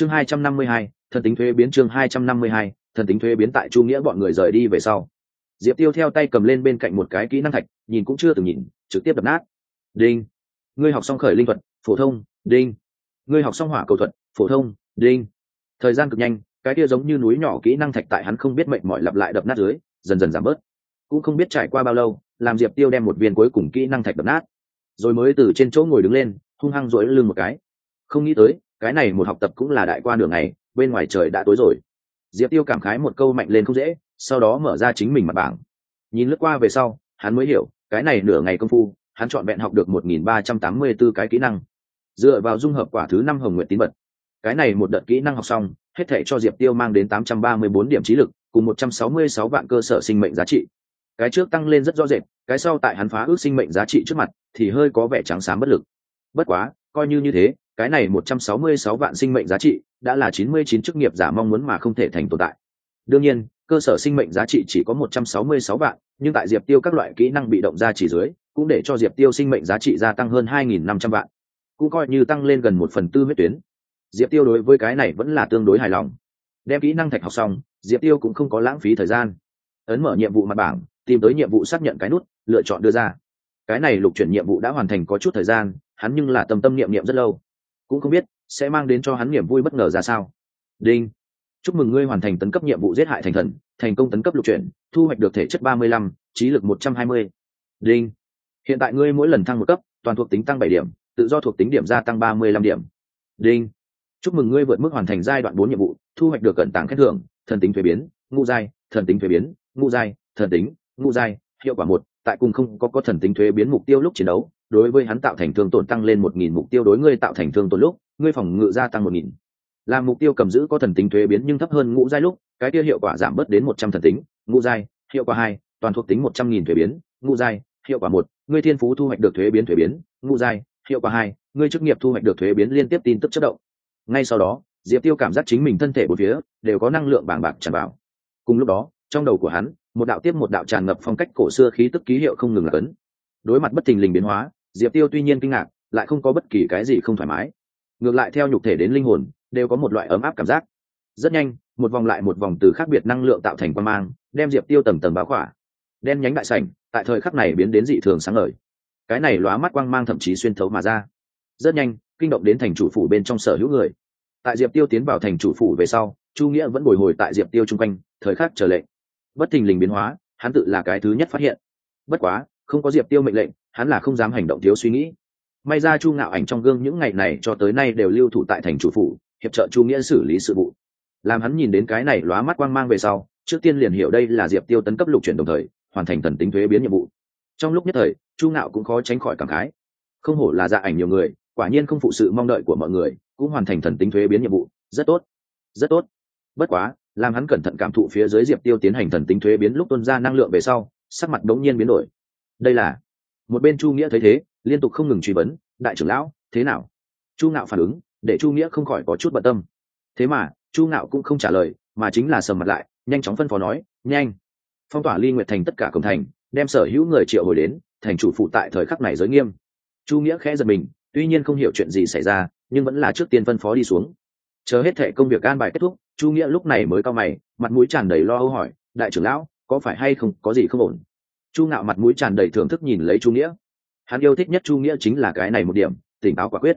chương hai trăm năm mươi hai, thần tính thuế biến chương hai trăm năm mươi hai, thần tính thuế biến tại chu nghĩa bọn người rời đi về sau. Diệp tiêu theo tay cầm lên bên cạnh một cái kỹ năng thạch, nhìn cũng chưa từng nhìn, trực tiếp đập nát. Đinh. Ngươi học xong khởi linh thuật, phổ thông, đinh. Ngươi học xong hỏa cầu thuật, phổ thông, đinh. Thời gian cực nhanh, cái kia giống như núi nhỏ kỹ năng thạch tại hắn không biết mệnh mọi lặp lại đập nát dưới, dần dần giảm bớt. Cũng không biết trải qua bao lâu, làm diệp tiêu đem một viên cuối cùng kỹ năng thạch đập nát. Rồi mới từ trên chỗ ngồi đứng lên, hung hăng rỗi lưng một cái. Không nghĩ tới cái này một học tập cũng là đại qua đường này bên ngoài trời đã tối rồi. Diệp tiêu cảm khái một câu mạnh lên không dễ, sau đó mở ra chính mình mặt bảng. Nhìn lướt qua về sau, hắn mới hiểu, cái này nửa ngày công phu, hắn chọn vẹn học được một nghìn ba trăm tám mươi b ố cái kỹ năng. Dựa vào dung hợp quả thứ năm hồng nguyện tín vật. Cái này một đợt kỹ năng học xong, hết thể cho diệp tiêu mang đến tám trăm ba mươi bốn điểm trí lực, cùng một trăm sáu mươi sáu vạn cơ sở sinh mệnh giá trị. Cái trước tăng lên rất rõ rệt, cái sau tại hắn phá ước sinh mệnh giá trị trước mặt, thì hơi có vẻ trắng xám bất lực. Bất quá, coi như như thế cái này một trăm sáu mươi sáu vạn sinh mệnh giá trị đã là chín mươi chín chức nghiệp giả mong muốn mà không thể thành tồn tại. Đương nhiên, cơ sở sinh mệnh giá trị chỉ có một trăm sáu mươi sáu vạn, nhưng tại diệp tiêu các loại kỹ năng bị động ra chỉ dưới, cũng để cho diệp tiêu sinh mệnh giá trị gia tăng hơn hai nghìn năm trăm vạn. Cũng coi như tăng lên gần một phần tư huyết tuyến. Diệp tiêu đối với cái này vẫn là tương đối hài lòng. Đem kỹ năng thạch học xong, diệp tiêu cũng không có lãng phí thời gian. Ấn mở nhiệm vụ mặt bảng, tìm tới nhiệm vụ xác nhận cái nút, lựa chọn đưa ra. Cái này lục chuyển nhiệm vụ đã hoàn thành có chút thời gian, hắn nhưng là tâm tâm niệm niệm rất lâu cũng không biết sẽ mang đến cho hắn niềm vui bất ngờ ra sao. Đinh, chúc mừng ngươi hoàn thành tấn cấp nhiệm vụ giết hại thành thần, thành công tấn cấp lục chuyển, thu hoạch được thể chất ba mươi lăm, trí lực một trăm hai mươi. Đinh, hiện tại ngươi mỗi lần thăng một cấp, toàn thuộc tính tăng bảy điểm, tự do thuộc tính điểm gia tăng ba mươi lăm điểm. Đinh, chúc mừng ngươi vượt mức hoàn thành giai đoạn bốn nhiệm vụ, thu hoạch được cận tảng khen thưởng, thần tính thuế biến ngu giai, thần tính thuế biến ngu giai, thần tính ngu giai, hiệu quả một, tại cùng không có có thần tính thuế biến mục tiêu lúc chiến đấu đối với hắn tạo thành thương tổn tăng lên một nghìn mục tiêu, đối ngươi tạo thành thương tổn lúc, ngươi phòng ngự gia tăng một nghìn. Làm mục tiêu cầm giữ có thần tính thuế biến nhưng thấp hơn ngũ giai lúc, cái tiêu hiệu quả giảm bớt đến một trăm thần tính, ngũ giai, hiệu quả hai, toàn thuộc tính một trăm nghìn thuế biến, ngũ giai, hiệu quả một, ngươi thiên phú thu hoạch được thuế biến thuế biến, ngũ giai, hiệu quả hai, ngươi chức nghiệp thu hoạch được thuế biến liên tiếp tin tức chất động. Ngay sau đó, diệp tiêu cảm giác chính mình thân thể bốn phía đều có năng lượng bàng bạc tràn vào. Cùng lúc đó, trong đầu của hắn, một đạo tiếp một đạo tràn ngập phong cách cổ xưa khí tức ký hiệu không ngừng là cấn. Đối mặt bất thình lình biến hóa diệp tiêu tuy nhiên kinh ngạc, lại không có bất kỳ cái gì không thoải mái. Ngược lại theo nhục thể đến linh hồn, đều có một loại ấm áp cảm giác. Rất nhanh, một vòng lại một vòng từ khác biệt năng lượng tạo thành quan mang, đem diệp tiêu tầng tầng báo khỏa. Đen nhánh đại sảnh, tại thời khắc này biến đến dị thường sáng ngời. Cái này lóa mắt quang mang thậm chí xuyên thấu mà ra. Rất nhanh, kinh động đến thành chủ phủ bên trong sở hữu người. Tại diệp tiêu tiến vào thành chủ phủ về sau, chu nghĩa vẫn bồi hồi tại diệp tiêu chung quanh, thời khắc chờ lệ. bất thình lình biến hóa, hắn tự là cái thứ nhất phát hiện. Bất quá không có diệp tiêu mệnh lệnh, hắn là không dám hành động thiếu suy nghĩ. May ra chu ngạo ảnh trong gương những ngày này cho tới nay đều lưu thủ tại thành chủ phủ, hiệp trợ chu nghĩa xử lý sự vụ. Làm hắn nhìn đến cái này lóa mắt quang mang về sau, trước tiên liền hiểu đây là diệp tiêu tấn cấp lục chuyển đồng thời, hoàn thành thần tính thuế biến nhiệm vụ. Trong lúc nhất thời, chu ngạo cũng khó tránh khỏi cảm khái. Không hổ là dạ ảnh nhiều người, quả nhiên không phụ sự mong đợi của mọi người, cũng hoàn thành thần tính thuế biến nhiệm vụ, rất tốt. Rất tốt. Bất quá, làm hắn cẩn thận cảm thụ phía dưới diệp tiêu tiến hành thần tính thuế biến lúc tuân ra năng lượng về sau, sắc mặt đống nhiên biến đổi đây là một bên chu nghĩa thấy thế liên tục không ngừng truy vấn đại trưởng lão thế nào chu ngạo phản ứng để chu nghĩa không khỏi có chút bận tâm thế mà chu ngạo cũng không trả lời mà chính là sầm mặt lại nhanh chóng phân phó nói nhanh phong tỏa ly nguyệt thành tất cả cổng thành đem sở hữu người triệu hồi đến thành chủ phụ tại thời khắc này giới nghiêm chu nghĩa khẽ giật mình tuy nhiên không hiểu chuyện gì xảy ra nhưng vẫn là trước tiên phân phó đi xuống chờ hết thệ công việc an bài kết thúc chu nghĩa lúc này mới cao mày, mặt mũi tràn đầy lo âu hỏi, đại trưởng lão, có phải hay không có gì không ổn? Chu ngạo mặt mũi tràn đầy thưởng thức nhìn lấy chu nghĩa. Hắn yêu thích nhất chu nghĩa chính là cái này một điểm, tỉnh táo quả quyết.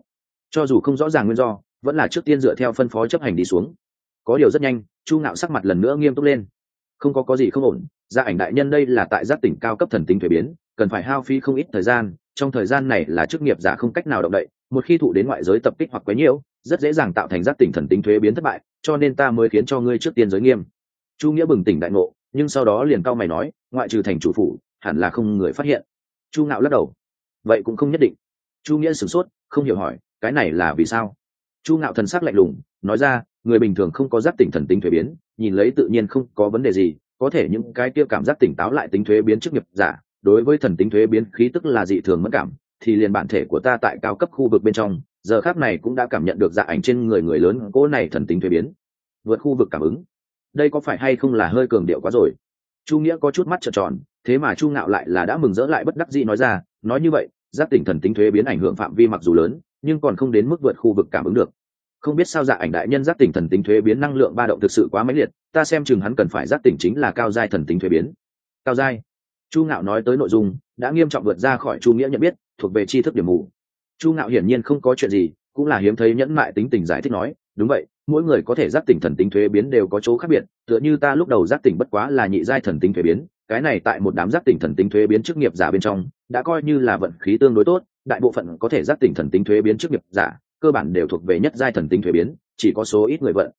Cho dù không rõ ràng nguyên do, vẫn là trước tiên dựa theo phân phó chấp hành đi xuống. Có điều rất nhanh, chu ngạo sắc mặt lần nữa nghiêm túc lên. Không có có gì không ổn, gia ảnh đại nhân đây là tại giác tỉnh cao cấp thần tính thuế biến, cần phải hao phí không ít thời gian, trong thời gian này là chức nghiệp giả không cách nào động đậy, một khi thụ đến ngoại giới tập kích hoặc quấy nhiễu rất dễ dàng tạo thành giác tỉnh thần tính thuế biến thất bại, cho nên ta mới khiến cho ngươi trước tiên giới nghiêm. Chu nghĩa bừng tỉnh đại ngộ, nhưng sau đó liền cao mày nói, ngoại trừ thành chủ phủ hẳn là không người phát hiện. Chu ngạo lắc đầu. Vậy cũng không nhất định. Chu nghĩa sửng sốt, không hiểu hỏi, cái này là vì sao? Chu ngạo thần sắc lạnh lùng, nói ra, người bình thường không có giác tỉnh thần tính thuế biến, nhìn lấy tự nhiên không có vấn đề gì, có thể những cái kia cảm giác tỉnh táo lại tính thuế biến trước nghiệp giả, đối với thần tính thuế biến khí tức là dị thường mất cảm, thì liền bản thể của ta tại cao cấp khu vực bên trong, giờ khác này cũng đã cảm nhận được dạ ảnh trên người người lớn cỗ này thần tính thuế biến. Vượt khu vực cảm ứng. Đây có phải hay không là hơi cường điệu quá rồi? Chu nghĩa có chút mắt trợn tròn thế mà chu ngạo lại là đã mừng rỡ lại bất đắc dĩ nói ra, nói như vậy, giác tỉnh thần tính thuế biến ảnh hưởng phạm vi mặc dù lớn, nhưng còn không đến mức vượt khu vực cảm ứng được. Không biết sao dạ ảnh đại nhân giác tỉnh thần tính thuế biến năng lượng ba động thực sự quá mãnh liệt, ta xem chừng hắn cần phải giác tỉnh chính là cao giai thần tính thuế biến. Cao giai? Chu ngạo nói tới nội dung, đã nghiêm trọng vượt ra khỏi chu nghĩa nhận biết, thuộc về tri thức điểm mù. Chu ngạo hiển nhiên không có chuyện gì, cũng là hiếm thấy nhẫn mại tính tình giải thích nói, đúng vậy, mỗi người có thể giác tỉnh thần tính thuế biến đều có chỗ khác biệt, tựa như ta lúc đầu giác tỉnh bất quá là nhị giai thần tính thuế biến cái này tại một đám giác tỉnh thần tính thuế biến chức nghiệp giả bên trong, đã coi như là vận khí tương đối tốt, đại bộ phận có thể giác tỉnh thần tính thuế biến chức nghiệp giả, cơ bản đều thuộc về nhất giai thần tính thuế biến, chỉ có số ít người vận.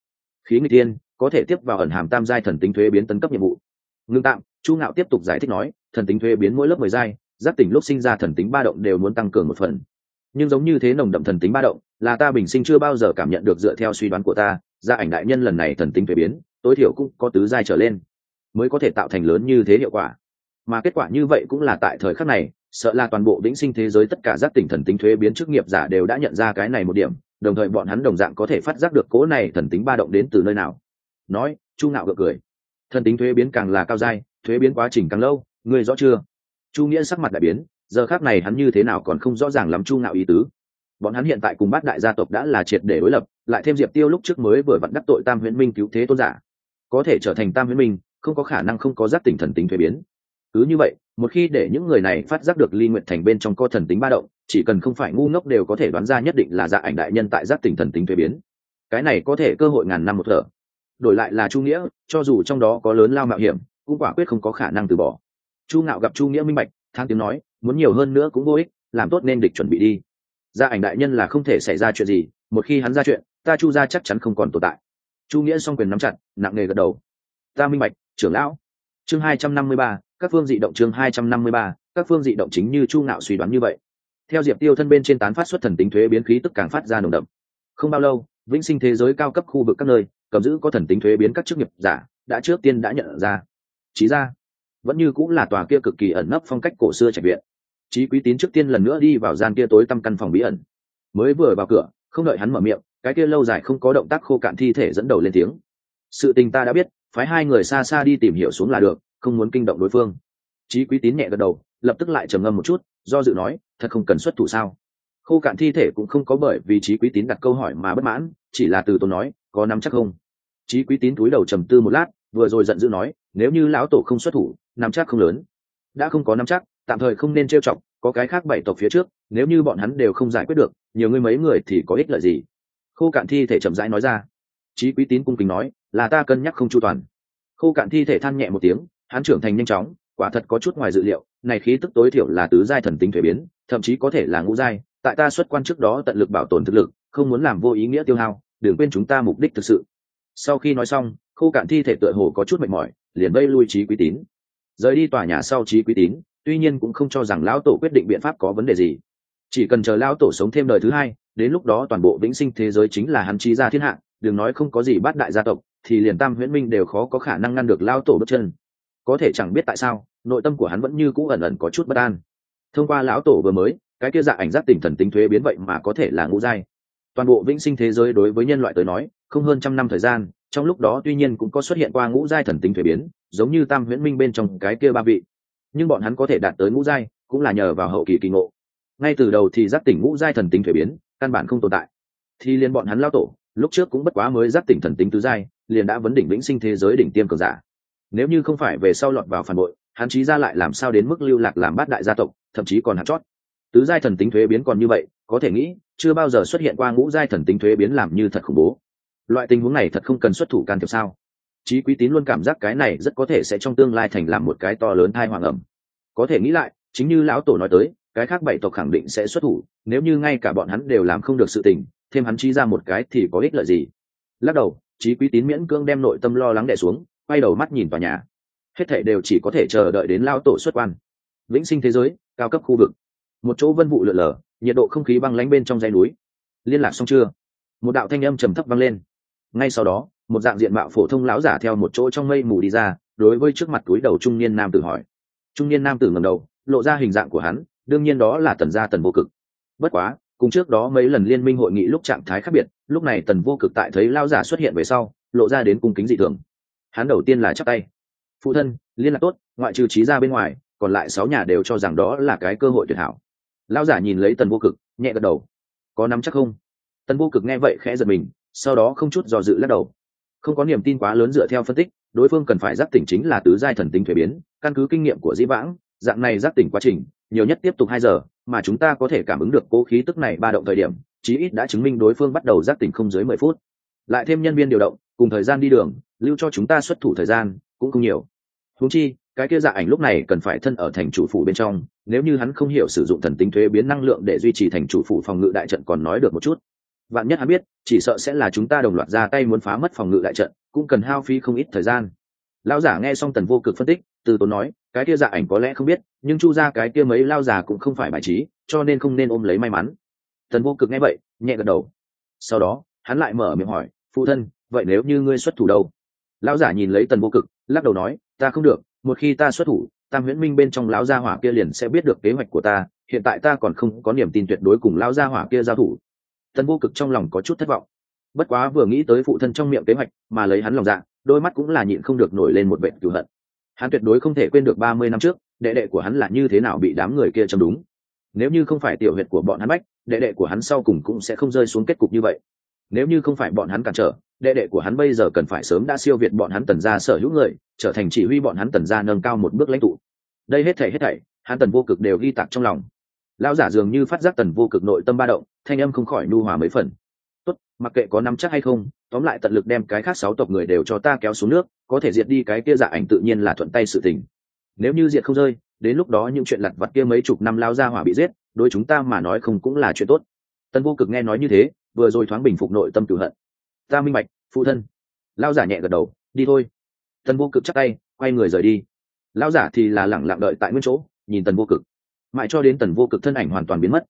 Khí người tiên có thể tiếp vào ẩn hàm tam giai thần tính thuế biến tấn cấp nhiệm vụ. Ngưng tạm, chu ngạo tiếp tục giải thích nói, thần tính thuế biến mỗi lớp mười giai, giác tỉnh lúc sinh ra thần tính ba động đều muốn tăng cường một phần. Nhưng giống như thế nồng đậm thần tính ba động, là ta bình sinh chưa bao giờ cảm nhận được dựa theo suy đoán của ta, gia ảnh đại nhân lần này thần tính thuế biến, tối thiểu cũng có tứ giai trở lên mới có thể tạo thành lớn như thế hiệu quả. Mà kết quả như vậy cũng là tại thời khắc này, sợ là toàn bộ vĩnh sinh thế giới tất cả giác tỉnh thần tính thuế biến chức nghiệp giả đều đã nhận ra cái này một điểm, đồng thời bọn hắn đồng dạng có thể phát giác được cố này thần tính ba động đến từ nơi nào. Nói, chu ngạo gượng cười. Thần tính thuế biến càng là cao dai, thuế biến quá trình càng lâu, ngươi rõ chưa? Chu nghĩa sắc mặt đại biến, giờ khác này hắn như thế nào còn không rõ ràng lắm chu ngạo ý tứ. Bọn hắn hiện tại cùng bát đại gia tộc đã là triệt để đối lập, lại thêm diệp tiêu lúc trước mới vừa vặn đắc tội tam huyễn minh cứu thế tôn giả. Có thể trở thành tam huyễn minh không có khả năng không có giác tỉnh thần tính thuế biến. Cứ như vậy, một khi để những người này phát giác được ly nguyện thành bên trong co thần tính ba động, chỉ cần không phải ngu ngốc đều có thể đoán ra nhất định là dạ ảnh đại nhân tại giác tỉnh thần tính thuế biến. Cái này có thể cơ hội ngàn năm một thở. Đổi lại là chu nghĩa, cho dù trong đó có lớn lao mạo hiểm, cũng quả quyết không có khả năng từ bỏ. Chu ngạo gặp chu nghĩa minh bạch, thang tiếng nói, muốn nhiều hơn nữa cũng vô ích, làm tốt nên địch chuẩn bị đi. Gia ảnh đại nhân là không thể xảy ra chuyện gì, một khi hắn ra chuyện, ta chu ra chắc chắn không còn tồn tại. Chu nghĩa s quyền nắm chặt, nặng nề gật đầu ta minh bạch, trưởng lão. Chương hai trăm năm mươi ba, các phương dị động chương hai trăm năm mươi ba, các phương dị động chính như chu ngạo suy đoán như vậy. Theo diệp tiêu thân bên trên tán phát xuất thần tính thuế biến khí tức càng phát ra nồng đậm. Không bao lâu, vĩnh sinh thế giới cao cấp khu vực các nơi, cầm giữ có thần tính thuế biến các chức nghiệp giả, đã trước tiên đã nhận ra. Chí ra, vẫn như cũng là tòa kia cực kỳ ẩn nấp phong cách cổ xưa trạch viện. Chí quý tín trước tiên lần nữa đi vào gian kia tối tăm căn phòng bí ẩn. Mới vừa vào cửa, không đợi hắn mở miệng, cái kia lâu dài không có động tác khô cạn thi thể dẫn đầu lên tiếng. Sự tình ta đã biết phái hai người xa xa đi tìm hiểu xuống là được, không muốn kinh động đối phương. Chí quý tín nhẹ gật đầu, lập tức lại trầm ngâm một chút, do dự nói, thật không cần xuất thủ sao? Khô cạn thi thể cũng không có bởi vì chí quý tín đặt câu hỏi mà bất mãn, chỉ là từ tôi nói, có nắm chắc không? Chí quý tín túi đầu trầm tư một lát, vừa rồi giận dữ nói, nếu như lão tổ không xuất thủ, nắm chắc không lớn. Đã không có nắm chắc, tạm thời không nên trêu chọc, có cái khác bảy tộc phía trước, nếu như bọn hắn đều không giải quyết được, nhiều người mấy người thì có ích lợi gì? Khô cạn thi thể chậm rãi nói ra chí quý tín cung kính nói, là ta cân nhắc không chu toàn. Khô cạn thi thể than nhẹ một tiếng, hắn trưởng thành nhanh chóng, quả thật có chút ngoài dự liệu, này khí tức tối thiểu là tứ giai thần tính thuế biến, thậm chí có thể là ngũ giai, tại ta xuất quan trước đó tận lực bảo tồn thực lực, không muốn làm vô ý nghĩa tiêu hao, đừng quên chúng ta mục đích thực sự. Sau khi nói xong, khô cạn thi thể tựa hồ có chút mệt mỏi, liền vây lui trí quý tín. Rời đi tòa nhà sau trí quý tín, tuy nhiên cũng không cho rằng lão tổ quyết định biện pháp có vấn đề gì. Chỉ cần chờ lão tổ sống thêm đời thứ hai, đến lúc đó toàn bộ vĩnh sinh thế giới chính là hắn trí gia thiên hạ đừng nói không có gì bắt đại gia tộc, thì liền tam huyễn minh đều khó có khả năng ngăn được lão tổ bước chân. Có thể chẳng biết tại sao, nội tâm của hắn vẫn như cũ ẩn ẩn có chút bất an. Thông qua lão tổ vừa mới, cái kia dạ ảnh giác tỉnh thần tính thuế biến vậy mà có thể là ngũ giai. Toàn bộ vĩnh sinh thế giới đối với nhân loại tới nói, không hơn trăm năm thời gian, trong lúc đó tuy nhiên cũng có xuất hiện qua ngũ giai thần tính thuế biến, giống như tam huyễn minh bên trong cái kia ba vị. Nhưng bọn hắn có thể đạt tới ngũ giai, cũng là nhờ vào hậu kỳ kỳ ngộ. Ngay từ đầu thì giác tỉnh ngũ giai thần tính thuế biến, căn bản không tồn tại. Thì liền bọn hắn lao tổ lúc trước cũng bất quá mới giác tỉnh thần tính tứ giai, liền đã vấn đỉnh vĩnh sinh thế giới đỉnh tiêm cường giả. Nếu như không phải về sau lọt vào phản bội, hắn chí ra lại làm sao đến mức lưu lạc làm bát đại gia tộc, thậm chí còn hạt chót. Tứ giai thần tính thuế biến còn như vậy, có thể nghĩ, chưa bao giờ xuất hiện qua ngũ giai thần tính thuế biến làm như thật khủng bố. Loại tình huống này thật không cần xuất thủ can thiệp sao? Chí quý tín luôn cảm giác cái này rất có thể sẽ trong tương lai thành làm một cái to lớn thai hoàng ẩm. Có thể nghĩ lại, chính như lão tổ nói tới cái khác bảy tộc khẳng định sẽ xuất thủ, nếu như ngay cả bọn hắn đều làm không được sự tình, thêm hắn chi ra một cái thì có ích lợi gì? Lắc đầu, chí quý tín miễn cương đem nội tâm lo lắng đẻ xuống, quay đầu mắt nhìn vào nhà. Hết thể đều chỉ có thể chờ đợi đến lao tổ xuất quan. Vĩnh sinh thế giới, cao cấp khu vực. Một chỗ vân vụ lượn lờ, nhiệt độ không khí băng lánh bên trong dãy núi. Liên lạc xong chưa? Một đạo thanh âm trầm thấp vang lên. Ngay sau đó, một dạng diện mạo phổ thông lão giả theo một chỗ trong mây mù đi ra, đối với trước mặt túi đầu trung niên nam tử hỏi. Trung niên nam tử ngầm đầu, lộ ra hình dạng của hắn đương nhiên đó là tần gia tần vô cực. Bất quá, cùng trước đó mấy lần liên minh hội nghị lúc trạng thái khác biệt, lúc này tần vô cực tại thấy lao giả xuất hiện về sau, lộ ra đến cung kính dị thường. Hắn đầu tiên là chắc tay. Phụ thân, liên lạc tốt, ngoại trừ trí ra bên ngoài, còn lại sáu nhà đều cho rằng đó là cái cơ hội tuyệt hảo. Lao giả nhìn lấy tần vô cực, nhẹ gật đầu. Có nắm chắc không? Tần vô cực nghe vậy khẽ giật mình, sau đó không chút do dự lắc đầu. Không có niềm tin quá lớn dựa theo phân tích, đối phương cần phải giáp tỉnh chính là tứ giai thần tính thuế biến, căn cứ kinh nghiệm của dĩ vãng dạng này giác tỉnh quá trình, nhiều nhất tiếp tục hai giờ, mà chúng ta có thể cảm ứng được cố khí tức này ba động thời điểm, chí ít đã chứng minh đối phương bắt đầu giác tỉnh không dưới mười phút. Lại thêm nhân viên điều động, cùng thời gian đi đường, lưu cho chúng ta xuất thủ thời gian cũng không nhiều. Húng chi, cái kia dạ ảnh lúc này cần phải thân ở thành chủ phủ bên trong, nếu như hắn không hiểu sử dụng thần tính thuế biến năng lượng để duy trì thành chủ phủ phòng ngự đại trận còn nói được một chút. Vạn nhất hắn biết, chỉ sợ sẽ là chúng ta đồng loạt ra tay muốn phá mất phòng ngự đại trận, cũng cần hao phí không ít thời gian. Lão giả nghe xong tần vô cực phân tích, từ tốn nói cái kia dạ ảnh có lẽ không biết, nhưng chu ra cái kia mấy lao già cũng không phải bài trí, cho nên không nên ôm lấy may mắn. Tần vô cực nghe vậy, nhẹ gật đầu. Sau đó, hắn lại mở miệng hỏi, phụ thân, vậy nếu như ngươi xuất thủ đâu? Lão giả nhìn lấy tần vô cực, lắc đầu nói, ta không được, một khi ta xuất thủ, tam huyễn minh bên trong lão gia hỏa kia liền sẽ biết được kế hoạch của ta, hiện tại ta còn không có niềm tin tuyệt đối cùng lão gia hỏa kia giao thủ. Tần vô cực trong lòng có chút thất vọng. Bất quá vừa nghĩ tới phụ thân trong miệng kế hoạch mà lấy hắn lòng dạ đôi mắt cũng là nhịn không được nổi lên một vệ cửu hận hắn tuyệt đối không thể quên được ba mươi năm trước, đệ đệ của hắn là như thế nào bị đám người kia châm đúng. Nếu như không phải tiểu huyệt của bọn hắn bách, đệ đệ của hắn sau cùng cũng sẽ không rơi xuống kết cục như vậy. Nếu như không phải bọn hắn cản trở, đệ đệ của hắn bây giờ cần phải sớm đã siêu việt bọn hắn tần gia sở hữu người, trở thành chỉ huy bọn hắn tần gia nâng cao một bước lãnh tụ. Đây hết thảy hết thảy, hắn tần vô cực đều ghi tạc trong lòng. Lão giả dường như phát giác tần vô cực nội tâm ba động, thanh âm không khỏi nu hòa mấy phần. Tốt, mặc kệ có nắm chắc hay không, tóm lại tận lực đem cái khác sáu tộc người đều cho ta kéo xuống nước có thể diệt đi cái kia dạ ảnh tự nhiên là thuận tay sự tình. Nếu như diệt không rơi, đến lúc đó những chuyện lặt vặt kia mấy chục năm lao ra hỏa bị giết, đối chúng ta mà nói không cũng là chuyện tốt. Tân vô cực nghe nói như thế, vừa rồi thoáng bình phục nội tâm cửu hận. Ta minh bạch, phụ thân. Lao giả nhẹ gật đầu, đi thôi. Tần vô cực chắc tay, quay người rời đi. Lao giả thì là lẳng lặng đợi tại nguyên chỗ, nhìn tần vô cực. Mãi cho đến tần vô cực thân ảnh hoàn toàn biến mất.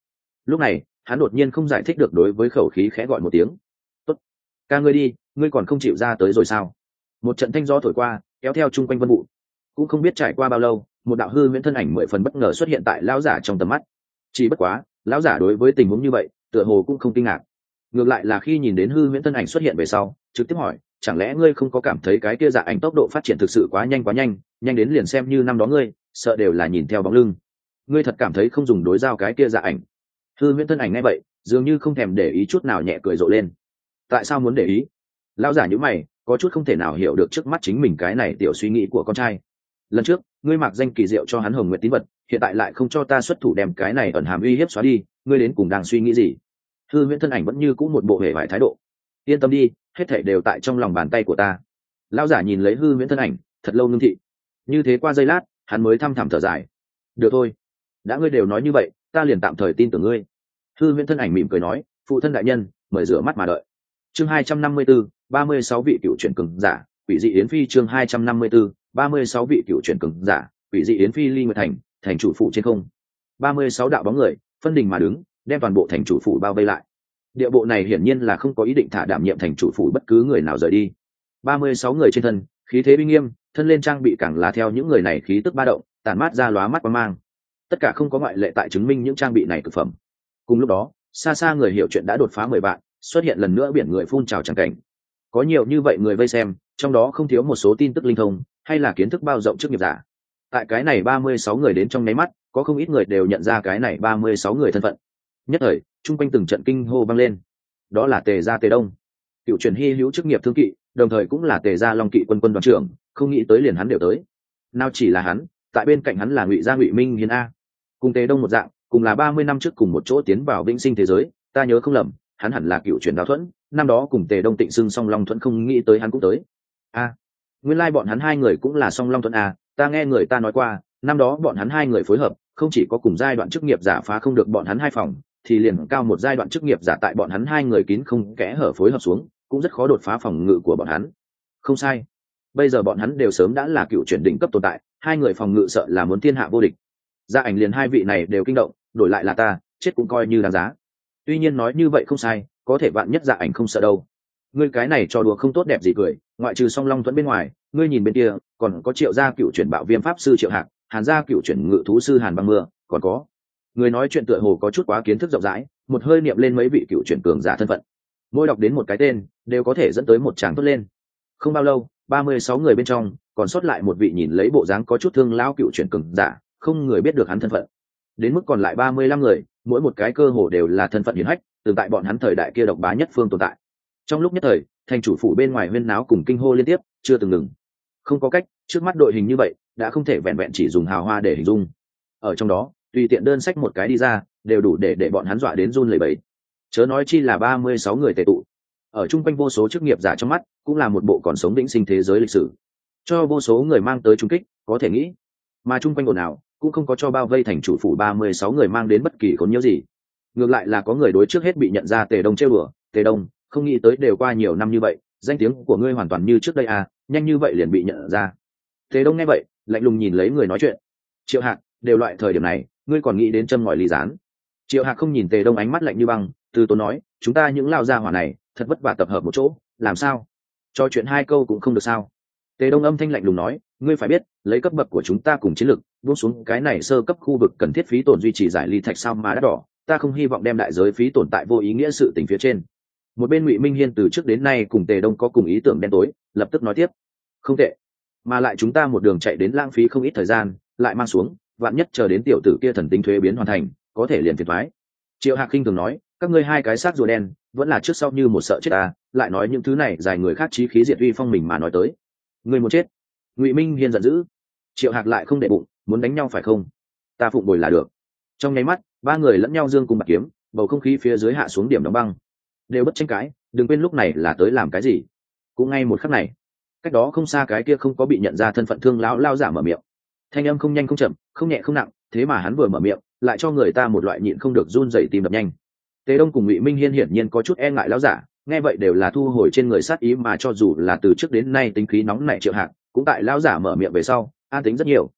Lúc này, hắn đột nhiên không giải thích được đối với khẩu khí khẽ gọi một tiếng. Tốt, ca ngươi đi, ngươi còn không chịu ra tới rồi sao? Một trận thanh gió thổi qua, kéo theo chung quanh vân vụ. Cũng không biết trải qua bao lâu, một đạo hư miễn thân ảnh mười phần bất ngờ xuất hiện tại lão giả trong tầm mắt. Chỉ bất quá, lão giả đối với tình huống như vậy, tựa hồ cũng không kinh ngạc. Ngược lại là khi nhìn đến hư miễn thân ảnh xuất hiện về sau, trực tiếp hỏi, chẳng lẽ ngươi không có cảm thấy cái kia dạ ảnh tốc độ phát triển thực sự quá nhanh quá nhanh nhanh đến liền xem như năm đó ngươi, sợ đều là nhìn theo bóng lưng. Ngươi thật cảm thấy không dùng đối giao cái kia dạ ảnh? Hư miễn thân ảnh ngay vậy, dường như không thèm để ý chút nào nhẹ cười rộ lên. Tại sao muốn để ý? Lão giả nhữ mày có chút không thể nào hiểu được trước mắt chính mình cái này tiểu suy nghĩ của con trai. Lần trước, ngươi mặc danh kỳ diệu cho hắn hồng nguyện tín vật, hiện tại lại không cho ta xuất thủ đem cái này ẩn hàm uy hiếp xóa đi, ngươi đến cùng đang suy nghĩ gì? Hư Viễn thân ảnh vẫn như c ũ một bộ hề vải thái độ. Yên tâm đi, hết thể đều tại trong lòng bàn tay của ta. Lão giả nhìn lấy hư Viễn thân ảnh, thật lâu ngưng thị. Như thế qua giây lát, hắn mới thăm thẳm thở dài. Được thôi, đã ngươi đều nói như vậy, ta liền tạm thời tin tưởng ngươi. Hư Viễn thân ảnh mỉm cười nói, phụ thân đại nhân, mời rửa mắt mà đợi chương hai trăm năm mươi b ố ba mươi sáu vị cựu truyền cường giả, quỷ dị yến phi chương hai trăm năm mươi b ố ba mươi sáu vị cựu truyền cường giả, quỷ dị yến phi ly nguyệt thành thành chủ phụ trên không. ba mươi sáu đạo bóng người, phân đình mà đứng, đem toàn bộ thành chủ phủ bao vây lại. Địa bộ này hiển nhiên là không có ý định thả đảm nhiệm thành chủ phủ bất cứ người nào rời đi. ba mươi sáu người trên thân, khí thế uy nghiêm, thân lên trang bị càng là theo những người này khí tức ba động tàn mát ra lóa mắt quang mang. Tất cả không có ngoại lệ tại chứng minh những trang bị này thực phẩm. Cùng lúc đó, xa xa người hiểu chuyện đã đột phá mười bạn xuất hiện lần nữa biển người phun trào tràn cảnh. Có nhiều như vậy người vây xem, trong đó không thiếu một số tin tức linh thông, hay là kiến thức bao rộng trước nghiệp giả. Tại cái này ba mươi sáu người đến trong nháy mắt, có không ít người đều nhận ra cái này ba mươi sáu người thân phận. Nhất thời, chung quanh từng trận kinh hô vang lên. Đó là tề gia tề đông. Cựu truyền hy hữu chức nghiệp thương kỵ, đồng thời cũng là tề gia long kỵ quân quân đoàn trưởng, không nghĩ tới liền hắn đều tới. Nào chỉ là hắn, tại bên cạnh hắn là ngụy gia ngụy minh hiến a. Cùng tề đông một dạng, cùng là ba mươi năm trước cùng một chỗ tiến vào vĩnh sinh thế giới, ta nhớ không lầm hắn hẳn là cựu truyền đào thuẫn, năm đó cùng tề đông tịnh xưng song long thuẫn không nghĩ tới hắn cũng tới. A, nguyên lai bọn hắn hai người cũng là song long thuẫn a ta nghe người ta nói qua, năm đó bọn hắn hai người phối hợp, không chỉ có cùng giai đoạn chức nghiệp giả phá không được bọn hắn hai phòng, thì liền cao một giai đoạn chức nghiệp giả tại bọn hắn hai người kín không kẽ hở phối hợp xuống, cũng rất khó đột phá phòng ngự của bọn hắn. Không sai. Bây giờ bọn hắn đều sớm đã là cựu chuyển đỉnh cấp tồn tại, hai người phòng ngự sợ là muốn thiên hạ vô địch. Gia ảnh liền hai vị này đều kinh động, đổi lại là ta, chết cũng coi như đáng giá tuy nhiên nói như vậy không sai, có thể bạn nhất dạ ảnh không sợ đâu. Ngươi cái này cho đùa không tốt đẹp gì cười, ngoại trừ song long thuẫn bên ngoài, ngươi nhìn bên kia, còn có triệu gia cựu chuyển bạo viêm pháp sư triệu hạc, hàn gia cựu chuyển ngự thú sư hàn băng mưa, còn có. Người nói chuyện tựa hồ có chút quá kiến thức rộng rãi, một hơi niệm lên mấy vị cựu chuyển cường giả thân phận. Mỗi đọc đến một cái tên, đều có thể dẫn tới một tràng tốt lên. Không bao lâu, ba mươi sáu người bên trong, còn sót lại một vị nhìn lấy bộ dáng có chút thương lão cựu chuyển cường giả, không người biết được hắn thân phận. Đến mức còn lại ba mươi lăm người mỗi một cái cơ hồ đều là thân phận hiển hách từng tại bọn hắn thời đại kia độc bá nhất phương tồn tại. Trong lúc nhất thời, thành chủ phủ bên ngoài huyên náo cùng kinh hô liên tiếp, chưa từng ngừng. Không có cách, trước mắt đội hình như vậy, đã không thể vẹn vẹn chỉ dùng hào hoa để hình dung. Ở trong đó, tùy tiện đơn sách một cái đi ra, đều đủ để để bọn hắn dọa đến run lẩy bẩy. Chớ nói chi là ba mươi sáu người tệ tụ. Ở chung quanh vô số chức nghiệp giả trong mắt, cũng là một bộ còn sống vĩnh sinh thế giới lịch sử. Cho vô số người mang tới trung kích, có thể nghĩ, mà chung quanh ồn ào cũng không có cho bao vây thành chủ phủ ba mươi sáu người mang đến bất kỳ khốn nhiễu gì. Ngược lại là có người đối trước hết bị nhận ra tề đông trêu đùa, tề đông, không nghĩ tới đều qua nhiều năm như vậy, danh tiếng của ngươi hoàn toàn như trước đây à nhanh như vậy liền bị nhận ra. Tề đông nghe vậy, lạnh lùng nhìn lấy người nói chuyện. Triệu hạc, đều loại thời điểm này, ngươi còn nghĩ đến châm ngòi ly gián? Triệu hạc không nhìn tề đông ánh mắt lạnh như băng, từ tốn nói, chúng ta những lao gia hỏa này, thật vất vả tập hợp một chỗ, làm sao? Cho chuyện hai câu cũng không được sao? Tề đông âm thanh lạnh lùng nói ngươi phải biết, lấy cấp bậc của chúng ta cùng chiến lược, buông xuống cái này sơ cấp khu vực cần thiết phí tổn duy trì giải ly thạch sao mà đắt đỏ. Ta không hy vọng đem đại giới phí tổn tại vô ý nghĩa sự tình phía trên. Một bên ngụy minh hiên từ trước đến nay cùng tề đông có cùng ý tưởng đen tối, lập tức nói tiếp. Không tệ. Mà lại chúng ta một đường chạy đến lãng phí không ít thời gian, lại mang xuống, vạn nhất chờ đến tiểu tử kia thần tính thuế biến hoàn thành, có thể liền thiệt thoái triệu hạc khinh thường nói, các ngươi hai cái xác rùa đen, vẫn là trước sau như một sợ chết ta, lại nói những thứ này, dài người khác trí khí diệt uy phong mình mà nói tới. Người muốn chết? Ngụy minh hiên giận dữ triệu hạc lại không để bụng muốn đánh nhau phải không ta phụng bồi là được trong nháy mắt ba người lẫn nhau dương cùng bạc kiếm bầu không khí phía dưới hạ xuống điểm đóng băng đều bất tranh cãi đừng quên lúc này là tới làm cái gì cũng ngay một khắc này cách đó không xa cái kia không có bị nhận ra thân phận thương lão lao giả mở miệng thanh âm không nhanh không chậm không nhẹ không nặng thế mà hắn vừa mở miệng lại cho người ta một loại nhịn không được run dậy tìm đập nhanh tề đông cùng ngụy minh hiên hiển nhiên có chút e ngại lão giả nghe vậy đều là thu hồi trên người sát ý mà cho dù là từ trước đến nay tính khí nóng nảy triệu Hạc cũng tại lão giả mở miệng về sau, an tính rất nhiều.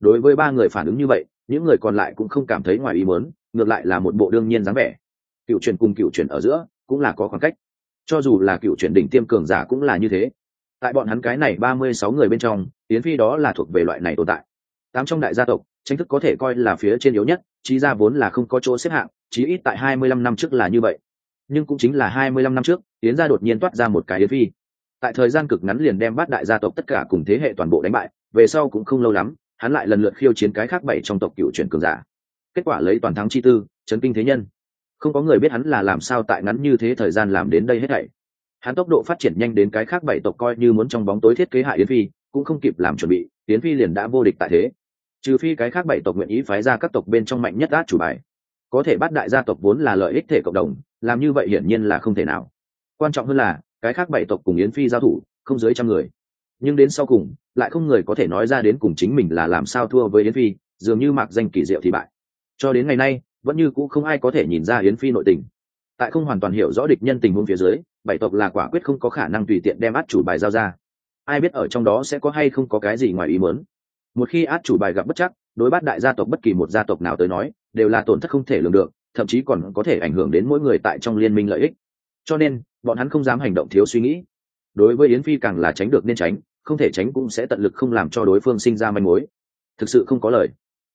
Đối với ba người phản ứng như vậy, những người còn lại cũng không cảm thấy ngoài ý muốn, ngược lại là một bộ đương nhiên dáng vẻ. Cựu truyền cùng cựu truyền ở giữa cũng là có khoảng cách. Cho dù là cựu truyền đỉnh tiêm cường giả cũng là như thế. Tại bọn hắn cái này ba mươi sáu người bên trong, yến phi đó là thuộc về loại này tồn tại. Tám trong đại gia tộc, tranh thức có thể coi là phía trên yếu nhất, trí ra vốn là không có chỗ xếp hạng, chí ít tại hai mươi lăm năm trước là như vậy. Nhưng cũng chính là hai mươi lăm năm trước, yến gia đột nhiên toát ra một cái yến phi tại thời gian cực ngắn liền đem bắt đại gia tộc tất cả cùng thế hệ toàn bộ đánh bại, về sau cũng không lâu lắm, hắn lại lần lượt khiêu chiến cái khác bảy trong tộc cựu truyền cường giả. Kết quả lấy toàn thắng chi tư, chấn kinh thế nhân. Không có người biết hắn là làm sao tại ngắn như thế thời gian làm đến đây hết thảy. Hắn tốc độ phát triển nhanh đến cái khác bảy tộc coi như muốn trong bóng tối thiết kế hại yến phi, cũng không kịp làm chuẩn bị, yến phi liền đã vô địch tại thế. Trừ phi cái khác bảy tộc nguyện ý phái ra các tộc bên trong mạnh nhất át chủ bài. Có thể bắt đại gia tộc vốn là lợi ích thể cộng đồng, làm như vậy hiển nhiên là không thể nào. Quan trọng hơn là cái khác bảy tộc cùng yến phi giao thủ, không dưới trăm người. Nhưng đến sau cùng, lại không người có thể nói ra đến cùng chính mình là làm sao thua với yến phi, dường như mạc danh kỳ diệu thì bại. Cho đến ngày nay, vẫn như cũ không ai có thể nhìn ra yến phi nội tình. Tại không hoàn toàn hiểu rõ địch nhân tình huống phía dưới, bảy tộc là quả quyết không có khả năng tùy tiện đem át chủ bài giao ra. Ai biết ở trong đó sẽ có hay không có cái gì ngoài ý muốn. Một khi át chủ bài gặp bất chắc, đối bát đại gia tộc bất kỳ một gia tộc nào tới nói, đều là tổn thất không thể lường được, thậm chí còn có thể ảnh hưởng đến mỗi người tại trong liên minh lợi ích. Cho nên bọn hắn không dám hành động thiếu suy nghĩ. Đối với yến phi càng là tránh được nên tránh, không thể tránh cũng sẽ tận lực không làm cho đối phương sinh ra manh mối. Thực sự không có lời.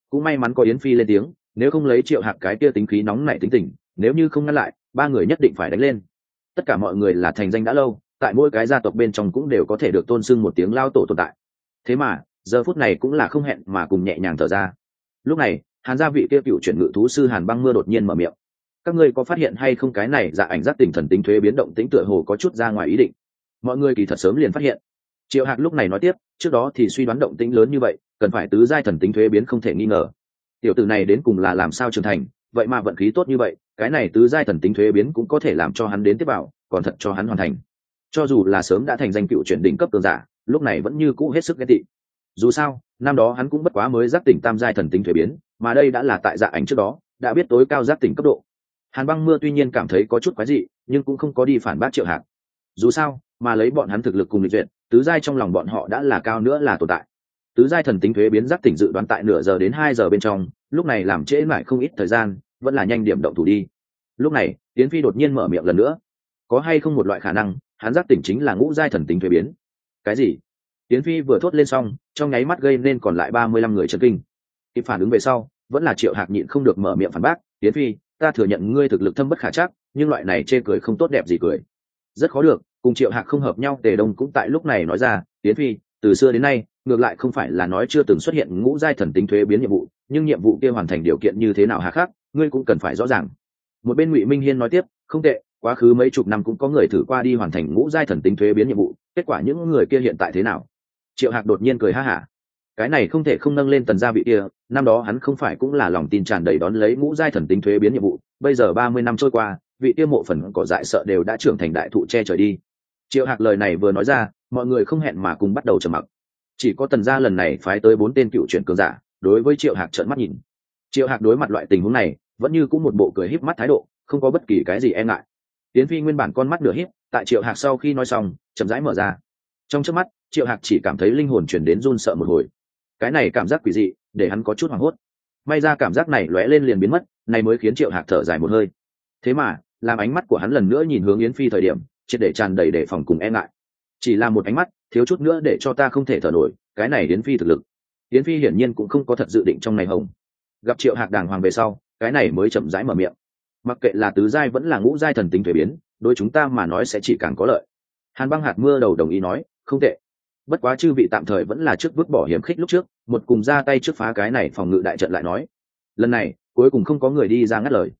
Cũng may mắn có yến phi lên tiếng, nếu không lấy triệu hạc cái kia tính khí nóng nảy tính tình, nếu như không ngăn lại, ba người nhất định phải đánh lên. Tất cả mọi người là thành danh đã lâu, tại mỗi cái gia tộc bên trong cũng đều có thể được tôn sưng một tiếng lao tổ tồn tại. Thế mà, giờ phút này cũng là không hẹn mà cùng nhẹ nhàng thở ra. Lúc này, hàn gia vị kia cựu chuyển ngự thú sư hàn băng mưa đột nhiên mở miệng các ngươi có phát hiện hay không cái này dạ ảnh giác tỉnh thần tính thuế biến động tính tựa hồ có chút ra ngoài ý định. Mọi người kỳ thật sớm liền phát hiện. Triệu hạc lúc này nói tiếp, trước đó thì suy đoán động tính lớn như vậy, cần phải tứ giai thần tính thuế biến không thể nghi ngờ. Tiểu tử này đến cùng là làm sao trưởng thành, vậy mà vận khí tốt như vậy, cái này tứ giai thần tính thuế biến cũng có thể làm cho hắn đến tiếp bảo, còn thật cho hắn hoàn thành. Cho dù là sớm đã thành danh cựu chuyển đỉnh cấp cường giả, lúc này vẫn như cũ hết sức ghét tị. Dù sao, năm đó hắn cũng bất quá mới giác tỉnh tam giai thần tính thuế biến, mà đây đã là tại dạ ảnh trước đó, đã biết tối cao giác tỉnh cấp độ hàn băng mưa tuy nhiên cảm thấy có chút quái dị, nhưng cũng không có đi phản bác triệu hạc. Dù sao, mà lấy bọn hắn thực lực cùng lịch duyệt, tứ giai trong lòng bọn họ đã là cao nữa là tồn tại. Tứ giai thần tính thuế biến giác tỉnh dự đoán tại nửa giờ đến hai giờ bên trong, lúc này làm trễ mãi không ít thời gian, vẫn là nhanh điểm động thủ đi. Lúc này tiến phi đột nhiên mở miệng lần nữa. Có hay không một loại khả năng, hắn giác tỉnh chính là ngũ giai thần tính thuế biến? Cái gì? Tiến phi vừa thốt lên xong, trong nháy mắt gây nên còn lại ba mươi lăm người chân kinh. Kịp phản ứng về sau, vẫn là triệu hạc nhịn không được mở miệng phản bác tiến phi ta thừa nhận ngươi thực lực thâm bất khả chắc, nhưng loại này chê cười không tốt đẹp gì cười. Rất khó được, cùng triệu hạc không hợp nhau, tề đông cũng tại lúc này nói ra tiến phi, từ xưa đến nay, ngược lại không phải là nói chưa từng xuất hiện ngũ giai thần tính thuế biến nhiệm vụ, nhưng nhiệm vụ kia hoàn thành điều kiện như thế nào hà khắc, ngươi cũng cần phải rõ ràng. Một bên ngụy minh hiên nói tiếp, không tệ, quá khứ mấy chục năm cũng có người thử qua đi hoàn thành ngũ giai thần tính thuế biến nhiệm vụ, kết quả những người kia hiện tại thế nào? Triệu hạc đột nhiên cười ha hả cái này không thể không nâng lên tần gia vị kia, năm đó hắn không phải cũng là lòng tin tràn đầy đón lấy ngũ giai thần tính thuế biến nhiệm vụ, bây giờ ba mươi năm trôi qua, vị kia mộ phần cỏ dại sợ đều đã trưởng thành đại thụ che trời đi. Triệu hạc lời này vừa nói ra, mọi người không hẹn mà cùng bắt đầu trầm mặc. Chỉ có tần gia lần này phái tới bốn tên cựu chuyển cường giả, đối với triệu hạc trợn mắt nhìn. Triệu hạc đối mặt loại tình huống này, vẫn như cũng một bộ cười híp mắt thái độ, không có bất kỳ cái gì e ngại. Tiến phi nguyên bản con mắt nửa híp, tại triệu hạc sau khi nói xong, chậm rãi mở ra. Trong trước mắt, triệu hạc chỉ cảm thấy linh hồn chuyển đến run sợ một hồi cái này cảm giác quỷ dị, để hắn có chút hoảng hốt. May ra cảm giác này lóe lên liền biến mất, này mới khiến triệu hạc thở dài một hơi. Thế mà, làm ánh mắt của hắn lần nữa nhìn hướng yến phi thời điểm, triệt để tràn đầy đề phòng cùng e ngại. Chỉ là một ánh mắt, thiếu chút nữa để cho ta không thể thở nổi, cái này yến phi thực lực. Yến phi hiển nhiên cũng không có thật dự định trong này hồng. Gặp triệu hạc đàng hoàng về sau, cái này mới chậm rãi mở miệng. Mặc kệ là tứ giai vẫn là ngũ giai thần tính thuế biến đôi chúng ta mà nói sẽ chỉ càng có lợi. Hàn băng hạt mưa đầu đồng ý nói, không tệ bất quá chư vị tạm thời vẫn là trước vứt bỏ hiểm khích lúc trước, một cùng ra tay trước phá cái này phòng ngự đại trận lại nói. Lần này, cuối cùng không có người đi ra ngắt lời.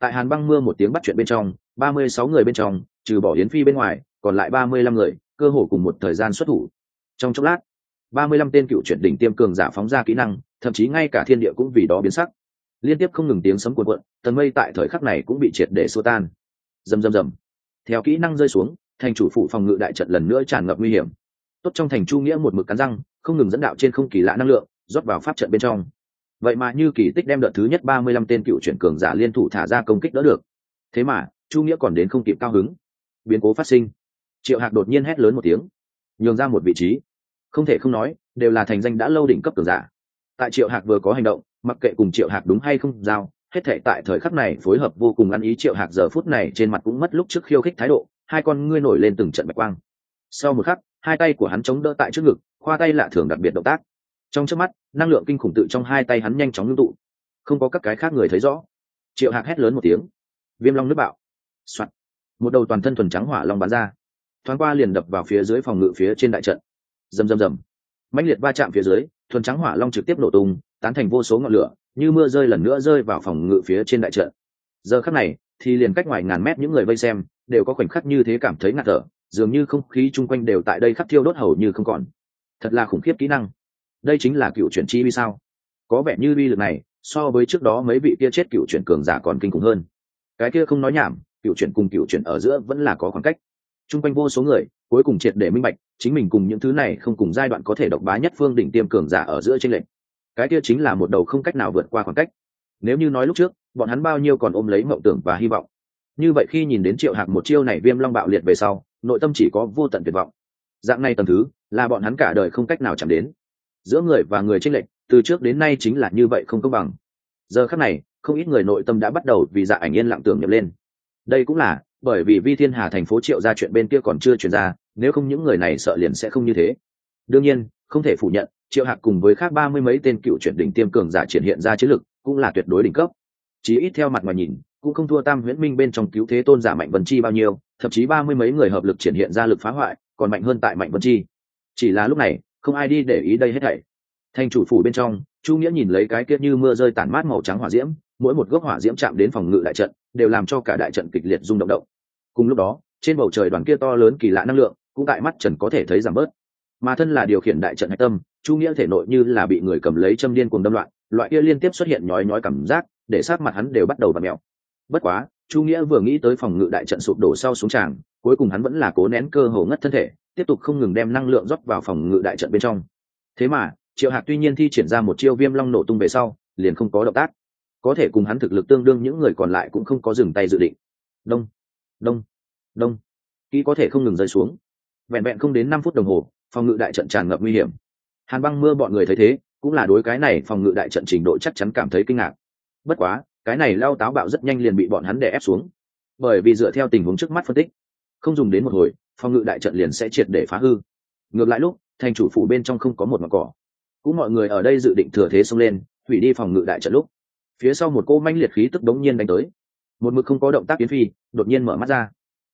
Tại hàn băng mưa một tiếng bắt chuyện bên trong, ba mươi sáu người bên trong, trừ bỏ yến phi bên ngoài, còn lại ba mươi lăm người, cơ hồ cùng một thời gian xuất thủ. Trong chốc lát, ba mươi lăm tên cựu chuyển đỉnh tiêm cường giả phóng ra kỹ năng, thậm chí ngay cả thiên địa cũng vì đó biến sắc. Liên tiếp không ngừng tiếng sấm cuộn cuộn, tầng mây tại thời khắc này cũng bị triệt để xua tan. Rầm rầm rầm. Theo kỹ năng rơi xuống, thành chủ phụ phòng ngự đại trận lần nữa tràn ngập nguy hiểm tốt trong thành chu nghĩa một mực cắn răng, không ngừng dẫn đạo trên không kỳ lạ năng lượng, rót vào pháp trận bên trong. Vậy mà như kỳ tích đem đợt thứ nhất ba mươi lăm tên cựu chuyển cường giả liên thủ thả ra công kích đỡ được. Thế mà, chu nghĩa còn đến không kịp cao hứng. Biến cố phát sinh. Triệu hạc đột nhiên hét lớn một tiếng. Nhường ra một vị trí. Không thể không nói, đều là thành danh đã lâu đỉnh cấp cường giả. Tại triệu hạc vừa có hành động, mặc kệ cùng triệu hạc đúng hay không giao, hết thể tại thời khắc này phối hợp vô cùng ăn ý triệu hạc giờ phút này trên mặt cũng mất lúc trước khiêu khích thái độ, hai con ngươi nổi lên từng trận bạch quang. Sau một khắc hai tay của hắn chống đỡ tại trước ngực khoa tay lạ thường đặc biệt động tác. Trong trước mắt năng lượng kinh khủng tự trong hai tay hắn nhanh chóng ngưng tụ. Không có các cái khác người thấy rõ. Triệu hạc hét lớn một tiếng. Viêm long nước bạo, bạo、Soạn. một đầu toàn thân thuần trắng hỏa long bắn ra. Thoáng qua liền đập vào phía dưới phòng ngự phía trên đại trận. Rầm rầm rầm. Mãnh liệt va chạm phía dưới thuần trắng hỏa long trực tiếp nổ tung tán thành vô số ngọn lửa như mưa rơi lần nữa rơi vào phòng ngự phía trên đại trận. Giờ khắc này thì liền cách ngoài ngàn mét những người vây xem đều có khoảnh khắc như thế cảm thấy ngạt thở dường như không khí chung quanh đều tại đây khắp thiêu đốt hầu như không còn. Thật là khủng khiếp kỹ năng. Đây chính là cựu chuyển chi vi sao? Có vẻ như vi lực này, so với trước đó mấy vị kia chết cựu chuyển cường giả còn kinh khủng hơn. Cái kia không nói nhảm, cựu chuyển cùng cựu chuyển ở giữa vẫn là có khoảng cách. Chung quanh vô số người, cuối cùng triệt để minh bạch, chính mình cùng những thứ này không cùng giai đoạn có thể độc bá nhất phương đỉnh tiêm cường giả ở giữa tranh lệch. Cái kia chính là một đầu không cách nào vượt qua khoảng cách. Nếu như nói lúc trước, bọn hắn bao nhiêu còn ôm lấy mộng tưởng và hy vọng như vậy khi nhìn đến triệu hạc một chiêu này viêm long bạo liệt về sau, nội tâm chỉ có vô tận tuyệt vọng. Dạng này tầm thứ, là bọn hắn cả đời không cách nào chạm đến. Giữa người và người tranh lệch, từ trước đến nay chính là như vậy không công bằng. Giờ khắc này, không ít người nội tâm đã bắt đầu vì dạ ảnh yên lặng tưởng nhập lên. Đây cũng là bởi vì vi thiên hà thành phố triệu ra chuyện bên kia còn chưa chuyển ra, nếu không những người này sợ liền sẽ không như thế. Đương nhiên, không thể phủ nhận, triệu hạc cùng với khác ba mươi mấy tên cựu chuyển đỉnh tiêm cường giả triển hiện ra chiến lực cũng là tuyệt đối đỉnh cấp. Chí ít theo mặt mà nhìn cũng không thua tam huyễn minh bên trong cứu thế tôn giả mạnh vân chi bao nhiêu, thậm chí ba mươi mấy người hợp lực triển hiện ra lực phá hoại, còn mạnh hơn tại mạnh vân chi. Chỉ là lúc này, không ai đi để ý đây hết thảy. Thành chủ phủ bên trong, chu nghĩa nhìn lấy cái kia như mưa rơi tản mát màu trắng hỏa diễm, mỗi một gốc hỏa diễm chạm đến phòng ngự đại trận, đều làm cho cả đại trận kịch liệt rung động động. Cùng lúc đó, trên bầu trời đoàn kia to lớn kỳ lạ năng lượng, cũng tại mắt trần có thể thấy giảm bớt. Mà thân là điều khiển đại trận hạch tâm, chu nghĩa thể nội như là bị người cầm lấy châm điên cuồng đâm loạn, loại kia liên tiếp xuất hiện nhói nhói cảm giác, để sát mặt hắn đều bắt đầu và mèo bất quá, chu nghĩa vừa nghĩ tới phòng ngự đại trận sụp đổ sau xuống tràng, cuối cùng hắn vẫn là cố nén cơ hồ ngất thân thể, tiếp tục không ngừng đem năng lượng rót vào phòng ngự đại trận bên trong. Thế mà, triệu hạc tuy nhiên thi triển ra một chiêu viêm long nổ tung về sau, liền không có động tác. Có thể cùng hắn thực lực tương đương những người còn lại cũng không có dừng tay dự định. Đông đông đông. Kỹ có thể không ngừng rơi xuống. Vẹn vẹn không đến năm phút đồng hồ, phòng ngự đại trận tràn ngập nguy hiểm. Hàn băng mưa bọn người thấy thế, cũng là đối cái này phòng ngự đại trận trình độ chắc chắn cảm thấy kinh ngạc. Bất quá cái này lao táo bạo rất nhanh liền bị bọn hắn đè ép xuống. Bởi vì dựa theo tình huống trước mắt phân tích, không dùng đến một hồi, phòng ngự đại trận liền sẽ triệt để phá hư. Ngược lại lúc, thành chủ phủ bên trong không có một mặt cỏ. Cũng mọi người ở đây dự định thừa thế xông lên, hủy đi phòng ngự đại trận lúc. Phía sau một cô manh liệt khí tức đống nhiên đánh tới. Một mực không có động tác biến phi, đột nhiên mở mắt ra.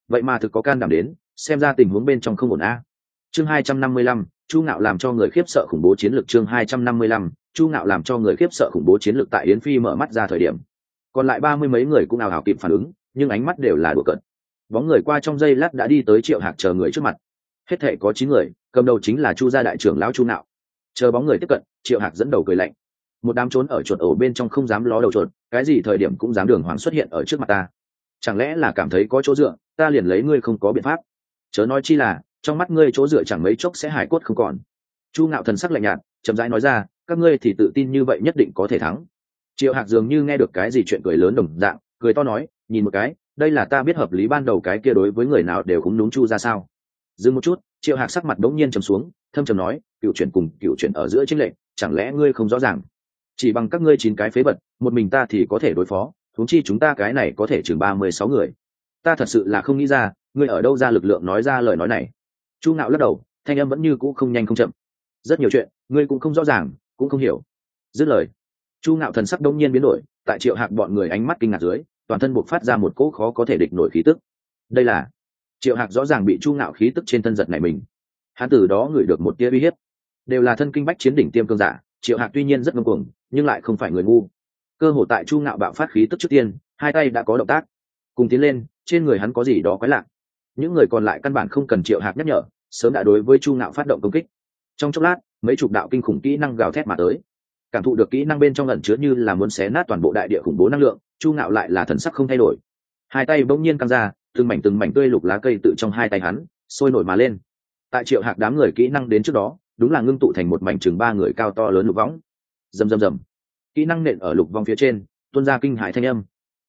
Vậy mà thực có can đảm đến, xem ra tình huống bên trong không ổn a. Chương hai trăm năm mươi lăm, chu ngạo làm cho người khiếp sợ khủng bố chiến lược chương hai trăm năm mươi lăm, chu ngạo làm cho người khiếp sợ khủng bố chiến lược tại yến phi mở mắt ra thời điểm còn lại ba mươi mấy người cũng nào hảo kịp phản ứng, nhưng ánh mắt đều là đùa cợt. Bóng người qua trong giây lát đã đi tới triệu hạc chờ người trước mặt. Hết thể có chín người, cầm đầu chính là chu gia đại trưởng lão chu nạo. Chờ bóng người tiếp cận, triệu hạc dẫn đầu cười lạnh. Một đám trốn ở chuột ổ bên trong không dám ló đầu chuột, cái gì thời điểm cũng dám đường hoàng xuất hiện ở trước mặt ta. Chẳng lẽ là cảm thấy có chỗ dựa, ta liền lấy ngươi không có biện pháp. Chớ nói chi là, trong mắt ngươi chỗ dựa chẳng mấy chốc sẽ hải cốt không còn. Chu ngạo thần sắc lạnh nhạt, chậm rãi nói ra, các ngươi thì tự tin như vậy nhất định có thể thắng triệu hạc dường như nghe được cái gì chuyện cười lớn đồng dạng, cười to nói, nhìn một cái, đây là ta biết hợp lý ban đầu cái kia đối với người nào đều cũng đúng chu ra sao? Dừng một chút, triệu hạc sắc mặt đống nhiên trầm xuống, thâm trầm nói, cựu chuyển cùng cựu chuyển ở giữa chính lệnh chẳng lẽ ngươi không rõ ràng? Chỉ bằng các ngươi chín cái phế vật, một mình ta thì có thể đối phó thúng chi chúng ta cái này có thể chừng ba mươi sáu người. Ta thật sự là không nghĩ ra, ngươi ở đâu ra lực lượng nói ra lời nói này. Chu ngạo lắc đầu, thanh âm vẫn như cũ không nhanh không chậm. Rất nhiều chuyện, ngươi cũng không rõ ràng, cũng không hiểu. Dứt lời chu ngạo thần sắc đông nhiên biến đổi, tại triệu hạc bọn người ánh mắt kinh ngạc dưới, toàn thân buộc phát ra một cỗ khó có thể địch nổi khí tức. Đây là, triệu hạc rõ ràng bị chu ngạo khí tức trên thân giật này mình. Hắn từ đó ngửi được một tia uy hiếp. Đều là thân kinh bách chiến đỉnh tiêm cương giả, triệu hạc tuy nhiên rất ngông cuồng, nhưng lại không phải người ngu. Cơ hội tại chu ngạo bạo phát khí tức trước tiên, hai tay đã có động tác. Cùng tiến lên, trên người hắn có gì đó quái lạ. Những người còn lại căn bản không cần triệu hạc nhắc nhở, sớm đã đối với chu ngạo phát động công kích. Trong chốc lát, mấy chục đạo kinh khủng kỹ năng gào thét mà tới cảm thụ được kỹ năng bên trong ẩn chứa như là muốn xé nát toàn bộ đại địa khủng bố năng lượng, chu ngạo lại là thần sắc không thay đổi. Hai tay bỗng nhiên căng ra, từng mảnh từng mảnh tươi lục lá cây tự trong hai tay hắn, sôi nổi mà lên. Tại triệu hạc đám người kỹ năng đến trước đó, đúng là ngưng tụ thành một mảnh chừng ba người cao to lớn lục võng. Rầm rầm rầm. Kỹ năng nện ở lục vong phía trên, tuôn ra kinh hại thanh âm.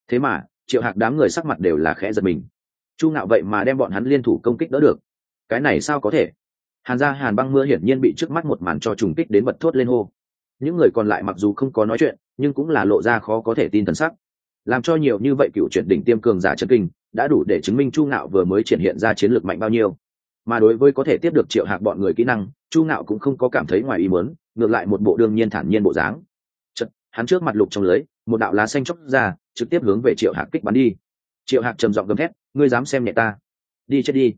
Thế mà, triệu hạc đám người sắc mặt đều là khẽ giật mình. Chu ngạo vậy mà đem bọn hắn liên thủ công kích đỡ được. Cái này sao có thể? Hàn ra hàn băng mưa hiển nhiên bị trước mắt một màn cho trùng kích đến bật thốt lên hô những người còn lại mặc dù không có nói chuyện nhưng cũng là lộ ra khó có thể tin thần sắc. Làm cho nhiều như vậy cựu chuyện đỉnh tiêm cường giả chân kinh đã đủ để chứng minh chu ngạo vừa mới triển hiện ra chiến lược mạnh bao nhiêu. Mà đối với có thể tiếp được triệu hạc bọn người kỹ năng chu ngạo cũng không có cảm thấy ngoài ý muốn ngược lại một bộ đương nhiên thản nhiên bộ dáng. Chật, hắn trước mặt lục trong lưới một đạo lá xanh chóc ra trực tiếp hướng về triệu hạc kích bắn đi. Triệu hạc trầm giọng gầm thét ngươi dám xem nhẹ ta? Đi chết đi.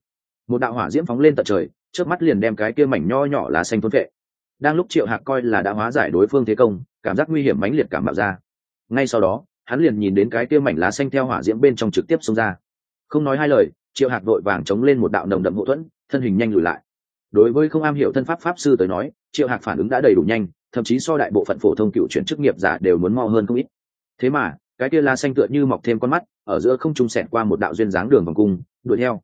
Một đạo hỏa diễm phóng lên tận trời trước mắt liền đem cái kia mảnh nho nhỏ lá xanh thôn vệ đang lúc triệu hạc coi là đã hóa giải đối phương thế công, cảm giác nguy hiểm mãnh liệt cảm bạo ra. Ngay sau đó, hắn liền nhìn đến cái kia mảnh lá xanh theo hỏa diễm bên trong trực tiếp xông ra. Không nói hai lời, triệu hạc vội vàng chống lên một đạo nồng đậm hậu thuẫn, thân hình nhanh lùi lại. Đối với không am hiểu thân pháp pháp sư tới nói, triệu hạc phản ứng đã đầy đủ nhanh, thậm chí so đại bộ phận phổ thông cựu chuyển chức nghiệp giả đều muốn mo hơn không ít. Thế mà, cái kia lá xanh tựa như mọc thêm con mắt, ở giữa không trung sẹt qua một đạo duyên dáng đường vòng cung, đuổi theo.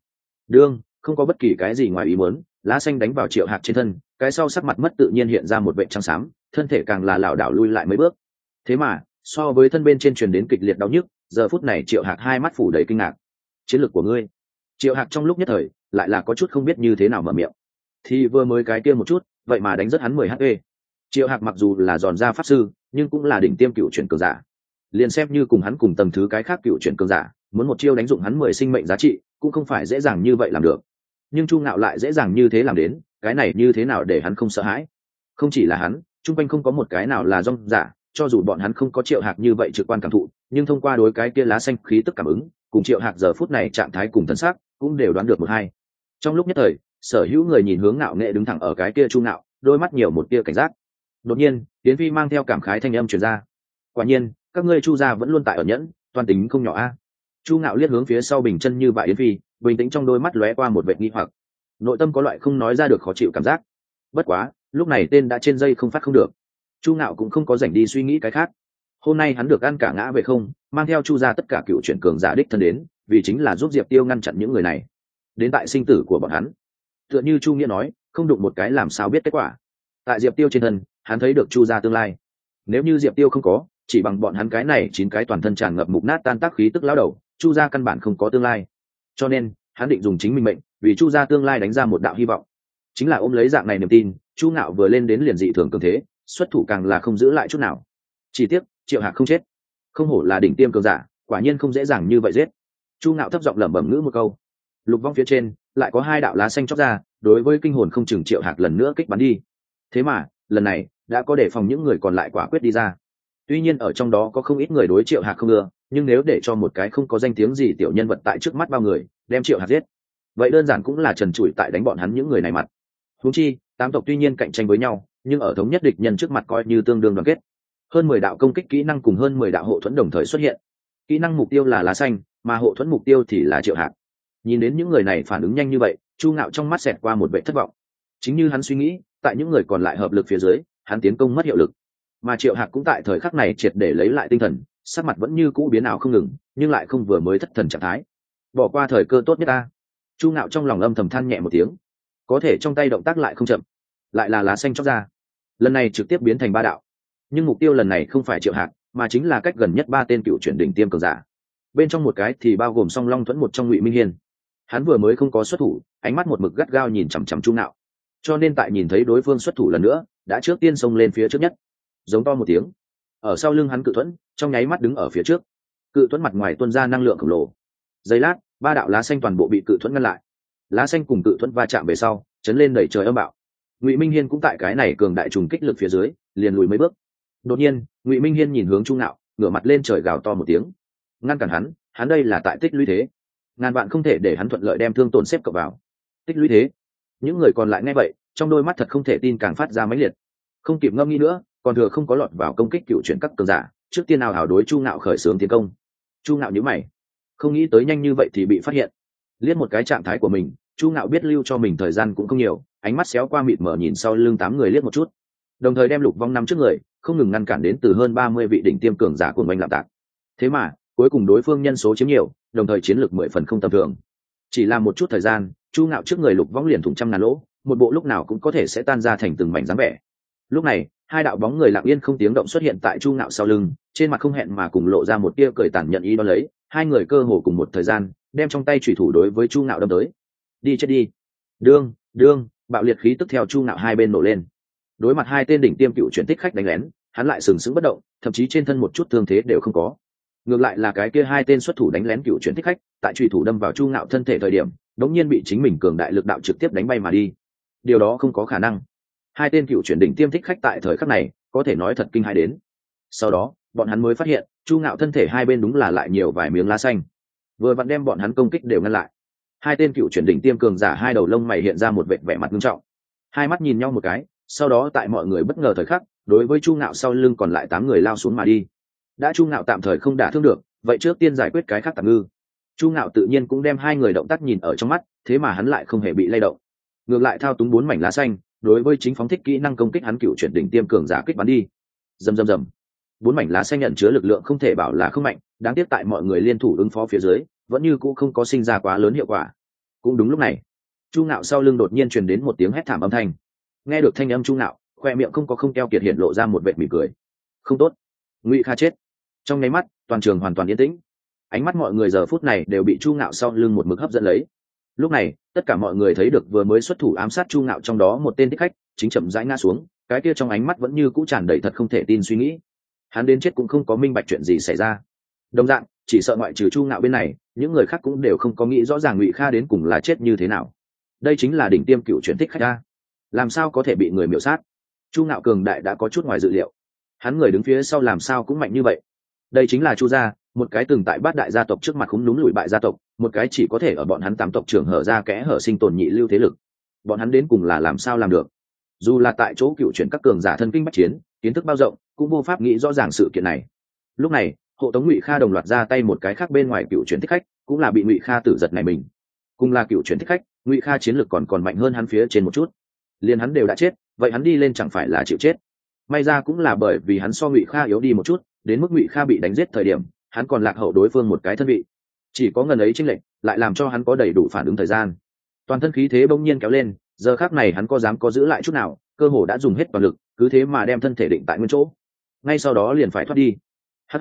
Đương, không có bất kỳ cái gì ngoài ý muốn, lá xanh đánh vào triệu hạc trên thân cái sau sắc mặt mất tự nhiên hiện ra một vệ trắng xám, thân thể càng là lảo đảo lui lại mấy bước. Thế mà, so với thân bên trên truyền đến kịch liệt đau nhức, giờ phút này triệu hạc hai mắt phủ đầy kinh ngạc. Chiến lược của ngươi. Triệu hạc trong lúc nhất thời, lại là có chút không biết như thế nào mở miệng. Thì vừa mới cái kia một chút, vậy mà đánh rất hắn mười hp triệu hạc mặc dù là giòn ra pháp sư, nhưng cũng là đỉnh tiêm cựu chuyển cường giả. Liền xem như cùng hắn cùng tầm thứ cái khác cựu chuyển cường giả, muốn một chiêu đánh dụng hắn mười sinh mệnh giá trị, cũng không phải dễ dàng như vậy làm được. Nhưng chu ngạo lại dễ dàng như thế làm đến cái này như thế nào để hắn không sợ hãi? Không chỉ là hắn, chung quanh không có một cái nào là rong giả cho dù bọn hắn không có triệu hạc như vậy trực quan cảm thụ, nhưng thông qua đối cái kia lá xanh khí tức cảm ứng, cùng triệu hạc giờ phút này trạng thái cùng thân xác, cũng đều đoán được một hai. Trong lúc nhất thời, sở hữu người nhìn hướng ngạo nghệ đứng thẳng ở cái kia chu ngạo, đôi mắt nhiều một tia cảnh giác. Đột nhiên tiến vi mang theo cảm khái thanh âm truyền ra. Quả nhiên, các ngươi chu gia vẫn luôn tại ở nhẫn, toàn tính không nhỏ a. Chu ngạo liếc hướng phía sau bình chân như bại yến phi, bình tĩnh trong đôi mắt lóe qua một vệ nghi hoặc nội tâm có loại không nói ra được khó chịu cảm giác. Bất quá, lúc này tên đã trên dây không phát không được. Chu ngạo cũng không có dành đi suy nghĩ cái khác. Hôm nay hắn được ăn cả ngã về không, mang theo chu ra tất cả cựu chuyển cường giả đích thân đến, vì chính là giúp diệp tiêu ngăn chặn những người này. Đến tại sinh tử của bọn hắn. Tựa như chu nghĩa nói, không đụng một cái làm sao biết kết quả. Tại diệp tiêu trên thân, hắn thấy được chu ra tương lai. Nếu như diệp tiêu không có, chỉ bằng bọn hắn cái này chín cái toàn thân tràn ngập mục nát tan tác khí tức lao đầu, chu ra căn bản không có tương lai. Cho nên, hắn định dùng chính mình mệnh vì chu gia tương lai đánh ra một đạo hy vọng. Chính là ôm lấy dạng này niềm tin, chu ngạo vừa lên đến liền dị thường cường thế, xuất thủ càng là không giữ lại chút nào. Chỉ tiếc, triệu hạc không chết. Không hổ là đỉnh tiêm cường giả, quả nhiên không dễ dàng như vậy giết. Chu ngạo thấp giọng lẩm bẩm ngữ một câu. Lục vong phía trên, lại có hai đạo lá xanh chóc ra, đối với kinh hồn không chừng triệu hạc lần nữa kích bắn đi. Thế mà, lần này, đã có đề phòng những người còn lại quả quyết đi ra. Tuy nhiên ở trong đó có không ít người đối triệu hạc không ưa, nhưng nếu để cho một cái không có danh tiếng gì tiểu nhân vật tại trước mắt bao người, đem triệu hạc giết vậy đơn giản cũng là trần trụi tại đánh bọn hắn những người này mặt. Húng chi, tám tộc tuy nhiên cạnh tranh với nhau, nhưng ở thống nhất địch nhân trước mặt coi như tương đương đoàn kết. Hơn mười đạo công kích kỹ năng cùng hơn mười đạo hộ thuẫn đồng thời xuất hiện. Kỹ năng mục tiêu là lá xanh, mà hộ thuẫn mục tiêu thì là triệu hạt. Nhìn đến những người này phản ứng nhanh như vậy, chu ngạo trong mắt xẹt qua một vệ thất vọng. Chính như hắn suy nghĩ, tại những người còn lại hợp lực phía dưới, hắn tiến công mất hiệu lực. Mà triệu hạc cũng tại thời khắc này triệt để lấy lại tinh thần, sắc mặt vẫn như cũ biến ảo không ngừng, nhưng lại không vừa mới thất thần trạng thái. Bỏ qua thời cơ tốt nhất ta chu ngạo trong lòng âm thầm than nhẹ một tiếng. Có thể trong tay động tác lại không chậm, lại là lá xanh chóc ra. Lần này trực tiếp biến thành ba đạo. Nhưng mục tiêu lần này không phải triệu hạc, mà chính là cách gần nhất ba tên cựu chuyển đỉnh tiêm cường giả. Bên trong một cái thì bao gồm song long thuẫn một trong ngụy minh hiên. Hắn vừa mới không có xuất thủ, ánh mắt một mực gắt gao nhìn chằm chằm chu ngạo. Cho nên tại nhìn thấy đối phương xuất thủ lần nữa, đã trước tiên xông lên phía trước nhất. Giống to một tiếng. Ở sau lưng hắn cự thuẫn, trong nháy mắt đứng ở phía trước. Cự thuẫn mặt ngoài tuân ra năng lượng khổng lồ. Giây lát ba đạo lá xanh toàn bộ bị cự thuẫn ngăn lại. Lá xanh cùng cự thuẫn va chạm về sau, chấn lên đẩy trời âm bạo. Ngụy minh hiên cũng tại cái này cường đại trùng kích lực phía dưới, liền lùi mấy bước. Đột nhiên, ngụy minh hiên nhìn hướng trung nạo, ngửa mặt lên trời gào to một tiếng. Ngăn cản hắn hắn đây là tại tích lũy thế. Ngàn bạn không thể để hắn thuận lợi đem thương tổn xếp cập vào. Tích lũy thế? Những người còn lại nghe vậy, trong đôi mắt thật không thể tin càng phát ra máy liệt. Không kịp ngâm nghĩ nữa, còn thừa không có lọt vào công kích cựu chuyển các cường giả, trước tiên nào hảo đối chu ngạo khởi xướng tiến công. Chu ngạo nhữ mày không nghĩ tới nhanh như vậy thì bị phát hiện. Liếc một cái trạng thái của mình, chu ngạo biết lưu cho mình thời gian cũng không nhiều, ánh mắt xéo qua mịt mở nhìn sau lưng tám người liếc một chút. Đồng thời đem lục vong năm trước người, không ngừng ngăn cản đến từ hơn ba mươi vị đỉnh tiêm cường giả của mình lạm tạc. Thế mà, cuối cùng đối phương nhân số chiếm nhiều, đồng thời chiến lược mười phần không tầm thường. Chỉ là một chút thời gian, chu ngạo trước người lục vong liền thủng trăm ngàn lỗ, một bộ lúc nào cũng có thể sẽ tan ra thành từng mảnh dáng vẻ. Lúc này, hai đạo bóng người lặng yên không tiếng động xuất hiện tại chu ngạo sau lưng, trên mặt không hẹn mà cùng lộ ra một tia cười tàn nhận ý đo lấy hai người cơ hồ cùng một thời gian, đem trong tay thủy thủ đối với chu ngạo đâm tới. Đi chết đi. Đương đương, bạo liệt khí tức theo chu ngạo hai bên nổ lên. Đối mặt hai tên đỉnh tiêm cựu chuyển tích khách đánh lén, hắn lại sừng sững bất động, thậm chí trên thân một chút thương thế đều không có. Ngược lại là cái kia hai tên xuất thủ đánh lén cựu chuyển thích khách, tại trùy thủ đâm vào chu ngạo thân thể thời điểm, đống nhiên bị chính mình cường đại lực đạo trực tiếp đánh bay mà đi. Điều đó không có khả năng. Hai tên cựu chuyển đỉnh tiêm thích khách tại thời khắc này, có thể nói thật kinh hai đến. Sau đó bọn hắn mới phát hiện, chu ngạo thân thể hai bên đúng là lại nhiều vài miếng lá xanh. Vừa vặn đem bọn hắn công kích đều ngăn lại. Hai tên cựu chuyển đỉnh tiêm cường giả hai đầu lông mày hiện ra một vệ vẻ mặt nghiêm trọng. Hai mắt nhìn nhau một cái, sau đó tại mọi người bất ngờ thời khắc, đối với chu ngạo sau lưng còn lại tám người lao xuống mà đi. Đã chu ngạo tạm thời không đả thương được, vậy trước tiên giải quyết cái khác tạm ngư. Chu ngạo tự nhiên cũng đem hai người động tác nhìn ở trong mắt, thế mà hắn lại không hề bị lay động. Ngược lại thao túng bốn mảnh lá xanh, đối với chính phóng thích kỹ năng công kích hắn cựu chuyển đỉnh tiêm cường giả kích bắn đi. Dầm dầm dầm bốn mảnh lá xanh nhận chứa lực lượng không thể bảo là không mạnh, đáng tiếc tại mọi người liên thủ ứng phó phía dưới, vẫn như cũ không có sinh ra quá lớn hiệu quả. Cũng đúng lúc này, chu ngạo sau lưng đột nhiên truyền đến một tiếng hét thảm âm thanh. Nghe được thanh âm chu ngạo, khoe miệng không có không keo kiệt hiện lộ ra một vệ mỉm cười. Không tốt, ngụy kha chết. Trong nháy mắt, toàn trường hoàn toàn yên tĩnh. Ánh mắt mọi người giờ phút này đều bị chu ngạo sau lưng một mực hấp dẫn lấy. Lúc này, tất cả mọi người thấy được vừa mới xuất thủ ám sát chu ngạo trong đó một tên thích khách, chính chậm rãi ngã xuống, cái kia trong ánh mắt vẫn như cũ tràn đầy thật không thể tin suy nghĩ hắn đến chết cũng không có minh bạch chuyện gì xảy ra. Đồng dạng, chỉ sợ ngoại trừ chu ngạo bên này, những người khác cũng đều không có nghĩ rõ ràng ngụy kha đến cùng là chết như thế nào. Đây chính là đỉnh tiêm cựu chuyển thích khách ta. Làm sao có thể bị người miểu sát? Chu ngạo cường đại đã có chút ngoài dự liệu. Hắn người đứng phía sau làm sao cũng mạnh như vậy. Đây chính là chu gia, một cái từng tại bát đại gia tộc trước mặt khúng núm lùi bại gia tộc, một cái chỉ có thể ở bọn hắn tám tộc trưởng hở ra kẽ hở sinh tồn nhị lưu thế lực. Bọn hắn đến cùng là làm sao làm được? Dù là tại chỗ cựu chuyển các cường giả thân kinh bắc chiến kiến thức bao rộng, cũng vô pháp nghĩ rõ ràng sự kiện này. Lúc này, hộ tống ngụy kha đồng loạt ra tay một cái khác bên ngoài cựu chuyển thích khách, cũng là bị ngụy kha tử giật này mình. Cùng là cựu chuyển thích khách, ngụy kha chiến lược còn còn mạnh hơn hắn phía trên một chút. Liền hắn đều đã chết, vậy hắn đi lên chẳng phải là chịu chết? May ra cũng là bởi vì hắn so ngụy kha yếu đi một chút, đến mức ngụy kha bị đánh giết thời điểm, hắn còn lạc hậu đối phương một cái thân vị. Chỉ có ngần ấy tranh lệch, lại làm cho hắn có đầy đủ phản ứng thời gian. Toàn thân khí thế bỗng nhiên kéo lên, giờ khác này hắn có dám có giữ lại chút nào cơ hồ đã dùng hết toàn lực, cứ thế mà đem thân thể định tại nguyên chỗ. Ngay sau đó liền phải thoát đi. Hh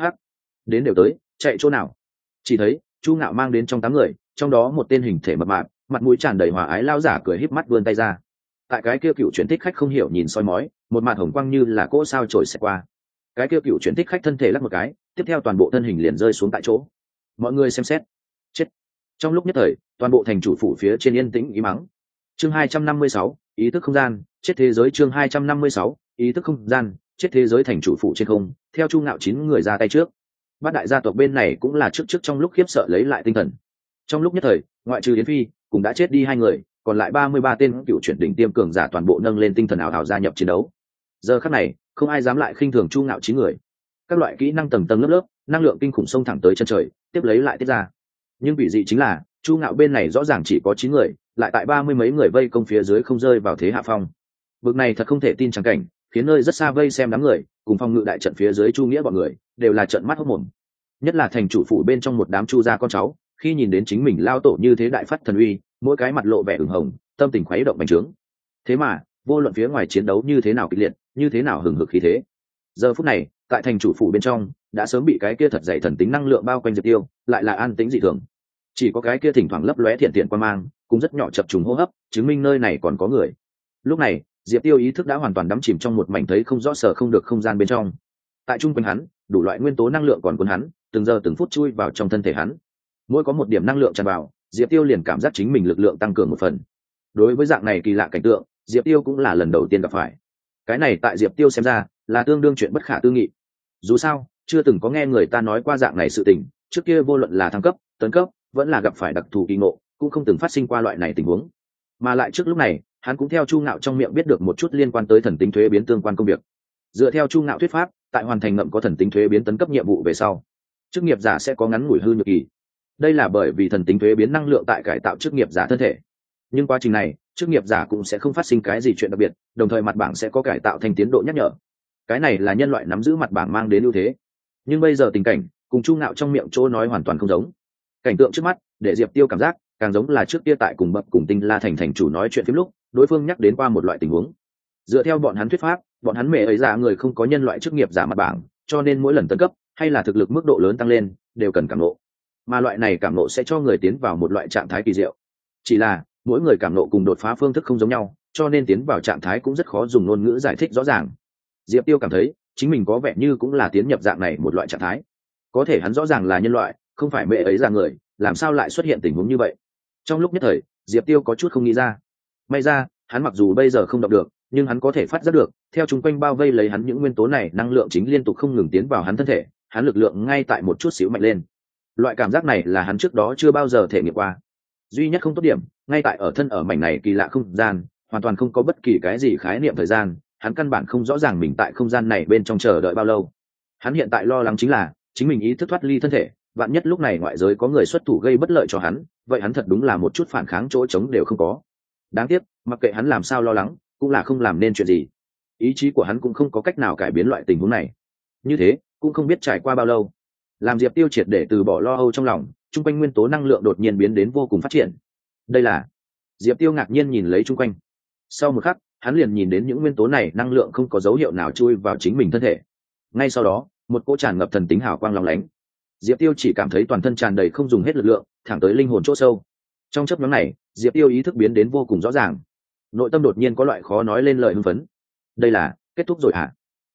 đến đều tới, chạy chỗ nào? Chỉ thấy, chu ngạo mang đến trong tám người, trong đó một tên hình thể mập mạp, mặt mũi tràn đầy hòa ái lao giả cười híp mắt vươn tay ra. Tại cái kia cựu chuyển thích khách không hiểu nhìn soi mói, một mặt hồng quang như là cỗ sao trổi xẹt qua. Cái kia cựu chuyển thích khách thân thể lắc một cái, tiếp theo toàn bộ thân hình liền rơi xuống tại chỗ. Mọi người xem xét. Chết. Trong lúc nhất thời, toàn bộ thành chủ phủ phía trên yên tĩnh ý mắng chương hai trăm năm mươi sáu, ý thức không gian chết thế giới chương hai trăm năm mươi sáu, ý thức không gian, chết thế giới thành chủ phụ trên không, theo chu ngạo chín người ra tay trước. Bát đại gia tộc bên này cũng là trước trước trong lúc khiếp sợ lấy lại tinh thần. Trong lúc nhất thời, ngoại trừ yến phi, cũng đã chết đi hai người, còn lại ba mươi ba tên cựu chuyển đỉnh tiêm cường giả toàn bộ nâng lên tinh thần ảo hảo gia nhập chiến đấu. Giờ khắc này, không ai dám lại khinh thường chu ngạo chín người. Các loại kỹ năng tầng tầng lớp lớp, năng lượng kinh khủng xông thẳng tới chân trời, tiếp lấy lại tiết ra. Nhưng vị dị chính là, chu ngạo bên này rõ ràng chỉ có chín người, lại tại ba mươi mấy người vây công phía dưới không rơi vào thế hạ phong. Bực này thật không thể tin chẳng cảnh, khiến nơi rất xa vây xem đám người, cùng phong ngự đại trận phía dưới chu nghĩa bọn người, đều là trận mắt hốt mồm. Nhất là thành chủ phủ bên trong một đám chu gia con cháu, khi nhìn đến chính mình lao tổ như thế đại phát thần uy, mỗi cái mặt lộ vẻ ửng hồng, tâm tình khuấy động bành trướng. Thế mà, vô luận phía ngoài chiến đấu như thế nào kịch liệt, như thế nào hừng hực khí thế. Giờ phút này, tại thành chủ phủ bên trong, đã sớm bị cái kia thật dày thần tính năng lượng bao quanh diệp tiêu, lại là an tĩnh dị thường. Chỉ có cái kia thỉnh thoảng lấp lóe thiện thiện qua mang, cũng rất nhỏ chập trùng hô hấp, chứng minh nơi này còn có người. Lúc này diệp tiêu ý thức đã hoàn toàn đắm chìm trong một mảnh thấy không rõ sở không được không gian bên trong. Tại trung quanh hắn, đủ loại nguyên tố năng lượng còn cuốn hắn, từng giờ từng phút chui vào trong thân thể hắn. Mỗi có một điểm năng lượng tràn vào, diệp tiêu liền cảm giác chính mình lực lượng tăng cường một phần. Đối với dạng này kỳ lạ cảnh tượng, diệp tiêu cũng là lần đầu tiên gặp phải. Cái này tại diệp tiêu xem ra là tương đương chuyện bất khả tư nghị. Dù sao, chưa từng có nghe người ta nói qua dạng này sự tình, trước kia vô luận là thăng cấp, tấn cấp, vẫn là gặp phải đặc thù kỳ ngộ, cũng không từng phát sinh qua loại này tình huống. Mà lại trước lúc này hắn cũng theo chu ngạo trong miệng biết được một chút liên quan tới thần tính thuế biến tương quan công việc. Dựa theo chu ngạo thuyết pháp, tại hoàn thành ngậm có thần tính thuế biến tấn cấp nhiệm vụ về sau, chức nghiệp giả sẽ có ngắn ngủi hư nhược kỳ. Đây là bởi vì thần tính thuế biến năng lượng tại cải tạo chức nghiệp giả thân thể. Nhưng quá trình này, chức nghiệp giả cũng sẽ không phát sinh cái gì chuyện đặc biệt, đồng thời mặt bảng sẽ có cải tạo thành tiến độ nhắc nhở. Cái này là nhân loại nắm giữ mặt bảng mang đến ưu thế. Nhưng bây giờ tình cảnh, cùng chu ngạo trong miệng chỗ nói hoàn toàn không giống. Cảnh tượng trước mắt, để diệp tiêu cảm giác càng giống là trước kia tại cùng bậc cùng tinh la thành thành chủ nói chuyện phim lúc, đối phương nhắc đến qua một loại tình huống. Dựa theo bọn hắn thuyết pháp, bọn hắn mẹ ấy ra người không có nhân loại chức nghiệp giả mặt bảng, cho nên mỗi lần tấn cấp, hay là thực lực mức độ lớn tăng lên, đều cần cảm nộ. Mà loại này cảm nộ sẽ cho người tiến vào một loại trạng thái kỳ diệu. Chỉ là, mỗi người cảm nộ cùng đột phá phương thức không giống nhau, cho nên tiến vào trạng thái cũng rất khó dùng ngôn ngữ giải thích rõ ràng. Diệp tiêu cảm thấy, chính mình có vẻ như cũng là tiến nhập dạng này một loại trạng thái. Có thể hắn rõ ràng là nhân loại, không phải mẹ ấy ra người, làm sao lại xuất hiện tình huống như vậy? Trong lúc nhất thời, diệp tiêu có chút không nghĩ ra. May ra, hắn mặc dù bây giờ không đọc được, nhưng hắn có thể phát giác được, theo chung quanh bao vây lấy hắn những nguyên tố này, năng lượng chính liên tục không ngừng tiến vào hắn thân thể, hắn lực lượng ngay tại một chút xíu mạnh lên. Loại cảm giác này là hắn trước đó chưa bao giờ thể nghiệm qua. Duy nhất không tốt điểm, ngay tại ở thân ở mảnh này kỳ lạ không gian, hoàn toàn không có bất kỳ cái gì khái niệm thời gian, hắn căn bản không rõ ràng mình tại không gian này bên trong chờ đợi bao lâu. Hắn hiện tại lo lắng chính là, chính mình ý thức thoát ly thân thể vạn nhất lúc này ngoại giới có người xuất thủ gây bất lợi cho hắn, vậy hắn thật đúng là một chút phản kháng chỗ trống đều không có. Đáng tiếc, mặc kệ hắn làm sao lo lắng, cũng là không làm nên chuyện gì. Ý chí của hắn cũng không có cách nào cải biến loại tình huống này. Như thế, cũng không biết trải qua bao lâu. Làm diệp tiêu triệt để từ bỏ lo âu trong lòng, chung quanh nguyên tố năng lượng đột nhiên biến đến vô cùng phát triển. Đây là, diệp tiêu ngạc nhiên nhìn lấy chung quanh. Sau một khắc, hắn liền nhìn đến những nguyên tố này năng lượng không có dấu hiệu nào chui vào chính mình thân thể. Ngay sau đó, một cỗ tràn ngập thần tính hào quang lòng lánh diệp tiêu chỉ cảm thấy toàn thân tràn đầy không dùng hết lực lượng, thẳng tới linh hồn c h ỗ sâu. Trong chấp nhóm này, diệp tiêu ý thức biến đến vô cùng rõ ràng. Nội tâm đột nhiên có loại khó nói lên lời hưng phấn. Đây là, kết thúc rồi hả?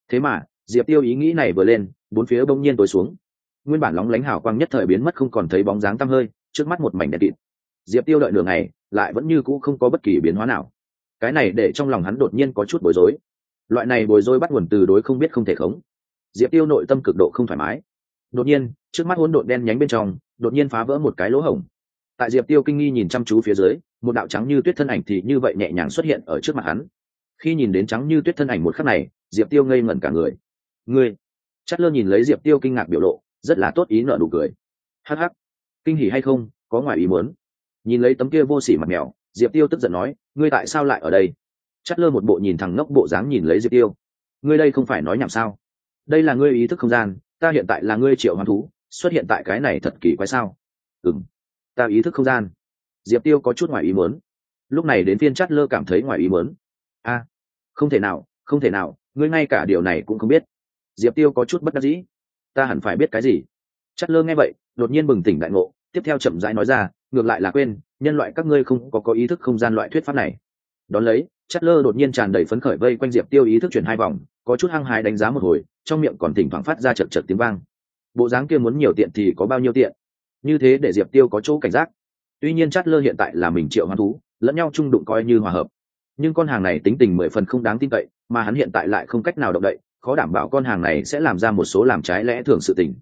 Thế mà, diệp tiêu ý nghĩ này vừa lên, bốn phía bỗng nhiên tối xuống. Nguyên bản lóng lánh hào quang nhất thời biến mất không còn thấy bóng dáng tăm hơi, trước mắt một mảnh đèn kịt. Diệp tiêu đợi nửa ngày, lại vẫn như cũ không có bất kỳ biến hóa nào. Cái này để trong lòng hắn đột nhiên có chút bối rối. Loại này bối rối bắt nguồn từ đối không biết không thể khống. Diệp tiêu nội tâm cực độ không thoải mái đột nhiên, trước mắt hỗn độn đen nhánh bên trong, đột nhiên phá vỡ một cái lỗ hổng. Tại diệp tiêu kinh nghi nhìn chăm chú phía dưới, một đạo trắng như tuyết thân ảnh thì như vậy nhẹ nhàng xuất hiện ở trước mặt hắn. Khi nhìn đến trắng như tuyết thân ảnh một khắc này, diệp tiêu ngây ngẩn cả người. Ngươi? Chất lơ nhìn lấy diệp tiêu kinh ngạc biểu lộ, rất là tốt ý nợ nụ cười. Hắc hắc, kinh hỉ hay không, có ngoài ý muốn. Nhìn lấy tấm kia vô sỉ mặt mèo, diệp tiêu tức giận nói, ngươi tại sao lại ở đây? Chất lơ một bộ nhìn thằng ngốc bộ dáng nhìn lấy diệp tiêu. Ngươi đây không phải nói nhảm sao? Đây là ngươi ý thức không gian ta hiện tại là ngươi triệu hoán thú, xuất hiện tại cái này thật kỳ quái sao? Ừ m ta ý thức không gian. Diệp tiêu có chút ngoài ý muốn. Lúc này đến phiên chát lơ cảm thấy ngoài ý muốn. A, không thể nào, không thể nào, ngươi ngay cả điều này cũng không biết. Diệp tiêu có chút bất đắc dĩ. Ta hẳn phải biết cái gì? Chát lơ nghe vậy, đột nhiên bừng tỉnh đại ngộ, tiếp theo chậm rãi nói ra, ngược lại là quên, nhân loại các ngươi không có có ý thức không gian loại thuyết pháp này. Đón lấy, chát lơ đột nhiên tràn đầy phấn khởi vây quanh diệp tiêu ý thức chuyển hai vòng có chút hăng hái đánh giá một hồi, trong miệng còn thỉnh thoảng phát ra chật chật tiếng vang. Bộ dáng kia muốn nhiều tiện thì có bao nhiêu tiện? Như thế để diệp tiêu có chỗ cảnh giác. Tuy nhiên chát lơ hiện tại là mình triệu hoán thú, lẫn nhau trung đụng coi như hòa hợp. Nhưng con hàng này tính tình mười phần không đáng tin cậy, mà hắn hiện tại lại không cách nào động đậy, khó đảm bảo con hàng này sẽ làm ra một số làm trái lẽ thường sự tình.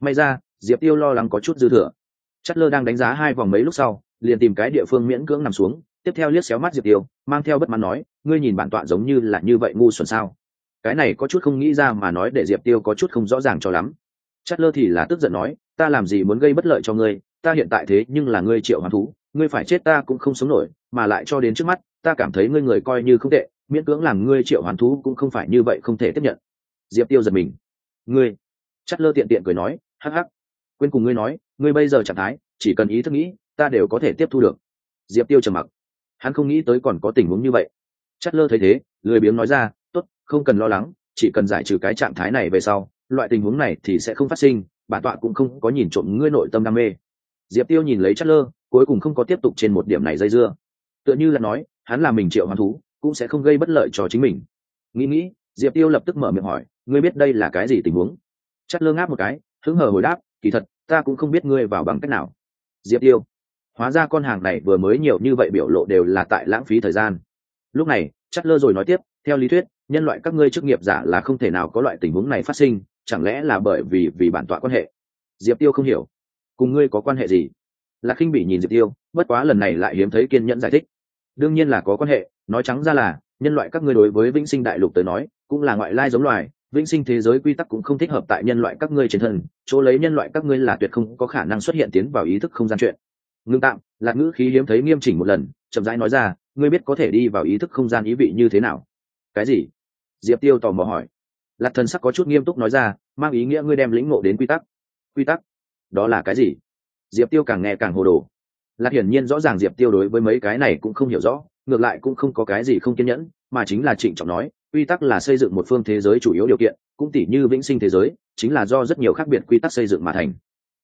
May ra, diệp tiêu lo lắng có chút dư thừa. Chát lơ đang đánh giá hai vòng mấy lúc sau, liền tìm cái địa phương miễn cưỡng nằm xuống, tiếp theo liếc xéo mắt diệp tiêu, mang theo bất mãn nói, ngươi nhìn bản tọa giống như là như vậy ngu xuẩn sao? Cái này có chút không nghĩ ra mà nói để diệp tiêu có chút không rõ ràng cho lắm. Chất lơ thì là tức giận nói, ta làm gì muốn gây bất lợi cho ngươi? Ta hiện tại thế nhưng là ngươi triệu hoán thú, ngươi phải chết ta cũng không sống nổi, mà lại cho đến trước mắt, ta cảm thấy ngươi người coi như không tệ, miễn cưỡng làm ngươi triệu hoán thú cũng không phải như vậy không thể tiếp nhận. Diệp tiêu giật mình. Ngươi? Chất lơ tiện tiện cười nói, hắc hắc. Quên cùng ngươi nói, ngươi bây giờ trạng thái, chỉ cần ý thức nghĩ, ta đều có thể tiếp thu được. Diệp tiêu trầm mặc. Hắn không nghĩ tới còn có tình huống như vậy. Chất lơ thấy thế, lười biếng nói ra không cần lo lắng, chỉ cần giải trừ cái trạng thái này về sau, loại tình huống này thì sẽ không phát sinh, bản tọa cũng không có nhìn trộm ngươi nội tâm đam mê. Diệp tiêu nhìn lấy chất lơ cuối cùng không có tiếp tục trên một điểm này dây dưa. Tựa như là nói, hắn là mình triệu hoàn thú, cũng sẽ không gây bất lợi cho chính mình. Nghĩ nghĩ, diệp tiêu lập tức mở miệng hỏi, ngươi biết đây là cái gì tình huống? Chất lơ ngáp một cái, hứng hờ hồi đáp, kỳ thật, ta cũng không biết ngươi vào bằng cách nào. Diệp tiêu, hóa ra con hàng này vừa mới nhiều như vậy biểu lộ đều là tại lãng phí thời gian. Lúc này chất lơ rồi nói tiếp, theo lý thuyết nhân loại các ngươi chức nghiệp giả là không thể nào có loại tình huống này phát sinh, chẳng lẽ là bởi vì vì bản tọa quan hệ? Diệp tiêu không hiểu. Cùng ngươi có quan hệ gì? Lạc khinh bị nhìn diệp tiêu, bất quá lần này lại hiếm thấy kiên nhẫn giải thích. Đương nhiên là có quan hệ, nói trắng ra là, nhân loại các ngươi đối với vĩnh sinh đại lục tới nói, cũng là ngoại lai giống loài, vĩnh sinh thế giới quy tắc cũng không thích hợp tại nhân loại các ngươi trên thân, chỗ lấy nhân loại các ngươi là tuyệt không có khả năng xuất hiện tiến vào ý thức không gian chuyện. Ngưng tạm, lạc ngữ khí hiếm thấy nghiêm chỉnh một lần, chậm rãi nói ra, ngươi biết có thể đi vào ý thức không gian ý vị như thế nào? Cái gì? Diệp tiêu tò mò hỏi. Lạc thần sắc có chút nghiêm túc nói ra, mang ý nghĩa ngươi đem lĩnh ngộ đến quy tắc. Quy tắc? Đó là cái gì? Diệp tiêu càng nghe càng hồ đồ. Lạc hiển nhiên rõ ràng diệp tiêu đối với mấy cái này cũng không hiểu rõ, ngược lại cũng không có cái gì không kiên nhẫn, mà chính là trịnh trọng nói, quy tắc là xây dựng một phương thế giới chủ yếu điều kiện, cũng tỷ như vĩnh sinh thế giới, chính là do rất nhiều khác biệt quy tắc xây dựng mà thành.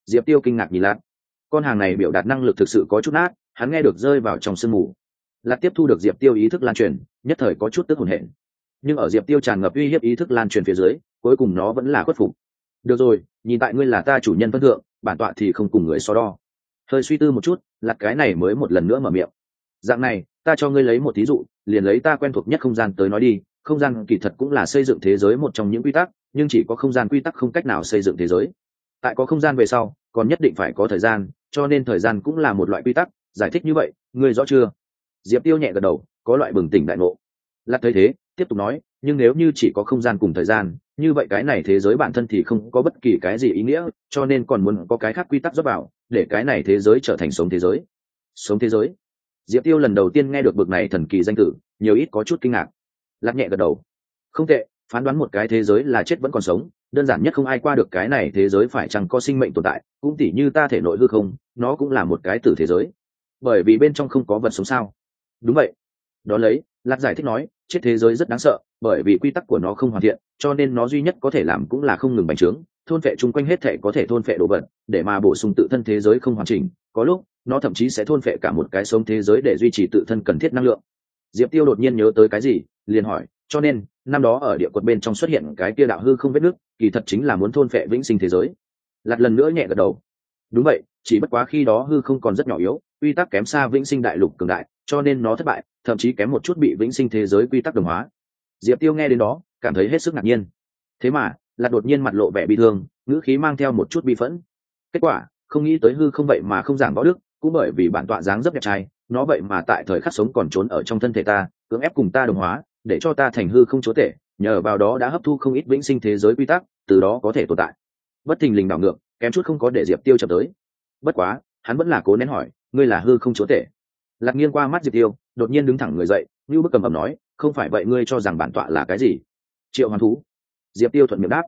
Diệp tiêu kinh ngạc nhìn lạc con hàng này biểu đạt năng lực thực sự có chút nát, hắn nghe được rơi vào trong sương mù. Lạc tiếp thu được diệp tiêu ý thức lan truyền, nhất thời có chút tức hồn hển nhưng ở diệp tiêu tràn ngập uy hiếp ý thức lan truyền phía dưới, cuối cùng nó vẫn là khuất phục. Được rồi, nhìn tại ngươi là ta chủ nhân phân thượng, bản tọa thì không cùng người so đo. Hơi suy tư một chút là cái này mới một lần nữa mở miệng. Dạng này, ta cho ngươi lấy một thí dụ, liền lấy ta quen thuộc nhất không gian tới nói đi, không gian kỳ thật cũng là xây dựng thế giới một trong những quy tắc, nhưng chỉ có không gian quy tắc không cách nào xây dựng thế giới. Tại có không gian về sau, còn nhất định phải có thời gian, cho nên thời gian cũng là một loại quy tắc, giải thích như vậy, ngươi rõ chưa? Diệp tiêu nhẹ gật đầu, có loại bừng tỉnh đại ngộ. Lặt thấy thế tiếp tục nói, nhưng nếu như chỉ có không gian cùng thời gian, như vậy cái này thế giới bản thân thì không có bất kỳ cái gì ý nghĩa, cho nên còn muốn có cái khác quy tắc dốc vào, để cái này thế giới trở thành sống thế giới. Sống thế giới? Diệp tiêu lần đầu tiên nghe được bực này thần kỳ danh tử, nhiều ít có chút kinh ngạc. Lạc nhẹ gật đầu. Không tệ, phán đoán một cái thế giới là chết vẫn còn sống, đơn giản nhất không ai qua được cái này thế giới phải chẳng có sinh mệnh tồn tại, cũng tỉ như ta thể nội hư không, nó cũng là một cái tử thế giới. Bởi vì bên trong không có vật sống sao. Đúng vậy. Đó lấy lạc giải thích nói, chết thế giới rất đáng sợ, bởi vì quy tắc của nó không hoàn thiện, cho nên nó duy nhất có thể làm cũng là không ngừng bành trướng, thôn phệ chung quanh hết thể có thể thôn phệ đồ vật, để mà bổ sung tự thân thế giới không hoàn chỉnh. Có lúc, nó thậm chí sẽ thôn phệ cả một cái sống thế giới để duy trì tự thân cần thiết năng lượng. Diệp tiêu đột nhiên nhớ tới cái gì, liền hỏi, cho nên, năm đó ở địa quật bên trong xuất hiện cái kia đạo hư không vết nước, kỳ thật chính là muốn thôn phệ vĩnh sinh thế giới. Lặt lần nữa nhẹ gật đầu. Đúng vậy, chỉ bất quá khi đó hư không còn rất nhỏ yếu, quy tắc kém xa vĩnh sinh đại lục cường đại cho nên nó thất bại, thậm chí kém một chút bị vĩnh sinh thế giới quy tắc đồng hóa. Diệp tiêu nghe đến đó, cảm thấy hết sức ngạc nhiên. Thế mà là đột nhiên mặt lộ vẻ bị thương, ngữ khí mang theo một chút bi phẫn. Kết quả, không nghĩ tới hư không vậy mà không giảng võ đức, cũng bởi vì bản tọa dáng rất đẹp trai, nó vậy mà tại thời khắc sống còn trốn ở trong thân thể ta, cưỡng ép cùng ta đồng hóa, để cho ta thành hư không chúa tể, nhờ vào đó đã hấp thu không ít vĩnh sinh thế giới quy tắc, từ đó có thể tồn tại. Bất thình lình đảo ngược, kém chút không có để diệp tiêu chậm tới. Bất quá, hắn vẫn là cố nén hỏi, ngươi là hư không chúa tể? Lạc nghiêng qua mắt diệp tiêu, đột nhiên đứng thẳng người dậy, như bức cầm ầm nói, không phải vậy ngươi cho rằng bản tọa là cái gì? Triệu hoàn thú. Diệp tiêu thuận miệng đáp.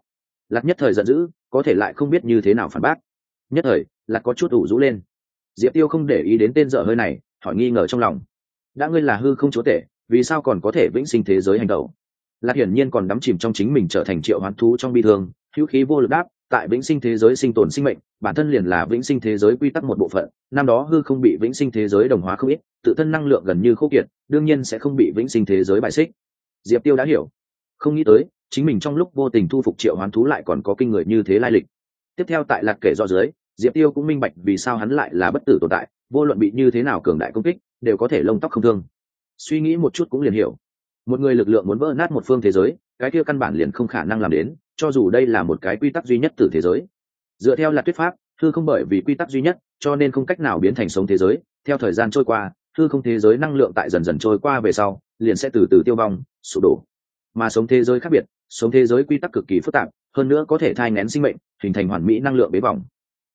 Lạc nhất thời giận dữ, có thể lại không biết như thế nào phản bác. Nhất thời, lạc có chút ủ rũ lên. Diệp tiêu không để ý đến tên dở hơi này, hỏi nghi ngờ trong lòng. Đã ngươi là hư không chúa tể, vì sao còn có thể vĩnh sinh thế giới hành động? Lạc hiển nhiên còn đắm chìm trong chính mình trở thành triệu hoán thú trong bi thương hữu khí vô lực đáp, tại vĩnh sinh thế giới sinh tồn sinh mệnh, bản thân liền là vĩnh sinh thế giới quy tắc một bộ phận, năm đó hư không bị vĩnh sinh thế giới đồng hóa không ít, tự thân năng lượng gần như khô kiệt, đương nhiên sẽ không bị vĩnh sinh thế giới bại xích. Diệp tiêu đã hiểu. Không nghĩ tới, chính mình trong lúc vô tình thu phục triệu hoán thú lại còn có kinh người như thế lai lịch. Tiếp theo tại lạc kể do dưới, diệp tiêu cũng minh bạch vì sao hắn lại là bất tử tồn tại, vô luận bị như thế nào cường đại công kích, đều có thể lông tóc không thương. Suy nghĩ một chút cũng liền hiểu. Một người lực lượng muốn vỡ nát một phương thế giới, cái kia căn bản liền không khả năng làm đến cho dù đây là một cái quy tắc duy nhất từ thế giới. Dựa theo là thuyết pháp thư không bởi vì quy tắc duy nhất, cho nên không cách nào biến thành sống thế giới. Theo thời gian trôi qua thư không thế giới năng lượng tại dần dần trôi qua về sau, liền sẽ từ từ tiêu vong, sụp đổ. Mà sống thế giới khác biệt, sống thế giới quy tắc cực kỳ phức tạp, hơn nữa có thể thai ngén sinh mệnh, hình thành hoàn mỹ năng lượng bế vòng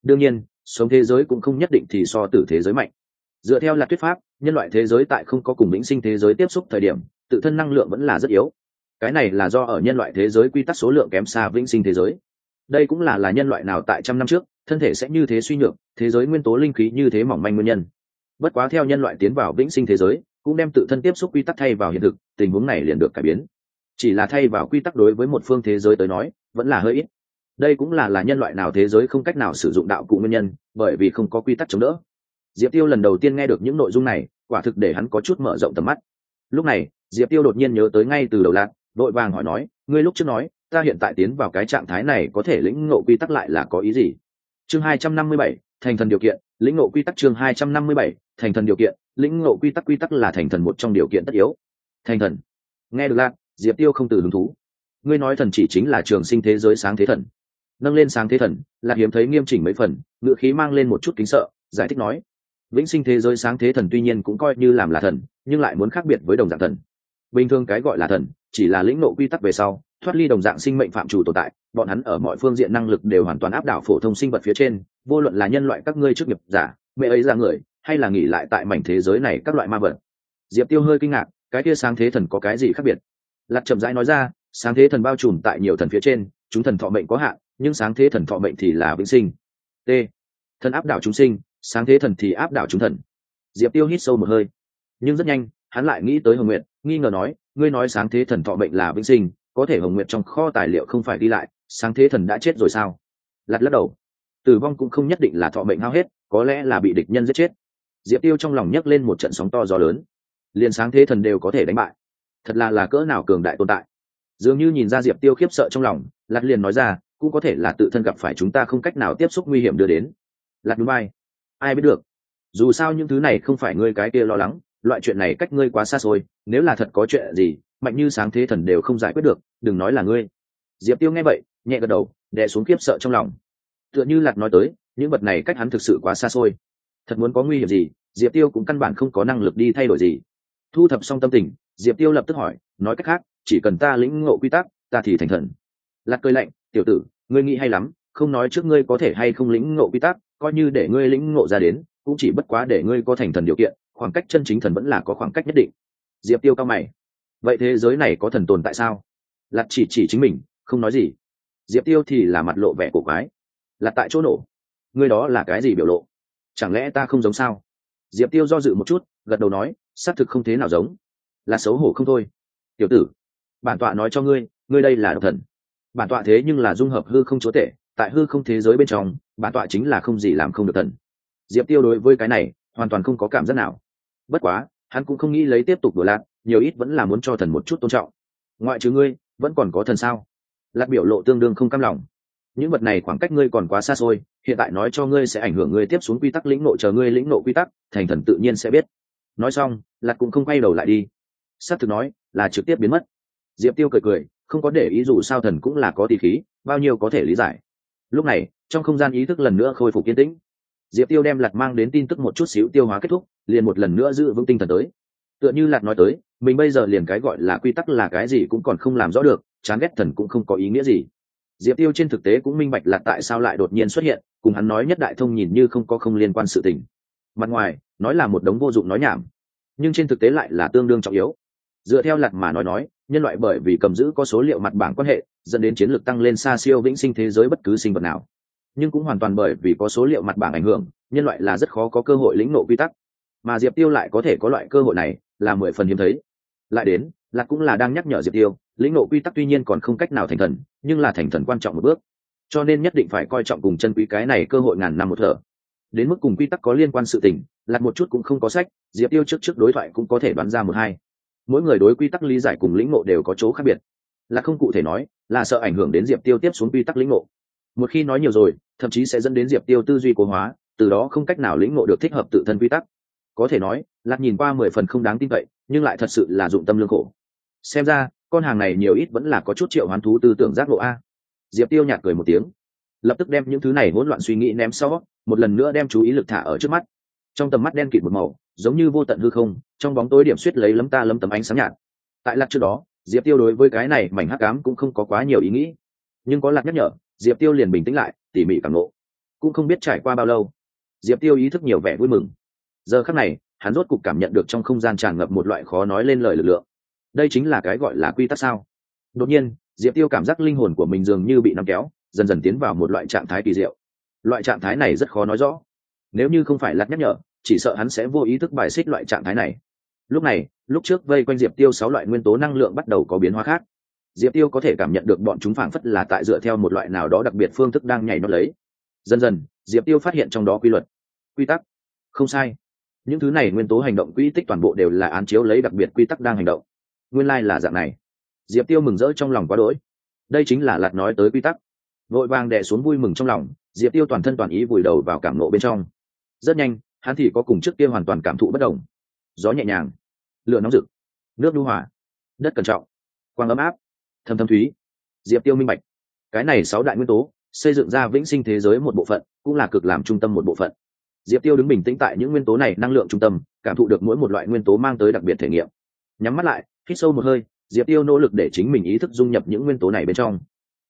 đương nhiên, sống thế giới cũng không nhất định thì so tử thế giới mạnh. Dựa theo là thuyết pháp, nhân loại thế giới tại không có cùng lĩnh sinh thế giới tiếp xúc thời điểm, tự thân năng lượng vẫn là rất yếu cái này là do ở nhân loại thế giới quy tắc số lượng kém xa vĩnh sinh thế giới. Đây cũng là là nhân loại nào tại trăm năm trước, thân thể sẽ như thế suy nhược, thế giới nguyên tố linh khí như thế mỏng manh nguyên nhân. Bất quá theo nhân loại tiến vào vĩnh sinh thế giới, cũng đem tự thân tiếp xúc quy tắc thay vào hiện thực, tình huống này liền được cải biến. Chỉ là thay vào quy tắc đối với một phương thế giới tới nói, vẫn là hơi ít. Đây cũng là là nhân loại nào thế giới không cách nào sử dụng đạo cụ nguyên nhân, bởi vì không có quy tắc chống đỡ. Diệp tiêu lần đầu tiên nghe được những nội dung này, quả thực để hắn có chút mở rộng tầm mắt. Lúc này, diệp tiêu đột nhiên nhớ tới ngay từ đầu lạc vội vàng hỏi nói, ngươi lúc trước nói, ta hiện tại tiến vào cái trạng thái này có thể lĩnh ngộ quy tắc lại là có ý gì? Chương hai trăm năm mươi bảy, thành thần điều kiện, lĩnh ngộ quy tắc chương hai trăm năm mươi bảy, thành thần điều kiện, lĩnh ngộ quy tắc quy tắc là thành thần một trong điều kiện tất yếu. Thành thần. Nghe được lạc, diệp tiêu không từ hứng thú. Ngươi nói thần chỉ chính là trường sinh thế giới sáng thế thần. Nâng lên sáng thế thần, lạc hiếm thấy nghiêm chỉnh mấy phần ngự khí mang lên một chút kính sợ, giải thích nói. Vĩnh sinh thế giới sáng thế thần tuy nhiên cũng coi như làm là thần, nhưng lại muốn khác biệt với đồng dạng thần bình thường cái gọi là thần, chỉ là lĩnh nộ quy tắc về sau, thoát ly đồng dạng sinh mệnh phạm chủ tồn tại, bọn hắn ở mọi phương diện năng lực đều hoàn toàn áp đảo phổ thông sinh vật phía trên, vô luận là nhân loại các ngươi trước nghiệp giả, mẹ ấy ra người, hay là nghỉ lại tại mảnh thế giới này các loại ma vật. Diệp tiêu hơi kinh ngạc, cái kia sáng thế thần có cái gì khác biệt? Lạc chậm rãi nói ra, sáng thế thần bao trùm tại nhiều thần phía trên, chúng thần thọ mệnh có hạn, nhưng sáng thế thần thọ mệnh thì là vĩnh sinh. T. Thần áp đảo chúng sinh, sáng thế thần thì áp đảo chúng thần. Diệp tiêu hít sâu một hơi, nhưng rất nhanh, hắn lại nghĩ tới hồng nguyện nghi ngờ nói, ngươi nói sáng thế thần thọ bệnh là vĩnh sinh, có thể hồng nguyệt trong kho tài liệu không phải đi lại, sáng thế thần đã chết rồi sao? Lặt lắc đầu. Tử vong cũng không nhất định là thọ mệnh hao hết, có lẽ là bị địch nhân giết chết. Diệp tiêu trong lòng nhấc lên một trận sóng to gió lớn. Liền sáng thế thần đều có thể đánh bại. Thật là là cỡ nào cường đại tồn tại. Dường như nhìn ra diệp tiêu khiếp sợ trong lòng lặt liền nói ra, cũng có thể là tự thân gặp phải chúng ta không cách nào tiếp xúc nguy hiểm đưa đến. Lặt núi bay ai biết được. Dù sao những thứ này không phải ngươi cái kia lo lắng loại chuyện này cách ngươi quá xa xôi, nếu là thật có chuyện gì, mạnh như sáng thế thần đều không giải quyết được, đừng nói là ngươi. Diệp tiêu nghe vậy, nhẹ gật đầu, đè xuống kiếp sợ trong lòng. Tựa như lạc nói tới, những vật này cách hắn thực sự quá xa xôi. Thật muốn có nguy hiểm gì, diệp tiêu cũng căn bản không có năng lực đi thay đổi gì. Thu thập xong tâm tình, diệp tiêu lập tức hỏi, nói cách khác, chỉ cần ta lĩnh ngộ quy tắc, ta thì thành thần. Lạc cười lạnh, tiểu tử, ngươi nghĩ hay lắm, không nói trước ngươi có thể hay không lĩnh ngộ quy tắc, coi như để ngươi lĩnh ngộ ra đến, cũng chỉ bất quá để ngươi có thành thần điều kiện khoảng cách chân chính thần vẫn là có khoảng cách nhất định. Diệp tiêu cao mày. Vậy thế giới này có thần tồn tại sao? Lặt chỉ chỉ chính mình, không nói gì. Diệp tiêu thì là mặt lộ vẻ cổ quái. Là tại chỗ nổ. Ngươi đó là cái gì biểu lộ? Chẳng lẽ ta không giống sao? Diệp tiêu do dự một chút, gật đầu nói, xác thực không thế nào giống. Là xấu hổ không thôi. Tiểu tử, bản tọa nói cho ngươi ngươi đây là độc thần. Bản tọa thế nhưng là dung hợp hư không chúa tể, tại hư không thế giới bên trong, bản tọa chính là không gì làm không được thần. Diệp tiêu đối với cái này, hoàn toàn không có cảm giác nào bất quá, hắn cũng không nghĩ lấy tiếp tục đùa lạc, nhiều ít vẫn là muốn cho thần một chút tôn trọng. Ngoại trừ ngươi, vẫn còn có thần sao? Lạc biểu lộ tương đương không cam lòng. Những vật này khoảng cách ngươi còn quá xa xôi, hiện tại nói cho ngươi sẽ ảnh hưởng ngươi tiếp xuống quy tắc lĩnh nộ chờ ngươi lĩnh nộ quy tắc, thành thần tự nhiên sẽ biết. Nói xong, lạc cũng không quay đầu lại đi. S á t thực nói, là trực tiếp biến mất. Diệp tiêu cười cười, không có để ý dù sao thần cũng là có tỷ khí, bao nhiêu có thể lý giải. Lúc này, trong không gian ý thức lần nữa khôi phục kiên tĩnh diệp tiêu đem lạt mang đến tin tức một chút xíu tiêu hóa kết thúc, liền một lần nữa giữ vững tinh thần tới. Tựa như lạt nói tới, mình bây giờ liền cái gọi là quy tắc là cái gì cũng còn không làm rõ được, chán ghét thần cũng không có ý nghĩa gì. Diệp tiêu trên thực tế cũng minh bạch là tại sao lại đột nhiên xuất hiện, cùng hắn nói nhất đại thông nhìn như không có không liên quan sự tình. Mặt ngoài, nói là một đống vô dụng nói nhảm, nhưng trên thực tế lại là tương đương trọng yếu. Dựa theo lạt mà nói nói, nhân loại bởi vì cầm giữ có số liệu mặt bảng quan hệ, dẫn đến chiến lược tăng lên xa siêu vĩnh sinh thế giới bất cứ sinh vật nào nhưng cũng hoàn toàn bởi vì có số liệu mặt bảng ảnh hưởng, nhân loại là rất khó có cơ hội lĩnh nộ quy tắc. Mà diệp tiêu lại có thể có loại cơ hội này, là mười phần hiếm thấy. Lại đến, là cũng là đang nhắc nhở diệp tiêu, lĩnh nộ quy tắc tuy nhiên còn không cách nào thành thần, nhưng là thành thần quan trọng một bước. Cho nên nhất định phải coi trọng cùng chân quý cái này cơ hội ngàn năm một thở. Đến mức cùng quy tắc có liên quan sự tình lạc một chút cũng không có sách, diệp tiêu trước trước đối thoại cũng có thể đoán ra một hai. Mỗi người đối quy tắc lý giải cùng lĩnh ngộ đều có chỗ khác biệt. Là không cụ thể nói, là sợ ảnh hưởng đến diệp tiêu tiếp xuống quy tắc lĩnh ngộ một khi nói nhiều rồi, thậm chí sẽ dẫn đến diệp tiêu tư duy cố hóa, từ đó không cách nào lĩnh ngộ được thích hợp tự thân quy tắc. Có thể nói, lạc nhìn qua mười phần không đáng tin cậy, nhưng lại thật sự là dụng tâm lương khổ. Xem ra, con hàng này nhiều ít vẫn là có chút triệu hoán thú tư tưởng giác ngộ a. Diệp tiêu nhạt cười một tiếng. Lập tức đem những thứ này hỗn loạn suy nghĩ ném sau, một lần nữa đem chú ý lực thả ở trước mắt. Trong tầm mắt đen kịt một màu, giống như vô tận hư không, trong bóng tối điểm suýt lấy lấm ta lấm tấm ánh sáng nhạt. Tại lạc trước đó, diệp tiêu đối với cái này mảnh hắc ám cũng không có quá nhiều ý nghĩ. Nhưng có lạc nhắc nhở diệp tiêu liền bình tĩnh lại, tỉ mỉ cảm ngộ cũng không biết trải qua bao lâu, diệp tiêu ý thức nhiều vẻ vui mừng. Giờ khắc này, hắn rốt cục cảm nhận được trong không gian tràn ngập một loại khó nói lên lời lực lượng. Đây chính là cái gọi là quy tắc sao? Đột nhiên, diệp tiêu cảm giác linh hồn của mình dường như bị nắm kéo, dần dần tiến vào một loại trạng thái kỳ diệu. Loại trạng thái này rất khó nói rõ. Nếu như không phải lặt nhắc nhở, chỉ sợ hắn sẽ vô ý thức bài xích loại trạng thái này. Lúc này, lúc trước vây quanh diệp tiêu sáu loại nguyên tố năng lượng bắt đầu có biến hóa khác diệp tiêu có thể cảm nhận được bọn chúng phảng phất là tại dựa theo một loại nào đó đặc biệt phương thức đang nhảy nó lấy. Dần dần, diệp tiêu phát hiện trong đó quy luật, quy tắc. Không sai. Những thứ này nguyên tố hành động quy tích toàn bộ đều là án chiếu lấy đặc biệt quy tắc đang hành động. Nguyên lai、like、là dạng này. Diệp tiêu mừng rỡ trong lòng quá đỗi. Đây chính là lạt nói tới quy tắc. Vội vàng đè xuống vui mừng trong lòng, diệp tiêu toàn thân toàn ý vùi đầu vào cảm nộ bên trong. Rất nhanh, hắn thì có cùng trước kia hoàn toàn cảm thụ bất đồng. Gió nhẹ nhàng, lửa nóng rực, nước lưu hỏa đất cẩn trọng, quang ấm áp thâm thâm thúy. Diệp tiêu minh bạch, cái này sáu đại nguyên tố, xây dựng ra vĩnh sinh thế giới một bộ phận, cũng là cực làm trung tâm một bộ phận. Diệp tiêu đứng bình tĩnh tại những nguyên tố này năng lượng trung tâm, cảm thụ được mỗi một loại nguyên tố mang tới đặc biệt thể nghiệm. Nhắm mắt lại, hít sâu một hơi, diệp tiêu nỗ lực để chính mình ý thức dung nhập những nguyên tố này bên trong.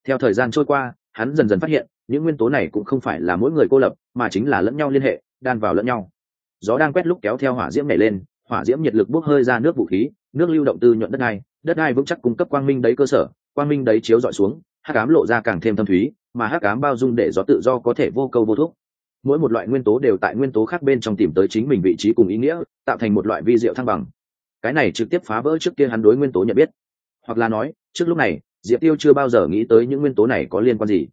Theo thời gian trôi qua, hắn dần dần phát hiện, những nguyên tố này cũng không phải là mỗi người cô lập, mà chính là lẫn nhau liên hệ, đan vào lẫn nhau. Gió đang quét lúc kéo theo hỏa diễm này lên, hỏa diễm nhiệt lực bốc hơi ra nước vũ khí, nước lưu động tư nhuận đất này đất đai vững chắc cung cấp quang minh đấy cơ sở, quang minh đấy chiếu dọi xuống, hắc ám lộ ra càng thêm thâm thúy, mà hắc ám bao dung để gió tự do có thể vô câu vô thúc. Mỗi một loại nguyên tố đều tại nguyên tố khác bên trong tìm tới chính mình vị trí cùng ý nghĩa, tạo thành một loại vi diệu thăng bằng. Cái này trực tiếp phá vỡ trước kia hắn đối nguyên tố nhận biết. Hoặc là nói, trước lúc này, diệp tiêu chưa bao giờ nghĩ tới những nguyên tố này có liên quan gì.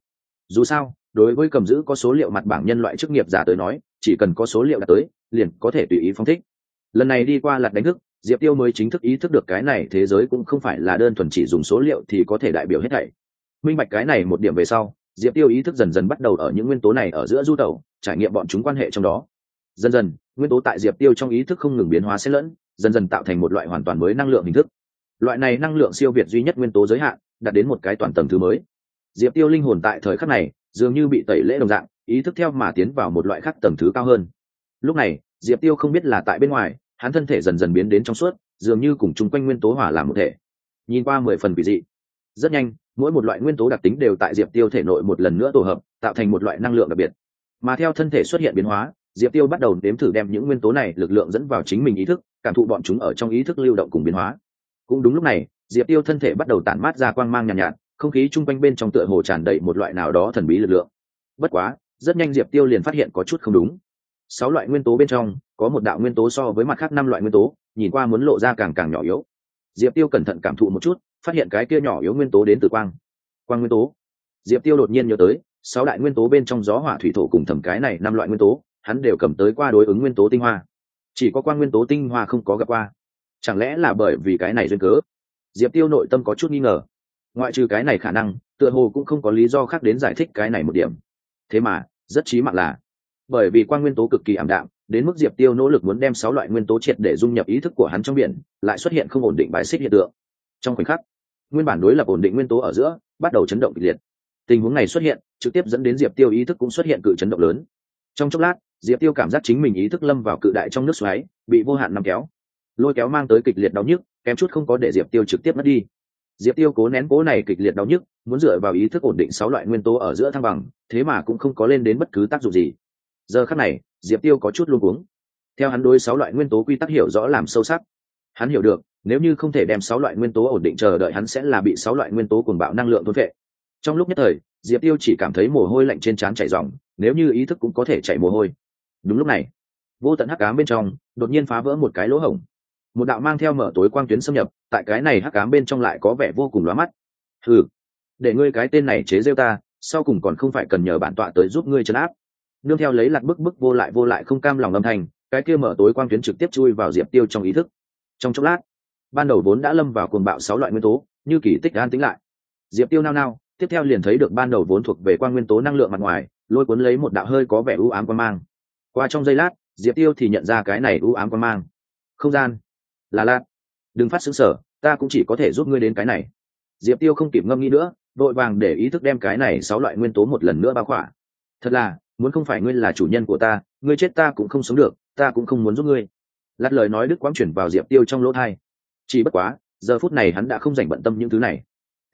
Dù sao, đối với cầm giữ có số liệu mặt bảng nhân loại chức nghiệp giả tới nói, chỉ cần có số liệu đạt tới, liền có thể tùy ý phong thích. Lần này đi qua lặt đánh thức diệp tiêu mới chính thức ý thức được cái này thế giới cũng không phải là đơn thuần chỉ dùng số liệu thì có thể đại biểu hết thảy. Minh bạch cái này một điểm về sau, diệp tiêu ý thức dần dần bắt đầu ở những nguyên tố này ở giữa du tẩu, trải nghiệm bọn chúng quan hệ trong đó. Dần dần, nguyên tố tại diệp tiêu trong ý thức không ngừng biến hóa xen lẫn, dần dần tạo thành một loại hoàn toàn mới năng lượng hình thức. Loại này năng lượng siêu việt duy nhất nguyên tố giới hạn, đạt đến một cái toàn tầng thứ mới. Diệp tiêu linh hồn tại thời khắc này, dường như bị tẩy lễ đồng dạng, ý thức theo mà tiến vào một loại khác tầng thứ cao hơn. Lúc này, diệp tiêu không biết là tại bên ngoài hắn thân thể dần dần biến đến trong suốt dường như cùng chung quanh nguyên tố hỏa làm một thể. Nhìn qua mười phần kỳ dị. Rất nhanh mỗi một loại nguyên tố đặc tính đều tại diệp tiêu thể nội một lần nữa tổ hợp tạo thành một loại năng lượng đặc biệt. Mà theo thân thể xuất hiện biến hóa diệp tiêu bắt đầu đếm thử đem những nguyên tố này lực lượng dẫn vào chính mình ý thức cảm thụ bọn chúng ở trong ý thức lưu động cùng biến hóa. Cũng đúng lúc này diệp tiêu thân thể bắt đầu tản mát ra quang mang nhàn nhạt, nhạt không khí chung quanh bên trong tựa hồ tràn đầy một loại nào đó thần bí lực lượng. Bất quá rất nhanh diệp tiêu liền phát hiện có chút không đúng. Sáu loại nguyên tố bên trong có một đạo nguyên tố so với mặt khác năm loại nguyên tố, nhìn qua muốn lộ ra càng càng nhỏ yếu. Diệp tiêu cẩn thận cảm thụ một chút, phát hiện cái kia nhỏ yếu nguyên tố đến từ quang. Quang nguyên tố. Diệp tiêu đột nhiên nhớ tới, sáu đại nguyên tố bên trong gió hỏa thủy thổ cùng thẩm cái này năm loại nguyên tố, hắn đều cầm tới qua đối ứng nguyên tố tinh hoa. Chỉ có quang nguyên tố tinh hoa không có gặp qua. Chẳng lẽ là bởi vì cái này duyên cớ? Diệp tiêu nội tâm có chút nghi ngờ. Ngoại trừ cái này khả năng, tựa hồ cũng không có lý do khác đến giải thích cái này một điểm. Thế mà, rất trí mạng là, bởi vì quan nguyên tố cực kỳ ảm đạm đến mức diệp tiêu nỗ lực muốn đem sáu loại nguyên tố triệt để dung nhập ý thức của hắn trong biển, lại xuất hiện không ổn định bài xích hiện tượng. Trong khoảnh khắc, nguyên bản đối lập ổn định nguyên tố ở giữa bắt đầu chấn động kịch liệt. Tình huống này xuất hiện, trực tiếp dẫn đến diệp tiêu ý thức cũng xuất hiện cự chấn động lớn. Trong chốc lát, diệp tiêu cảm giác chính mình ý thức lâm vào cự đại trong nước xoáy, bị vô hạn nằm kéo. Lôi kéo mang tới kịch liệt đau nhức, kém chút không có để diệp tiêu trực tiếp mất đi. Diệp tiêu cố nén cố này kịch liệt đau nhức, muốn dựa vào ý thức ổn định sáu loại nguyên tố ở giữa thăng bằng, thế mà cũng không có lên đến bất cứ tác dụng gì. Giờ khắc này diệp tiêu có chút luôn uống theo hắn đối sáu loại nguyên tố quy tắc hiểu rõ làm sâu sắc, hắn hiểu được, nếu như không thể đem sáu loại nguyên tố ổn định chờ đợi hắn sẽ là bị sáu loại nguyên tố cuồng bạo năng lượng thôn vệ trong lúc nhất thời, diệp tiêu chỉ cảm thấy mồ hôi lạnh trên trán chảy dòng nếu như ý thức cũng có thể chảy mồ hôi. Đúng lúc này, vô tận hắc ám bên trong, đột nhiên phá vỡ một cái lỗ hổng. Một đạo mang theo mở tối quang tuyến xâm nhập, tại cái này hắc ám bên trong lại có vẻ vô cùng lóa mắt. Ừ để ngươi cái tên này chế rêu ta, sau cùng còn không phải cần nhờ bản tọa tới giúp ngươi chấn áp nương theo lấy lạc bức bức vô lại vô lại không cam lòng âm thanh, cái kia mở tối quang tuyến trực tiếp chui vào diệp tiêu trong ý thức. Trong chốc lát, ban đầu vốn đã lâm vào cuồng bạo sáu loại nguyên tố, như kỳ tích an tính lại. Diệp tiêu nao nao, tiếp theo liền thấy được ban đầu vốn thuộc về quan nguyên tố năng lượng mặt ngoài, lôi cuốn lấy một đạo hơi có vẻ ưu ám quan mang. Qua trong giây lát, diệp tiêu thì nhận ra cái này ưu ám quan mang. Không gian. Là lạ đừng phát xứng sở, ta cũng chỉ có thể giúp ngươi đến cái này. Diệp tiêu không kịp ngâm nghĩ nữa vội vàng để ý thức đem cái này sáu loại nguyên tố một lần nữa bao khỏa. Thật là muốn không phải ngươi là chủ nhân của ta, ngươi chết ta cũng không sống được, ta cũng không muốn giúp ngươi. Lát lời nói đức quang chuyển vào diệp tiêu trong lỗ thai. Chỉ bất quá, giờ phút này hắn đã không dành bận tâm những thứ này.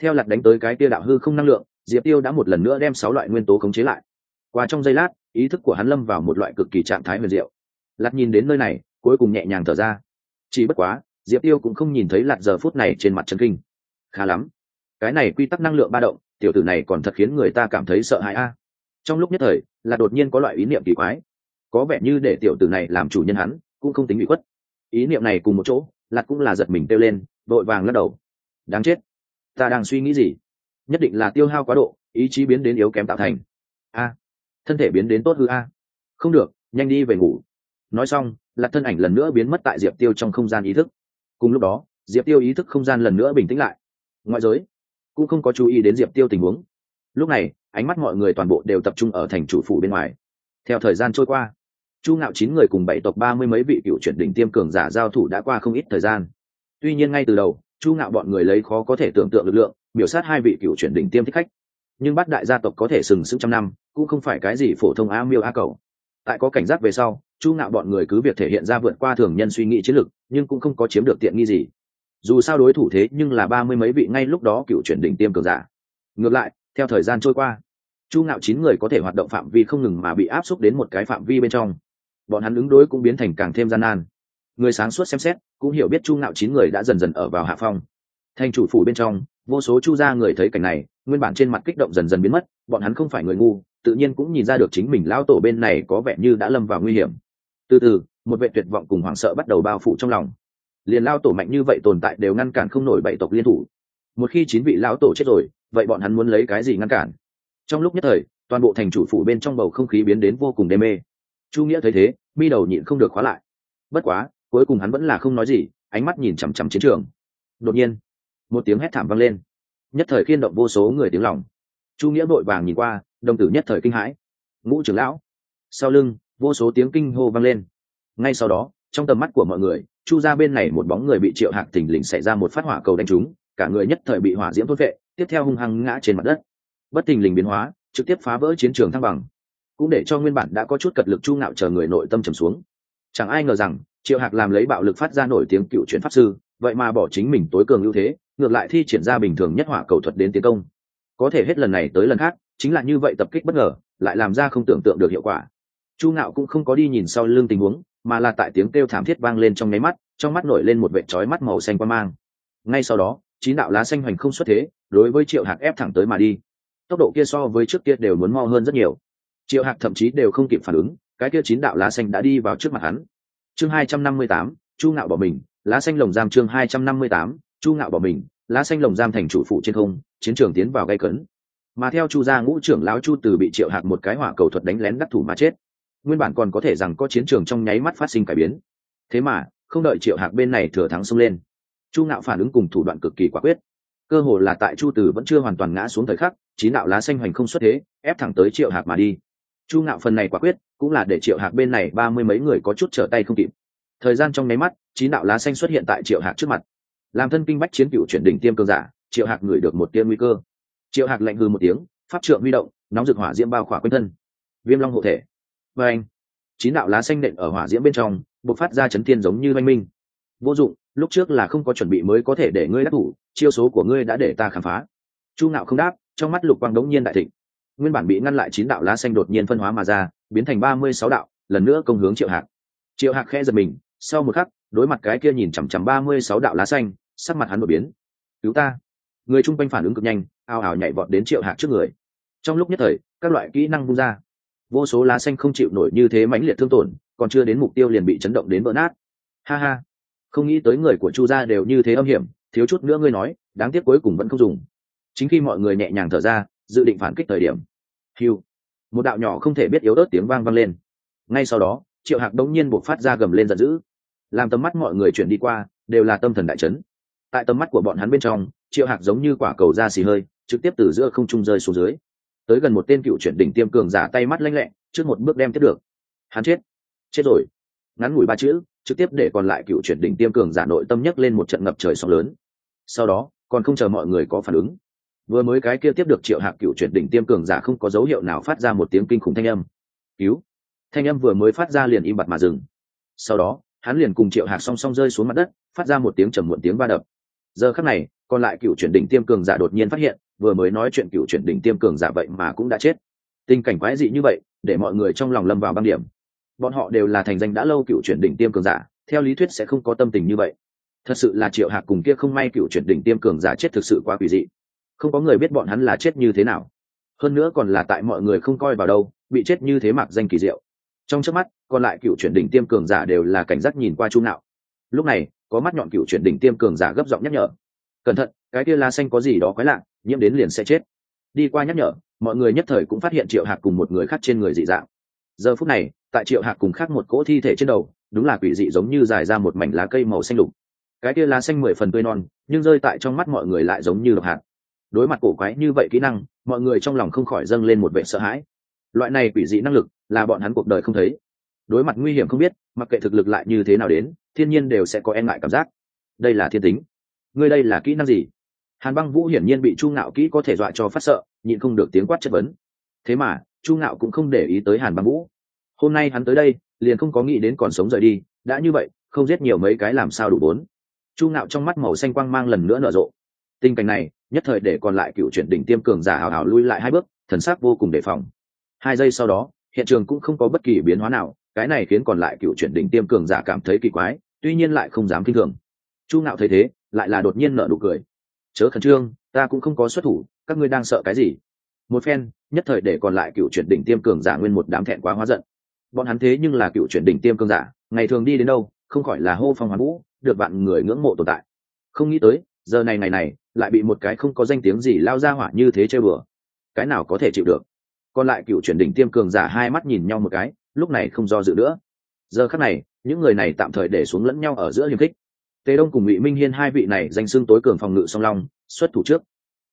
Theo lặt đánh tới cái tia đạo hư không năng lượng, diệp tiêu đã một lần nữa đem sáu loại nguyên tố khống chế lại. Qua trong giây lát, ý thức của hắn lâm vào một loại cực kỳ trạng thái huyền diệu. Lặt nhìn đến nơi này, cuối cùng nhẹ nhàng thở ra. Chỉ bất quá, diệp tiêu cũng không nhìn thấy lặt giờ phút này trên mặt chân kinh. Khá lắm. Cái này quy tắc năng lượng ba động, tiểu tử này còn thật khiến người ta cảm thấy sợ hãi a trong lúc nhất thời, là đột nhiên có loại ý niệm kỳ quái. Có vẻ như để tiểu tử này làm chủ nhân hắn, cũng không tính bị khuất. Ý niệm này cùng một chỗ, lạt cũng là giật mình kêu lên, vội vàng lắc đầu. Đáng chết. Ta đang suy nghĩ gì? Nhất định là tiêu hao quá độ, ý chí biến đến yếu kém tạo thành. A. Thân thể biến đến tốt hư a. Không được, nhanh đi về ngủ. Nói xong lạc thân ảnh lần nữa biến mất tại diệp tiêu trong không gian ý thức. Cùng lúc đó, diệp tiêu ý thức không gian lần nữa bình tĩnh lại. Ngoại giới, cũng không có chú ý đến diệp tiêu tình huống. Lúc này ánh mắt mọi người toàn bộ đều tập trung ở thành chủ phủ bên ngoài. Theo thời gian trôi qua, chu ngạo chín người cùng bảy tộc ba mươi mấy vị cựu chuyển đỉnh tiêm cường giả giao thủ đã qua không ít thời gian. Tuy nhiên ngay từ đầu, chu ngạo bọn người lấy khó có thể tưởng tượng lực lượng, biểu sát hai vị cựu chuyển đỉnh tiêm thích khách. Nhưng bắt đại gia tộc có thể sừng sững trăm năm, cũng không phải cái gì phổ thông a miêu a cầu. Tại có cảnh giác về sau, chu ngạo bọn người cứ việc thể hiện ra vượt qua thường nhân suy nghĩ chiến lược, nhưng cũng không có chiếm được tiện nghi gì. Dù sao đối thủ thế nhưng là ba mươi mấy vị ngay lúc đó cựu chuyển đỉnh tiêm cường giả. Ngược lại, theo thời gian trôi qua chu ngạo chín người có thể hoạt động phạm vi không ngừng mà bị áp xúc đến một cái phạm vi bên trong. Bọn hắn ứng đối cũng biến thành càng thêm gian nan. Người sáng suốt xem xét, cũng hiểu biết chu ngạo chín người đã dần dần ở vào hạ phong. Thành chủ phủ bên trong, vô số chu gia người thấy cảnh này, nguyên bản trên mặt kích động dần dần biến mất, bọn hắn không phải người ngu, tự nhiên cũng nhìn ra được chính mình lao tổ bên này có vẻ như đã lâm vào nguy hiểm. Từ từ, một vệ tuyệt vọng cùng hoảng sợ bắt đầu bao phủ trong lòng. Liền lao tổ mạnh như vậy tồn tại đều ngăn cản không nổi bảy tộc liên thủ. Một khi chín vị lão tổ chết rồi, vậy bọn hắn muốn lấy cái gì ngăn cản? Trong lúc nhất thời, toàn bộ thành chủ phủ bên trong bầu không khí biến đến vô cùng đê mê. Chu nghĩa thấy thế, mi đầu nhịn không được khóa lại. Bất quá, cuối cùng hắn vẫn là không nói gì, ánh mắt nhìn chằm chằm chiến trường. Đột nhiên, một tiếng hét thảm vang lên. Nhất thời khiên động vô số người tiếng lòng. Chu nghĩa vội vàng nhìn qua, đồng tử nhất thời kinh hãi. Ngũ trưởng lão! Sau lưng, vô số tiếng kinh hô vang lên. Ngay sau đó, trong tầm mắt của mọi người, chu ra bên này một bóng người bị triệu hạc thình lình xảy ra một phát hỏa cầu đánh trúng, cả người nhất thời bị hỏa diễm thốt vệ tiếp theo hung hăng ngã trên mặt đất bất thình lình biến hóa, trực tiếp phá vỡ chiến trường thăng bằng. Cũng để cho nguyên bản đã có chút cật lực chu ngạo chờ người nội tâm trầm xuống. Chẳng ai ngờ rằng, triệu hạc làm lấy bạo lực phát ra nổi tiếng cựu chuyển pháp sư, vậy mà bỏ chính mình tối cường ưu thế, ngược lại thi triển ra bình thường nhất hỏa cầu thuật đến tiến công. Có thể hết lần này tới lần khác, chính là như vậy tập kích bất ngờ, lại làm ra không tưởng tượng được hiệu quả. Chu ngạo cũng không có đi nhìn sau lưng tình huống, mà là tại tiếng kêu thảm thiết vang lên trong nháy mắt, trong mắt nổi lên một vệ trói mắt màu xanh quan mang. Ngay sau đó, chín đạo lá xanh hoành không xuất thế, đối với triệu hạc ép thẳng tới mà đi tốc độ kia so với trước kia đều muốn mo hơn rất nhiều. Triệu hạc thậm chí đều không kịp phản ứng, cái kia chín đạo lá xanh đã đi vào trước mặt hắn. Chương hai trăm năm mươi tám, chu ngạo bỏ mình, lá xanh lồng giam chương hai trăm năm mươi tám, chu ngạo bỏ mình, lá xanh lồng giam thành chủ phụ trên không, chiến trường tiến vào gây cấn. Mà theo chu gia ngũ trưởng lão chu từ bị triệu hạc một cái hỏa cầu thuật đánh lén đắc thủ mà chết. Nguyên bản còn có thể rằng có chiến trường trong nháy mắt phát sinh cải biến. Thế mà, không đợi triệu hạc bên này thừa thắng xông lên, chu ngạo phản ứng cùng thủ đoạn cực kỳ quả quyết cơ hồ là tại chu Tử vẫn chưa hoàn toàn ngã xuống thời khắc, chín đạo lá xanh hoành không xuất thế, ép thẳng tới triệu hạc mà đi. Chu ngạo phần này quả quyết, cũng là để triệu hạc bên này ba mươi mấy người có chút trở tay không kịp. Thời gian trong nháy mắt, chín đạo lá xanh xuất hiện tại triệu hạc trước mặt. Làm thân kinh bách chiến cựu chuyển đỉnh tiêm cơn giả, triệu hạc ngửi được một tia nguy cơ. Triệu hạc lạnh hư một tiếng, pháp trượng huy động, nóng rực hỏa diễm bao khỏa quanh thân. Viêm long hộ thể. Và anh chín đạo lá xanh nện ở hỏa diễm bên trong, bộc phát ra chấn thiên giống như oanh minh. Vô dụng lúc trước là không có chuẩn bị mới có thể để ngươi đắc thủ, chiêu số của ngươi đã để ta khám phá. Chu ngạo không đáp, trong mắt lục quang đống nhiên đại thịnh. Nguyên bản bị ngăn lại chín đạo lá xanh đột nhiên phân hóa mà ra, biến thành ba mươi sáu đạo, lần nữa công hướng triệu hạc. Triệu hạc khe giật mình, sau một khắc, đối mặt cái kia nhìn chằm chằm ba mươi sáu đạo lá xanh, sắc mặt hắn đột biến. Cứu ta. Người chung quanh phản ứng cực nhanh, ao ào nhảy vọt đến triệu hạc trước người. Trong lúc nhất thời, các loại kỹ năng bung ra. Vô số lá xanh không chịu nổi như thế mãnh liệt thương tổn, còn chưa đến mục tiêu liền bị chấn động đến vỡ nát. Ha ha không nghĩ tới người của chu gia đều như thế âm hiểm, thiếu chút nữa ngươi nói, đáng tiếc cuối cùng vẫn không dùng. Chính khi mọi người nhẹ nhàng thở ra, dự định phản kích thời điểm. Hiu một đạo nhỏ không thể biết yếu ớt tiếng vang vang lên. Ngay sau đó, triệu hạc đống nhiên buộc phát ra gầm lên giận dữ. Làm tầm mắt mọi người chuyển đi qua, đều là tâm thần đại chấn. Tại tầm mắt của bọn hắn bên trong, triệu hạc giống như quả cầu da xì hơi, trực tiếp từ giữa không trung rơi xuống dưới. Tới gần một tên cựu chuyển đỉnh tiêm cường giả tay mắt lanh lẹ, trước một bước đem tiếp được. Hắn chết. Chết rồi. Ngắn ngủi ba chữ trực tiếp để còn lại cựu chuyển đỉnh tiêm cường giả nội tâm nhấc lên một trận ngập trời sóng lớn. Sau đó, còn không chờ mọi người có phản ứng. Vừa mới cái kia tiếp được triệu hạc cựu chuyển đỉnh tiêm cường giả không có dấu hiệu nào phát ra một tiếng kinh khủng thanh âm. Cứu! Thanh âm vừa mới phát ra liền im bặt mà dừng. Sau đó, hắn liền cùng triệu hạc song song rơi xuống mặt đất, phát ra một tiếng trầm muộn tiếng va đập. Giờ khắc này, còn lại cựu chuyển đỉnh tiêm cường giả đột nhiên phát hiện, vừa mới nói chuyện cựu chuyển đỉnh tiêm cường giả vậy mà cũng đã chết. Tình cảnh quái dị như vậy, để mọi người trong lòng lâm vào băng điểm bọn họ đều là thành danh đã lâu cựu chuyển đỉnh tiêm cường giả, theo lý thuyết sẽ không có tâm tình như vậy. Thật sự là triệu hạc cùng kia không may cựu chuyển đỉnh tiêm cường giả chết thực sự quá quỷ dị. Không có người biết bọn hắn là chết như thế nào. Hơn nữa còn là tại mọi người không coi vào đâu, bị chết như thế mặc danh kỳ diệu. Trong trước mắt, còn lại cựu chuyển đỉnh tiêm cường giả đều là cảnh giác nhìn qua chu nạo lúc này, có mắt nhọn cựu chuyển đỉnh tiêm cường giả gấp giọng nhắc nhở. Cẩn thận, cái kia la xanh có gì đó quái lạ, nhiễm đến liền sẽ chết. Đi qua nhắc nhở, mọi người nhất thời cũng phát hiện triệu hạc cùng một người khác trên người dị dạng giờ phút này, tại triệu hạc cùng khác một cỗ thi thể trên đầu, đúng là quỷ dị giống như dài ra một mảnh lá cây màu xanh lục. Cái kia lá xanh mười phần tươi non, nhưng rơi tại trong mắt mọi người lại giống như độc hạt. Đối mặt cổ quái như vậy kỹ năng, mọi người trong lòng không khỏi dâng lên một vệ sợ hãi. Loại này quỷ dị năng lực, là bọn hắn cuộc đời không thấy. Đối mặt nguy hiểm không biết, mặc kệ thực lực lại như thế nào đến, thiên nhiên đều sẽ có e ngại cảm giác. Đây là thiên tính. Ngươi đây là kỹ năng gì? Hàn băng vũ hiển nhiên bị chu ngạo kỹ có thể dọa cho phát sợ, nhịn không được tiếng quát chất vấn. Thế mà chu ngạo cũng không để ý tới hàn băng vũ. Hôm nay hắn tới đây, liền không có nghĩ đến còn sống rời đi, đã như vậy, không giết nhiều mấy cái làm sao đủ bốn. Chu ngạo trong mắt màu xanh quang mang lần nữa nở rộ. Tình cảnh này, nhất thời để còn lại cựu chuyển đỉnh tiêm cường giả hào hào lui lại hai bước, thần sắc vô cùng đề phòng. Hai giây sau đó, hiện trường cũng không có bất kỳ biến hóa nào, cái này khiến còn lại cựu chuyển đỉnh tiêm cường giả cảm thấy kỳ quái, tuy nhiên lại không dám kinh thường. Chu ngạo thấy thế, lại là đột nhiên nở nụ cười. Chớ khẩn trương, ta cũng không có xuất thủ, các ngươi đang sợ cái gì? Một phen, nhất thời để còn lại cựu chuyển đỉnh tiêm cường giả nguyên một đám thẹn quá hóa giận. Bọn hắn thế nhưng là cựu chuyển đỉnh tiêm cường giả, ngày thường đi đến đâu, không khỏi là hô phong hoán vũ, được bạn người ngưỡng mộ tồn tại. Không nghĩ tới, giờ này ngày này, lại bị một cái không có danh tiếng gì lao ra hỏa như thế chơi bừa. Cái nào có thể chịu được? Còn lại cựu chuyển đỉnh tiêm cường giả hai mắt nhìn nhau một cái, lúc này không do dự nữa. Giờ khắc này, những người này tạm thời để xuống lẫn nhau ở giữa hiềm khích. Tề đông cùng ngụy minh hiên hai vị này danh xưng tối cường phòng ngự song long, xuất thủ trước.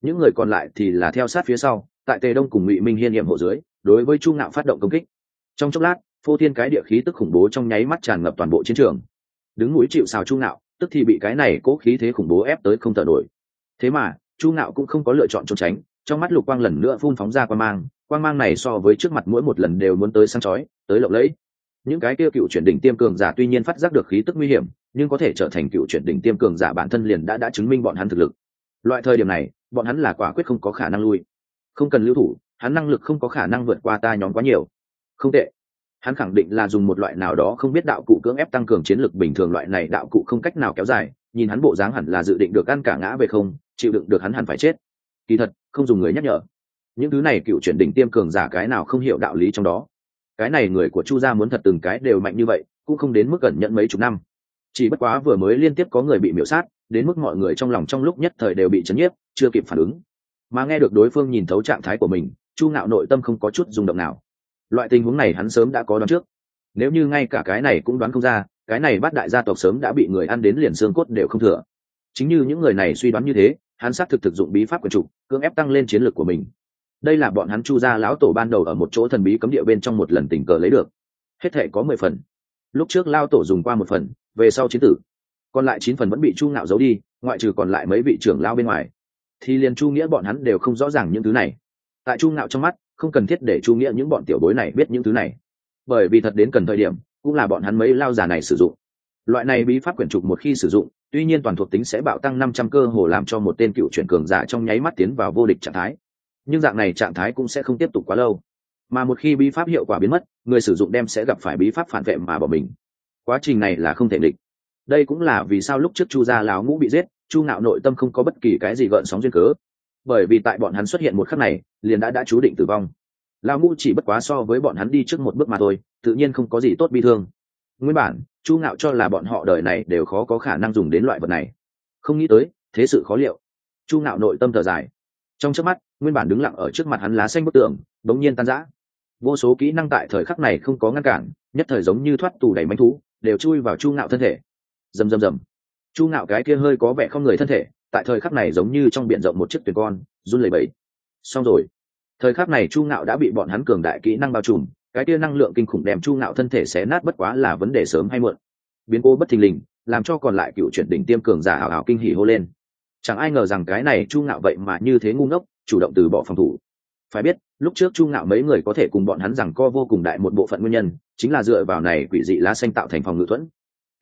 Những người còn lại thì là theo sát phía sau tại tề đông cùng ngụy minh hiên nhiệm hộ dưới, đối với chu ngạo phát động công kích. Trong chốc lát, phô thiên cái địa khí tức khủng bố trong nháy mắt tràn ngập toàn bộ chiến trường. Đứng núi chịu xào chu ngạo, tức thì bị cái này cố khí thế khủng bố ép tới không t nổi. Thế mà, chu ngạo cũng không có lựa chọn trốn tránh, trong mắt lục quang lần nữa phun phóng ra quan mang quan mang này so với trước mặt mỗi một lần đều muốn tới sáng chói, tới lộng lẫy. Những cái kia cựu chuyển đỉnh tiêm cường giả tuy nhiên phát giác được khí tức nguy hiểm, nhưng có thể trở thành cựu chuyển đỉnh tiêm cường giả bản thân liền đã đã chứng minh bọn hắn thực lực. Loại thời điểm này, bọn hắn là quả quyết không có khả năng lui không cần lưu thủ, hắn năng lực không có khả năng vượt qua ta nhóm quá nhiều. Không tệ. Hắn khẳng định là dùng một loại nào đó không biết đạo cụ cưỡng ép tăng cường chiến lược bình thường loại này đạo cụ không cách nào kéo dài, nhìn hắn bộ dáng hẳn là dự định được ăn cả ngã về không, chịu đựng được hắn hẳn phải chết. Kỳ thật, không dùng người nhắc nhở. Những thứ này cựu chuyển đỉnh tiêm cường giả cái nào không hiểu đạo lý trong đó. Cái này người của chu gia muốn thật từng cái đều mạnh như vậy, cũng không đến mức gần nhận mấy chục năm. Chỉ bất quá vừa mới liên tiếp có người bị miễu sát, đến mức mọi người trong lòng trong lúc nhất thời đều bị chấn nhiếp, chưa kịp phản ứng mà nghe được đối phương nhìn thấu trạng thái của mình, chu ngạo nội tâm không có chút rung động nào. Loại tình huống này hắn sớm đã có đoán trước. Nếu như ngay cả cái này cũng đoán không ra, cái này bắt đại gia tộc sớm đã bị người ăn đến liền xương cốt đều không thừa. Chính như những người này suy đoán như thế, hắn xác thực thực dụng bí pháp của chủ, cưỡng ép tăng lên chiến lược của mình. Đây là bọn hắn chu gia lão tổ ban đầu ở một chỗ thần bí cấm địa bên trong một lần tình cờ lấy được. Hết thể có mười phần. Lúc trước lao tổ dùng qua một phần, về sau chiến tử. Còn lại chín phần vẫn bị chu ngạo giấu đi, ngoại trừ còn lại mấy vị trưởng lao bên ngoài thì liền chu nghĩa bọn hắn đều không rõ ràng những thứ này. Tại chu ngạo trong mắt, không cần thiết để chu nghĩa những bọn tiểu bối này biết những thứ này. Bởi vì thật đến cần thời điểm, cũng là bọn hắn mấy lao giả này sử dụng. Loại này bí pháp quyển trục một khi sử dụng, tuy nhiên toàn thuộc tính sẽ bạo tăng năm trăm cơ hồ làm cho một tên cựu chuyển cường giả trong nháy mắt tiến vào vô địch trạng thái. Nhưng dạng này trạng thái cũng sẽ không tiếp tục quá lâu. Mà một khi bí pháp hiệu quả biến mất, người sử dụng đem sẽ gặp phải bí pháp phản vệ mà bỏ mình. Quá trình này là không thể địch. Đây cũng là vì sao lúc trước chu gia lão ngũ bị giết chu ngạo nội tâm không có bất kỳ cái gì gợn sóng duyên cớ. Bởi vì tại bọn hắn xuất hiện một khắc này, liền đã đã chú định tử vong. Lao ngũ chỉ bất quá so với bọn hắn đi trước một bước mà thôi, tự nhiên không có gì tốt bi thương. Nguyên bản, chu ngạo cho là bọn họ đời này đều khó có khả năng dùng đến loại vật này. Không nghĩ tới, thế sự khó liệu. Chu ngạo nội tâm thở dài. Trong trước mắt, nguyên bản đứng lặng ở trước mặt hắn lá xanh bức tường đống nhiên tan rã. Vô số kỹ năng tại thời khắc này không có ngăn cản, nhất thời giống như thoát tù đầy manh thú, đều chui vào chu ngạo thân thể. Rầm rầm rầm chu ngạo cái kia hơi có vẻ không người thân thể, tại thời khắc này giống như trong b i ể n rộng một chiếc thuyền con, run lẩy bẩy. Xong rồi. Thời khắc này chu ngạo đã bị bọn hắn cường đại kỹ năng bao trùm, cái kia năng lượng kinh khủng đem chu ngạo thân thể xé nát bất quá là vấn đề sớm hay muộn. Biến cố bất thình lình, làm cho còn lại cựu chuyển đỉnh tiêm cường giả hào hào kinh hỉ hô lên. Chẳng ai ngờ rằng cái này chu ngạo vậy mà như thế ngu ngốc, chủ động từ bỏ phòng thủ. Phải biết, lúc trước chu ngạo mấy người có thể cùng bọn hắn rằng co vô cùng đại một bộ phận nguyên nhân, chính là dựa vào này quỷ dị lá xanh tạo thành phòng ngự thuẫn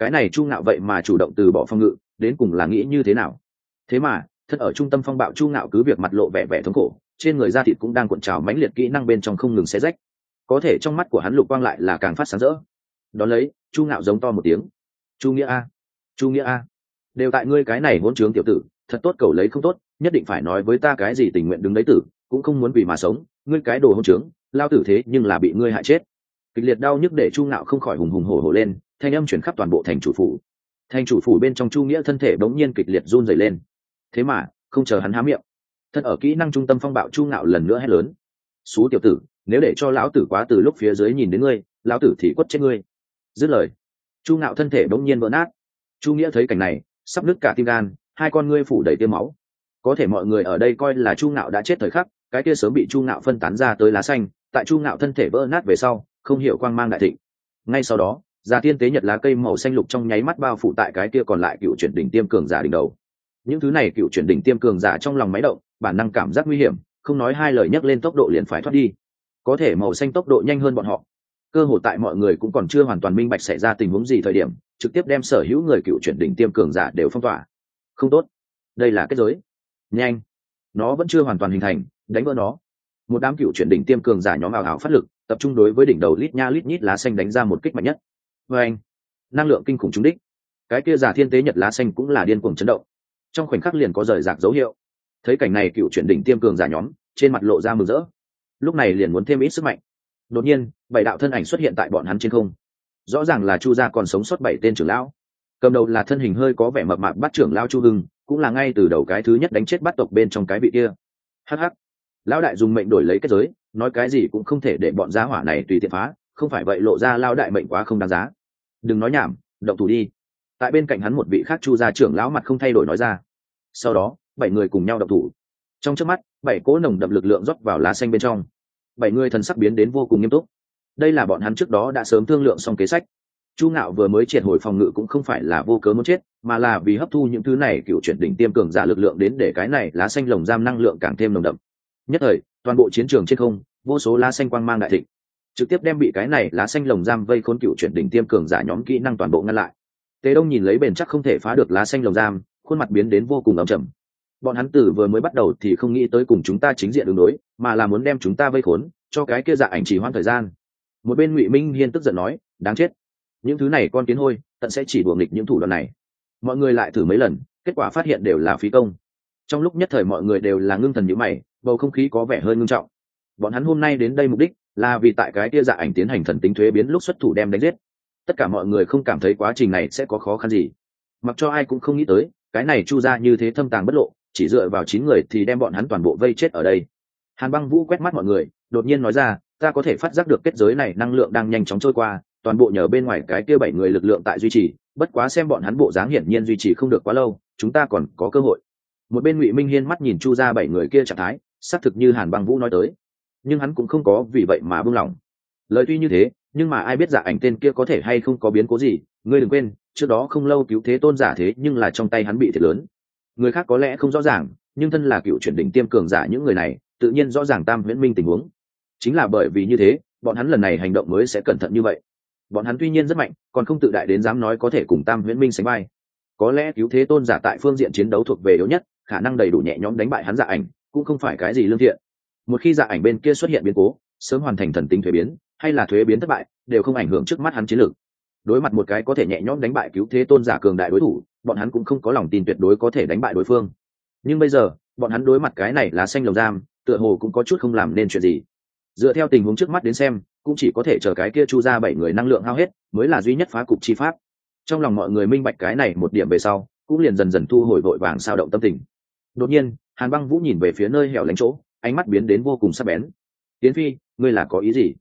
cái này chu ngạo vậy mà chủ động từ bỏ phòng ngự, đến cùng là nghĩ như thế nào? Thế mà thân ở trung tâm phong bạo chu ngạo cứ việc mặt lộ vẻ vẻ thống khổ, trên người da thịt cũng đang cuộn trào mãnh liệt kỹ năng bên trong không ngừng xé rách. Có thể trong mắt của hắn lục quang lại là càng phát sáng rỡ. Đón lấy, chu ngạo giống to một tiếng. Chu nghĩa a, chu nghĩa a, đều tại ngươi cái này hôn trướng tiểu tử, thật tốt cầu lấy không tốt, nhất định phải nói với ta cái gì tình nguyện đứng đấy tử, cũng không muốn vì mà sống, ngươi cái đồ hôn trướng, lao tử thế nhưng là bị ngươi hại chết. Kịch liệt đau nhức để chu ngạo không khỏi hùng hùng hổ hổ lên thanh âm chuyển khắp toàn bộ thành chủ phủ. Thành chủ phủ bên trong chu nghĩa thân thể bỗng nhiên kịch liệt run dày lên. Thế mà, không chờ hắn há miệng, thân ở kỹ năng trung tâm phong bạo chu ngạo lần nữa hét lớn. Xú tiểu tử, nếu để cho lão tử quá từ lúc phía dưới nhìn đến ngươi, lão tử thì quất chết ngươi. Dứt lời, chu ngạo thân thể bỗng nhiên vỡ nát. Chu nghĩa thấy cảnh này, sắp nứt cả tim gan, hai con ngươi phủ đầy tiêm máu. Có thể mọi người ở đây coi là chu ngạo đã chết thời khắc, cái kia sớm bị chu ngạo phân tán ra tới lá xanh, tại chu ngạo thân thể vỡ nát về sau, không hiểu quang mang đại thịnh. Ngay sau đó già tiên tế nhật lá cây màu xanh lục trong nháy mắt bao phủ tại cái kia còn lại cựu chuyển đỉnh tiêm cường giả đỉnh đầu. Những thứ này cựu chuyển đỉnh tiêm cường giả trong lòng máy động, bản năng cảm giác nguy hiểm, không nói hai lời nhấc lên tốc độ liền phải thoát đi. Có thể màu xanh tốc độ nhanh hơn bọn họ. Cơ hội tại mọi người cũng còn chưa hoàn toàn minh bạch xảy ra tình huống gì thời điểm, trực tiếp đem sở hữu người cựu chuyển đỉnh tiêm cường giả đều phong tỏa. Không tốt. Đây là kết giới. Nhanh. Nó vẫn chưa hoàn toàn hình thành, đánh vỡ nó. Một đám cựu chuyển đỉnh tiêm cường giả nhóm ảo ảo phát lực, tập trung đối với đỉnh đầu lít nha lít nhít lá xanh đánh ra một kích mạnh nhất vê anh. Năng lượng kinh khủng trúng đích. Cái kia giả thiên tế nhật lá xanh cũng là điên cuồng chấn động. Trong khoảnh khắc liền có rời rạc dấu hiệu. Thấy cảnh này cựu chuyển đỉnh tiêm cường giả nhóm, trên mặt lộ ra mừng rỡ. Lúc này liền muốn thêm ít sức mạnh. Đột nhiên, bảy đạo thân ảnh xuất hiện tại bọn hắn trên không. Rõ ràng là chu gia còn sống sót bảy tên trưởng lão. Cầm đầu là thân hình hơi có vẻ mập mạp bắt trưởng lão chu hưng, cũng là ngay từ đầu cái thứ nhất đánh chết bắt tộc bên trong cái vị kia. Hh lão đại dùng mệnh đổi lấy kết giới, nói cái gì cũng không thể để bọn gia hỏa này tùy tiện phá, không phải vậy lộ ra lao đại mệnh quá không đáng giá đừng nói nhảm, động thủ đi. Tại bên cạnh hắn một vị khác chu gia trưởng lão mặt không thay đổi nói ra. Sau đó, bảy người cùng nhau động thủ. Trong trước mắt, bảy cỗ nồng đậm lực lượng rót vào lá xanh bên trong. Bảy người thần sắc biến đến vô cùng nghiêm túc. Đây là bọn hắn trước đó đã sớm thương lượng xong kế sách. Chu ngạo vừa mới triệt hồi phòng ngự cũng không phải là vô cớ muốn chết, mà là vì hấp thu những thứ này cựu chuyển đỉnh tiêm cường giả lực lượng đến để cái này lá xanh lồng giam năng lượng càng thêm nồng đậm. Nhất thời, toàn bộ chiến trường trên không, vô số lá xanh quang mang đại thịnh trực tiếp đem bị cái này lá xanh lồng giam vây khốn cựu chuyển đỉnh tiêm cường giả nhóm kỹ năng toàn bộ ngăn lại. Tề đông nhìn lấy bền chắc không thể phá được lá xanh lồng giam, khuôn mặt biến đến vô cùng ấm chầm bọn hắn tử vừa mới bắt đầu thì không nghĩ tới cùng chúng ta chính diện đường đối, mà là muốn đem chúng ta vây khốn, cho cái kia dạ ảnh chỉ hoãn thời gian. Một bên ngụy minh hiên tức giận nói, đáng chết. Những thứ này con kiến hôi, tận sẽ chỉ đùa nghịch những thủ đoạn này. Mọi người lại thử mấy lần, kết quả phát hiện đều là phí công. Trong lúc nhất thời mọi người đều là ngưng thần nhữ mày, bầu không khí có vẻ hơi ngưng trọng. Bọn hắn hôm nay đến đây mục đích là vì tại cái kia dạ ảnh tiến hành thần tính thuế biến lúc xuất thủ đem đánh giết. Tất cả mọi người không cảm thấy quá trình này sẽ có khó khăn gì. Mặc cho ai cũng không nghĩ tới, cái này chu ra như thế thâm tàng bất lộ, chỉ dựa vào chín người thì đem bọn hắn toàn bộ vây chết ở đây. Hàn băng vũ quét mắt mọi người, đột nhiên nói ra, ta có thể phát giác được kết giới này năng lượng đang nhanh chóng trôi qua, toàn bộ nhờ bên ngoài cái kia bảy người lực lượng tại duy trì, bất quá xem bọn hắn bộ dáng hiển nhiên duy trì không được quá lâu, chúng ta còn có cơ hội. Một bên ngụy minh hiên mắt nhìn chu ra bảy người kia trạng thái, xác thực như hàn băng vũ nói tới nhưng hắn cũng không có vì vậy mà buông lỏng. Lời tuy như thế, nhưng mà ai biết giả ảnh tên kia có thể hay không có biến cố gì, ngươi đừng quên, trước đó không lâu cứu thế tôn giả thế nhưng là trong tay hắn bị thiệt lớn. Người khác có lẽ không rõ ràng, nhưng thân là cựu chuyển đỉnh tiêm cường giả những người này, tự nhiên rõ ràng tam huyễn minh tình huống. Chính là bởi vì như thế, bọn hắn lần này hành động mới sẽ cẩn thận như vậy. Bọn hắn tuy nhiên rất mạnh, còn không tự đại đến dám nói có thể cùng tam huyễn minh sánh vai. Có lẽ cứu thế tôn giả tại phương diện chiến đấu thuộc về yếu nhất, khả năng đầy đủ nhẹ nhõm đánh bại hắn giả ảnh, cũng không phải cái gì lương thiện một khi dạ ảnh bên kia xuất hiện biến cố, sớm hoàn thành thần tính thuế biến, hay là thuế biến thất bại, đều không ảnh hưởng trước mắt hắn chiến lược. Đối mặt một cái có thể nhẹ nhõm đánh bại cứu thế tôn giả cường đại đối thủ, bọn hắn cũng không có lòng tin tuyệt đối có thể đánh bại đối phương. Nhưng bây giờ, bọn hắn đối mặt cái này là xanh lồng giam, tựa hồ cũng có chút không làm nên chuyện gì. Dựa theo tình huống trước mắt đến xem, cũng chỉ có thể chờ cái kia chu ra bảy người năng lượng hao hết, mới là duy nhất phá cục chi pháp. Trong lòng mọi người minh bạch cái này một điểm về sau, cũng liền dần dần thu hồi vội vàng sao động tâm tình. Đột nhiên, hàn băng vũ nhìn về phía nơi hẻo lánh chỗ ánh mắt biến đến vô cùng sắc bén. Tiến phi, ngươi là có ý gì?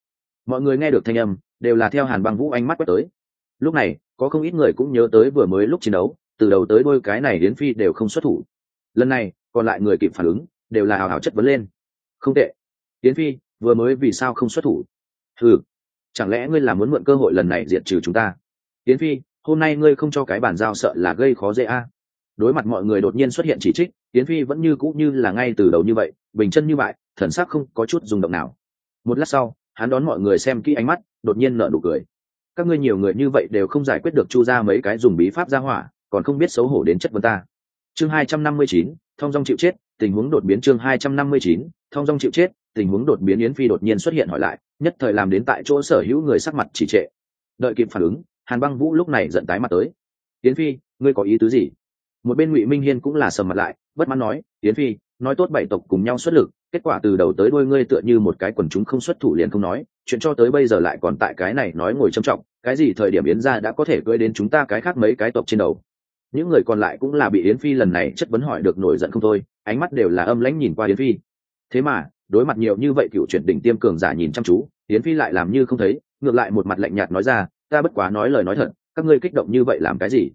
Mọi người nghe được thanh âm, đều là theo hàn băng vũ ánh mắt quét tới. Lúc này, có không ít người cũng nhớ tới vừa mới lúc chiến đấu, từ đầu tới đôi cái này đến phi đều không xuất thủ. Lần này, còn lại người kịp phản ứng, đều là hào hào chất vấn lên. Không tệ. Tiến phi, vừa mới vì sao không xuất thủ? Ừ chẳng lẽ ngươi là muốn mượn cơ hội lần này diệt trừ chúng ta? Tiến phi, hôm nay ngươi không cho cái bàn giao sợ là gây khó dễ a. Đối mặt mọi người đột nhiên xuất hiện chỉ trích tiến phi vẫn như cũ như là ngay từ đầu như vậy, bình chân như vậy thần sắc không có chút rung động nào. Một lát sau, hắn đón mọi người xem kỹ ánh mắt, đột nhiên nở nụ cười. Các ngươi nhiều người như vậy đều không giải quyết được chu ra mấy cái dùng bí pháp ra hỏa, còn không biết xấu hổ đến chất vấn ta. Chương hai trăm năm mươi chín thong dong chịu chết, tình huống đột biến chương hai trăm năm mươi chín thong dong chịu chết, tình huống đột biến yến phi đột nhiên xuất hiện hỏi lại, nhất thời làm đến tại chỗ sở hữu người sắc mặt chỉ trệ. Đợi kịp phản ứng, hàn băng vũ lúc này giận tái mặt tới. Yến phi, ngươi có ý tứ gì? Một bên ngụy minh hiên cũng là sầm mặt lại bất mãn nói yến phi nói tốt bảy tộc cùng nhau xuất lực kết quả từ đầu tới đuôi ngươi tựa như một cái quần chúng không xuất thủ liền không nói chuyện cho tới bây giờ lại còn tại cái này nói ngồi trầm trọng cái gì thời điểm yến ra đã có thể cưỡi đến chúng ta cái khác mấy cái tộc trên đầu những người còn lại cũng là bị yến phi lần này chất vấn hỏi được nổi giận không thôi ánh mắt đều là âm lãnh nhìn qua yến phi thế mà đối mặt nhiều như vậy cựu chuyển đỉnh tiêm cường giả nhìn chăm chú yến phi lại làm như không thấy ngược lại một mặt lạnh nhạt nói ra ta bất quá nói lời nói thật các ngươi kích động như vậy làm cái gì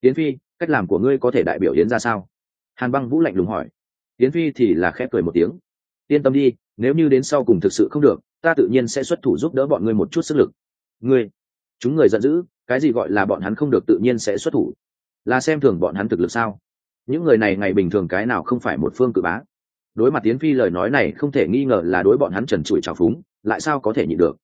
yến phi cách làm của ngươi có thể đại biểu yến ra sao? Hàn băng vũ lạnh lùng hỏi. Yến phi thì là khép cười một tiếng. Yên tâm đi, nếu như đến sau cùng thực sự không được, ta tự nhiên sẽ xuất thủ giúp đỡ bọn ngươi một chút sức lực. Ngươi, chúng người giận dữ, cái gì gọi là bọn hắn không được tự nhiên sẽ xuất thủ? Là xem thường bọn hắn thực lực sao? Những người này ngày bình thường cái nào không phải một phương cự bá? Đối mặt tiến phi lời nói này không thể nghi ngờ là đối bọn hắn trần trụi trào phúng, lại sao có thể nhịn được?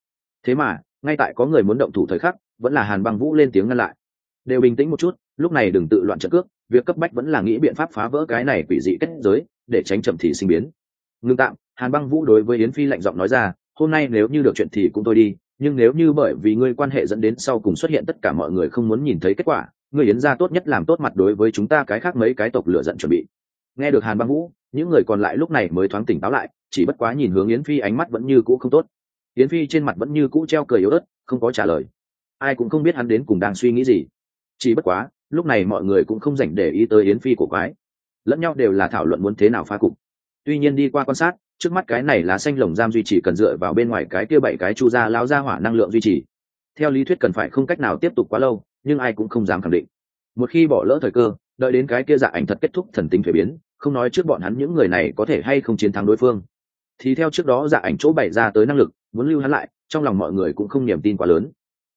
Thế mà, ngay tại có người muốn động thủ thời khắc, vẫn là hàn băng vũ lên tiếng ngăn lại. Đều bình tĩnh một chút lúc này đừng tự loạn trận cước, việc cấp bách vẫn là nghĩ biện pháp phá vỡ cái này quỷ dị kết giới, để tránh chậm thì sinh biến. Ngưng tạm, hàn băng vũ đối với yến phi lạnh giọng nói ra, hôm nay nếu như được chuyện thì cũng tôi đi, nhưng nếu như bởi vì ngươi quan hệ dẫn đến sau cùng xuất hiện tất cả mọi người không muốn nhìn thấy kết quả, ngươi yến ra tốt nhất làm tốt mặt đối với chúng ta cái khác mấy cái tộc lựa giận chuẩn bị. Nghe được hàn băng vũ, những người còn lại lúc này mới thoáng tỉnh táo lại, chỉ bất quá nhìn hướng yến phi ánh mắt vẫn như cũ không tốt. Yến phi trên mặt vẫn như cũ treo cười yếu ớt, không có trả lời. Ai cũng không biết hắn đến cùng đang suy nghĩ gì. Chỉ bất quá lúc này mọi người cũng không dành để ý tới yến phi của quái. Lẫn nhau đều là thảo luận muốn thế nào pha cục. Tuy nhiên đi qua quan sát, trước mắt cái này là xanh lồng giam duy trì cần dựa vào bên ngoài cái kia bảy cái chu ra lao ra hỏa năng lượng duy trì. Theo lý thuyết cần phải không cách nào tiếp tục quá lâu, nhưng ai cũng không dám khẳng định. Một khi bỏ lỡ thời cơ, đợi đến cái kia dạ ảnh thật kết thúc thần tính thuế biến, không nói trước bọn hắn những người này có thể hay không chiến thắng đối phương. Thì theo trước đó dạ ảnh chỗ bày ra tới năng lực, muốn lưu hắn lại, trong lòng mọi người cũng không niềm tin quá lớn.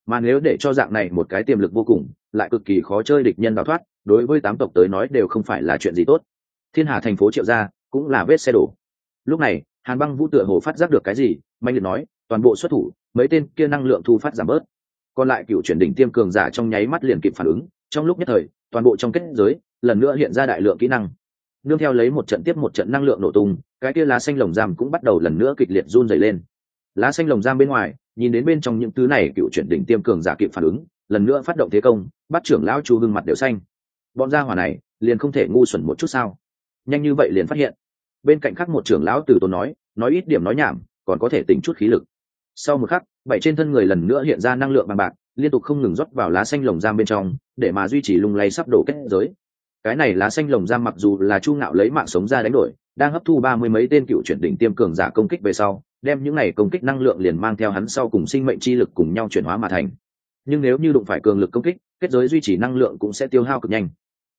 Mà nếu để cho dạng này một cái tiềm lực vô cùng lại cực kỳ khó chơi địch nhân đào thoát, đối với tám tộc tới nói đều không phải là chuyện gì tốt. Thiên hà thành phố triệu gia cũng là vết xe đổ. Lúc này, hàn băng vũ tựa hồ phát giác được cái gì, mạnh liệt nói, toàn bộ xuất thủ, mấy tên kia năng lượng thu phát giảm bớt. Còn lại cựu chuyển đỉnh tiêm cường giả trong nháy mắt liền kịp phản ứng, trong lúc nhất thời, toàn bộ trong kết giới, lần nữa hiện ra đại lượng kỹ năng. Nương theo lấy một trận tiếp một trận năng lượng nổ tung, cái kia lá xanh lồng giam cũng bắt đầu lần nữa kịch liệt run dày lên. Lá xanh lồng giam bên ngoài, nhìn đến bên trong những thứ này cựu chuyển đỉnh tiêm cường giả kịp phản ứng lần nữa phát động thế công, bắt trưởng lão chu gương mặt đều xanh. Bọn gia hỏa này liền không thể ngu xuẩn một chút sao? Nhanh như vậy liền phát hiện. Bên cạnh khác một trưởng lão từ tốn nói nói ít điểm nói nhảm, còn có thể tỉnh chút khí lực. Sau một khắc, bảy trên thân người lần nữa hiện ra năng lượng bằng bạc, liên tục không ngừng rót vào lá xanh lồng giam bên trong, để mà duy trì lung lay sắp đổ kết giới. Cái này lá xanh lồng giam mặc dù là chu ngạo lấy mạng sống ra đánh đổi, đang hấp thu ba mươi mấy tên cựu chuyển đỉnh tiêm cường giả công kích về sau, đem những này công kích năng lượng liền mang theo hắn sau cùng sinh mệnh chi lực cùng nhau chuyển hóa mà thành nhưng nếu như đụng phải cường lực công kích, kết giới duy trì năng lượng cũng sẽ tiêu hao cực nhanh.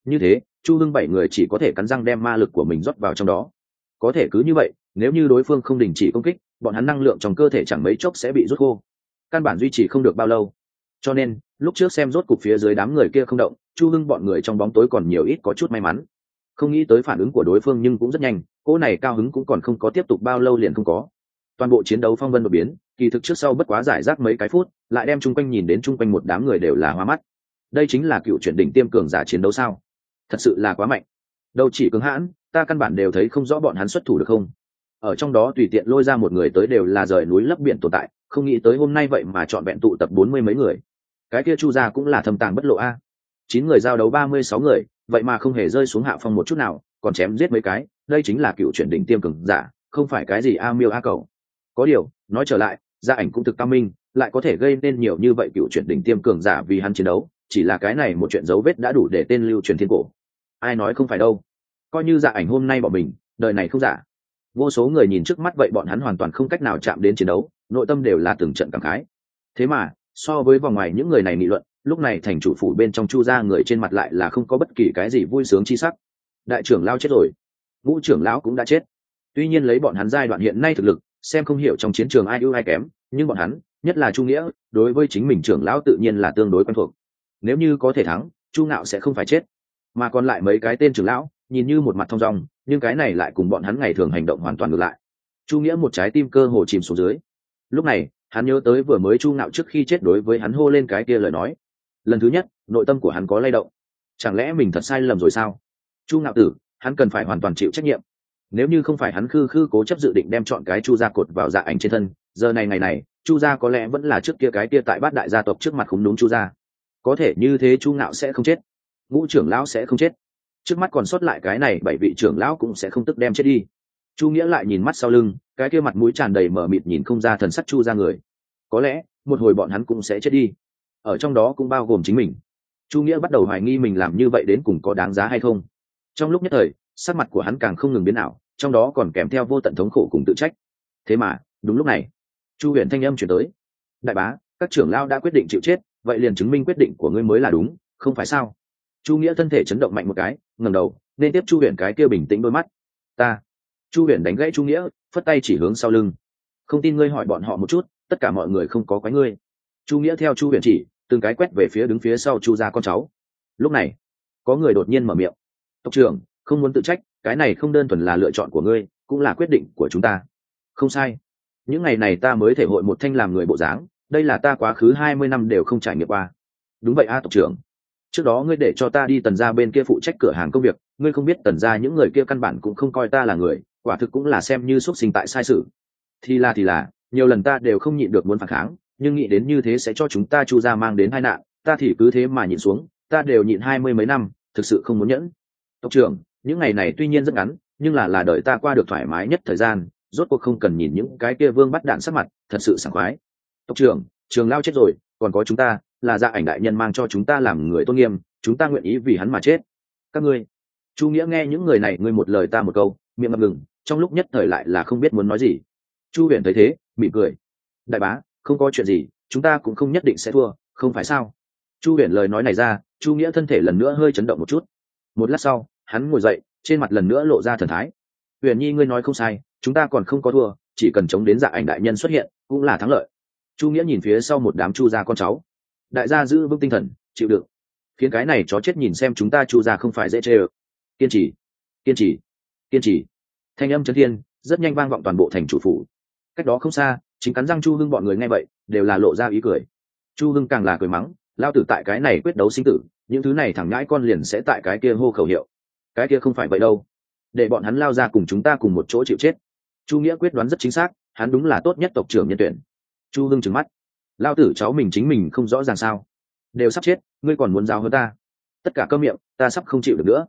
Như thế, chu hưng bảy người chỉ có thể cắn răng đem ma lực của mình rót vào trong đó. Có thể cứ như vậy, nếu như đối phương không đình chỉ công kích, bọn hắn năng lượng trong cơ thể chẳng mấy chốc sẽ bị rút khô. Căn bản duy trì không được bao lâu. Cho nên, lúc trước xem rốt cục phía dưới đám người kia không động, chu hưng bọn người trong bóng tối còn nhiều ít có chút may mắn. Không nghĩ tới phản ứng của đối phương nhưng cũng rất nhanh, cỗ này cao hứng cũng còn không có tiếp tục bao lâu liền không có. Toàn bộ chiến đấu phong vân đột biến kỳ thực trước sau bất quá giải rác mấy cái phút, lại đem chung quanh nhìn đến chung quanh một đám người đều là hoa mắt. Đây chính là cựu chuyển đỉnh tiêm cường giả chiến đấu sao? Thật sự là quá mạnh. Đâu chỉ cứng hãn, ta căn bản đều thấy không rõ bọn hắn xuất thủ được không. Ở trong đó tùy tiện lôi ra một người tới đều là rời núi lấp biển tồn tại, không nghĩ tới hôm nay vậy mà chọn vẹn tụ tập bốn mươi mấy người. Cái kia chu gia cũng là thâm tàng bất lộ a. Chín người giao đấu ba mươi sáu người, vậy mà không hề rơi xuống hạ phong một chút nào, còn chém giết mấy cái, đây chính là cựu chuyển đỉnh tiêm cường giả, không phải cái gì a miêu a cầu. Có điều, nói trở lại gia ảnh cũng thực cao minh, lại có thể gây nên nhiều như vậy cựu chuyển đỉnh tiêm cường giả vì hắn chiến đấu, chỉ là cái này một chuyện dấu vết đã đủ để tên lưu truyền thiên cổ. Ai nói không phải đâu. Coi như dạ ảnh hôm nay bọn mình, đời này không giả. Vô số người nhìn trước mắt vậy bọn hắn hoàn toàn không cách nào chạm đến chiến đấu, nội tâm đều là từng trận cảm khái. Thế mà, so với vòng ngoài những người này nghị luận, lúc này thành chủ phủ bên trong chu ra người trên mặt lại là không có bất kỳ cái gì vui sướng chi sắc. Đại trưởng lao chết rồi. Ngũ trưởng lão cũng đã chết. Tuy nhiên lấy bọn hắn giai đoạn hiện nay thực lực xem không hiểu trong chiến trường ai ưu ai kém, nhưng bọn hắn, nhất là chu nghĩa, đối với chính mình trưởng lão tự nhiên là tương đối quen thuộc. Nếu như có thể thắng, chu ngạo sẽ không phải chết. Mà còn lại mấy cái tên trưởng lão, nhìn như một mặt thong dong, nhưng cái này lại cùng bọn hắn ngày thường hành động hoàn toàn ngược lại. Chu nghĩa một trái tim cơ hồ chìm xuống dưới. Lúc này, hắn nhớ tới vừa mới chu ngạo trước khi chết đối với hắn hô lên cái kia lời nói. Lần thứ nhất, nội tâm của hắn có lay động. Chẳng lẽ mình thật sai lầm rồi sao? Chu ngạo tử, hắn cần phải hoàn toàn chịu trách nhiệm nếu như không phải hắn khư khư cố chấp dự định đem chọn cái chu gia cột vào dạ ảnh trên thân, giờ này ngày này, chu gia có lẽ vẫn là trước kia cái kia tại bát đại gia tộc trước mặt khúng đúng chu gia. Có thể như thế chu ngạo sẽ không chết. Ngũ trưởng lão sẽ không chết. Trước mắt còn sót lại cái này bảy vị trưởng lão cũng sẽ không tức đem chết đi. Chu nghĩa lại nhìn mắt sau lưng, cái kia mặt mũi tràn đầy mở mịt nhìn không ra thần sắc chu ra người. Có lẽ, một hồi bọn hắn cũng sẽ chết đi. Ở trong đó cũng bao gồm chính mình. Chu nghĩa bắt đầu hoài nghi mình làm như vậy đến cùng có đáng giá hay không. Trong lúc nhất thời sắc mặt của hắn càng không ngừng biến ảo, trong đó còn kèm theo vô tận thống khổ cùng tự trách. Thế mà, đúng lúc này, chu huyện thanh âm chuyển tới. Đại bá, các trưởng lao đã quyết định chịu chết, vậy liền chứng minh quyết định của ngươi mới là đúng, không phải sao? Chu nghĩa thân thể chấn động mạnh một cái ngầm đầu, nên tiếp chu huyện cái kia bình tĩnh đôi mắt. Ta. Chu huyện đánh gãy chu nghĩa, phất tay chỉ hướng sau lưng. Không tin ngươi hỏi bọn họ một chút, tất cả mọi người không có quái ngươi. Chu nghĩa theo chu huyện chỉ, từng cái quét về phía đứng phía sau chu ra con cháu. Lúc này, có người đột nhiên mở miệng. Tộc trưởng không muốn tự trách, cái này không đơn thuần là lựa chọn của ngươi, cũng là quyết định của chúng ta. Không sai. Những ngày này ta mới thể hội một thanh làm người bộ dáng, đây là ta quá khứ hai mươi năm đều không trải nghiệm qua. Đúng vậy a tộc trưởng. Trước đó ngươi để cho ta đi tần ra bên kia phụ trách cửa hàng công việc, ngươi không biết tần ra những người kia căn bản cũng không coi ta là người, quả thực cũng là xem như x u ấ t sinh tại sai sự. Thì là thì là, nhiều lần ta đều không nhịn được muốn phản kháng, nhưng nghĩ đến như thế sẽ cho chúng ta chu ra mang đến hai nạn, ta thì cứ thế mà nhịn xuống, ta đều nhịn hai mươi mấy năm, thực sự không muốn nhẫn. Tộc trưởng những ngày này tuy nhiên rất ngắn, nhưng là là đợi ta qua được thoải mái nhất thời gian, rốt cuộc không cần nhìn những cái kia vương bắt đạn sắc mặt, thật sự sảng khoái. Tộc trưởng, trường lao chết rồi, còn có chúng ta, là gia ảnh đại nhân mang cho chúng ta làm người tôn nghiêm, chúng ta nguyện ý vì hắn mà chết. Các ngươi, chu nghĩa nghe những người này, ngươi một lời ta một câu, miệng ngập ngừng, trong lúc nhất thời lại là không biết muốn nói gì. Chu huyền thấy thế, mỉm cười. Đại bá, không có chuyện gì, chúng ta cũng không nhất định sẽ thua, không phải sao? Chu huyền lời nói này ra, chu nghĩa thân thể lần nữa hơi chấn động một chút. Một lát sau hắn ngồi dậy, trên mặt lần nữa lộ ra thần thái. Huyền nhi, ngươi nói không sai, chúng ta còn không có thua, chỉ cần chống đến dạ ảnh đại nhân xuất hiện, cũng là thắng lợi. Chu nghĩa nhìn phía sau một đám chu gia con cháu. Đại gia giữ vững tinh thần, chịu đựng. Khiến cái này chó chết nhìn xem chúng ta chu gia không phải dễ chê ơ. Kiên trì kiên trì kiên trì. Thanh âm trấn thiên, rất nhanh vang vọng toàn bộ thành chủ phủ. Cách đó không xa, chính cắn răng chu hưng bọn người nghe vậy, đều là lộ ra ý cười. Chu hưng càng là cười mắng lao tử tại cái này quyết đấu sinh tử, những thứ này thẳng ngãi con liền sẽ tại cái kia hô khẩu hiệu cái kia không phải vậy đâu. Để bọn hắn lao ra cùng chúng ta cùng một chỗ chịu chết. Chu nghĩa quyết đoán rất chính xác, hắn đúng là tốt nhất tộc trưởng nhân tuyển. Chu hưng trừng mắt. Lao tử cháu mình chính mình không rõ ràng sao? Đều sắp chết, ngươi còn muốn giao hơn ta? Tất cả cơ miệng, ta sắp không chịu được nữa.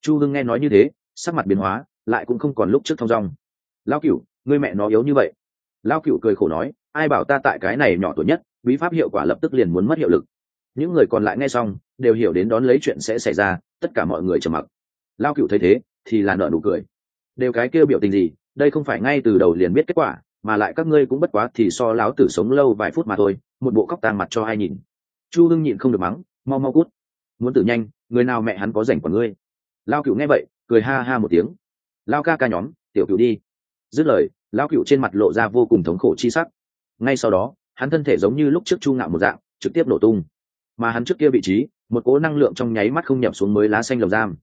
Chu hưng nghe nói như thế, sắc mặt biến hóa, lại cũng không còn lúc trước thong dong. Lao cựu ngươi mẹ nó yếu như vậy. Lao cựu cười khổ nói, ai bảo ta tại cái này nhỏ tuổi nhất, bí pháp hiệu quả lập tức liền muốn mất hiệu lực. Những người còn lại nghe xong, đều hiểu đến đón lấy chuyện sẽ xảy ra, tất cả mọi người trầm mặc lao cựu thấy thế, thì là nợ nụ cười. Đều cái kêu biểu tình gì, đây không phải ngay từ đầu liền biết kết quả, mà lại các ngươi cũng bất quá thì so láo tử sống lâu vài phút mà thôi, một bộ cóc tàng mặt cho ai nhìn. Chu hưng nhịn không được mắng, mau mau cút. Muốn tử nhanh, người nào mẹ hắn có rảnh của ngươi. Lao cựu nghe vậy, cười ha ha một tiếng. Lao ca ca nhóm, tiểu cựu đi. Dứt lời, lao cựu trên mặt lộ ra vô cùng thống khổ chi sắc. Ngay sau đó, hắn thân thể giống như lúc trước chu ngạo một dạng, trực tiếp nổ tung. Mà hắn trước kia vị trí, một cố năng lượng trong nháy mắt không nhập xuống mới lá xanh lồng giam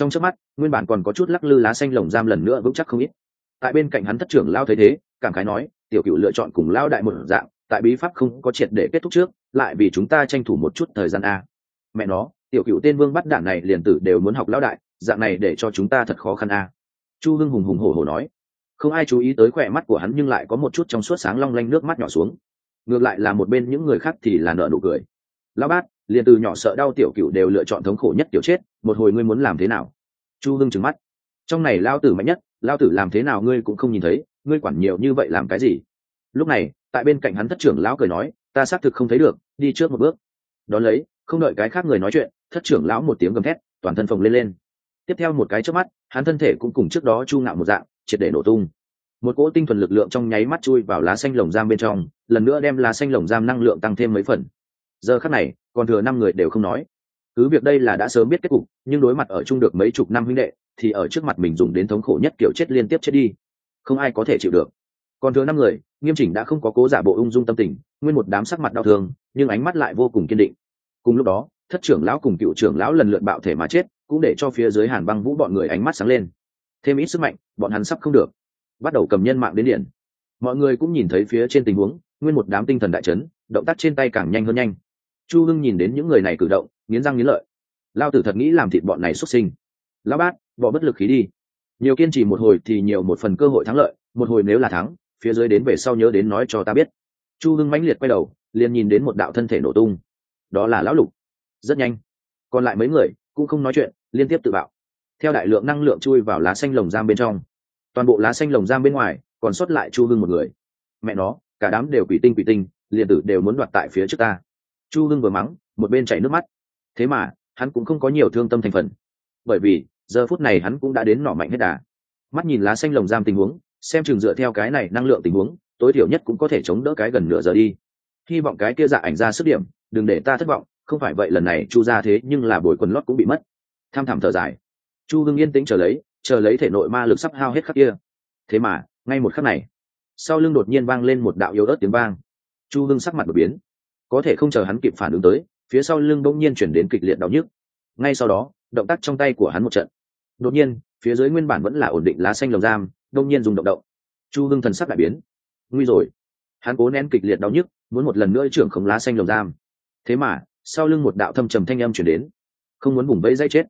trong trước mắt, nguyên bản còn có chút lắc lư lá xanh lồng giam lần nữa vững chắc không ít. Tại bên cạnh hắn thất trưởng lao thấy thế, cảm khái nói, tiểu cựu lựa chọn cùng lao đại một dạng, tại bí pháp không có triệt để kết thúc trước, lại vì chúng ta tranh thủ một chút thời gian a. Mẹ nó, tiểu cựu tên vương bắt đạn này liền tử đều muốn học lão đại, dạng này để cho chúng ta thật khó khăn a. Chu hưng hùng hùng hổ hổ nói. Không ai chú ý tới khỏe mắt của hắn nhưng lại có một chút trong suốt sáng long lanh nước mắt nhỏ xuống. Ngược lại là một bên những người khác thì là nợ nụ cười. Lão bát liền từ nhỏ sợ đau tiểu cựu đều lựa chọn thống khổ nhất tiểu chết, một hồi ngươi muốn làm thế nào? Chu hưng trừng mắt. Trong này lao tử mạnh nhất, lao tử làm thế nào ngươi cũng không nhìn thấy, ngươi quản nhiều như vậy làm cái gì? Lúc này, tại bên cạnh hắn thất trưởng lão cười nói, ta xác thực không thấy được, đi trước một bước. Đón lấy, không đợi cái khác người nói chuyện, thất trưởng lão một tiếng gầm thét, toàn thân phồng lên lên. Tiếp theo một cái trước mắt, hắn thân thể cũng cùng trước đó chu ngạo một dạng, triệt để nổ tung. Một cỗ tinh thuần lực lượng trong nháy mắt chui vào lá xanh lồng giam bên trong, lần nữa đem lá xanh lồng giam năng lượng tăng thêm mấy phần. Giờ khắc này còn thừa năm người đều không nói. Cứ việc đây là đã sớm biết kết cục, nhưng đối mặt ở chung được mấy chục năm huynh đệ, thì ở trước mặt mình dùng đến thống khổ nhất kiểu chết liên tiếp chết đi. Không ai có thể chịu được. Còn thừa năm người, nghiêm chỉnh đã không có cố giả bộ ung dung tâm tình, nguyên một đám sắc mặt đau thương, nhưng ánh mắt lại vô cùng kiên định. Cùng lúc đó, thất trưởng lão cùng cựu trưởng lão lần lượt bạo thể mà chết, cũng để cho phía dưới hàn băng vũ bọn người ánh mắt sáng lên. Thêm ít sức mạnh, bọn hắn sắp không được. Bắt đầu cầm nhân mạng đến điện. Mọi người cũng nhìn thấy phía trên tình huống, nguyên một đám tinh thần đại chấn, động tác trên tay càng nhanh hơn nhanh chu hưng nhìn đến những người này cử động, nghiến răng nghiến lợi. Lao tử thật nghĩ làm thịt bọn này xuất sinh. Lão bát bỏ bất lực khí đi. Nhiều kiên trì một hồi thì nhiều một phần cơ hội thắng lợi, một hồi nếu là thắng, phía dưới đến về sau nhớ đến nói cho ta biết. Chu hưng mãnh liệt quay đầu, liền nhìn đến một đạo thân thể nổ tung. Đó là lão lục. Rất nhanh. Còn lại mấy người cũng không nói chuyện, liên tiếp tự bạo. Theo đại lượng năng lượng chui vào lá xanh lồng giam bên trong. Toàn bộ lá xanh lồng giam bên ngoài còn sót lại chu hưng một người. Mẹ nó, cả đám đều quỷ tinh quỷ tinh, liền tử đều muốn đoạt tại phía trước ta chu hưng vừa mắng, một bên chảy nước mắt. Thế mà, hắn cũng không có nhiều thương tâm thành phần. Bởi vì, giờ phút này hắn cũng đã đến nỏ mạnh hết đà. Mắt nhìn lá xanh lồng giam tình huống, xem chừng dựa theo cái này năng lượng tình huống, tối thiểu nhất cũng có thể chống đỡ cái gần nửa giờ đi. Hy vọng cái kia dạ ảnh ra sức điểm, đừng để ta thất vọng, không phải vậy lần này chu ra thế nhưng là bồi quần lót cũng bị mất. Tham thảm thở dài. Chu hưng yên tĩnh chờ lấy chờ lấy thể nội ma lực sắp hao hết khắc kia. Thế mà, ngay một khắc này, sau lưng đột nhiên vang lên một đạo yếu ớt tiếng vang. Chu hưng sắc mặt đột biến có thể không chờ hắn kịp phản ứng tới, phía sau lưng bỗng nhiên chuyển đến kịch liệt đau nhức. Ngay sau đó, động tác trong tay của hắn một trận. Đột nhiên, phía dưới nguyên bản vẫn là ổn định lá xanh lồng giam đông nhiên dùng động động. Chu hưng thần sắc đại biến. Nguy rồi. Hắn cố nén kịch liệt đau nhức, muốn một lần nữa trưởng khống lá xanh lồng giam. Thế mà, sau lưng một đạo thâm trầm thanh âm chuyển đến. Không muốn vùng vẫy dây chết.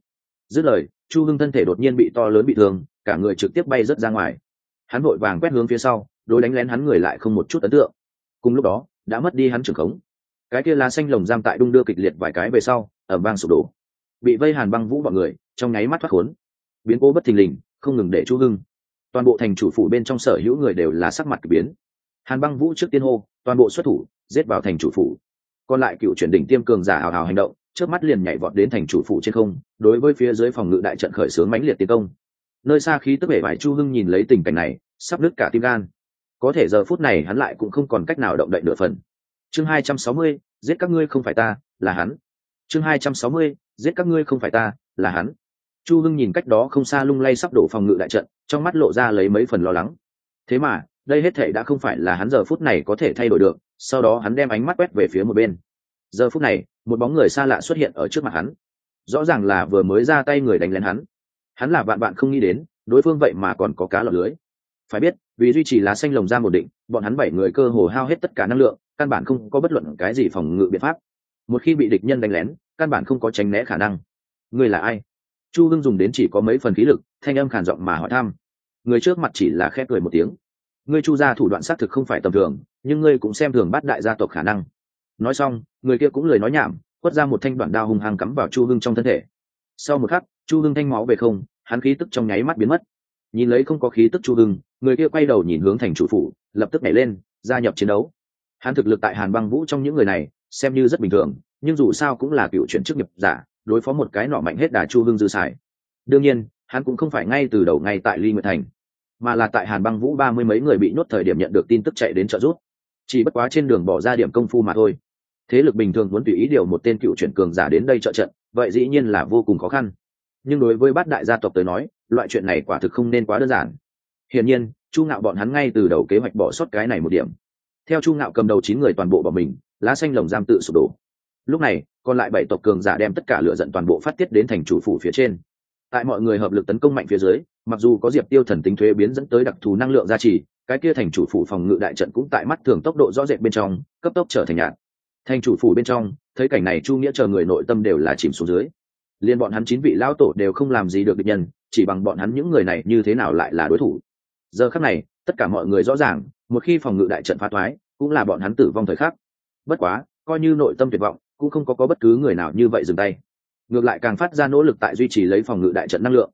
Dứt lời, chu hưng thân thể đột nhiên bị to lớn bị thương, cả người trực tiếp bay rớt ra ngoài. Hắn vội vàng quét hướng phía sau, đối đánh lén hắn người lại không một chút ấn tượng. Cùng lúc đó, đã mất đi hắn trưởng khống cái kia lá xanh lồng giam tại đung đưa kịch liệt vài cái về sau ở bang sụp đổ. Bị vây hàn băng vũ bọn người, trong nháy mắt thoát khốn. Biến cố bất thình lình, không ngừng để chu hưng. Toàn bộ thành chủ phủ bên trong sở hữu người đều là sắc mặt k ỳ biến. Hàn băng vũ trước tiên hô, toàn bộ xuất thủ, giết vào thành chủ phủ. Còn lại cựu chuyển đỉnh tiêm cường giả hào hào hành động trước mắt liền nhảy vọt đến thành chủ phủ trên không, đối với phía dưới phòng ngự đại trận khởi xướng mãnh liệt tiến công. Nơi xa khí tức bể vải chu hưng nhìn lấy tình cảnh này, sắp nứt cả tim gan. Có thể giờ phút này hắn lại cũng không còn cách nào động đậy nửa phần chương hai trăm sáu mươi, giết các ngươi không phải ta, là hắn. Chương hai trăm sáu mươi, giết các ngươi không phải ta, là hắn. Chu hưng nhìn cách đó không xa lung lay sắp đổ phòng ngự đại trận, trong mắt lộ ra lấy mấy phần lo lắng. Thế mà, đây hết thể đã không phải là hắn giờ phút này có thể thay đổi được, sau đó hắn đem ánh mắt quét về phía một bên. Giờ phút này, một bóng người xa lạ xuất hiện ở trước mặt hắn. Rõ ràng là vừa mới ra tay người đánh lén hắn. Hắn là bạn bạn không nghĩ đến, đối phương vậy mà còn có cá lọt lưới. Phải biết, vì duy trì lá xanh lồng ra một định, bọn hắn bảy người cơ hồ hao hết tất cả năng lượng căn bản không có bất luận cái gì phòng ngự biện pháp. Một khi bị địch nhân đánh lén, căn bản không có tránh né khả năng. Người là ai? Chu hưng dùng đến chỉ có mấy phần khí lực, thanh âm khản giọng mà hỏi thăm. Người trước mặt chỉ là khép cười một tiếng. Ngươi chu ra thủ đoạn xác thực không phải tầm thường, nhưng ngươi cũng xem thường bắt đại gia tộc khả năng. Nói xong, người kia cũng lời nói nhảm quất ra một thanh đoạn đao hung hăng cắm vào chu hưng trong thân thể. Sau một khắc, chu hưng thanh máu về không, hắn khí tức trong nháy mắt biến mất. Nhìn lấy không có khí tức chu hưng, người kia quay đầu nhìn hướng thành chủ phủ, lập tức nhảy lên, gia nhập chiến đấu hắn thực lực tại hàn băng vũ trong những người này, xem như rất bình thường, nhưng dù sao cũng là cựu chuyển chức nghiệp giả, đối phó một cái nọ mạnh hết đà chu hương dư sải. đương nhiên, hắn cũng không phải ngay từ đầu ngay tại ly nguyệt thành, mà là tại hàn băng vũ ba mươi mấy người bị nhốt thời điểm nhận được tin tức chạy đến trợ giúp. Chỉ bất quá trên đường bỏ ra điểm công phu mà thôi. Thế lực bình thường muốn tùy ý điều một tên cựu chuyển cường giả đến đây trợ trận, vậy dĩ nhiên là vô cùng khó khăn. Nhưng đối với bát đại gia tộc tới nói, loại chuyện này quả thực không nên quá đơn giản. Hiển nhiên, chu ngạo bọn hắn ngay từ đầu kế hoạch bỏ sót cái này một điểm theo chu ngạo cầm đầu chín người toàn bộ bỏ mình, lá xanh lồng giam tự sụp đổ. Lúc này, còn lại bảy tộc cường giả đem tất cả lựa giận toàn bộ phát tiết đến thành chủ phủ phía trên. Tại mọi người hợp lực tấn công mạnh phía dưới, mặc dù có diệp tiêu thần tính thuế biến dẫn tới đặc thù năng lượng gia trì, cái kia thành chủ phủ phòng ngự đại trận cũng tại mắt thường tốc độ rõ rệt bên trong, cấp tốc trở thành nhạt. Thành chủ phủ bên trong, thấy cảnh này chu nghĩa chờ người nội tâm đều là chìm xuống dưới. Liên bọn hắn chín vị lão tổ đều không làm gì được địch nhân, chỉ bằng bọn hắn những người này như thế nào lại là đối thủ. Giờ khắc này, tất cả mọi người rõ ràng một khi phòng ngự đại trận phá thoái cũng là bọn hắn tử vong thời khắc. Bất quá coi như nội tâm tuyệt vọng cũng không có, có bất cứ người nào như vậy dừng tay. Ngược lại càng phát ra nỗ lực tại duy trì lấy phòng ngự đại trận năng lượng.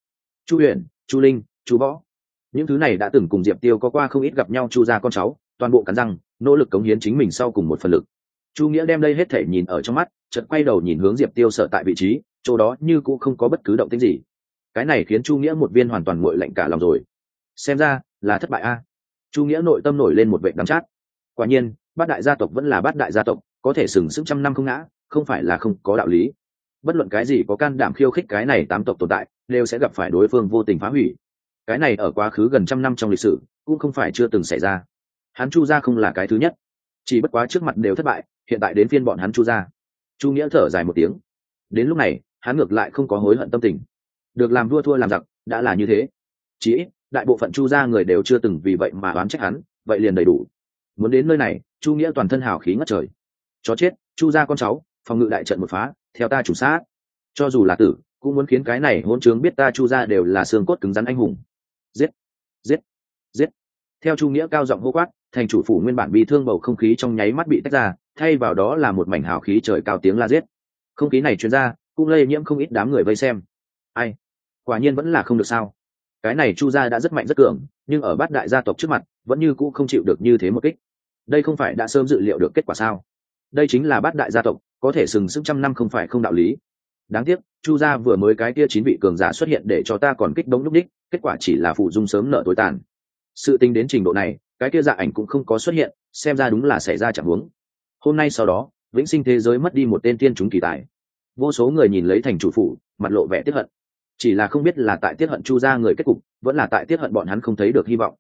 Chu huyền chu linh chu võ. Những thứ này đã từng cùng diệp tiêu có qua không ít gặp nhau chu ra con cháu toàn bộ cắn răng nỗ lực cống hiến chính mình sau cùng một phần lực. Chu nghĩa đem đây hết thể nhìn ở trong mắt chợt quay đầu nhìn hướng diệp tiêu sợ tại vị trí chỗ đó như cũng không có bất cứ động tĩnh gì. Cái này khiến chu nghĩa một viên hoàn toàn nguội lạnh cả lòng rồi. Xem ra là thất bại a chu nghĩa nội tâm nổi lên một vệ đắm chát. Quả nhiên, bát đại gia tộc vẫn là bát đại gia tộc, có thể sừng sững trăm năm không ngã, không phải là không có đạo lý. Bất luận cái gì có can đảm khiêu khích cái này tám tộc tồn tại, đều sẽ gặp phải đối phương vô tình phá hủy. Cái này ở quá khứ gần trăm năm trong lịch sử, cũng không phải chưa từng xảy ra. Hắn chu gia không là cái thứ nhất. Chỉ bất quá trước mặt đều thất bại, hiện tại đến phiên bọn hắn chu gia. Chu nghĩa thở dài một tiếng. Đến lúc này, hắn ngược lại không có hối hận tâm tình. Được làm vua thua làm giặc, đã là như thế. Chí ít đại bộ phận chu gia người đều chưa từng vì vậy mà đoán trách hắn, vậy liền đầy đủ. Muốn đến nơi này, chu nghĩa toàn thân hào khí ngất trời. Chó chết, chu gia con cháu, phòng ngự đại trận một phá, theo ta chủ sát. Cho dù là tử, cũng muốn khiến cái này hôn trướng biết ta chu Gia đều là xương cốt cứng rắn anh hùng. Giết giết giết. Theo chu nghĩa cao giọng hô quát, thành chủ phủ nguyên bản bị thương bầu không khí trong nháy mắt bị tách ra, thay vào đó là một mảnh hào khí trời cao tiếng la giết. Không khí này chuyên ra, cũng lây nhiễm không ít đám người vây xem. Ai? Quả nhiên vẫn là không được sao cái này chu gia đã rất mạnh rất cường, nhưng ở bát đại gia tộc trước mặt, vẫn như cũ không chịu được như thế một kích. Đây không phải đã sớm dự liệu được kết quả sao? Đây chính là bát đại gia tộc, có thể sừng sức trăm năm không phải không đạo lý. Đáng tiếc, chu gia vừa mới cái kia chín vị cường giả xuất hiện để cho ta còn kích đống lúc đích, kết quả chỉ là phụ dung sớm nợ tối tàn. Sự tính đến trình độ này, cái kia dạ ảnh cũng không có xuất hiện, xem ra đúng là xảy ra chẳng huống. Hôm nay sau đó, vĩnh sinh thế giới mất đi một tên tiên chúng kỳ tài. Vô số người nhìn lấy thành chủ phủ, mặt lộ vẻ tiếp hận chỉ là không biết là tại tiết hận chu gia người kết cục, vẫn là tại tiết hận bọn hắn không thấy được hy vọng.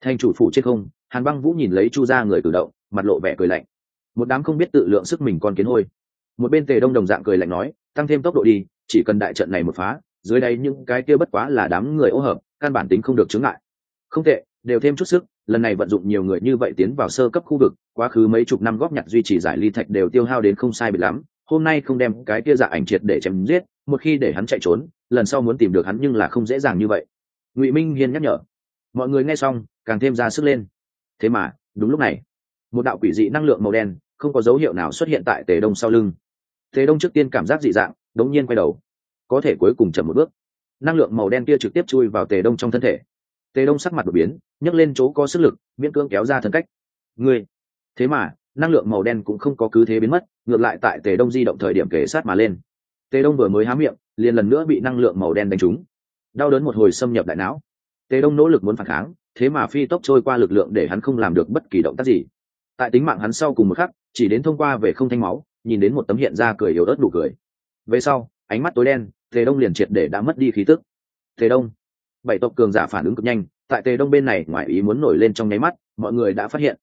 Thành chủ phủ trên không, hàn băng vũ nhìn lấy chu gia người cử động, mặt lộ vẻ cười lạnh. Một đám không biết tự lượng sức mình còn kiến hôi. Một bên tề đông đồng dạng cười lạnh nói, tăng thêm tốc độ đi, chỉ cần đại trận này một phá, dưới đây những cái kia bất quá là đám người ô hợp, căn bản tính không được chứng ngại. Không tệ, đều thêm chút sức, lần này vận dụng nhiều người như vậy tiến vào sơ cấp khu vực, quá khứ mấy chục năm góp nhặt duy trì giải ly thạch đều tiêu hao đến không sai bị lắm, hôm nay không đem cái kia dạ ảnh triệt để chém giết, một khi để hắn chạy trốn lần sau muốn tìm được hắn nhưng là không dễ dàng như vậy. Ngụy minh hiên nhắc nhở. Mọi người nghe xong, càng thêm ra sức lên. Thế mà, đúng lúc này, một đạo quỷ dị năng lượng màu đen không có dấu hiệu nào xuất hiện tại tề đông sau lưng. Tề đông trước tiên cảm giác dị dạng, đống nhiên quay đầu. Có thể cuối cùng chậm một bước. Năng lượng màu đen kia trực tiếp chui vào tề đông trong thân thể. Tề đông sắc mặt đột biến, nhấc lên chỗ có sức lực, miễn cưỡng kéo ra thân cách. Ngươi! Thế mà, năng lượng màu đen cũng không có cứ thế biến mất, ngược lại tại tề đông di động thời điểm kể sát mà lên tề đông vừa mới há miệng, liền lần nữa bị năng lượng màu đen đánh trúng. Đau đớn một hồi xâm nhập đại não. Tề đông nỗ lực muốn phản kháng, thế mà phi tốc trôi qua lực lượng để hắn không làm được bất kỳ động tác gì. Tại tính mạng hắn sau cùng một khắc, chỉ đến thông qua về không thanh máu, nhìn đến một tấm hiện ra cười yếu ớt đủ cười. Về sau, ánh mắt tối đen tề đông liền triệt để đã mất đi khí tức. Tề đông, bảy tộc cường giả phản ứng cực nhanh, tại tề đông bên này ngoài ý muốn nổi lên trong nháy mắt, mọi người đã phát hiện.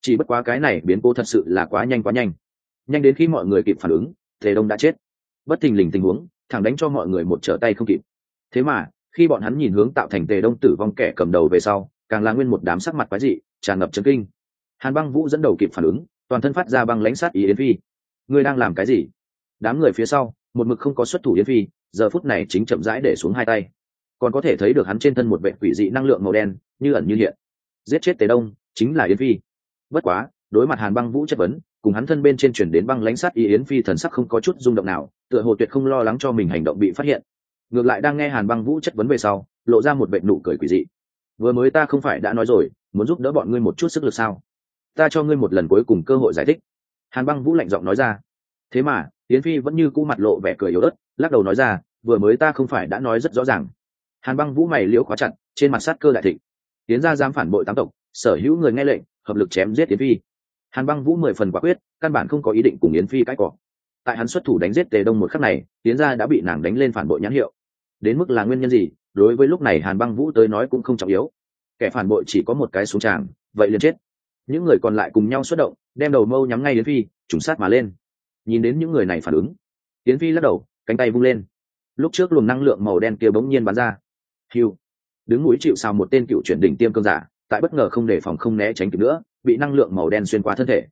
Chỉ bất quá cái này biến cố thật sự là quá nhanh quá nhanh. Nhanh đến khi mọi người kịp phản ứng tề đông đã chết bất thình lình tình huống, thẳng đánh cho mọi người một trở tay không kịp. Thế mà, khi bọn hắn nhìn hướng tạo thành tề đông tử vong kẻ cầm đầu về sau, càng là nguyên một đám sắc mặt quái dị, tràn ngập trấn kinh. Hàn băng vũ dẫn đầu kịp phản ứng, toàn thân phát ra băng lãnh sát ý yến phi. Ngươi đang làm cái gì? Đám người phía sau, một mực không có xuất thủ yến phi, giờ phút này chính chậm rãi để xuống hai tay. Còn có thể thấy được hắn trên thân một vệ quỷ dị năng lượng màu đen, như ẩn như hiện. Giết chết tề đông, chính là yến phi. Bất quá, đối mặt hàn băng vũ chất vấn cùng hắn thân bên trên chuyển đến băng lãnh sát y yến phi thần sắc không có chút rung động nào, tựa hồ tuyệt không lo lắng cho mình hành động bị phát hiện. Ngược lại đang nghe hàn băng vũ chất vấn về sau, lộ ra một bệnh nụ cười quỷ dị. Vừa mới ta không phải đã nói rồi, muốn giúp đỡ bọn ngươi một chút sức lực sao? Ta cho ngươi một lần cuối cùng cơ hội giải thích. Hàn băng vũ lạnh giọng nói ra. Thế mà, yến phi vẫn như cũ mặt lộ vẻ cười yếu ớt, lắc đầu nói ra, vừa mới ta không phải đã nói rất rõ ràng. Hàn băng vũ mày liễu khóa chặt, trên mặt sát cơ đại thịnh. Tiến ra dám phản bội tám tộc, sở hữu người nghe lệnh, hợp lực chém giết yến phi hàn băng vũ mười phần quả quyết, căn bản không có ý định cùng yến phi cãi cọ. Tại hắn xuất thủ đánh giết tề đông một khắc này tiến ra đã bị nàng đánh lên phản bội nhãn hiệu. Đến mức là nguyên nhân gì, đối với lúc này hàn băng vũ tới nói cũng không trọng yếu. Kẻ phản bội chỉ có một cái xuống tràng, vậy liền chết. Những người còn lại cùng nhau xuất động, đem đầu mâu nhắm ngay Yến phi, trùng sát mà lên. Nhìn đến những người này phản ứng, Yến phi lắc đầu, cánh tay vung lên. Lúc trước luồng năng lượng màu đen kia bỗng nhiên bắn ra. Hiu đứng mũi chịu sao một tên cựu chuyển đỉnh tiêm cơn giả, tại bất ngờ không đề phòng không né tránh kịp nữa bị năng lượng màu đen xuyên qua thân thể.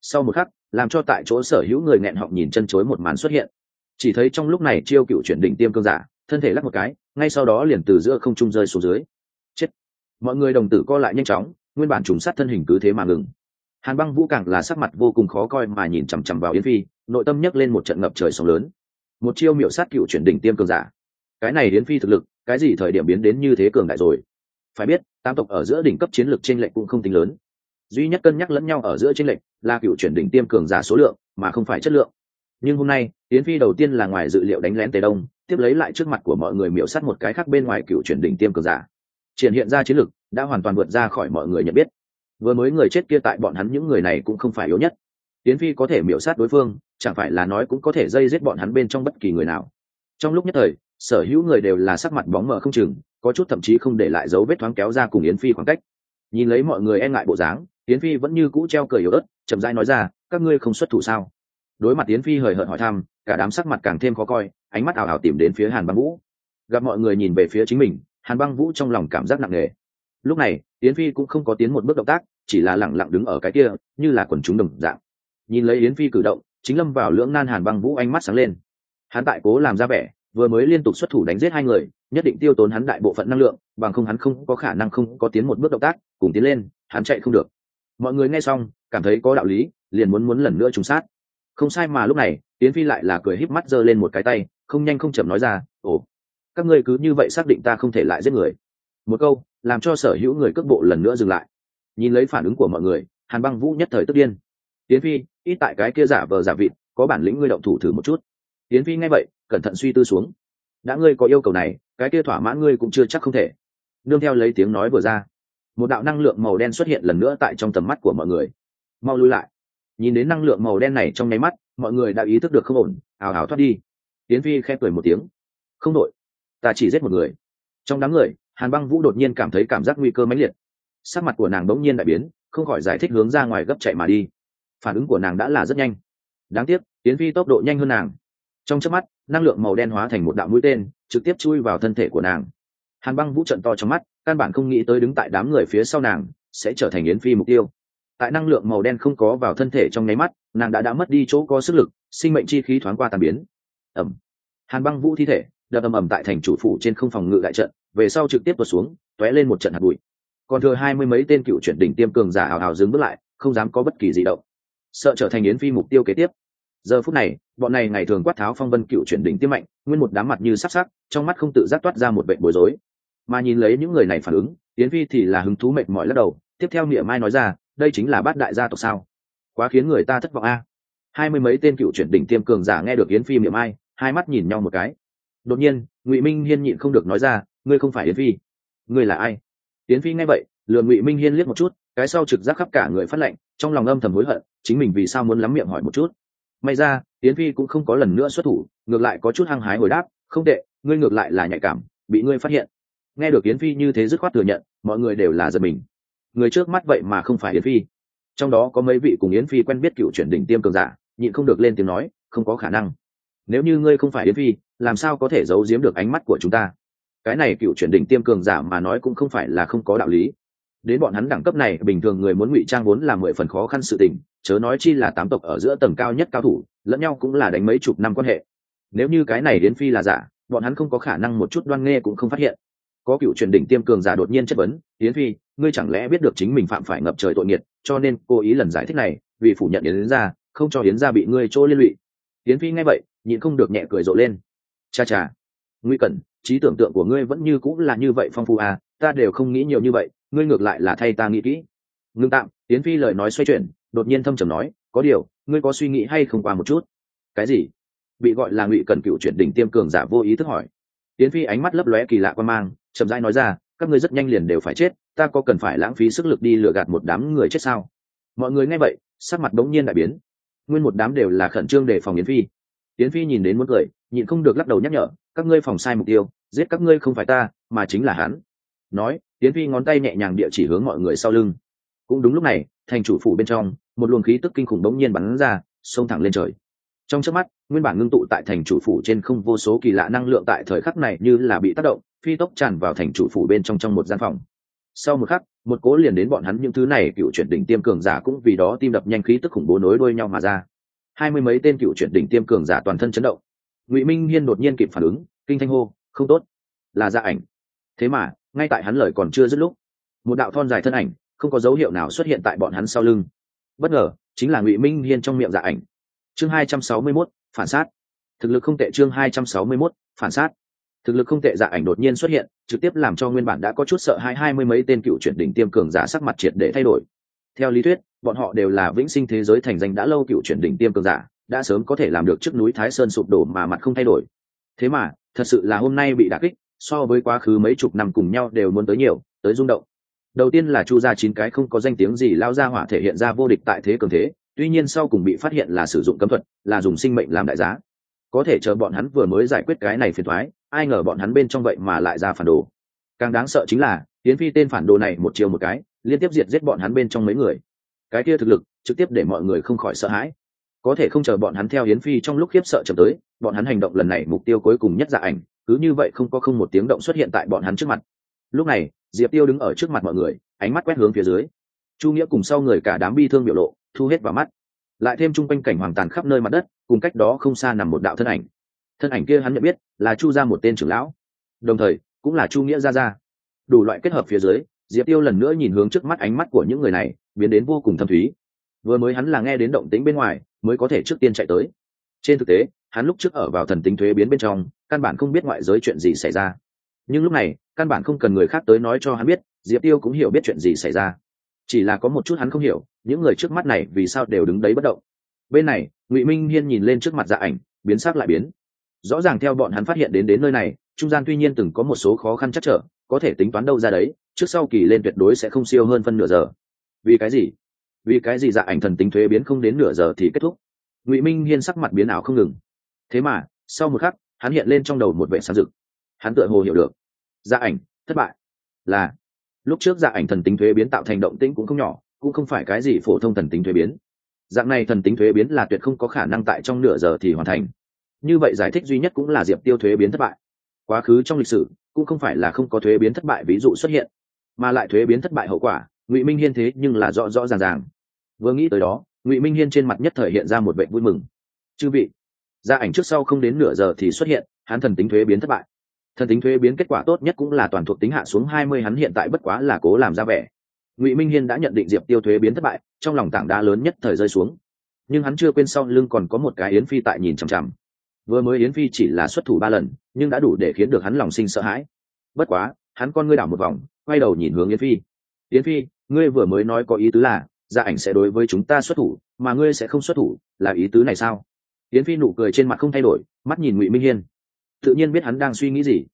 Sau một khắc, làm cho tại chỗ sở hữu người nghẹn họng nhìn chân chối một màn xuất hiện. Chỉ thấy trong lúc này chiêu cựu chuyển đỉnh tiêm cương giả, thân thể lắc một cái, ngay sau đó liền từ giữa không trung rơi xuống dưới. Chết. Mọi người đồng tử co lại nhanh chóng, nguyên bản trùng sát thân hình cứ thế mà ngừng. Hàn băng vũ càng là sắc mặt vô cùng khó coi mà nhìn chằm chằm vào yến phi, nội tâm nhấc lên một trận ngập trời sóng lớn. Một chiêu miệu sát cựu chuyển đỉnh tiêm cường giả. Cái này yến phi thực lực, cái gì thời điểm biến đến như thế cường đại rồi? Phải biết tam tộc ở giữa đỉnh cấp chiến lược trên lệnh cũng không tính lớn duy nhất cân nhắc lẫn nhau ở giữa trên lệnh là cựu chuyển đỉnh tiêm cường giả số lượng, mà không phải chất lượng. Nhưng hôm nay tiến phi đầu tiên là ngoài dự liệu đánh lén tề đông, tiếp lấy lại trước mặt của mọi người miểu sát một cái khác bên ngoài cựu chuyển đỉnh tiêm cường giả. Triển hiện ra chiến lực đã hoàn toàn vượt ra khỏi mọi người nhận biết. Vừa mới người chết kia tại bọn hắn những người này cũng không phải yếu nhất. Tiến phi có thể miễu sát đối phương, chẳng phải là nói cũng có thể dây giết bọn hắn bên trong bất kỳ người nào. Trong lúc nhất thời, sở hữu người đều là sắc mặt bóng mờ không chừng, có chút thậm chí không để lại dấu vết thoáng kéo ra cùng yến phi khoảng cách. Nhìn lấy mọi người e ngại bộ dáng yến phi vẫn như cũ treo cười yếu ớt, chậm rãi nói ra, các ngươi không xuất thủ sao? Đối mặt yến phi hời hợt hỏi thăm, cả đám sắc mặt càng thêm khó coi, ánh mắt ảo ảo tìm đến phía hàn băng vũ. Gặp mọi người nhìn về phía chính mình, hàn băng vũ trong lòng cảm giác nặng nề. Lúc này, yến phi cũng không có tiến một bước động tác, chỉ là lẳng lặng đứng ở cái kia, như là quần chúng đồng dạng. Nhìn lấy yến phi cử động, chính lâm vào lưỡng nan hàn băng vũ ánh mắt sáng lên. Hắn tại cố làm ra vẻ, vừa mới liên tục xuất thủ đánh giết hai người, nhất định tiêu tốn hắn đại bộ phận năng lượng, bằng không hắn không có khả năng không có tiến một bước động tác, cùng tiến lên, hắn chạy không được mọi người nghe xong, cảm thấy có đạo lý, liền muốn muốn lần nữa trùng sát. Không sai mà lúc này tiến phi lại là cười híp mắt giơ lên một cái tay, không nhanh không chậm nói ra, ồ, các ngươi cứ như vậy xác định ta không thể lại giết người. Một câu, làm cho sở hữu người cước bộ lần nữa dừng lại. Nhìn lấy phản ứng của mọi người, hàn băng vũ nhất thời tức điên. Tiến phi, ít tại cái kia giả vờ giả vịt, có bản lĩnh ngươi động thủ thử một chút. Tiến phi nghe vậy, cẩn thận suy tư xuống. Đã ngươi có yêu cầu này, cái kia thỏa mãn ngươi cũng chưa chắc không thể. Nương theo lấy tiếng nói vừa ra một đạo năng lượng màu đen xuất hiện lần nữa tại trong tầm mắt của mọi người. Mau lui lại. Nhìn đến năng lượng màu đen này trong nháy mắt, mọi người đã ý thức được không ổn, ào ào thoát đi. Tiến phi khẽ cười một tiếng. Không đội ta chỉ giết một người. Trong đám người, hàn băng vũ đột nhiên cảm thấy cảm giác nguy cơ mãnh liệt. Sắc mặt của nàng bỗng nhiên đại biến, không khỏi giải thích hướng ra ngoài gấp chạy mà đi. Phản ứng của nàng đã là rất nhanh. Đáng tiếc tiến phi tốc độ nhanh hơn nàng. Trong chớp mắt, năng lượng màu đen hóa thành một đạo mũi tên, trực tiếp chui vào thân thể của nàng hàn băng vũ trận to trong mắt, căn bản không nghĩ tới đứng tại đám người phía sau nàng, sẽ trở thành yến phi mục tiêu. Tại năng lượng màu đen không có vào thân thể trong nháy mắt, nàng đã đã mất đi chỗ có sức lực, sinh mệnh chi khí thoáng qua tàn biến. Ẩm. Hàn băng vũ thi thể, đập ầm ầm tại thành chủ phủ trên không phòng ngự đại trận, về sau trực tiếp tuột xuống t ó é lên một trận hạt bụi. Còn thừa hai mươi mấy tên cựu chuyển đỉnh tiêm cường giả hào hào dừng bước lại, không dám có bất kỳ gì động. Sợ trở thành yến phi mục tiêu kế tiếp. Giờ phút này, bọn này ngày thường quát tháo phong vân cựu chuyển đỉnh tiêm mạnh, nguyên một đám mặt như sắc sắc trong mắt không tự giác toát ra một vệ bối rối mà nhìn lấy những người này phản ứng yến phi thì là hứng thú mệt mỏi lắc đầu tiếp theo niệm mai nói ra đây chính là bát đại gia tộc sao? Quá khiến người ta thất vọng a. Hai mươi mấy tên cựu chuyển đỉnh tiêm cường giả nghe được yến phi miệng mai, hai mắt nhìn nhau một cái. Đột nhiên ngụy minh hiên nhịn không được nói ra ngươi không phải yến phi. Ngươi là ai? Yến phi nghe vậy lừa ngụy minh hiên liếc một chút cái sau trực giác khắp cả người phát lệnh trong lòng âm thầm hối hận chính mình vì sao muốn lắm miệng hỏi một chút. May ra yến phi cũng không có lần nữa xuất thủ ngược lại có chút hăng hái hồi đáp không tệ ngươi ngược lại là nhạy cảm bị ngươi phát hiện nghe được yến phi như thế dứt khoát thừa nhận, mọi người đều là giật mình. Người trước mắt vậy mà không phải yến phi. Trong đó có mấy vị cùng yến phi quen biết cựu chuyển đỉnh tiêm cường giả, nhịn không được lên tiếng nói, không có khả năng. Nếu như ngươi không phải yến phi, làm sao có thể giấu giếm được ánh mắt của chúng ta? Cái này cựu chuyển đỉnh tiêm cường giả mà nói cũng không phải là không có đạo lý. Đến bọn hắn đẳng cấp này, bình thường người muốn ngụy trang vốn là mười phần khó khăn sự tình, chớ nói chi là tám tộc ở giữa tầng cao nhất cao thủ, lẫn nhau cũng là đánh mấy chục năm quan hệ. Nếu như cái này yến phi là giả, bọn hắn không có khả năng một chút đoan nghe cũng không phát hiện có cựu truyền đỉnh tiêm cường giả đột nhiên chất vấn, yến phi, ngươi chẳng lẽ biết được chính mình phạm phải ngập trời tội nghiệt, cho nên cố ý lần giải thích này, vì phủ nhận yến ra không cho yến ra bị ngươi trôi liên lụy. Yến phi nghe vậy, nhịn không được nhẹ cười rộ lên. Cha cha, nguy cẩn, trí tưởng tượng của ngươi vẫn như cũng là như vậy phong phú à ta đều không nghĩ nhiều như vậy, ngươi ngược lại là thay ta nghĩ kỹ. Ngưng tạm, yến phi lời nói xoay chuyển, đột nhiên thâm trầm nói, có điều, ngươi có suy nghĩ hay không qua một chút? Cái gì? Bị gọi là ngụy cần cựu chuyển đỉnh tiêm cường giả vô ý thức hỏi yến phi ánh mắt lấp lóe kỳ lạ quan mang, chậm rãi nói ra, các ngươi rất nhanh liền đều phải chết, ta có cần phải lãng phí sức lực đi lừa gạt một đám người chết sao? Mọi người nghe vậy, sắc mặt đống nhiên đại biến. Nguyên một đám đều là khẩn trương để phòng yến phi. Yến phi nhìn đến muốn cười, nhịn không được lắc đầu nhắc nhở, các ngươi phòng sai mục tiêu, giết các ngươi không phải ta, mà chính là hắn. Nói, yến phi ngón tay nhẹ nhàng địa chỉ hướng mọi người sau lưng. Cũng đúng lúc này, thành chủ phủ bên trong, một luồng khí tức kinh khủng đống nhiên bắn ra, xông thẳng lên trời. Trong chớp mắt nguyên bản ngưng tụ tại thành chủ phủ trên không vô số kỳ lạ năng lượng tại thời khắc này như là bị tác động, phi tốc tràn vào thành chủ phủ bên trong trong một gian phòng. Sau một khắc, một cố liền đến bọn hắn những thứ này cựu chuyển đỉnh tiêm cường giả cũng vì đó tim đập nhanh khí tức khủng bố nối đuôi nhau mà ra. Hai mươi mấy tên cựu chuyển đỉnh tiêm cường giả toàn thân chấn động. Ngụy minh hiên đột nhiên kịp phản ứng, kinh thanh hô, không tốt, là gia ảnh. Thế mà, ngay tại hắn lời còn chưa dứt lúc, một đạo thon dài thân ảnh, không có dấu hiệu nào xuất hiện tại bọn hắn sau lưng. Bất ngờ, chính là ngụy minh hiên trong miệng dạ ảnh. Chương hai trăm sáu mươi mốt phản sát. Thực lực không tệ chương hai trăm sáu mươi mốt, phản sát. Thực lực không tệ dạ ảnh đột nhiên xuất hiện, trực tiếp làm cho nguyên bản đã có chút sợ hai hai mươi mấy tên cựu chuyển đỉnh tiêm cường giả sắc mặt triệt để thay đổi. Theo lý thuyết, bọn họ đều là vĩnh sinh thế giới thành danh đã lâu cựu chuyển đỉnh tiêm cường giả, đã sớm có thể làm được trước núi thái sơn sụp đổ mà mặt không thay đổi. Thế mà, thật sự là hôm nay bị đả kích, so với quá khứ mấy chục năm cùng nhau đều muốn tới nhiều, tới rung động. Đầu tiên là chu gia chín cái không có danh tiếng gì lao ra hỏa thể hiện ra vô địch tại thế cường thế tuy nhiên sau cùng bị phát hiện là sử dụng cấm thuật, là dùng sinh mệnh làm đại giá. Có thể chờ bọn hắn vừa mới giải quyết cái này phiền thoái ai ngờ bọn hắn bên trong vậy mà lại ra phản đồ. Càng đáng sợ chính là tiến phi tên phản đồ này một chiều một cái, liên tiếp diệt giết bọn hắn bên trong mấy người. Cái kia thực lực, trực tiếp để mọi người không khỏi sợ hãi. Có thể không chờ bọn hắn theo hiến phi trong lúc khiếp sợ chậm tới, bọn hắn hành động lần này mục tiêu cuối cùng nhất dạ ảnh, cứ như vậy không có không một tiếng động xuất hiện tại bọn hắn trước mặt. Lúc này, diệp tiêu đứng ở trước mặt mọi người, ánh mắt quét hướng phía dưới. Chu nghĩa cùng sau người cả đám bi thương biểu lộ thu hết vào mắt. Lại thêm chung quanh cảnh hoàng tàn khắp nơi mặt đất, cùng cách đó không xa nằm một đạo thân ảnh. Thân ảnh kia hắn nhận biết là chu gia một tên trưởng lão. Đồng thời, cũng là chu nghĩa gia gia. Đủ loại kết hợp phía dưới, diệp tiêu lần nữa nhìn hướng trước mắt ánh mắt của những người này, biến đến vô cùng thâm thúy. Vừa mới hắn là nghe đến động tĩnh bên ngoài, mới có thể trước tiên chạy tới. Trên thực tế, hắn lúc trước ở vào thần tính thuế biến bên trong, căn bản không biết ngoại giới chuyện gì xảy ra. Nhưng lúc này, căn bản không cần người khác tới nói cho hắn biết, diệp tiêu cũng hiểu biết chuyện gì xảy ra. Chỉ là có một chút hắn không hiểu những người trước mắt này vì sao đều đứng đấy bất động? Bên này, ngụy minh hiên nhìn lên trước mặt dạ ảnh, biến sắc lại biến. Rõ ràng theo bọn hắn phát hiện đến đến nơi này, trung gian tuy nhiên từng có một số khó khăn chắc trở, có thể tính toán đâu ra đấy, trước sau kỳ lên tuyệt đối sẽ không siêu hơn phân nửa giờ. Vì cái gì? Vì cái gì dạ ảnh thần tính thuế biến không đến nửa giờ thì kết thúc? Ngụy minh hiên sắc mặt biến ảo không ngừng. Thế mà, sau một khắc, hắn hiện lên trong đầu một vệ sáng rực. Hắn tựa hồ hiểu được. Dạ ảnh, thất bại. Là, lúc trước dạ ảnh thần tính thuế biến tạo thành động tĩnh cũng không nhỏ cũng không phải cái gì phổ thông thần tính thuế biến. Dạng này thần tính thuế biến là tuyệt không có khả năng tại trong nửa giờ thì hoàn thành. Như vậy giải thích duy nhất cũng là diệp tiêu thuế biến thất bại. Quá khứ trong lịch sử, cũng không phải là không có thuế biến thất bại ví dụ xuất hiện, mà lại thuế biến thất bại hậu quả, ngụy minh hiên thế nhưng là rõ rõ ràng ràng. Vừa nghĩ tới đó, ngụy minh hiên trên mặt nhất thời hiện ra một vệ vui mừng. Chư vị gia ảnh trước sau không đến nửa giờ thì xuất hiện, hắn thần tính thuế biến thất bại. Thần tính thuế biến kết quả tốt nhất cũng là toàn thuộc tính hạ xuống hai mươi, hắn hiện tại bất quá là cố làm ra vẻ ngụy minh hiên đã nhận định diệp tiêu thuế biến thất bại trong lòng tảng đá lớn nhất thời rơi xuống nhưng hắn chưa quên sau lưng còn có một cái yến phi tại nhìn chằm chằm vừa mới yến phi chỉ là xuất thủ ba lần nhưng đã đủ để khiến được hắn lòng sinh sợ hãi bất quá hắn con ngươi đảo một vòng quay đầu nhìn hướng yến phi yến phi ngươi vừa mới nói có ý tứ là gia ảnh sẽ đối với chúng ta xuất thủ mà ngươi sẽ không xuất thủ là ý tứ này sao yến phi nụ cười trên mặt không thay đổi mắt nhìn ngụy minh hiên tự nhiên biết hắn đang suy nghĩ gì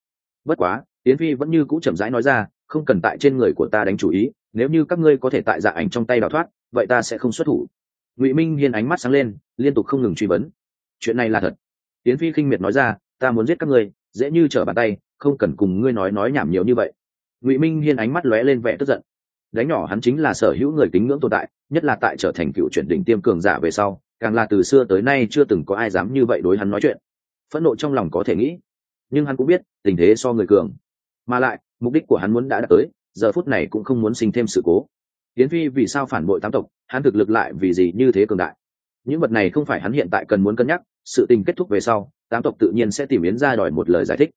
bất quá yến phi vẫn như cũ chậm rãi nói ra không cần tại trên người của ta đánh chủ ý nếu như các ngươi có thể tại dạ ảnh trong tay đào thoát, vậy ta sẽ không xuất thủ. Ngụy minh hiên ánh mắt sáng lên, liên tục không ngừng truy vấn. Chuyện này là thật. Tiến phi khinh miệt nói ra, ta muốn giết các ngươi, dễ như trở bàn tay, không cần cùng ngươi nói nói nhảm nhiều như vậy. Ngụy minh hiên ánh mắt lóe lên vẻ tức giận. Đánh nhỏ hắn chính là sở hữu người kính ngưỡng tồn tại, nhất là tại trở thành cựu chuyển đỉnh tiêm cường giả về sau, càng là từ xưa tới nay chưa từng có ai dám như vậy đối hắn nói chuyện. Phẫn nộ trong lòng có thể nghĩ. Nhưng hắn cũng biết, tình thế so người cường. Mà lại, mục đích của hắn muốn đã đạt tới giờ phút này cũng không muốn sinh thêm sự cố. Yến phi vì sao phản bội tám tộc, hắn thực lực lại vì gì như thế cường đại? Những vật này không phải hắn hiện tại cần muốn cân nhắc, sự tình kết thúc về sau, tám tộc tự nhiên sẽ tìm yến ra đòi một lời giải thích.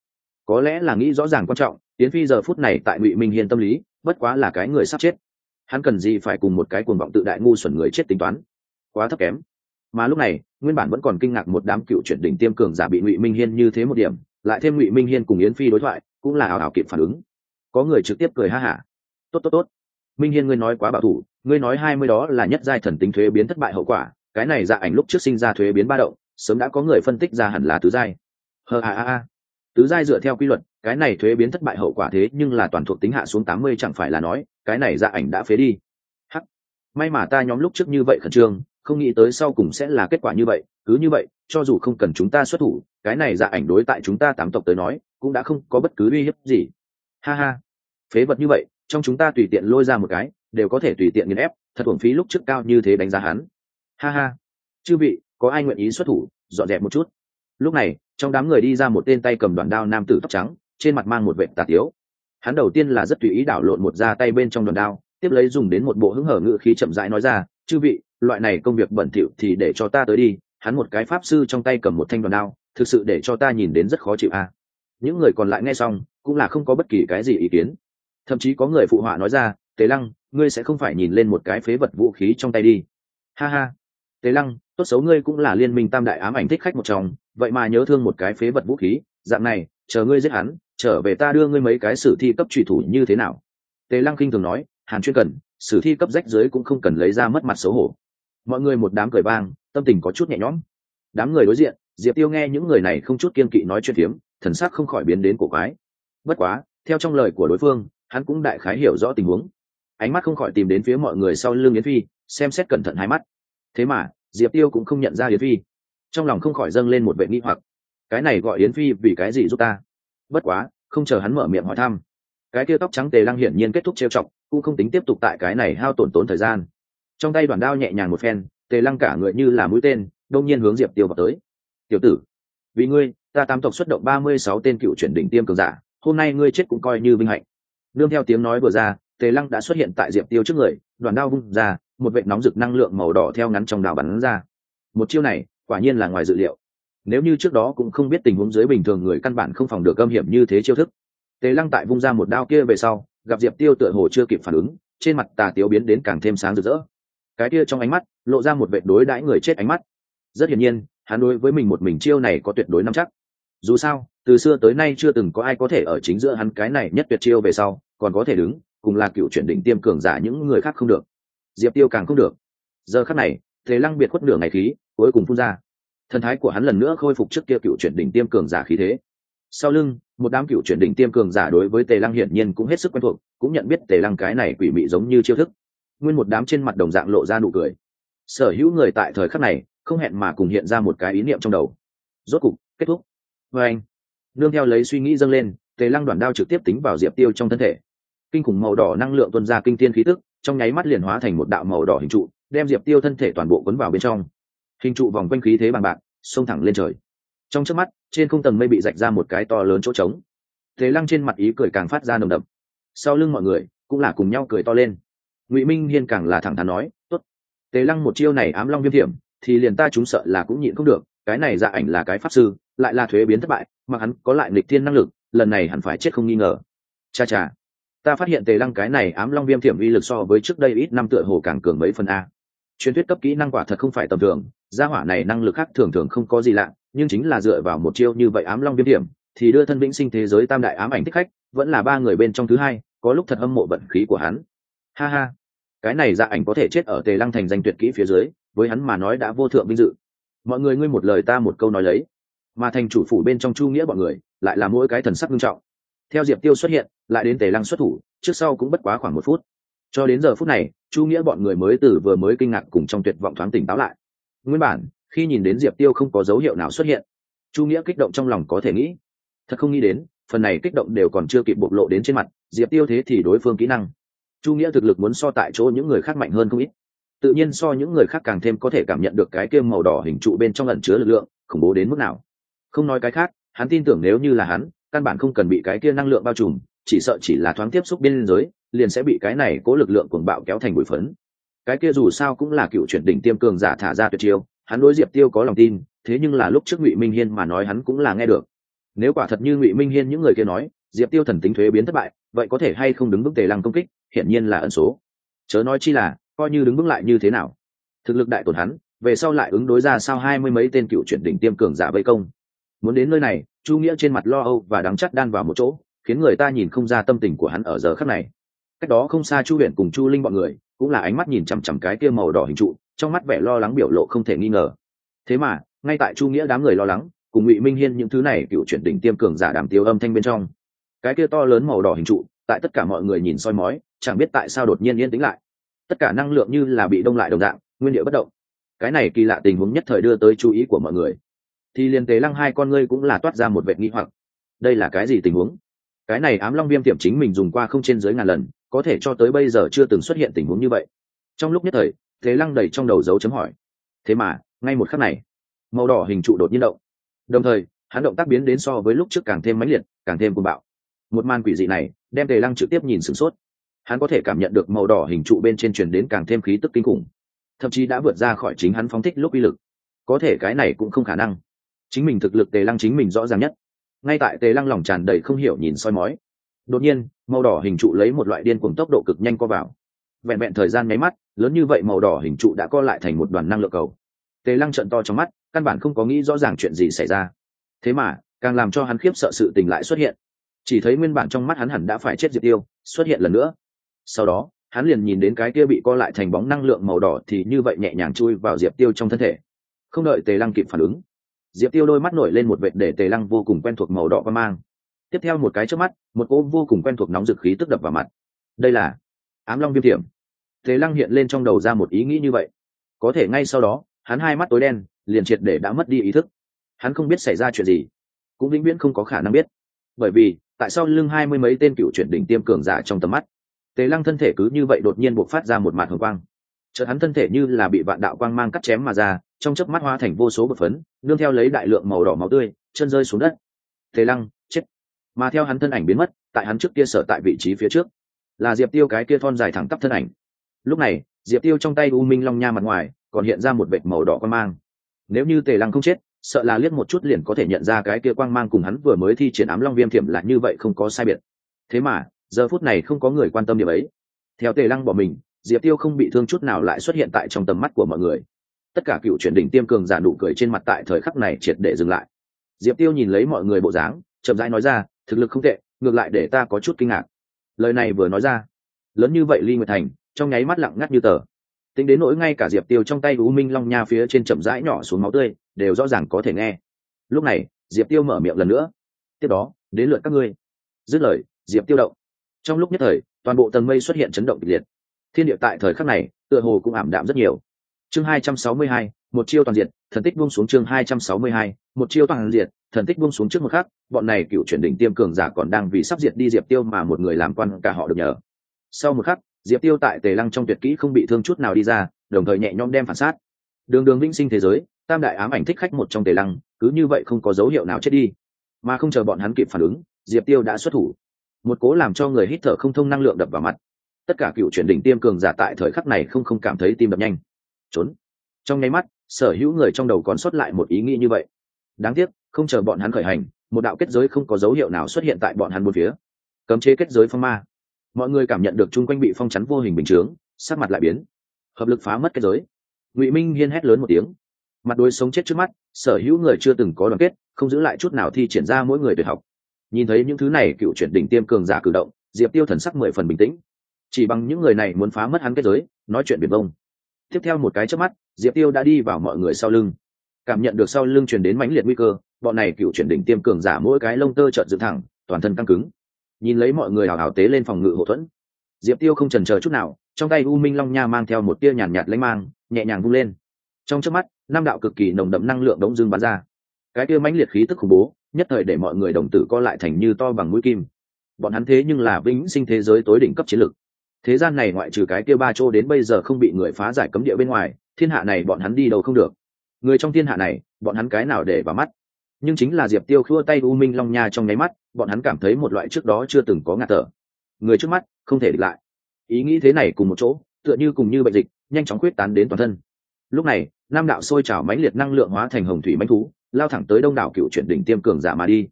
Có lẽ là nghĩ rõ ràng quan trọng, yến phi giờ phút này tại ngụy minh hiền tâm lý, bất quá là cái người sắp chết. Hắn cần gì phải cùng một cái cuồng vọng tự đại ngu xuẩn người chết tính toán? Quá thấp kém. Mà lúc này, nguyên bản vẫn còn kinh ngạc một đám cựu chuyển đỉnh tiêm cường giả bị ngụy minh hiên như thế một điểm, lại thêm ngụy minh hiên cùng yến phi đối thoại, cũng là ảo ảo kịp phản ứng có người trực tiếp cười ha hả. Tốt tốt tốt. Minh hiên, ngươi nói quá bảo thủ, ngươi nói hai mươi đó là nhất giai thần tính thuế biến thất bại hậu quả, cái này dạ ảnh lúc trước sinh ra thuế biến ba động, sớm đã có người phân tích ra hẳn là tứ giai. Hờ a a a. Tứ giai dựa theo quy luật, cái này thuế biến thất bại hậu quả thế nhưng là toàn thuộc tính hạ xuống tám mươi chẳng phải là nói, cái này dạ ảnh đã phế đi. Hắc. May mà ta nhóm lúc trước như vậy khẩn trương, không nghĩ tới sau cùng sẽ là kết quả như vậy, cứ như vậy, cho dù không cần chúng ta xuất thủ, cái này dạ ảnh đối tại chúng ta tám tộc tới nói, cũng đã không có bất cứ uy hiếp gì ha ha. Phế vật như vậy, trong chúng ta tùy tiện lôi ra một cái, đều có thể tùy tiện nghiền ép, thật thuồng phí lúc trước cao như thế đánh giá hắn. Ha ha. Chư vị, có ai nguyện ý xuất thủ, dọn dẹp một chút? Lúc này, trong đám người đi ra một tên tay cầm đoàn đao nam tử tóc trắng, trên mặt mang một vệ tà tiếu. Hắn đầu tiên là rất tùy ý đảo lộn một ra tay bên trong đoàn đao, tiếp lấy dùng đến một bộ hứng hở ngự khí chậm rãi nói ra, chư vị, loại này công việc bẩn thỉu thì để cho ta tới đi. Hắn một cái pháp sư trong tay cầm một thanh đoàn đao, thực sự để cho ta nhìn đến rất khó chịu à? Những người còn lại nghe xong, cũng là không có bất kỳ cái gì ý kiến. Thậm chí có người phụ họa nói ra tế lăng, ngươi sẽ không phải nhìn lên một cái phế vật vũ khí trong tay đi. Ha ha. Tế lăng, tốt xấu ngươi cũng là liên minh tam đại ám ảnh thích khách một chồng vậy mà nhớ thương một cái phế vật vũ khí, dạng này, chờ ngươi giết hắn, trở về ta đưa ngươi mấy cái sử thi cấp trùy thủ như thế nào? Tế lăng kinh thường nói, hàn chuyên cần, sử thi cấp rách dưới cũng không cần lấy ra mất mặt xấu hổ. Mọi người một đám cười vang, tâm tình có chút nhẹ nhõm. Đám người đối diện diệp tiêu nghe những người này không chút kiên kỵ nói chuyện phiếm, thần sắc không khỏi biến đến cổ quái. Bất quá, theo trong lời của đối phương, hắn cũng đại khái hiểu rõ tình huống. Ánh mắt không khỏi tìm đến phía mọi người sau lưng yến phi, xem xét cẩn thận hai mắt. Thế mà, diệp tiêu cũng không nhận ra yến phi. Trong lòng không khỏi dâng lên một vệ nghi hoặc. Cái này gọi yến phi vì cái gì giúp ta? Bất quá, không chờ hắn mở miệng hỏi thăm, cái kia tóc trắng tề lăng hiển nhiên kết thúc trêu chọc, cũng không tính tiếp tục tại cái này hao tổn tốn thời gian. Trong tay đoàn đao nhẹ nhàng một phen, tề lăng cả người như là mũi tên, đông nhiên hướng diệp tiêu vào tới tiểu tử, vì ngươi, ta tam tộc xuất động ba mươi sáu tên cựu chuyển đỉnh tiêm cường giả, hôm nay ngươi chết cũng coi như vinh hạnh. Nương theo tiếng nói vừa ra, tề lăng đã xuất hiện tại diệp tiêu trước người, đoàn đao vung ra, một vệ nóng rực năng lượng màu đỏ theo ngắn trong đào bắn ra. Một chiêu này, quả nhiên là ngoài dự liệu. Nếu như trước đó cũng không biết tình huống dưới bình thường người căn bản không phòng được âm hiểm như thế chiêu thức. Tề lăng tại vung ra một đao kia về sau, gặp diệp tiêu tựa hồ chưa kịp phản ứng, trên mặt tà tiếu biến đến càng thêm sáng rực rỡ. Cái kia trong ánh mắt, lộ ra một vệ đối đãi người chết ánh mắt. Rất hiển nhiên hắn đối với mình một mình chiêu này có tuyệt đối nắm chắc. Dù sao, từ xưa tới nay chưa từng có ai có thể ở chính giữa hắn cái này nhất tuyệt chiêu về sau, còn có thể đứng, cùng là cựu chuyển đỉnh tiêm cường giả những người khác không được. Diệp tiêu càng không được. Giờ khắc này, thế lăng biệt khuất nửa ngày khí, cuối cùng phun ra. Thần thái của hắn lần nữa khôi phục trước kia cựu chuyển đỉnh tiêm cường giả khí thế. Sau lưng, một đám cựu chuyển đỉnh tiêm cường giả đối với tề lăng hiển nhiên cũng hết sức quen thuộc, cũng nhận biết tề lăng cái này quỷ mị giống như chiêu thức. Nguyên một đám trên mặt đồng dạng lộ ra nụ cười. Sở hữu người tại thời khắc này không hẹn mà cùng hiện ra một cái ý niệm trong đầu. Rốt cục, kết thúc. Vê anh, nương theo lấy suy nghĩ dâng lên, tề lăng đoàn đao trực tiếp tính vào diệp tiêu trong thân thể. Kinh khủng màu đỏ năng lượng tuân ra kinh thiên khí tức, trong nháy mắt liền hóa thành một đạo màu đỏ hình trụ, đem diệp tiêu thân thể toàn bộ quấn vào bên trong. Hình trụ vòng quanh khí thế bằng bạc, xông thẳng lên trời. Trong trước mắt, trên không tầng mây bị rạch ra một cái to lớn chỗ trống. Thế lăng trên mặt ý cười càng phát ra nồng đậm. Sau lưng mọi người cũng là cùng nhau cười to lên. Ngụy minh hiên càng là thẳng thắn nói, tốt. Tề lăng một chiêu này ám long viêm thiểm thì liền ta chúng sợ là cũng nhịn không được, cái này dạ ảnh là cái pháp sư, lại là thuế biến thất bại, mà hắn có lại nghịch thiên năng lực, lần này hẳn phải chết không nghi ngờ. Cha cha, ta phát hiện tề lăng cái này ám long viêm thiểm uy lực so với trước đây ít năm tựa hồ càng cường mấy phần a. Truyền thuyết cấp kỹ năng quả thật không phải tầm thường, gia hỏa này năng lực khác thường thường không có gì lạ, nhưng chính là dựa vào một chiêu như vậy ám long viêm thiểm, thì đưa thân vĩnh sinh thế giới tam đại ám ảnh thích khách, vẫn là ba người bên trong thứ hai, có lúc thật âm mộ vận khí của hắn. Ha ha, cái này dạ ảnh có thể chết ở tề lăng thành danh tuyệt kỹ phía dưới với hắn mà nói đã vô thượng vinh dự. Mọi người ngươi một lời ta một câu nói lấy. Mà thành chủ phủ bên trong chu nghĩa bọn người, lại là mỗi cái thần sắc nghiêm trọng. Theo diệp tiêu xuất hiện, lại đến tề lăng xuất thủ, trước sau cũng bất quá khoảng một phút. Cho đến giờ phút này, chu nghĩa bọn người mới từ vừa mới kinh ngạc cùng trong tuyệt vọng thoáng tỉnh táo lại. Nguyên bản, khi nhìn đến diệp tiêu không có dấu hiệu nào xuất hiện, chu nghĩa kích động trong lòng có thể nghĩ. Thật không nghĩ đến, phần này kích động đều còn chưa kịp bộc lộ đến trên mặt, diệp tiêu thế thì đối phương kỹ năng. Chu nghĩa thực lực muốn so tại chỗ những người khác mạnh hơn không ít tự nhiên so những người khác càng thêm có thể cảm nhận được cái kia màu đỏ hình trụ bên trong ẩn chứa lực lượng, khủng bố đến mức nào. Không nói cái khác, hắn tin tưởng nếu như là hắn, căn bản không cần bị cái kia năng lượng bao trùm, chỉ sợ chỉ là thoáng tiếp xúc biên giới liền sẽ bị cái này cố lực lượng cuồng bạo kéo thành bụi phấn. Cái kia dù sao cũng là cựu chuyển đỉnh tiêm cường giả thả ra tuyệt chiêu, hắn đối diệp tiêu có lòng tin, thế nhưng là lúc trước ngụy minh hiên mà nói hắn cũng là nghe được. Nếu quả thật như ngụy minh hiên những người kia nói, diệp tiêu thần tính thuế biến thất bại, vậy có thể hay không đứng vững tề lăng công kích, hiển nhiên là ẩn số. Chớ nói chi là coi như đứng vững lại như thế nào. Thực lực đại tổn hắn, về sau lại ứng đối ra sao hai mươi mấy tên cựu chuyển đỉnh tiêm cường giả vây công. Muốn đến nơi này, chu nghĩa trên mặt lo âu và đắng chắt đan vào một chỗ, khiến người ta nhìn không ra tâm tình của hắn ở giờ khắc này. Cách đó không xa chu huyện cùng chu linh bọn người, cũng là ánh mắt nhìn chằm chằm cái kia màu đỏ hình trụ, trong mắt vẻ lo lắng biểu lộ không thể nghi ngờ. Thế mà, ngay tại chu nghĩa đám người lo lắng, cùng ngụy minh hiên những thứ này cựu chuyển đỉnh tiêm cường giả đàm tiêu âm thanh bên trong. Cái kia to lớn màu đỏ hình trụ, tại tất cả mọi người nhìn soi mói, chẳng biết tại sao đột nhiên yên tĩnh lại tất cả năng lượng như là bị đông lại đồng dạng, nguyên liệu bất động. Cái này kỳ lạ tình huống nhất thời đưa tới chú ý của mọi người. Thì liền tế lăng hai con ngươi cũng là toát ra một vệ nghi hoặc. Đây là cái gì tình huống? Cái này ám long viêm tiệm chính mình dùng qua không trên dưới ngàn lần, có thể cho tới bây giờ chưa từng xuất hiện tình huống như vậy. Trong lúc nhất thời thế lăng đầy trong đầu dấu chấm hỏi. Thế mà, ngay một khắc này, màu đỏ hình trụ đột nhiên động. Đồng thời, hắn động tác biến đến so với lúc trước càng thêm mãnh liệt, càng thêm cuồng bạo. Một màn quỷ dị này, đem tề lăng trực tiếp nhìn sửng sốt hắn có thể cảm nhận được màu đỏ hình trụ bên trên truyền đến càng thêm khí tức kinh khủng. Thậm chí đã vượt ra khỏi chính hắn phóng thích lúc uy lực. Có thể cái này cũng không khả năng. Chính mình thực lực tề lăng chính mình rõ ràng nhất. Ngay tại tề lăng lòng tràn đầy không hiểu nhìn soi mói, đột nhiên, màu đỏ hình trụ lấy một loại điên cuồng tốc độ cực nhanh co vào. Vẹn vẹn thời gian nháy mắt, lớn như vậy màu đỏ hình trụ đã co lại thành một đoàn năng lượng cầu. Tề lăng trận to trong mắt, căn bản không có nghĩ rõ ràng chuyện gì xảy ra. Thế mà, càng làm cho hắn khiếp sợ sự tình lại xuất hiện. Chỉ thấy nguyên bản trong mắt hắn hẳn đã phải chết diệt tiêu, xuất hiện lần nữa sau đó, hắn liền nhìn đến cái kia bị co lại thành bóng năng lượng màu đỏ thì như vậy nhẹ nhàng chui vào diệp tiêu trong thân thể. Không đợi tề lăng kịp phản ứng, diệp tiêu đôi mắt nổi lên một vệt để tề lăng vô cùng quen thuộc màu đỏ và mang. Tiếp theo một cái trước mắt, một cỗ vô cùng quen thuộc nóng dực khí tức đập vào mặt. Đây là ám long viêm thiểm tề lăng hiện lên trong đầu ra một ý nghĩ như vậy. Có thể ngay sau đó, hắn hai mắt tối đen, liền triệt để đã mất đi ý thức. Hắn không biết xảy ra chuyện gì, cũng vĩnh viễn không có khả năng biết. Bởi vì, tại sao lưng hai mươi mấy tên cựu chuyển đỉnh tiêm cường giả trong tầm mắt tề lăng thân thể cứ như vậy đột nhiên buộc phát ra một mạt hồng quang. Chợt hắn thân thể như là bị vạn đạo quang mang cắt chém mà ra, trong chớp mắt hóa thành vô số bột phấn, nương theo lấy đại lượng màu đỏ máu tươi, chân rơi xuống đất. Tề lăng, chết. Mà theo hắn thân ảnh biến mất, tại hắn trước kia sở tại vị trí phía trước, là diệp tiêu cái kia thon dài thẳng tắp thân ảnh. Lúc này, diệp tiêu trong tay u minh long nha mặt ngoài, còn hiện ra một vệt màu đỏ quang mang. Nếu như tề lăng không chết, sợ là liếc một chút liền có thể nhận ra cái kia quang mang cùng hắn vừa mới thi triển ám long viêm thiểm là như vậy không có sai biệt. Thế mà giờ phút này không có người quan tâm điểm ấy. Theo tề lăng bỏ mình, diệp tiêu không bị thương chút nào lại xuất hiện tại trong tầm mắt của mọi người. Tất cả cựu chuyển đỉnh tiêm cường giả nụ cười trên mặt tại thời khắc này triệt để dừng lại. Diệp tiêu nhìn lấy mọi người bộ dáng, chậm rãi nói ra, thực lực không tệ, ngược lại để ta có chút kinh ngạc. Lời này vừa nói ra, lớn như vậy ly nguyệt thành, trong nháy mắt lặng ngắt như tờ. Tính đến nỗi ngay cả diệp tiêu trong tay u minh long nha phía trên chậm rãi nhỏ xuống máu tươi, đều rõ ràng có thể nghe. Lúc này, diệp tiêu mở miệng lần nữa, tiếp đó, đến lượt các ngươi. Dứt lời, diệp tiêu động trong lúc nhất thời, toàn bộ tầng mây xuất hiện chấn động kịch liệt. Thiên địa tại thời khắc này, tựa hồ cũng ảm đạm rất nhiều. Chương hai trăm sáu mươi hai, một chiêu toàn diện, thần tích buông xuống chương hai trăm sáu mươi hai, một chiêu toàn diện, thần tích buông xuống trước một khắc, bọn này cựu chuyển đỉnh tiêm cường giả còn đang vì sắp diệt đi diệp tiêu mà một người làm quan cả họ được nhờ. Sau một khắc, diệp tiêu tại tề lăng trong tuyệt kỹ không bị thương chút nào đi ra, đồng thời nhẹ nhõm đem phản sát. Đường đường vĩnh sinh thế giới, tam đại ám ảnh thích khách một trong tề lăng, cứ như vậy không có dấu hiệu nào chết đi. Mà không chờ bọn hắn kịp phản ứng, diệp tiêu đã xuất thủ một cố làm cho người hít thở không thông năng lượng đập vào mặt. Tất cả cựu chuyển đỉnh tiêm cường giả tại thời khắc này không không cảm thấy tim đập nhanh. Trốn. Trong nháy mắt, sở hữu người trong đầu còn sót lại một ý nghĩ như vậy. Đáng tiếc, không chờ bọn hắn khởi hành, một đạo kết giới không có dấu hiệu nào xuất hiện tại bọn hắn một phía. Cấm chế kết giới phong ma. Mọi người cảm nhận được chung quanh bị phong chắn vô hình bình chướng, sắc mặt lại biến. Hợp lực phá mất kết giới. Ngụy minh hiên hét lớn một tiếng. Mặt đôi sống chết trước mắt, sở hữu người chưa từng có đoàn kết, không giữ lại chút nào thi triển ra mỗi người tuyệt học nhìn thấy những thứ này cựu chuyển đỉnh tiêm cường giả cử động diệp tiêu thần sắc mười phần bình tĩnh. Chỉ bằng những người này muốn phá mất hắn kết giới nói chuyện biển bông. Tiếp theo một cái trước mắt diệp tiêu đã đi vào mọi người sau lưng. Cảm nhận được sau lưng truyền đến mãnh liệt nguy cơ bọn này cựu chuyển đỉnh tiêm cường giả mỗi cái lông tơ trợn dựng thẳng toàn thân căng cứng. Nhìn lấy mọi người hào hào tế lên phòng ngự hậu thuẫn diệp tiêu không trần chờ chút nào trong tay u minh long nha mang theo một tia nhàn nhạt, nhạt lanh mang nhẹ nhàng vung lên. Trong trước mắt năm đạo cực kỳ nồng đậm năng lượng đống dương bắn ra. Cái tia mãnh liệt khí tức khủng bố nhất thời để mọi người đồng tử co lại thành như to bằng mũi kim. Bọn hắn thế nhưng là vĩnh sinh thế giới tối đỉnh cấp chiến lược. Thế gian này ngoại trừ cái kia ba chỗ đến bây giờ không bị người phá giải cấm địa bên ngoài, thiên hạ này bọn hắn đi đâu không được. Người trong thiên hạ này, bọn hắn cái nào để vào mắt? Nhưng chính là diệp tiêu khua tay u minh long nha trong nháy mắt, bọn hắn cảm thấy một loại trước đó chưa từng có ngạt thở. Người trước mắt, không thể địch lại. Ý nghĩ thế này cùng một chỗ, tựa như cùng như bệnh dịch, nhanh chóng quyết tán đến toàn thân. Lúc này, nam đạo sôi trào mãnh liệt năng lượng hóa thành hồng thủy mãnh thú lao thẳng tới đông đảo cựu chuyển đỉnh tiêm cường giả mà đi.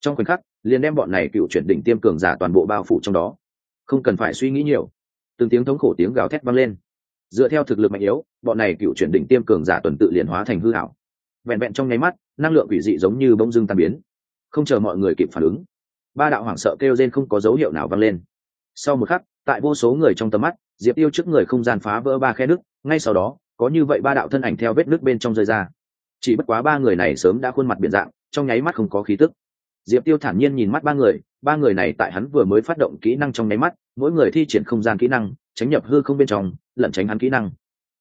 Trong khoảnh khắc, liền đem bọn này cựu chuyển đỉnh tiêm cường giả toàn bộ bao phủ trong đó. Không cần phải suy nghĩ nhiều. Từng tiếng thống khổ tiếng gào thét vang lên. Dựa theo thực lực mạnh yếu, bọn này cựu chuyển đỉnh tiêm cường giả tuần tự liền hóa thành hư hảo vẹn vẹn trong nháy mắt, năng lượng quỷ dị giống như bông dưng tan biến. Không chờ mọi người kịp phản ứng, ba đạo hoảng sợ kêu trên không có dấu hiệu nào vang lên. Sau một khắc, tại vô số người trong tầm mắt, diệp tiêu trước người không gian phá vỡ ba khe nước ngay sau đó, có như vậy ba đạo thân ảnh theo vết nước bên trong rơi ra chỉ bất quá ba người này sớm đã khuôn mặt biện dạng, trong nháy mắt không có khí tức. Diệp tiêu thản nhiên nhìn mắt ba người ba người này tại hắn vừa mới phát động kỹ năng trong nháy mắt, mỗi người thi triển không gian kỹ năng, tránh nhập hư không bên trong, lẩn tránh hắn kỹ năng.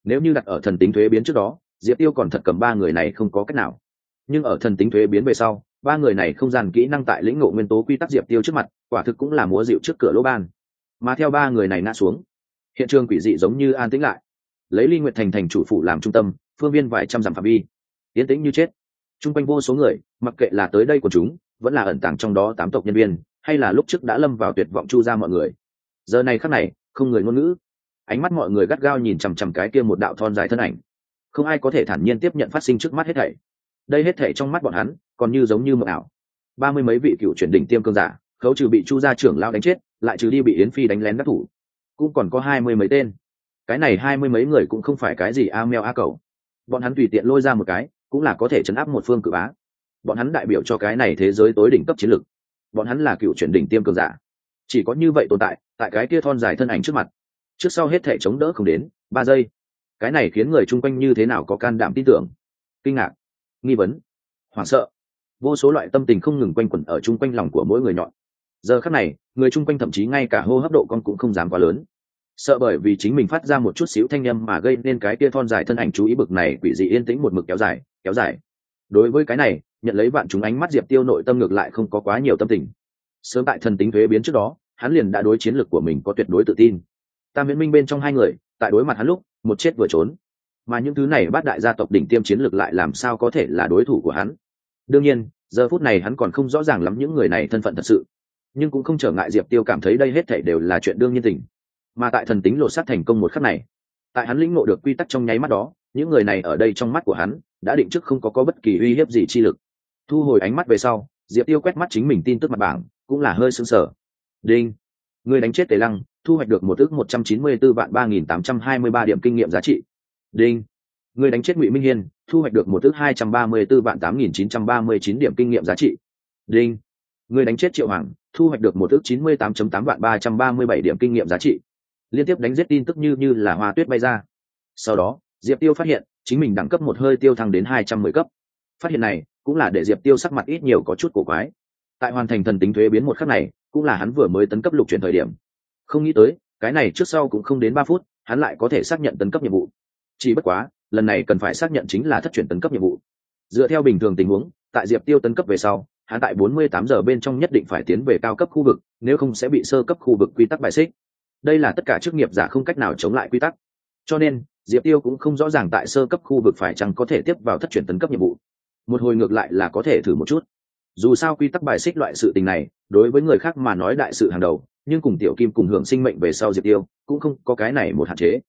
Nếu như đặt ở thần tính thuế biến trước đó, diệp tiêu còn thật cầm ba người này không có cách nào. Nhưng ở thần tính thuế biến về sau, ba người này không gian kỹ năng tại lĩnh ngộ nguyên tố quy tắc diệp tiêu trước mặt, quả thực cũng là múa dịu trước cửa lỗ ban. Mà theo ba người này ngã xuống, hiện trường quỷ dị giống như an tĩnh lại. Lấy ly nguyệt thành thành chủ phủ làm trung tâm, phương viên vài trăm dặm phạm vi tiến tĩnh như chết. T r u n g quanh vô số người, mặc kệ là tới đây của chúng, vẫn là ẩn tàng trong đó tám tộc nhân viên, hay là lúc trước đã lâm vào tuyệt vọng chu ra mọi người. Giờ này khắc này, không người ngôn ngữ. Ánh mắt mọi người gắt gao nhìn chằm chằm cái kia một đạo thon dài thân ảnh. Không ai có thể thản nhiên tiếp nhận phát sinh trước mắt hết thảy. Đây hết thảy trong mắt bọn hắn, còn như giống như mờ ảo. Ba mươi mấy vị cựu chuyển đỉnh tiêm cương giả, khấu trừ bị chu gia trưởng lao đánh chết, lại trừ đi bị yến phi đánh lén đắc thủ. Cũng còn có hai mươi mấy tên. Cái này hai mươi mấy người cũng không phải cái gì a meo a cầu bọn hắn tùy tiện lôi ra một cái cũng là có thể chấn áp một phương cự bá. Bọn hắn đại biểu cho cái này thế giới tối đỉnh cấp chiến lược. Bọn hắn là cựu chuyển đỉnh tiêm cường giả. Chỉ có như vậy tồn tại tại cái kia thon dài thân ảnh trước mặt, trước sau hết thể chống đỡ không đến ba giây. Cái này khiến người chung quanh như thế nào có can đảm tin tưởng? Kinh ngạc, nghi vấn, hoảng sợ. Vô số loại tâm tình không ngừng quanh quẩn ở chung quanh lòng của mỗi người nhọn. Giờ khắc này, người chung quanh thậm chí ngay cả hô hấp độ con cũng không dám quá lớn sợ bởi vì chính mình phát ra một chút xíu thanh â m mà gây nên cái kia thon dài thân ảnh chú ý bực này quỷ dị yên tĩnh một mực kéo dài kéo dài. Đối với cái này, nhận lấy bạn chúng ánh mắt diệp tiêu nội tâm ngược lại không có quá nhiều tâm tình. Sớm tại thần tính thuế biến trước đó, hắn liền đã đối chiến lược của mình có tuyệt đối tự tin. Tam viễn minh bên trong hai người, tại đối mặt hắn lúc, một chết vừa trốn. Mà những thứ này bát đại gia tộc đỉnh tiêm chiến lược lại làm sao có thể là đối thủ của hắn? Đương nhiên, giờ phút này hắn còn không rõ ràng lắm những người này thân phận thật sự. Nhưng cũng không trở ngại diệp tiêu cảm thấy đây hết thể đều là chuyện đương nhiên tình mà tại thần tính lột xác thành công một khắc này. Tại hắn lĩnh ngộ được quy tắc trong nháy mắt đó, những người này ở đây trong mắt của hắn đã định trước không có có bất kỳ uy hiếp gì chi lực. Thu hồi ánh mắt về sau, diệp tiêu quét mắt chính mình tin tức mặt bảng, cũng là hơi sưng sở đinh! Người đánh chết tề lăng, thu hoạch được một ước một trăm chín mươi b ố vạn ba nghìn tám trăm hai mươi ba điểm kinh nghiệm giá trị. Đinh! Người đánh chết ngụy minh hiên, thu hoạch được một ước hai trăm ba mươi b ố vạn tám nghìn chín trăm ba mươi chín điểm kinh nghiệm giá trị. Đinh! Người đánh chết triệu hoàng, thu hoạch được một ước chín mươi tám tám vạn ba trăm ba mươi bảy điểm kinh nghiệm giá trị liên tiếp đánh giết tin tức như như là hoa tuyết bay ra. Sau đó, diệp tiêu phát hiện, chính mình đẳng cấp một hơi tiêu thăng đến hai trăm mười cấp. Phát hiện này, cũng là để diệp tiêu sắc mặt ít nhiều có chút cổ quái. Tại hoàn thành thần tính thuế biến một khắc này, cũng là hắn vừa mới tấn cấp lục chuyển thời điểm. Không nghĩ tới, cái này trước sau cũng không đến ba phút, hắn lại có thể xác nhận tấn cấp nhiệm vụ. Chỉ bất quá, lần này cần phải xác nhận chính là thất chuyển tấn cấp nhiệm vụ. Dựa theo bình thường tình huống, tại diệp tiêu tấn cấp về sau, hắn tại 48 giờ bên trong nhất định phải tiến về cao cấp khu vực, nếu không sẽ bị sơ cấp khu vực quy tắc bài xích đây là tất cả chức nghiệp giả không cách nào chống lại quy tắc. Cho nên, diệp tiêu cũng không rõ ràng tại sơ cấp khu vực phải chăng có thể tiếp vào thất chuyển tấn cấp nhiệm vụ. Một hồi ngược lại là có thể thử một chút. Dù sao quy tắc bài xích loại sự tình này, đối với người khác mà nói đại sự hàng đầu, nhưng cùng tiểu kim cùng hưởng sinh mệnh về sau diệp tiêu, cũng không có cái này một hạn chế.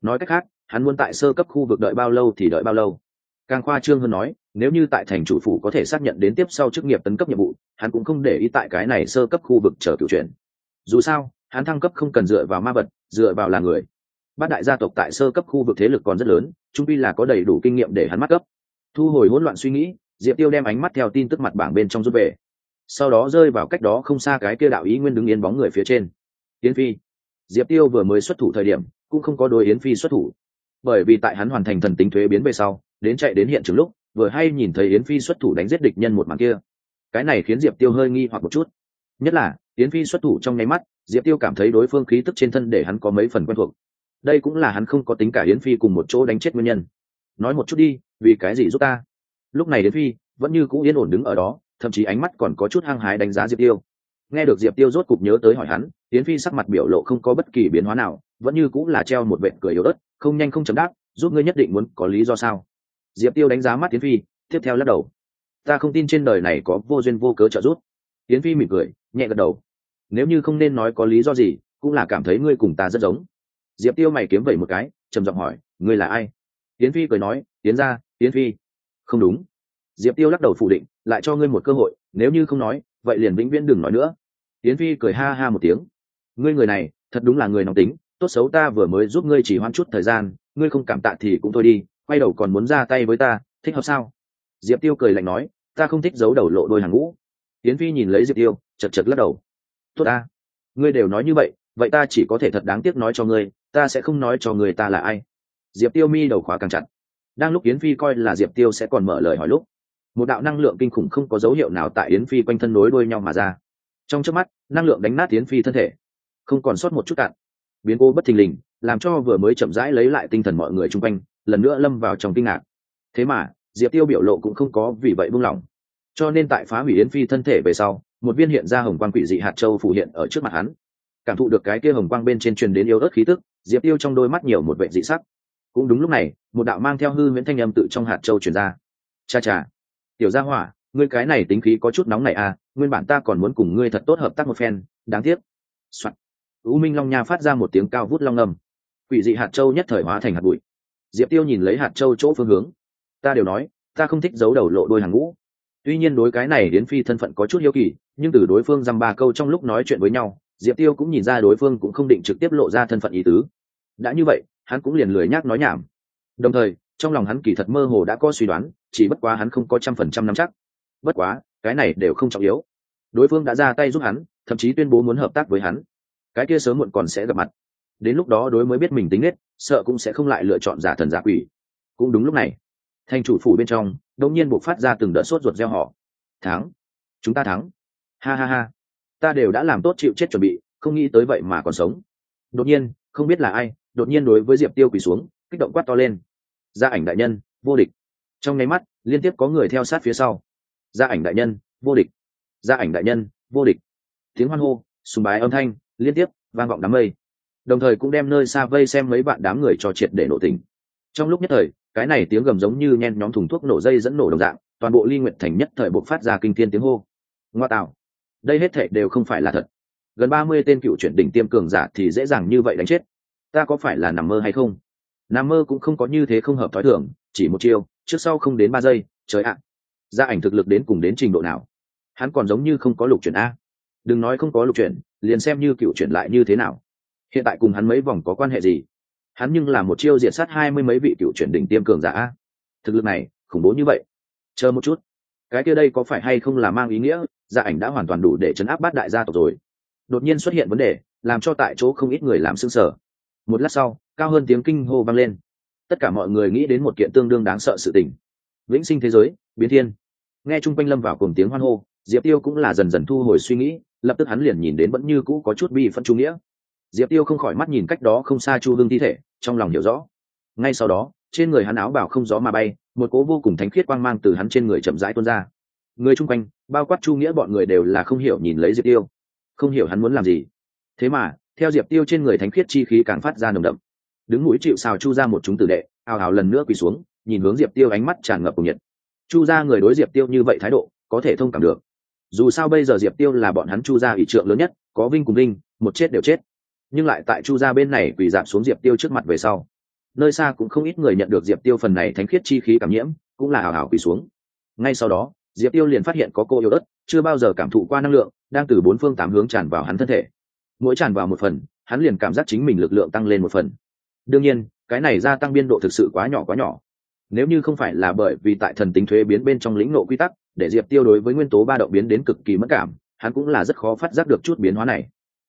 Nói cách khác, hắn muốn tại sơ cấp khu vực đợi bao lâu thì đợi bao lâu. Càng khoa trương hơn nói, nếu như tại thành chủ phủ có thể xác nhận đến tiếp sau chức nghiệp tấn cấp nhiệm vụ, hắn cũng không để ý tại cái này sơ cấp khu vực chờ cựu chuyển dù sao hắn thăng cấp không cần dựa vào ma vật, dựa vào là người. Bát đại gia tộc tại sơ cấp khu vực thế lực còn rất lớn, trung pi là có đầy đủ kinh nghiệm để hắn mắc cấp. Thu hồi hỗn loạn suy nghĩ, diệp tiêu đem ánh mắt theo tin tức mặt bảng bên trong rút về. Sau đó rơi vào cách đó không xa cái kia đạo ý nguyên đứng yên bóng người phía trên. Yến phi. Diệp tiêu vừa mới xuất thủ thời điểm, cũng không có đôi yến phi xuất thủ. Bởi vì tại hắn hoàn thành thần tính thuế biến về sau, đến chạy đến hiện trường lúc, vừa hay nhìn thấy yến phi xuất thủ đánh giết địch nhân một màn kia. Cái này khiến diệp tiêu hơi nghi hoặc một chút. Nhất là, yến phi xuất thủ trong nháy mắt diệp tiêu cảm thấy đối phương khí tức trên thân để hắn có mấy phần quen thuộc. Đây cũng là hắn không có tính cả yến phi cùng một chỗ đánh chết nguyên nhân. Nói một chút đi, vì cái gì giúp ta? Lúc này yến phi vẫn như cũ yên ổn đứng ở đó, thậm chí ánh mắt còn có chút hăng hái đánh giá diệp tiêu. Nghe được diệp tiêu rốt cục nhớ tới hỏi hắn, yến phi sắc mặt biểu lộ không có bất kỳ biến hóa nào, vẫn như cũng là treo một vệ cười yếu ớt, không nhanh không chấm đáp, giúp ngươi nhất định muốn có lý do sao? Diệp tiêu đánh giá mắt yến phi, tiếp theo lắc đầu. Ta không tin trên đời này có vô duyên vô cớ trợ giúp. Yến phi mỉm cười, nhẹ gật đầu nếu như không nên nói có lý do gì, cũng là cảm thấy ngươi cùng ta rất giống. Diệp tiêu mày kiếm vẩy một cái, trầm giọng hỏi, ngươi là ai? Tiến phi cười nói, tiến ra, tiến phi. Không đúng. Diệp tiêu lắc đầu phủ định, lại cho ngươi một cơ hội, nếu như không nói, vậy liền vĩnh viễn đừng nói nữa. Tiến phi cười ha ha một tiếng, ngươi người này, thật đúng là người nóng tính, tốt xấu ta vừa mới giúp ngươi chỉ hoãn chút thời gian, ngươi không cảm tạ thì cũng thôi đi, quay đầu còn muốn ra tay với ta, thích hợp sao? Diệp tiêu cười lạnh nói, ta không thích giấu đầu lộ đôi hàng ngũ. Tiến phi nhìn lấy diệp tiêu, chật chật lắc đầu tốt ta. Ngươi đều nói như vậy vậy ta chỉ có thể thật đáng tiếc nói cho ngươi, ta sẽ không nói cho người ta là ai. Diệp tiêu mi đầu khóa càng chặt. Đang lúc yến phi coi là diệp tiêu sẽ còn mở lời hỏi lúc, một đạo năng lượng kinh khủng không có dấu hiệu nào tại yến phi quanh thân nối đuôi nhau mà ra. Trong trước mắt, năng lượng đánh nát yến phi thân thể. Không còn sót một chút cạn. Biến cô bất thình lình, làm cho vừa mới chậm rãi lấy lại tinh thần mọi người chung quanh, lần nữa lâm vào trong kinh ngạc. Thế mà, diệp tiêu biểu lộ cũng không có vì vậy buông lỏng. Cho nên tại phá hủy yến phi thân thể về sau một viên hiện ra hồng quang quỷ dị hạt châu phủ hiện ở trước mặt hắn. Cảm thụ được cái kia hồng quang bên trên truyền đến yêu ớt khí tức, diệp tiêu trong đôi mắt nhiều một vệ dị sắc. Cũng đúng lúc này, một đạo mang theo hư nguyễn thanh âm tự trong hạt châu truyền ra. Cha cha, tiểu gia hỏa, ngươi cái này tính khí có chút nóng này à nguyên bản ta còn muốn cùng ngươi thật tốt hợp tác một phen, đáng tiếc. Soạn. u minh long nha phát ra một tiếng cao vút long âm. Quỷ dị hạt châu nhất thời hóa thành hạt bụi. Diệp tiêu nhìn lấy hạt châu chỗ phương hướng. Ta đều nói, ta không thích giấu đầu lộ đôi hàng ngũ tuy nhiên đối cái này đến phi thân phận có chút hiếu kỳ, nhưng từ đối phương dăm ba câu trong lúc nói chuyện với nhau, diệp tiêu cũng nhìn ra đối phương cũng không định trực tiếp lộ ra thân phận ý tứ. Đã như vậy, hắn cũng liền lười nhác nói nhảm. Đồng thời, trong lòng hắn kỳ thật mơ hồ đã có suy đoán, chỉ bất quá hắn không có trăm phần trăm nắm chắc. Bất quá, cái này đều không trọng yếu. Đối phương đã ra tay giúp hắn, thậm chí tuyên bố muốn hợp tác với hắn. Cái kia sớm muộn còn sẽ gặp mặt. Đến lúc đó đối mới biết mình tính nết, sợ cũng sẽ không lại lựa chọn giả thần giả quỷ. Cũng đúng lúc này thành chủ phủ bên trong, đột nhiên buộc phát ra từng đợt sốt ruột gieo họ thắng. Chúng ta thắng. Ha ha ha. Ta đều đã làm tốt chịu chết chuẩn bị, không nghĩ tới vậy mà còn sống. Đột nhiên, không biết là ai, đột nhiên đối với diệp tiêu quỳ xuống, kích động quát to lên. Gia ảnh đại nhân, vô địch. Trong nháy mắt, liên tiếp có người theo sát phía sau. Gia ảnh đại nhân, vô địch. Gia ảnh đại nhân, vô địch. Tiếng hoan hô, sùng bái âm thanh, liên tiếp, vang vọng đám mây. Đồng thời cũng đem nơi xa vây xem mấy bạn đám người trò triệt để nổ tình trong lúc nhất thời cái này tiếng gầm giống như nhen nhóm thùng thuốc nổ dây dẫn nổ đồng dạng, toàn bộ ly nguyện thành nhất thời buộc phát ra kinh thiên tiếng hô. Ngoa tạo. Đây hết thệ đều không phải là thật. Gần ba mươi tên cựu chuyển đỉnh tiêm cường giả thì dễ dàng như vậy đánh chết. Ta có phải là nằm mơ hay không? Nằm mơ cũng không có như thế không hợp thói thường, chỉ một chiêu, trước sau không đến ba giây, trời ạ. Gia ảnh thực lực đến cùng đến trình độ nào? Hắn còn giống như không có lục chuyển a. Đừng nói không có lục chuyển, liền xem như cựu chuyển lại như thế nào. Hiện tại cùng hắn mấy vòng có quan hệ gì? Hắn nhưng là một chiêu diệt sát hai mươi mấy vị cựu chuyển đỉnh tiêm cường giả thực lực này, khủng bố như vậy. Chờ một chút. Cái kia đây có phải hay không là mang ý nghĩa gia ảnh đã hoàn toàn đủ để chấn áp bát đại gia tộc rồi. Đột nhiên xuất hiện vấn đề, làm cho tại chỗ không ít người làm sưng sở một lát sau, cao hơn tiếng kinh hô vang lên. Tất cả mọi người nghĩ đến một kiện tương đương đáng sợ sự tình. Vĩnh sinh thế giới, biến thiên. Nghe chung quanh lâm vào cùng tiếng hoan hô, diệp tiêu cũng là dần dần thu hồi suy nghĩ, lập tức hắn liền nhìn đến vẫn như cũ có chút bi phân trung nghĩa diệp tiêu không khỏi mắt nhìn cách đó không xa chu hương thi thể, trong lòng hiểu rõ. Ngay sau đó, trên người hắn áo bảo không gió mà bay, một cố vô cùng thánh khiết quang mang từ hắn trên người chậm rãi tuôn ra. Người chung quanh, bao quát chu nghĩa bọn người đều là không hiểu nhìn lấy diệp tiêu. Không hiểu hắn muốn làm gì. Thế mà, theo diệp tiêu trên người thánh khiết chi khí càng phát ra nồng đậm. Đứng mũi chịu xào chu ra một chúng tử đệ, ào ào lần nữa quỳ xuống, nhìn hướng diệp tiêu ánh mắt tràn ngập cùng nhiệt. Chu ra người đối diệp tiêu như vậy thái độ, có thể thông cảm được. Dù sao bây giờ diệp tiêu là bọn hắn chu gia ủy trượng lớn nhất, có vinh cùng linh một chết đều chết nhưng lại tại chu gia bên này quỳ giảm xuống diệp tiêu trước mặt về sau. Nơi xa cũng không ít người nhận được diệp tiêu phần này thánh khiết chi khí cảm nhiễm, cũng là hào hào quỳ xuống. Ngay sau đó, diệp tiêu liền phát hiện có cô yêu đất, chưa bao giờ cảm thụ qua năng lượng, đang từ bốn phương tám hướng tràn vào hắn thân thể. Mỗi tràn vào một phần, hắn liền cảm giác chính mình lực lượng tăng lên một phần. Đương nhiên, cái này gia tăng biên độ thực sự quá nhỏ quá nhỏ. Nếu như không phải là bởi vì tại thần tính thuế biến bên trong lĩnh nộ quy tắc, để diệp tiêu đối với nguyên tố ba động biến đến cực kỳ mất cảm, hắn cũng là rất khó phát giác được chút biến hóa này.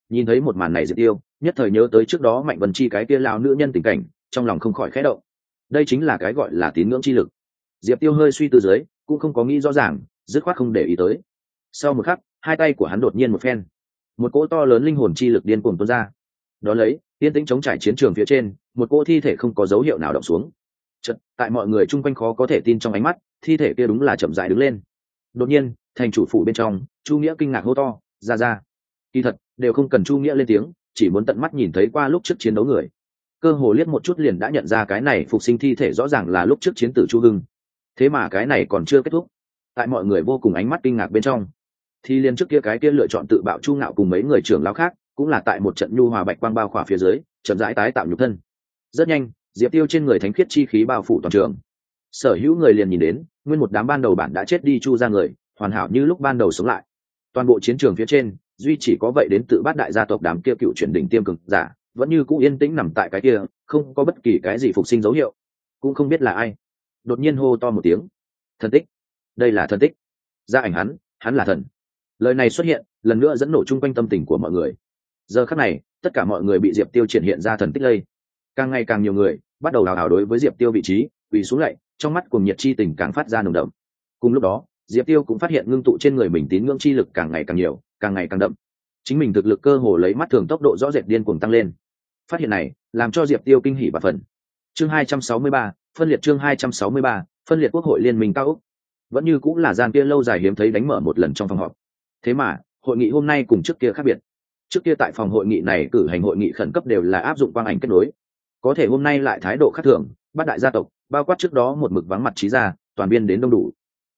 Nhìn thấy một màn này diệp tiêu nhất thời nhớ tới trước đó mạnh vân chi cái kia lao nữ nhân tình cảnh trong lòng không khỏi khẽ động. Đây chính là cái gọi là tín ngưỡng chi lực. Diệp tiêu hơi suy tư dưới cũng không có nghĩ rõ ràng dứt khoát không để ý tới. Sau một khắc hai tay của hắn đột nhiên một phen. Một cỗ to lớn linh hồn chi lực điên cuồng tuôn ra. Đó lấy tiên tĩnh chống trải chiến trường phía trên một cỗ thi thể không có dấu hiệu nào động xuống. Chật, tại mọi người chung quanh khó có thể tin trong ánh mắt thi thể kia đúng là chậm dại đứng lên. Đột nhiên thành chủ phủ bên trong chu nghĩa kinh ngạc hô to ra ra. Kỳ thật đều không cần chu nghĩa lên tiếng chỉ muốn tận mắt nhìn thấy qua lúc trước chiến đấu người. Cơ hồ liếc một chút liền đã nhận ra cái này phục sinh thi thể rõ ràng là lúc trước chiến tử chu hưng. Thế mà cái này còn chưa kết thúc. Tại mọi người vô cùng ánh mắt kinh ngạc bên trong, thì liền trước kia cái kia lựa chọn tự bạo chu ngạo cùng mấy người trưởng lao khác, cũng là tại một trận nhu hòa bạch quang bao khỏa phía dưới, chậm rãi tái tạo nhục thân. Rất nhanh, diệp tiêu trên người thánh khiết chi khí bao phủ toàn trường. Sở hữu người liền nhìn đến, nguyên một đám ban đầu bản đã chết đi chu ra người, hoàn hảo như lúc ban đầu sống lại. Toàn bộ chiến trường phía trên duy chỉ có vậy đến tự bát đại gia tộc đám kia cựu chuyển đỉnh tiêm cực giả, vẫn như cũ yên tĩnh nằm tại cái kia, không có bất kỳ cái gì phục sinh dấu hiệu. Cũng không biết là ai. Đột nhiên hô to một tiếng. Thần tích. Đây là thần tích. Gia ảnh hắn hắn là thần. Lời này xuất hiện, lần nữa dẫn nổ chung quanh tâm tình của mọi người. Giờ khắc này, tất cả mọi người bị diệp tiêu triển hiện ra thần tích lây càng ngày càng nhiều người, bắt đầu đào hào đối với diệp tiêu vị trí, quỳ xuống lạy trong mắt cùng nhiệt chi tình càng phát ra nồng đậm. Cùng lúc đó diệp tiêu cũng phát hiện ngưng tụ trên người mình tín ngưỡng chi lực càng ngày càng nhiều càng ngày càng đậm. Chính mình thực lực cơ hồ lấy mắt thường tốc độ rõ rệt điên cuồng tăng lên. Phát hiện này làm cho diệp tiêu kinh hỉ và phần chương 263, phân liệt chương 263, phân liệt quốc hội liên minh cao úc vẫn như cũng là gian kia lâu dài hiếm thấy đánh mở một lần trong phòng họp. Thế mà hội nghị hôm nay cùng trước kia khác biệt. Trước kia tại phòng hội nghị này cử hành hội nghị khẩn cấp đều là áp dụng quang ảnh kết nối. Có thể hôm nay lại thái độ khác thường bắt đại gia tộc bao quát trước đó một mực vắng mặt trí gia toàn biên đến đông đủ.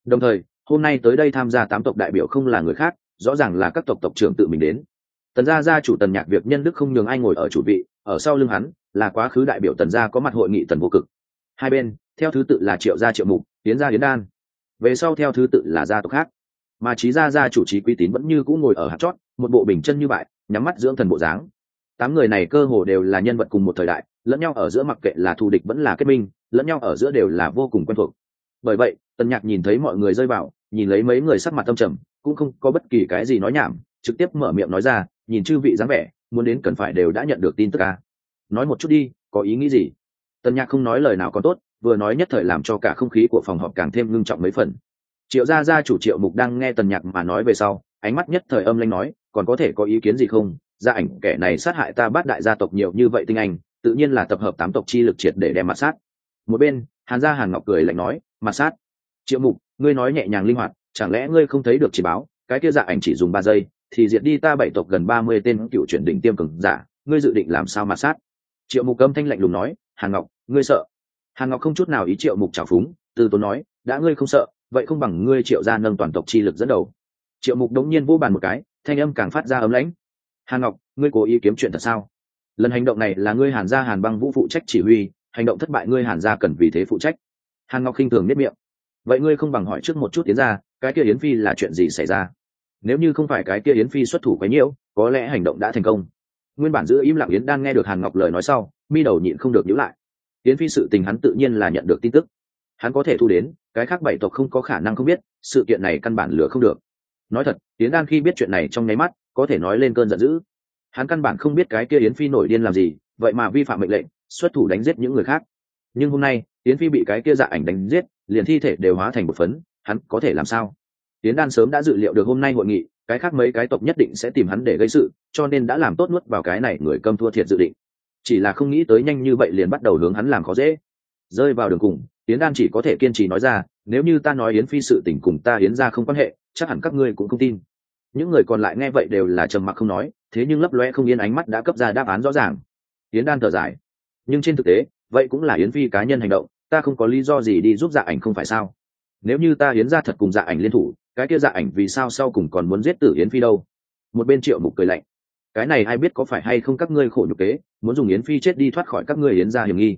Đồng thời hôm nay tới đây tham gia tám tộc đại biểu không là người khác, rõ ràng là các tộc tộc trưởng tự mình đến. Tần gia gia chủ tần nhạc việc nhân đức không nhường ai ngồi ở chủ vị, ở sau lưng hắn là quá khứ đại biểu tần gia có mặt hội nghị tần vô cực. Hai bên, theo thứ tự là triệu gia triệu mục, tiến gia hiến đan. Về sau theo thứ tự là gia tộc khác. Mà trí gia gia chủ trí quý tín vẫn như cũng ngồi ở hạt chót, một bộ bình chân như vậy nhắm mắt dưỡng thần bộ dáng. Tám người này cơ hồ đều là nhân vật cùng một thời đại, lẫn nhau ở giữa mặc kệ là thù địch vẫn là kết minh, lẫn nhau ở giữa đều là vô cùng quen thuộc. Bởi vậy tần nhạc nhìn thấy mọi người rơi vào, nhìn lấy mấy người sắc mặt tâm trầm, cũng không có bất kỳ cái gì nói nhảm, trực tiếp mở miệng nói ra, nhìn chư vị dáng vẻ, muốn đến cần phải đều đã nhận được tin tức à. nói một chút đi, có ý nghĩ gì? Tần nhạc không nói lời nào có tốt, vừa nói nhất thời làm cho cả không khí của phòng họp càng thêm ngưng trọng mấy phần. Triệu gia gia chủ triệu mục đang nghe tần nhạc mà nói về sau, ánh mắt nhất thời âm lanh nói, còn có thể có ý kiến gì không? Gia ảnh kẻ này sát hại ta bắt đại gia tộc nhiều như vậy tinh anh, tự nhiên là tập hợp tám tộc chi lực triệt để đem mặt sát. Một bên, hàn gia hàn ngọc cười lạnh nói, mặt sát triệu mục, ngươi nói nhẹ nhàng linh hoạt, chẳng lẽ ngươi không thấy được chỉ báo, cái kia dạ ảnh chỉ dùng ba giây, thì diệt đi ta bảy tộc gần ba mươi tên cựu chuyển đỉnh tiêm cường giả, ngươi dự định làm sao mà sát? Triệu mục cấm thanh lạnh lùng nói, hàn ngọc, ngươi sợ. Hàn ngọc không chút nào ý triệu mục trào phúng, từ tốn nói, đã ngươi không sợ, vậy không bằng ngươi triệu ra nâng toàn tộc chi lực dẫn đầu. Triệu mục đống nhiên vô bàn một cái, thanh âm càng phát ra ấm lãnh. Hàn ngọc, ngươi cố ý kiếm chuyện thật sao? Lần hành động này là ngươi hàn gia hàn băng vũ phụ trách chỉ huy, hành động thất bại ngươi hàn gia cần vì thế phụ trách. Hàn ngọc khinh thường nếp miệng vậy ngươi không bằng hỏi trước một chút tiến ra cái kia yến phi là chuyện gì xảy ra? Nếu như không phải cái kia yến phi xuất thủ quấy nhiễu, có lẽ hành động đã thành công. Nguyên bản giữ im lặng yến đang nghe được hàn ngọc lời nói sau, mi đầu nhịn không được nhữ lại. Yến phi sự tình hắn tự nhiên là nhận được tin tức. Hắn có thể thu đến, cái khác bảy tộc không có khả năng không biết, sự kiện này căn bản lừa không được. Nói thật, yến đan khi biết chuyện này trong nháy mắt, có thể nói lên cơn giận dữ. Hắn căn bản không biết cái kia yến phi nổi điên làm gì, vậy mà vi phạm mệnh lệnh, xuất thủ đánh giết những người khác nhưng hôm nay, yến phi bị cái kia dạ ảnh đánh giết, liền thi thể đều hóa thành một phấn, hắn có thể làm sao? Yến đan sớm đã dự liệu được hôm nay hội nghị, cái khác mấy cái tộc nhất định sẽ tìm hắn để gây sự, cho nên đã làm tốt nuốt vào cái này người cầm thua thiệt dự định. Chỉ là không nghĩ tới nhanh như vậy liền bắt đầu hướng hắn làm khó dễ. Rơi vào đường cùng, yến đan chỉ có thể kiên trì nói ra, nếu như ta nói yến phi sự tình cùng ta yến ra không quan hệ, chắc hẳn các ngươi cũng không tin. Những người còn lại nghe vậy đều là trầm mặc không nói, thế nhưng lấp loe không yên ánh mắt đã cấp ra đáp án rõ ràng. Yến đan thở dài. Nhưng trên thực tế vậy cũng là yến phi cá nhân hành động, ta không có lý do gì đi giúp dạ ảnh không phải sao? Nếu như ta yến ra thật cùng dạ ảnh liên thủ, cái kia dạ ảnh vì sao sau cùng còn muốn giết tử yến phi đâu? Một bên triệu mục cười lạnh. Cái này ai biết có phải hay không các ngươi khổ nhục kế, muốn dùng yến phi chết đi thoát khỏi các ngươi yến ra hiểm nghi.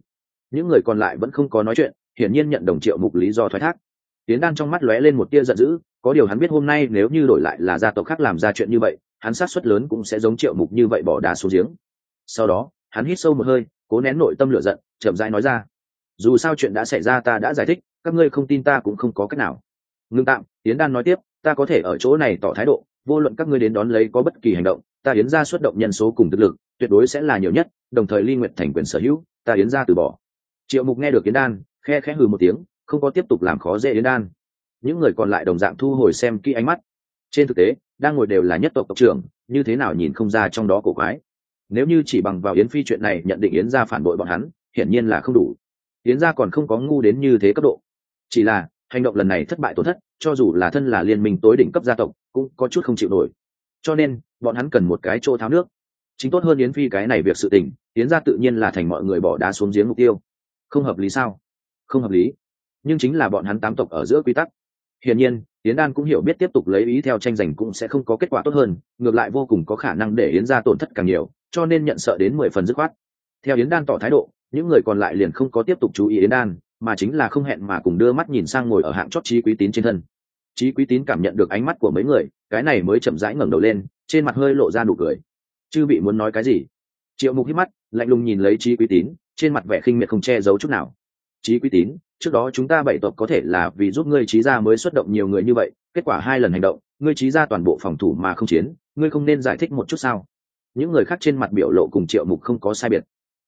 Những người còn lại vẫn không có nói chuyện, hiển nhiên nhận đồng triệu mục lý do thoái thác. Yến đan trong mắt lóe lên một tia giận dữ, có điều hắn biết hôm nay nếu như đổi lại là gia tộc khác làm ra chuyện như vậy, hắn sát suất lớn cũng sẽ giống triệu mục như vậy bỏ đá xuống giếng. Sau đó, hắn hít sâu một hơi cố nén nội tâm lửa giận, chậm rãi nói ra, dù sao chuyện đã xảy ra ta đã giải thích, các ngươi không tin ta cũng không có cách nào. Ngưng tạm tiến đan nói tiếp, ta có thể ở chỗ này tỏ thái độ, vô luận các ngươi đến đón lấy có bất kỳ hành động, ta yến ra xuất động nhân số cùng thực lực, tuyệt đối sẽ là nhiều nhất, đồng thời ly nguyện thành quyền sở hữu, ta yến ra từ bỏ. Triệu mục nghe được yến đan, khe khẽ hừ một tiếng, không có tiếp tục làm khó dễ yến đan. Những người còn lại đồng dạng thu hồi xem kỹ ánh mắt. Trên thực tế, đang ngồi đều là nhất tộc tộc trưởng, như thế nào nhìn không ra trong đó cổ quái nếu như chỉ bằng vào yến phi chuyện này nhận định yến gia phản bội bọn hắn, hiển nhiên là không đủ. Yến gia còn không có ngu đến như thế cấp độ. Chỉ là, hành động lần này thất bại tổn thất, cho dù là thân là liên minh tối đỉnh cấp gia tộc, cũng có chút không chịu nổi. Cho nên, bọn hắn cần một cái chỗ tháo nước. Chính tốt hơn yến phi cái này việc sự tình, yến gia tự nhiên là thành mọi người bỏ đá xuống giếng mục tiêu. Không hợp lý sao? Không hợp lý. Nhưng chính là bọn hắn tám tộc ở giữa quy tắc. Hiển nhiên yến đan cũng hiểu biết tiếp tục lấy ý theo tranh giành cũng sẽ không có kết quả tốt hơn, ngược lại vô cùng có khả năng để yến gia tổn thất càng nhiều, cho nên nhận sợ đến mười phần dứt khoát. Theo yến đan tỏ thái độ, những người còn lại liền không có tiếp tục chú ý yến đan, mà chính là không hẹn mà cùng đưa mắt nhìn sang ngồi ở hạng chót trí quý tín trên thân. Trí quý tín cảm nhận được ánh mắt của mấy người, cái này mới chậm rãi ngẩng đầu lên, trên mặt hơi lộ ra nụ cười. Chư bị muốn nói cái gì? Triệu mục hít mắt, lạnh lùng nhìn lấy trí quý tín, trên mặt vẻ khinh miệt không che giấu chút nào. Trí quý tín trước đó chúng ta bảy tộc có thể là vì giúp ngươi trí gia mới xuất động nhiều người như vậy, kết quả hai lần hành động, ngươi trí gia toàn bộ phòng thủ mà không chiến, ngươi không nên giải thích một chút sao? Những người khác trên mặt biểu lộ cùng triệu mục không có sai biệt.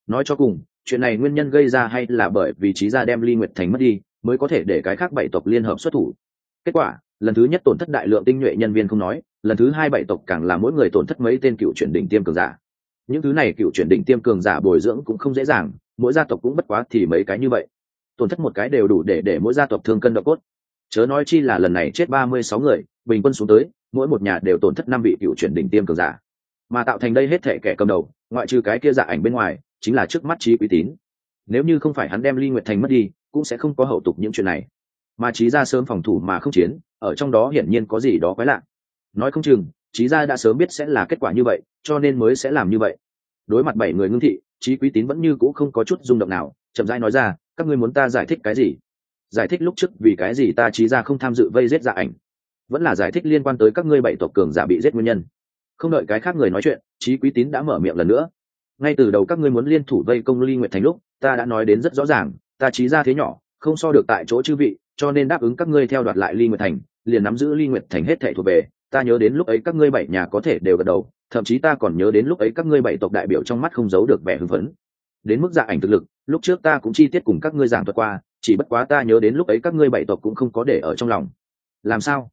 Nói cho cùng, chuyện này nguyên nhân gây ra hay là bởi vì trí gia đem ly nguyệt thành mất đi, mới có thể để cái khác bảy tộc liên hợp xuất thủ? Kết quả, lần thứ nhất tổn thất đại lượng tinh nhuệ nhân viên không nói, lần thứ hai bảy tộc càng là mỗi người tổn thất mấy tên cựu chuyển đỉnh tiêm cường giả. Những thứ này cựu chuyển đỉnh tiêm cường giả bồi dưỡng cũng không dễ dàng, mỗi gia tộc cũng bất quá thì mấy cái như vậy tổn thất một cái đều đủ để để mỗi gia tộc thương cân độ cốt. Chớ nói chi là lần này chết ba mươi sáu người, bình quân xuống tới, mỗi một nhà đều tổn thất năm vị cựu chuyển đỉnh tiêm cường giả. Mà tạo thành đây hết thể kẻ cầm đầu, ngoại trừ cái kia dạ ảnh bên ngoài, chính là trước mắt trí uy tín. Nếu như không phải hắn đem ly nguyệt thành mất đi, cũng sẽ không có hậu tục những chuyện này. Mà trí ra sớm phòng thủ mà không chiến, ở trong đó hiển nhiên có gì đó quái lạ. Nói không chừng trí gia đã sớm biết sẽ là kết quả như vậy, cho nên mới sẽ làm như vậy. Đối mặt bảy người ngưng thị, trí quý tín vẫn như c ũ không có chút rung động nào, chậm rãi nói ra các ngươi muốn ta giải thích cái gì? Giải thích lúc trước vì cái gì ta trí ra không tham dự vây giết dạ ảnh? Vẫn là giải thích liên quan tới các ngươi bảy tộc cường giả bị giết nguyên nhân. Không đợi cái khác người nói chuyện trí quý tín đã mở miệng lần nữa. Ngay từ đầu các ngươi muốn liên thủ vây công ly nguyện thành lúc, ta đã nói đến rất rõ ràng, ta trí ra thế nhỏ, không so được tại chỗ chư vị, cho nên đáp ứng các ngươi theo đoạt lại ly nguyện thành, liền nắm giữ ly nguyện thành hết thể thuộc về. Ta nhớ đến lúc ấy các ngươi bảy nhà có thể đều gật đầu, thậm chí ta còn nhớ đến lúc ấy các ngươi bảy tộc đại biểu trong mắt không giấu được vẻ hưng phấn đến mức dạ ảnh thực lực, lúc trước ta cũng chi tiết cùng các ngươi giảng thuật qua, chỉ bất quá ta nhớ đến lúc ấy các ngươi bảy tộc cũng không có để ở trong lòng. Làm sao?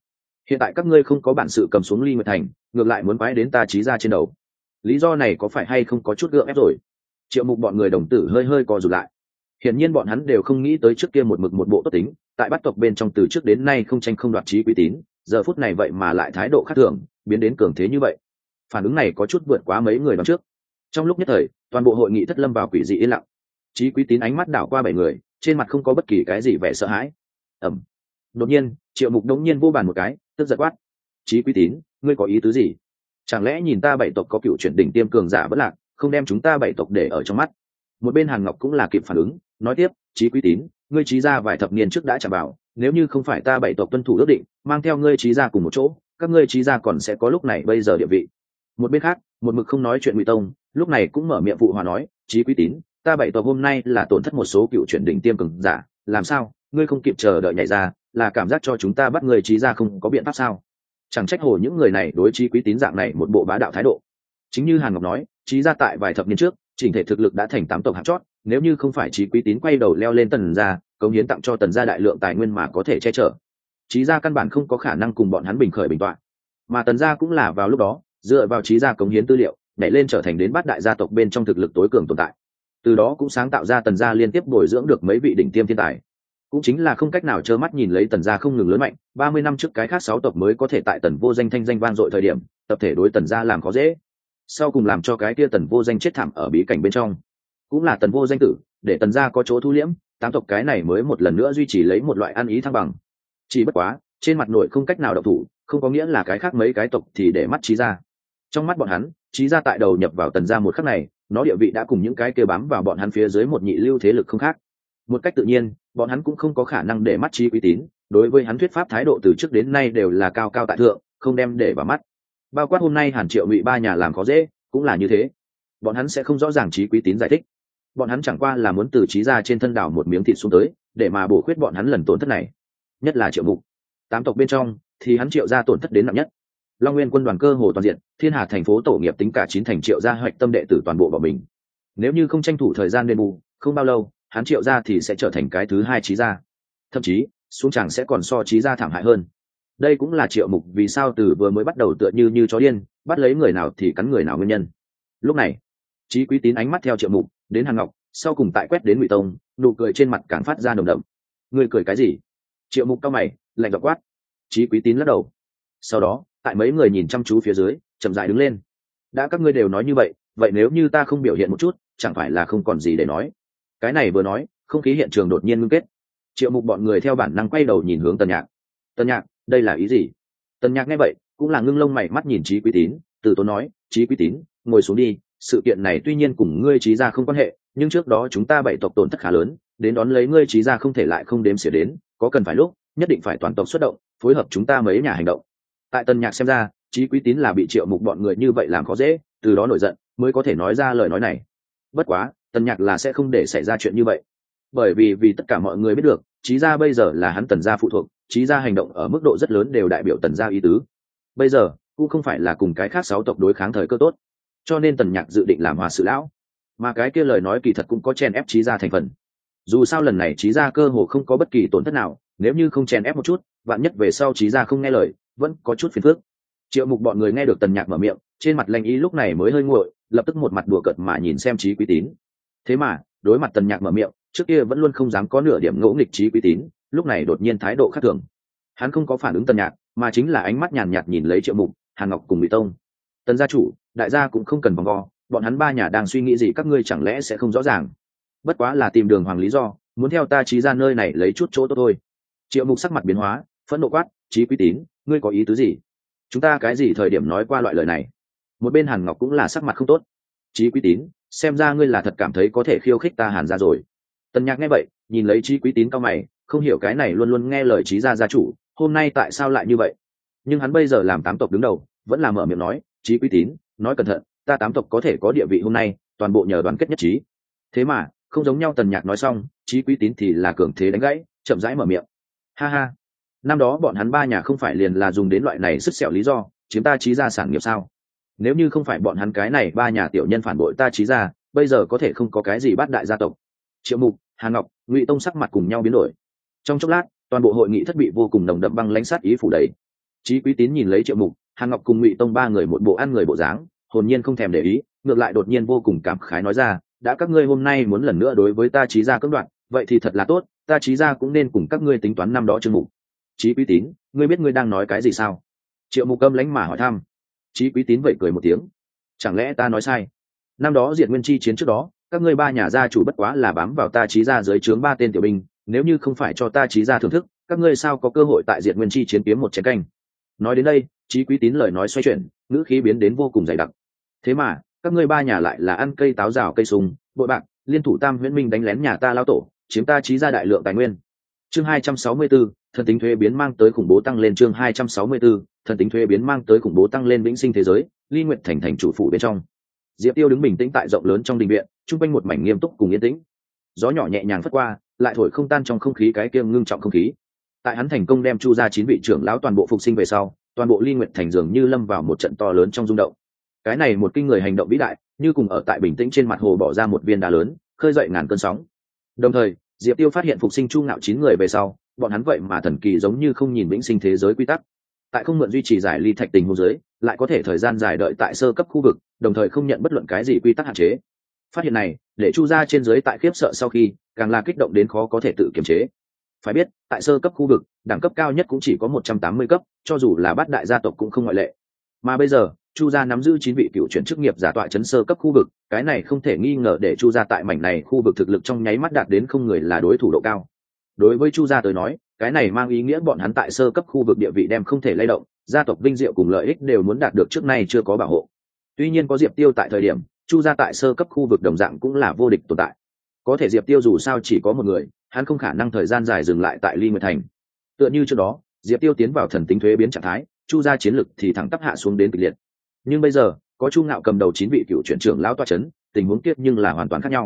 Hiện tại các ngươi không có bản sự cầm xuống ly nguyệt thành, ngược lại muốn quái đến ta trí ra trên đầu. Lý do này có phải hay không có chút gượng ép rồi? Triệu mục bọn người đồng tử hơi hơi co rụt lại. Hiển nhiên bọn hắn đều không nghĩ tới trước kia một mực một bộ tốt tính, tại bắt tộc bên trong từ trước đến nay không tranh không đoạt trí uy tín, giờ phút này vậy mà lại thái độ khác thường, biến đến cường thế như vậy. Phản ứng này có chút vượt quá mấy người đón trước trong lúc nhất thời, toàn bộ hội nghị thất lâm vào quỷ dị yên lặng. Trí quý tín ánh mắt đảo qua bảy người, trên mặt không có bất kỳ cái gì vẻ sợ hãi. Ẩm đột nhiên, triệu mục đống nhiên vô bàn một cái, tức giật quát. Trí quý tín, ngươi có ý tứ gì? Chẳng lẽ nhìn ta bảy tộc có cựu chuyển đỉnh tiêm cường giả bất lạc, không đem chúng ta bảy tộc để ở trong mắt? Một bên hàn ngọc cũng là kịp phản ứng, nói tiếp trí quý tín, ngươi trí gia vài thập niên trước đã trả bảo nếu như không phải ta bảy tộc tuân thủ ước định, mang theo ngươi trí gia cùng một chỗ, các ngươi trí gia còn sẽ có lúc này bây giờ địa vị. Một bên khác một mực không nói chuyện ngụy tông, lúc này cũng mở miệng phụ hòa nói trí quý tín, ta bảy tộc hôm nay là tổn thất một số cựu chuyển đỉnh tiêm cường giả, làm sao? Ngươi không kịp chờ đợi nhảy ra, là cảm giác cho chúng ta bắt người trí gia không có biện pháp sao? Chẳng trách hồ những người này đối trí quý tín dạng này một bộ bá đạo thái độ. Chính như hàn ngọc nói, trí gia tại vài thập niên trước, chỉnh thể thực lực đã thành tám tộc hạt chót, nếu như không phải trí quý tín quay đầu leo lên tần gia, cống hiến tặng cho tần gia đại lượng tài nguyên mà có thể che chở. Trí gia căn bản không có khả năng cùng bọn hắn bình khởi bình toạn mà tần gia cũng là vào lúc đó dựa vào trí gia cống hiến tư liệu, nhảy lên trở thành đến bát đại gia tộc bên trong thực lực tối cường tồn tại. Từ đó cũng sáng tạo ra tần gia liên tiếp bồi dưỡng được mấy vị đỉnh tiêm thiên tài. Cũng chính là không cách nào trơ mắt nhìn lấy tần gia không ngừng lớn mạnh, ba mươi năm trước cái khác sáu tộc mới có thể tại tần vô danh thanh danh vang dội thời điểm, tập thể đối tần gia làm khó dễ. Sau cùng làm cho cái kia tần vô danh chết thảm ở bí cảnh bên trong. Cũng là tần vô danh tử, để tần gia có chỗ thu liễm, tám tộc cái này mới một lần nữa duy trì lấy một loại ăn ý thăng bằng. Chỉ bất quá, trên mặt nội không cách nào độc thủ, không có nghĩa là cái khác mấy cái tộc thì để mắt trí ra trong mắt bọn hắn, trí ra tại đầu nhập vào tần gia một khắc này, nó địa vị đã cùng những cái kia bám vào bọn hắn phía dưới một nhị lưu thế lực không khác. Một cách tự nhiên, bọn hắn cũng không có khả năng để mắt trí uy tín, đối với hắn thuyết pháp thái độ từ trước đến nay đều là cao cao tại thượng, không đem để vào mắt. Bao quát hôm nay hàn triệu ngụy ba nhà làm khó dễ, cũng là như thế. Bọn hắn sẽ không rõ ràng trí quý tín giải thích. Bọn hắn chẳng qua là muốn từ trí ra trên thân đảo một miếng thịt xuống tới, để mà bổ khuyết bọn hắn lần tổn thất này. Nhất là triệu mục. Tám tộc bên trong, thì hắn triệu ra tổn thất đến nặng nhất long nguyên quân đoàn cơ hồ toàn diện, thiên hà thành phố tổ nghiệp tính cả chín thành triệu gia hoạch tâm đệ tử toàn bộ bỏ mình. Nếu như không tranh thủ thời gian đền bù, không bao lâu, hắn triệu gia thì sẽ trở thành cái thứ hai trí gia. Thậm chí, xuống chẳng sẽ còn so trí gia thảm hại hơn. Đây cũng là triệu mục vì sao từ vừa mới bắt đầu tựa như như chó điên, bắt lấy người nào thì cắn người nào nguyên nhân. Lúc này trí quý tín ánh mắt theo triệu mục đến hàng ngọc, sau cùng tại quét đến ngụy tông, nụ cười trên mặt càng phát ra nồng đậm. Người cười cái gì? Triệu mục cao mày, lạnh dọc quát. Trí quý tín lắc đầu. Sau đó tại mấy người nhìn chăm chú phía dưới, chậm dại đứng lên. Đã các ngươi đều nói như vậy vậy nếu như ta không biểu hiện một chút, chẳng phải là không còn gì để nói? Cái này vừa nói, không khí hiện trường đột nhiên ngưng kết. Triệu mục bọn người theo bản năng quay đầu nhìn hướng tần nhạc. Tần nhạc, đây là ý gì? Tần nhạc nghe vậy, cũng là ngưng lông mày mắt nhìn trí quý tín, từ tốn nói trí quý tín, ngồi xuống đi, sự kiện này tuy nhiên cùng ngươi trí ra không quan hệ, nhưng trước đó chúng ta bảy tộc tổn thất khá lớn, đến đón lấy ngươi trí ra không thể lại không đếm xỉa đến, có cần phải lúc, nhất định phải toàn tộc xuất động, phối hợp chúng ta mấy nhà hành động tại tần nhạc xem ra trí quý tín là bị triệu mục bọn người như vậy làm khó dễ, từ đó nổi giận, mới có thể nói ra lời nói này. Bất quá tần nhạc là sẽ không để xảy ra chuyện như vậy. Bởi vì vì tất cả mọi người biết được trí gia bây giờ là hắn tần gia phụ thuộc trí gia hành động ở mức độ rất lớn đều đại biểu tần gia ý tứ. Bây giờ, cũng không phải là cùng cái khác sáu tộc đối kháng thời cơ tốt. Cho nên tần nhạc dự định làm hòa sự lão. Mà cái kia lời nói kỳ thật cũng có chen ép trí gia thành phần. Dù sao lần này trí gia cơ hồ không có bất kỳ tổn thất nào, nếu như không chen ép một chút, vạn nhất về sau trí gia không nghe lời vẫn có chút phiền phức. Triệu mục bọn người nghe được tần nhạc mở miệng, trên mặt lanh ý lúc này mới hơi nguội, lập tức một mặt đùa cợt mà nhìn xem trí quý tín. Thế mà, đối mặt tần nhạc mở miệng, trước kia vẫn luôn không dám có nửa điểm ngỗ nghịch trí quý tín, lúc này đột nhiên thái độ khác thường. Hắn không có phản ứng tần nhạc, mà chính là ánh mắt nhàn nhạt nhìn lấy triệu mục, hàn ngọc cùng bị tông. Tần gia chủ, đại gia cũng không cần vòng vo, bọn hắn ba nhà đang suy nghĩ gì các ngươi chẳng lẽ sẽ không rõ ràng. Bất quá là tìm đường hoàng lý do, muốn theo ta trí ra nơi này lấy chút chỗ tốt thôi. Triệu mục sắc mặt biến hóa, phẫn nộ quát trí quý tín, ngươi có ý tứ gì? Chúng ta cái gì thời điểm nói qua loại lời này? Một bên hàn ngọc cũng là sắc mặt không tốt. Trí quý tín, xem ra ngươi là thật cảm thấy có thể khiêu khích ta hàn ra rồi. Tần nhạc nghe vậy, nhìn lấy trí quý tín cao mày, không hiểu cái này luôn luôn nghe lời trí gia gia chủ, hôm nay tại sao lại như vậy? Nhưng hắn bây giờ làm tám tộc đứng đầu, vẫn là mở miệng nói trí quý tín, nói cẩn thận, ta tám tộc có thể có địa vị hôm nay, toàn bộ nhờ đoàn kết nhất trí. Thế mà, không giống nhau tần nhạc nói xong trí quý tín thì là cường thế đánh gãy, chậm rãi mở miệng. Ha ha năm đó bọn hắn ba nhà không phải liền là dùng đến loại này sứt sẹo lý do, chiếm ta trí ra sản nghiệp sao? Nếu như không phải bọn hắn cái này ba nhà tiểu nhân phản bội ta trí ra bây giờ có thể không có cái gì bắt đại gia tộc. Triệu mục, hà ngọc, ngụy tông sắc mặt cùng nhau biến đổi. Trong chốc lát, toàn bộ hội nghị thất bị vô cùng nồng đậm băng lãnh sát ý phủ đầy. Trí quý tín nhìn lấy triệu mục, hà ngọc cùng ngụy tông ba người một bộ ăn người bộ dáng, hồn nhiên không thèm để ý, ngược lại đột nhiên vô cùng cảm khái nói ra, đã các ngươi hôm nay muốn lần nữa đối với ta trí ra cưỡng đoạn vậy thì thật là tốt, ta trí ra cũng nên cùng các ngươi tính toán năm đó chương mục. Chí quý tín, ngươi biết ngươi đang nói cái gì sao? Triệu mục câm lánh mà hỏi thăm. Chí quý tín vậy cười một tiếng. Chẳng lẽ ta nói sai? Năm đó diệt nguyên chi chiến trước đó, các ngươi ba nhà gia chủ bất quá là bám vào ta trí ra dưới trướng ba tên tiểu binh, nếu như không phải cho ta trí ra thưởng thức, các ngươi sao có cơ hội tại diệt nguyên chi chiến kiếm một chén canh? Nói đến đây, Chí quý tín lời nói xoay chuyển, ngữ khí biến đến vô cùng dày đặc. Thế mà, các ngươi ba nhà lại là ăn cây táo rào cây súng bội bạc, liên thủ tam huyễn minh đánh lén nhà ta lao tổ, chiếm ta trí ra đại lượng tài nguyên chương 264, thần tính thuế biến mang tới khủng bố tăng lên chương 264, thần tính thuế biến mang tới khủng bố tăng lên vĩnh sinh thế giới ly nguyện thành thành chủ phủ bên trong. Diệp tiêu đứng bình tĩnh tại rộng lớn trong đình viện trung quanh một mảnh nghiêm túc cùng yên tĩnh. Gió nhỏ nhẹ nhàng phất qua lại thổi không tan trong không khí cái kiêng ngưng trọng không khí. Tại hắn thành công đem chu ra chín vị trưởng lão toàn bộ phục sinh về sau toàn bộ ly nguyện thành dường như lâm vào một trận to lớn trong rung động. Cái này một kinh người hành động vĩ đại như cùng ở tại bình tĩnh trên mặt hồ bỏ ra một viên đá lớn khơi dậy ngàn cơn sóng. Đồng thời diệp tiêu phát hiện phục sinh chu ngạo chín người về sau, bọn hắn vậy mà thần kỳ giống như không nhìn vĩnh sinh thế giới quy tắc. Tại không mượn duy trì giải ly thạch tình hô giới, lại có thể thời gian dài đợi tại sơ cấp khu vực, đồng thời không nhận bất luận cái gì quy tắc hạn chế. Phát hiện này, để chu ra trên giới tại khiếp sợ sau khi, càng là kích động đến khó có thể tự kiềm chế. Phải biết, tại sơ cấp khu vực, đẳng cấp cao nhất cũng chỉ có một trăm tám mươi cấp, cho dù là bát đại gia tộc cũng không ngoại lệ. Mà bây giờ chu gia nắm giữ chín vị cựu chuyển chức nghiệp giả tọa chấn sơ cấp khu vực, cái này không thể nghi ngờ để chu gia tại mảnh này khu vực thực lực trong nháy mắt đạt đến không người là đối thủ độ cao. Đối với chu gia tới nói, cái này mang ý nghĩa bọn hắn tại sơ cấp khu vực địa vị đem không thể lay động, gia tộc vinh diệu cùng lợi ích đều muốn đạt được trước nay chưa có bảo hộ. Tuy nhiên có diệp tiêu tại thời điểm, chu gia tại sơ cấp khu vực đồng dạng cũng là vô địch tồn tại. Có thể diệp tiêu dù sao chỉ có một người, hắn không khả năng thời gian dài dừng lại tại ly nguyệt thành. Tựa như trước đó, diệp tiêu tiến vào thần tính thuế biến trạng thái, chu gia chiến lực thì thẳng tắp hạ xuống đến kịch liệt nhưng bây giờ, có chu ngạo cầm đầu chín vị cựu chuyển trưởng lão toa c h ấ n tình huống kiếp nhưng là hoàn toàn khác nhau.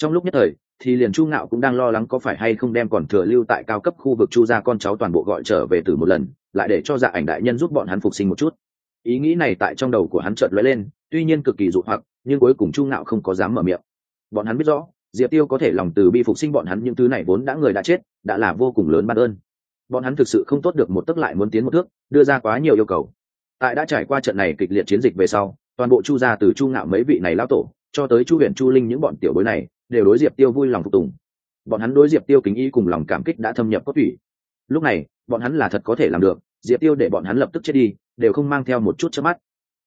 Trong lúc nhất thời, thì liền chu ngạo cũng đang lo lắng có phải hay không đem còn thừa lưu tại cao cấp khu vực chu gia con cháu toàn bộ gọi trở về từ một lần, lại để cho dạ ảnh đại nhân giúp bọn hắn phục sinh một chút. Ý nghĩ này tại trong đầu của hắn chợt lóe lên, tuy nhiên cực kỳ dụ hoặc, nhưng cuối cùng chu ngạo không có dám mở miệng. Bọn hắn biết rõ, diệp tiêu có thể lòng từ bi phục sinh bọn hắn, những thứ này vốn đã người đã chết, đã là vô cùng lớn ban ơn. Bọn hắn thực sự không tốt được một tấc lại muốn tiến một thước, đưa ra quá nhiều yêu cầu tại đã trải qua trận này kịch liệt chiến dịch về sau, toàn bộ chu gia từ chu ngạo mấy vị này lao tổ, cho tới chu huyện chu linh những bọn tiểu bối này, đều đối diệp tiêu vui lòng phục tùng. Bọn hắn đối diệp tiêu kính ý cùng lòng cảm kích đã thâm nhập cốt thủy lúc này, bọn hắn là thật có thể làm được, diệp tiêu để bọn hắn lập tức chết đi, đều không mang theo một chút chớp mắt.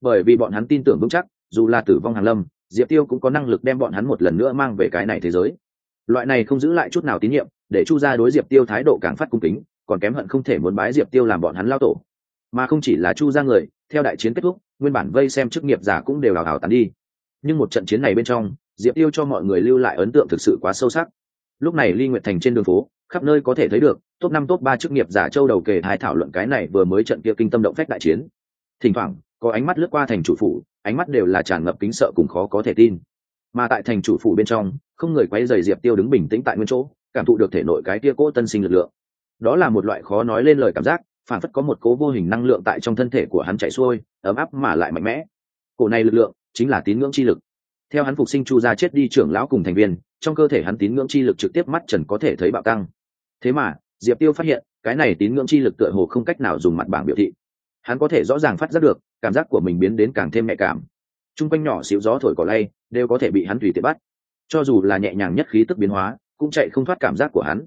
Bởi vì bọn hắn tin tưởng vững chắc, dù là tử vong hàng lâm, diệp tiêu cũng có năng lực đem bọn hắn một lần nữa mang về cái này thế giới. Loại này không giữ lại chút nào tín nhiệm, để chu gia đối diệp tiêu thái độ càng phát cung kính, còn kém hận không thể muốn bái diệp tiêu làm bọn hắn lao tổ mà không chỉ là chu gia người, theo đại chiến kết thúc, nguyên bản vây xem chức nghiệp giả cũng đều hào hào tàn đi. Nhưng một trận chiến này bên trong, diệp tiêu cho mọi người lưu lại ấn tượng thực sự quá sâu sắc. Lúc này ly nguyện thành trên đường phố, khắp nơi có thể thấy được, top năm, top ba chức nghiệp giả châu đầu kề hai thảo luận cái này vừa mới trận kia kinh tâm động phách đại chiến. Thỉnh thoảng, có ánh mắt lướt qua thành chủ phủ, ánh mắt đều là tràn ngập kính sợ cùng khó có thể tin. Mà tại thành chủ phủ bên trong, không người quay dày diệp tiêu đứng bình tĩnh tại nguyên chỗ, cảm thụ được thể nội cái tia cỗ tân sinh lực lượng. Đó là một loại khó nói lên lời cảm giác phản phất có một cố vô hình năng lượng tại trong thân thể của hắn chạy xuôi, ấm áp mà lại mạnh mẽ. Cổ này lực lượng chính là tín ngưỡng chi lực. Theo hắn phục sinh chu gia chết đi trưởng lão cùng thành viên, trong cơ thể hắn tín ngưỡng chi lực trực tiếp mắt trần có thể thấy bạo tăng. Thế mà, diệp tiêu phát hiện, cái này tín ngưỡng chi lực tựa hồ không cách nào dùng mặt bảng biểu thị. Hắn có thể rõ ràng phát giác được, cảm giác của mình biến đến càng thêm nhạy cảm. T r u n g quanh nhỏ xíu gió thổi cỏ lay, đều có thể bị hắn tùy tiện bắt. Cho dù là nhẹ nhàng nhất khí tức biến hóa, cũng chạy không thoát cảm giác của hắn.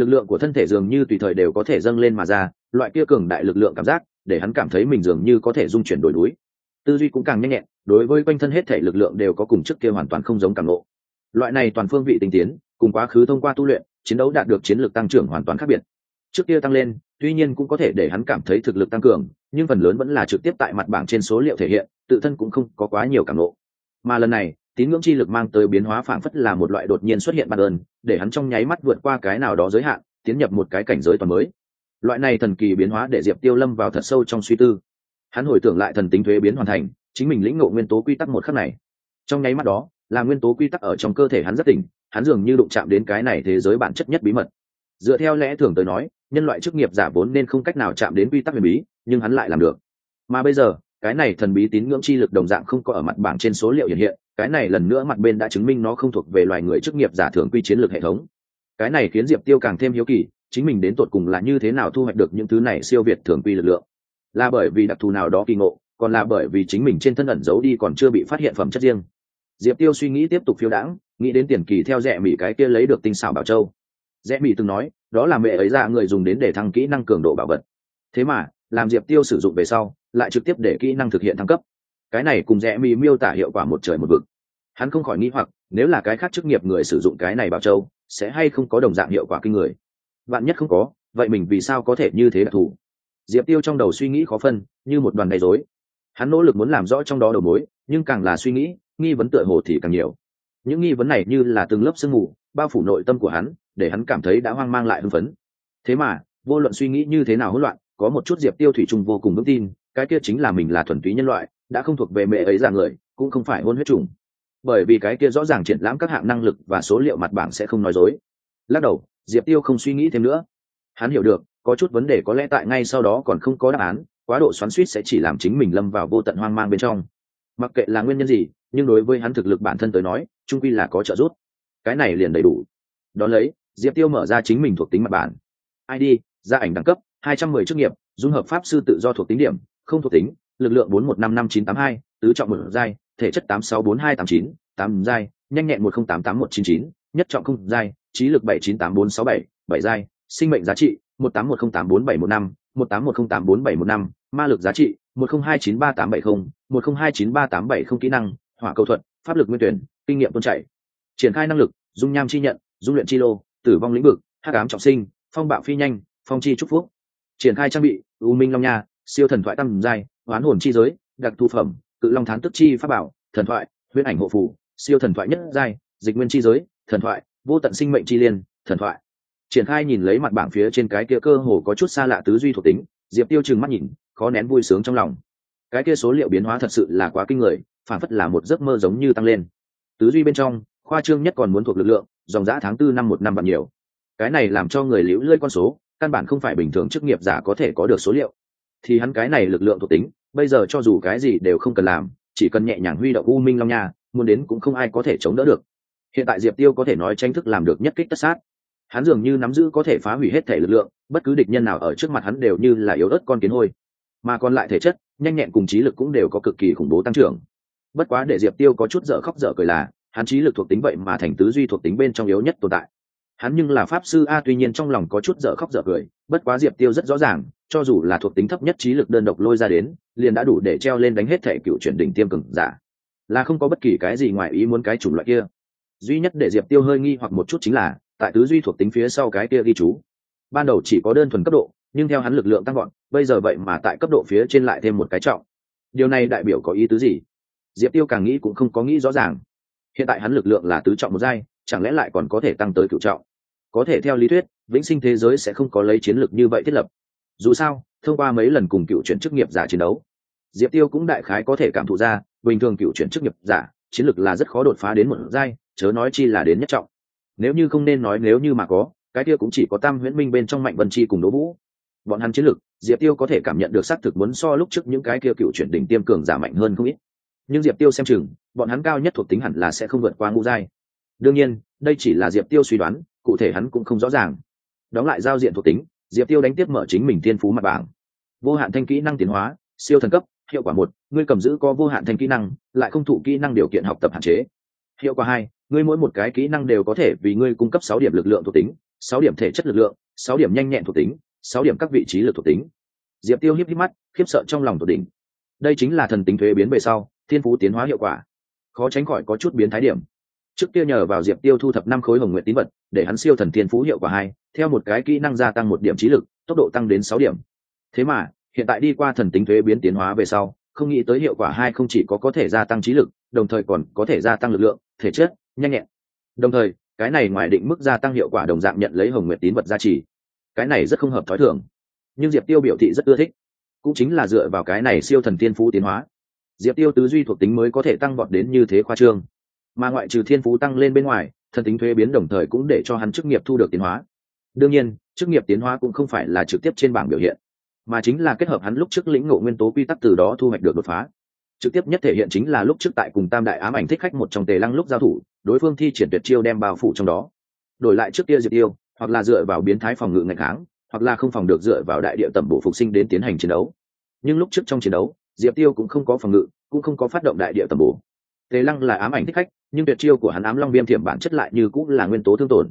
Lực lượng của thân thể dường như tùy thời đều có thể dâng lên mà ra loại kia cường đại lực lượng cảm giác, để hắn cảm thấy mình dường như có thể dung chuyển đổi núi. Tư duy cũng càng nhanh nhẹn, đối với quanh thân hết thể lực lượng đều có cùng trước kia hoàn toàn không giống càng lộ loại này toàn phương vị tinh tiến, cùng quá khứ thông qua tu luyện, chiến đấu đạt được chiến lược tăng trưởng hoàn toàn khác biệt. Trước kia tăng lên, tuy nhiên cũng có thể để hắn cảm thấy thực lực tăng cường, nhưng phần lớn vẫn là trực tiếp tại mặt bảng trên số liệu thể hiện, tự thân cũng không có quá nhiều cảm lộ mà lần này, tín ngưỡng chi lực mang tới biến hóa phảng phất là một loại đột nhiên xuất hiện bản ơn, để hắn trong nháy mắt vượt qua cái nào đó giới hạn, tiến nhập một cái cảnh giới toàn mới loại này thần kỳ biến hóa để diệp tiêu lâm vào thật sâu trong suy tư. Hắn hồi tưởng lại thần tính thuế biến hoàn thành, chính mình lĩnh ngộ nguyên tố quy tắc một khắc này. Trong nháy mắt đó, là nguyên tố quy tắc ở trong cơ thể hắn rất tỉnh, hắn dường như đụng chạm đến cái này thế giới bản chất nhất bí mật. Dựa theo lẽ thường tới nói, nhân loại chức nghiệp giả vốn nên không cách nào chạm đến quy tắc huyền bí, nhưng hắn lại làm được. Mà bây giờ, cái này thần bí tín ngưỡng chi lực đồng dạng không có ở mặt bảng trên số liệu hiện hiện, cái này lần nữa mặt bên đã chứng minh nó không thuộc về loài người chức nghiệp giả thường quy chiến lược hệ thống. Cái này khiến diệp tiêu càng thêm hiếu kỳ chính mình đến tột cùng là như thế nào thu hoạch được những thứ này siêu việt thường quy lực lượng. Là bởi vì đặc thù nào đó kỳ ngộ, còn là bởi vì chính mình trên thân ẩn giấu đi còn chưa bị phát hiện phẩm chất riêng. Diệp tiêu suy nghĩ tiếp tục phiêu đãng, nghĩ đến tiền kỳ theo rẽ mỹ cái kia lấy được tinh xảo bảo châu. Rẽ mỹ từng nói, đó là mẹ ấy ra người dùng đến để thăng kỹ năng cường độ bảo vật. Thế mà, làm diệp tiêu sử dụng về sau, lại trực tiếp để kỹ năng thực hiện thăng cấp. Cái này cùng rẽ mỹ miêu tả hiệu quả một trời một vực. Hắn không khỏi nghĩ hoặc, nếu là cái khác chức nghiệp người sử dụng cái này bảo châu, sẽ hay không có đồng dạng hiệu quả kinh người bạn nhất không có, vậy mình vì sao có thể như thế đặc thù diệp tiêu trong đầu suy nghĩ khó phân, như một đoàn đầy dối hắn nỗ lực muốn làm rõ trong đó đầu mối, nhưng càng là suy nghĩ, nghi vấn tựa hồ thì càng nhiều. Những nghi vấn này như là từng lớp sương mù, bao phủ nội tâm của hắn, để hắn cảm thấy đã hoang mang lại hưng phấn. Thế mà, vô luận suy nghĩ như thế nào hỗn loạn, có một chút diệp tiêu thủy chung vô cùng vững tin, cái kia chính là mình là thuần túy nhân loại, đã không thuộc về mẹ ấy ra người, cũng không phải hôn huyết trùng bởi vì cái kia rõ ràng triển lãm các hạng năng lực và số liệu mặt bảng sẽ không nói dối lắc đầu diệp tiêu không suy nghĩ thêm nữa. Hắn hiểu được có chút vấn đề có lẽ tại ngay sau đó còn không có đáp án quá độ xoắn suýt sẽ chỉ làm chính mình lâm vào vô tận hoang mang bên trong. Mặc kệ là nguyên nhân gì nhưng đối với hắn thực lực bản thân tới nói trung quy là có trợ giúp. Cái này liền đầy đủ. Đón lấy diệp tiêu mở ra chính mình thuộc tính mặt bản id gia ảnh đẳng cấp 210 chức nghiệp dung hợp pháp sư tự do thuộc tính điểm không thuộc tính lực lượng 41555982, tứ trọng một giai thể chất 864289, tám giai nhanh nhẹn 10881199, nhất trọng không giai trí lực 798467, bảy giai sinh mệnh giá trị 181084715, 181084715, ma lực giá trị 10293870, 10293870 kỹ năng hỏa cầu thuật pháp lực nguyên tuyển kinh nghiệm tôn chảy triển khai năng lực dung nham chi nhận dung luyện chi lô tử vong lĩnh vực hắc ám trọng sinh phong bạo phi nhanh phong chi trúc phúc. Triển khai trang bị u minh long nha siêu thần thoại tăng giai oán hồn chi giới đặc thu phẩm cự long thán tức chi pháp bảo thần thoại huyễn ảnh hộ phủ siêu thần thoại nhất giai dịch nguyên chi giới thần thoại vô tận sinh mệnh chi liên, thần thoại. Triển khai nhìn lấy mặt bảng phía trên cái kia cơ hồ có chút xa lạ tứ duy thuộc tính, diệp tiêu chừng mắt nhìn, khó nén vui sướng trong lòng. Cái kia số liệu biến hóa thật sự là quá kinh người, phản phất là một giấc mơ giống như tăng lên. Tứ duy bên trong, khoa trương nhất còn muốn thuộc lực lượng, dòng giã tháng tư năm một năm bằng nhiều. Cái này làm cho người liễu lơi con số, căn bản không phải bình thường chức nghiệp giả có thể có được số liệu. Thì hắn cái này lực lượng thuộc tính, bây giờ cho dù cái gì đều không cần làm, chỉ cần nhẹ nhàng huy động u minh long nha, muốn đến cũng không ai có thể chống đỡ được hiện tại diệp tiêu có thể nói tranh thức làm được nhất kích tất sát. Hắn dường như nắm giữ có thể phá hủy hết thể lực lượng, bất cứ địch nhân nào ở trước mặt hắn đều như là yếu ớt con kiến hôi. Mà còn lại thể chất, nhanh nhẹn cùng trí lực cũng đều có cực kỳ khủng bố tăng trưởng. Bất quá để diệp tiêu có chút dở khóc dở cười là, hắn trí lực thuộc tính vậy mà thành tứ duy thuộc tính bên trong yếu nhất tồn tại. Hắn nhưng là pháp sư a tuy nhiên trong lòng có chút dở khóc dở cười, bất quá diệp tiêu rất rõ ràng, cho dù là thuộc tính thấp nhất trí lực đơn độc lôi ra đến, liền đã đủ để treo lên đánh hết thể cựu chuyển đỉnh tiêm cường giả. Là không có bất kỳ cái gì ngoài ý muốn cái chủng loại kia duy nhất để diệp tiêu hơi nghi hoặc một chút chính là, tại tứ duy thuộc tính phía sau cái kia ghi chú. Ban đầu chỉ có đơn thuần cấp độ, nhưng theo hắn lực lượng tăng gọn bây giờ vậy mà tại cấp độ phía trên lại thêm một cái trọng. Điều này đại biểu có ý tứ gì? Diệp tiêu càng nghĩ cũng không có nghĩ rõ ràng. Hiện tại hắn lực lượng là tứ trọng một giai, chẳng lẽ lại còn có thể tăng tới cựu trọng? Có thể theo lý thuyết, vĩnh sinh thế giới sẽ không có lấy chiến lược như vậy thiết lập. Dù sao, thông qua mấy lần cùng cựu chuyển chức nghiệp giả chiến đấu, diệp tiêu cũng đại khái có thể cảm thụ ra, bình thường cựu chuyển chức nghiệp giả, chiến lược là rất khó đột phá đến một giai chớ nói chi là đến nhất trọng. Nếu như không nên nói nếu như mà có, cái kia cũng chỉ có tam huyễn minh bên trong mạnh vân chi cùng đỗ vũ. Bọn hắn chiến lược diệp tiêu có thể cảm nhận được xác thực muốn so lúc trước những cái kia cựu chuyển đỉnh tiêm cường giả mạnh hơn không ít. Nhưng diệp tiêu xem chừng, bọn hắn cao nhất thuộc tính hẳn là sẽ không vượt qua ngũ giai. Đương nhiên, đây chỉ là diệp tiêu suy đoán, cụ thể hắn cũng không rõ ràng. Đóng lại giao diện thuộc tính, diệp tiêu đánh tiếp mở chính mình thiên phú mặt bảng. Vô hạn thanh kỹ năng tiến hóa, siêu thần cấp, hiệu quả một, ngươi cầm giữ có vô hạn thanh kỹ năng, lại không thụ kỹ năng điều kiện học tập hạn chế hiệu quả hai, ngươi mỗi một cái kỹ năng đều có thể vì ngươi cung cấp sáu điểm lực lượng thuộc tính, sáu điểm thể chất lực lượng, sáu điểm nhanh nhẹn thuộc tính, sáu điểm các vị trí lực thuộc tính. Diệp tiêu hiếp hiếp mắt, khiếp sợ trong lòng tột đỉnh. Đây chính là thần tính thuế biến về sau, thiên phú tiến hóa hiệu quả. Khó tránh khỏi có chút biến thái điểm. Trước kia nhờ vào diệp tiêu thu thập năm khối hồng nguyện tín vật, để hắn siêu thần thiên phú hiệu quả hai, theo một cái kỹ năng gia tăng một điểm trí lực, tốc độ tăng đến sáu điểm. Thế mà, hiện tại đi qua thần tính thuế biến tiến hóa về sau, không nghĩ tới hiệu quả hai không chỉ có có thể gia tăng trí lực, đồng thời còn có thể gia tăng lực lượng thể chất, nhanh nhẹn. Đồng thời, cái này ngoài định mức gia tăng hiệu quả đồng dạng nhận lấy hồng nguyện tín vật gia trì. Cái này rất không hợp thói thường. Nhưng diệp tiêu biểu thị rất ưa thích. Cũng chính là dựa vào cái này siêu thần tiên phú tiến hóa. Diệp tiêu tứ duy thuộc tính mới có thể tăng vọt đến như thế khoa trương. Mà ngoại trừ thiên phú tăng lên bên ngoài, thần tính thuế biến đồng thời cũng để cho hắn chức nghiệp thu được tiến hóa. Đương nhiên, chức nghiệp tiến hóa cũng không phải là trực tiếp trên bảng biểu hiện, mà chính là kết hợp hắn lúc trước lĩnh ngộ nguyên tố quy tắc từ đó thu hoạch được đột phá trực tiếp nhất thể hiện chính là lúc trước tại cùng tam đại ám ảnh thích khách một trong tề lăng lúc giao thủ, đối phương thi triển tuyệt chiêu đem bao phủ trong đó. Đổi lại trước kia diệt tiêu, hoặc là dựa vào biến thái phòng ngự ngày kháng, hoặc là không phòng được dựa vào đại địa tẩm bổ phục sinh đến tiến hành chiến đấu. Nhưng lúc trước trong chiến đấu, diệp tiêu cũng không có phòng ngự, cũng không có phát động đại địa tẩm bổ. Tề lăng là ám ảnh thích khách, nhưng tuyệt chiêu của hắn ám long viêm thiểm bản chất lại như cũng là nguyên tố thương tổn.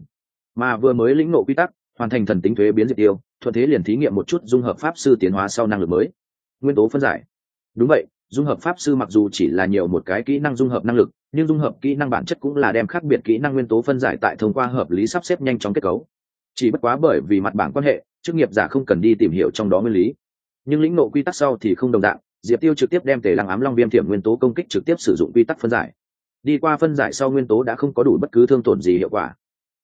Mà vừa mới lĩnh nộ quy tắc, hoàn thành thần tính thuế biến diệt tiêu, thuận thế liền thí nghiệm một chút dung hợp pháp sư tiến hóa sau năng lực mới. Nguyên tố phân giải. Đúng vậy dung hợp pháp sư mặc dù chỉ là nhiều một cái kỹ năng dung hợp năng lực, nhưng dung hợp kỹ năng bản chất cũng là đem khác biệt kỹ năng nguyên tố phân giải tại thông qua hợp lý sắp xếp nhanh chóng kết cấu. Chỉ bất quá bởi vì mặt bảng quan hệ, chức nghiệp giả không cần đi tìm hiểu trong đó nguyên lý. Nhưng lĩnh nộ quy tắc sau thì không đồng dạng, diệp tiêu trực tiếp đem tề lăng ám long viêm thiểm nguyên tố công kích trực tiếp sử dụng quy tắc phân giải. Đi qua phân giải sau nguyên tố đã không có đủ bất cứ thương tổn gì hiệu quả.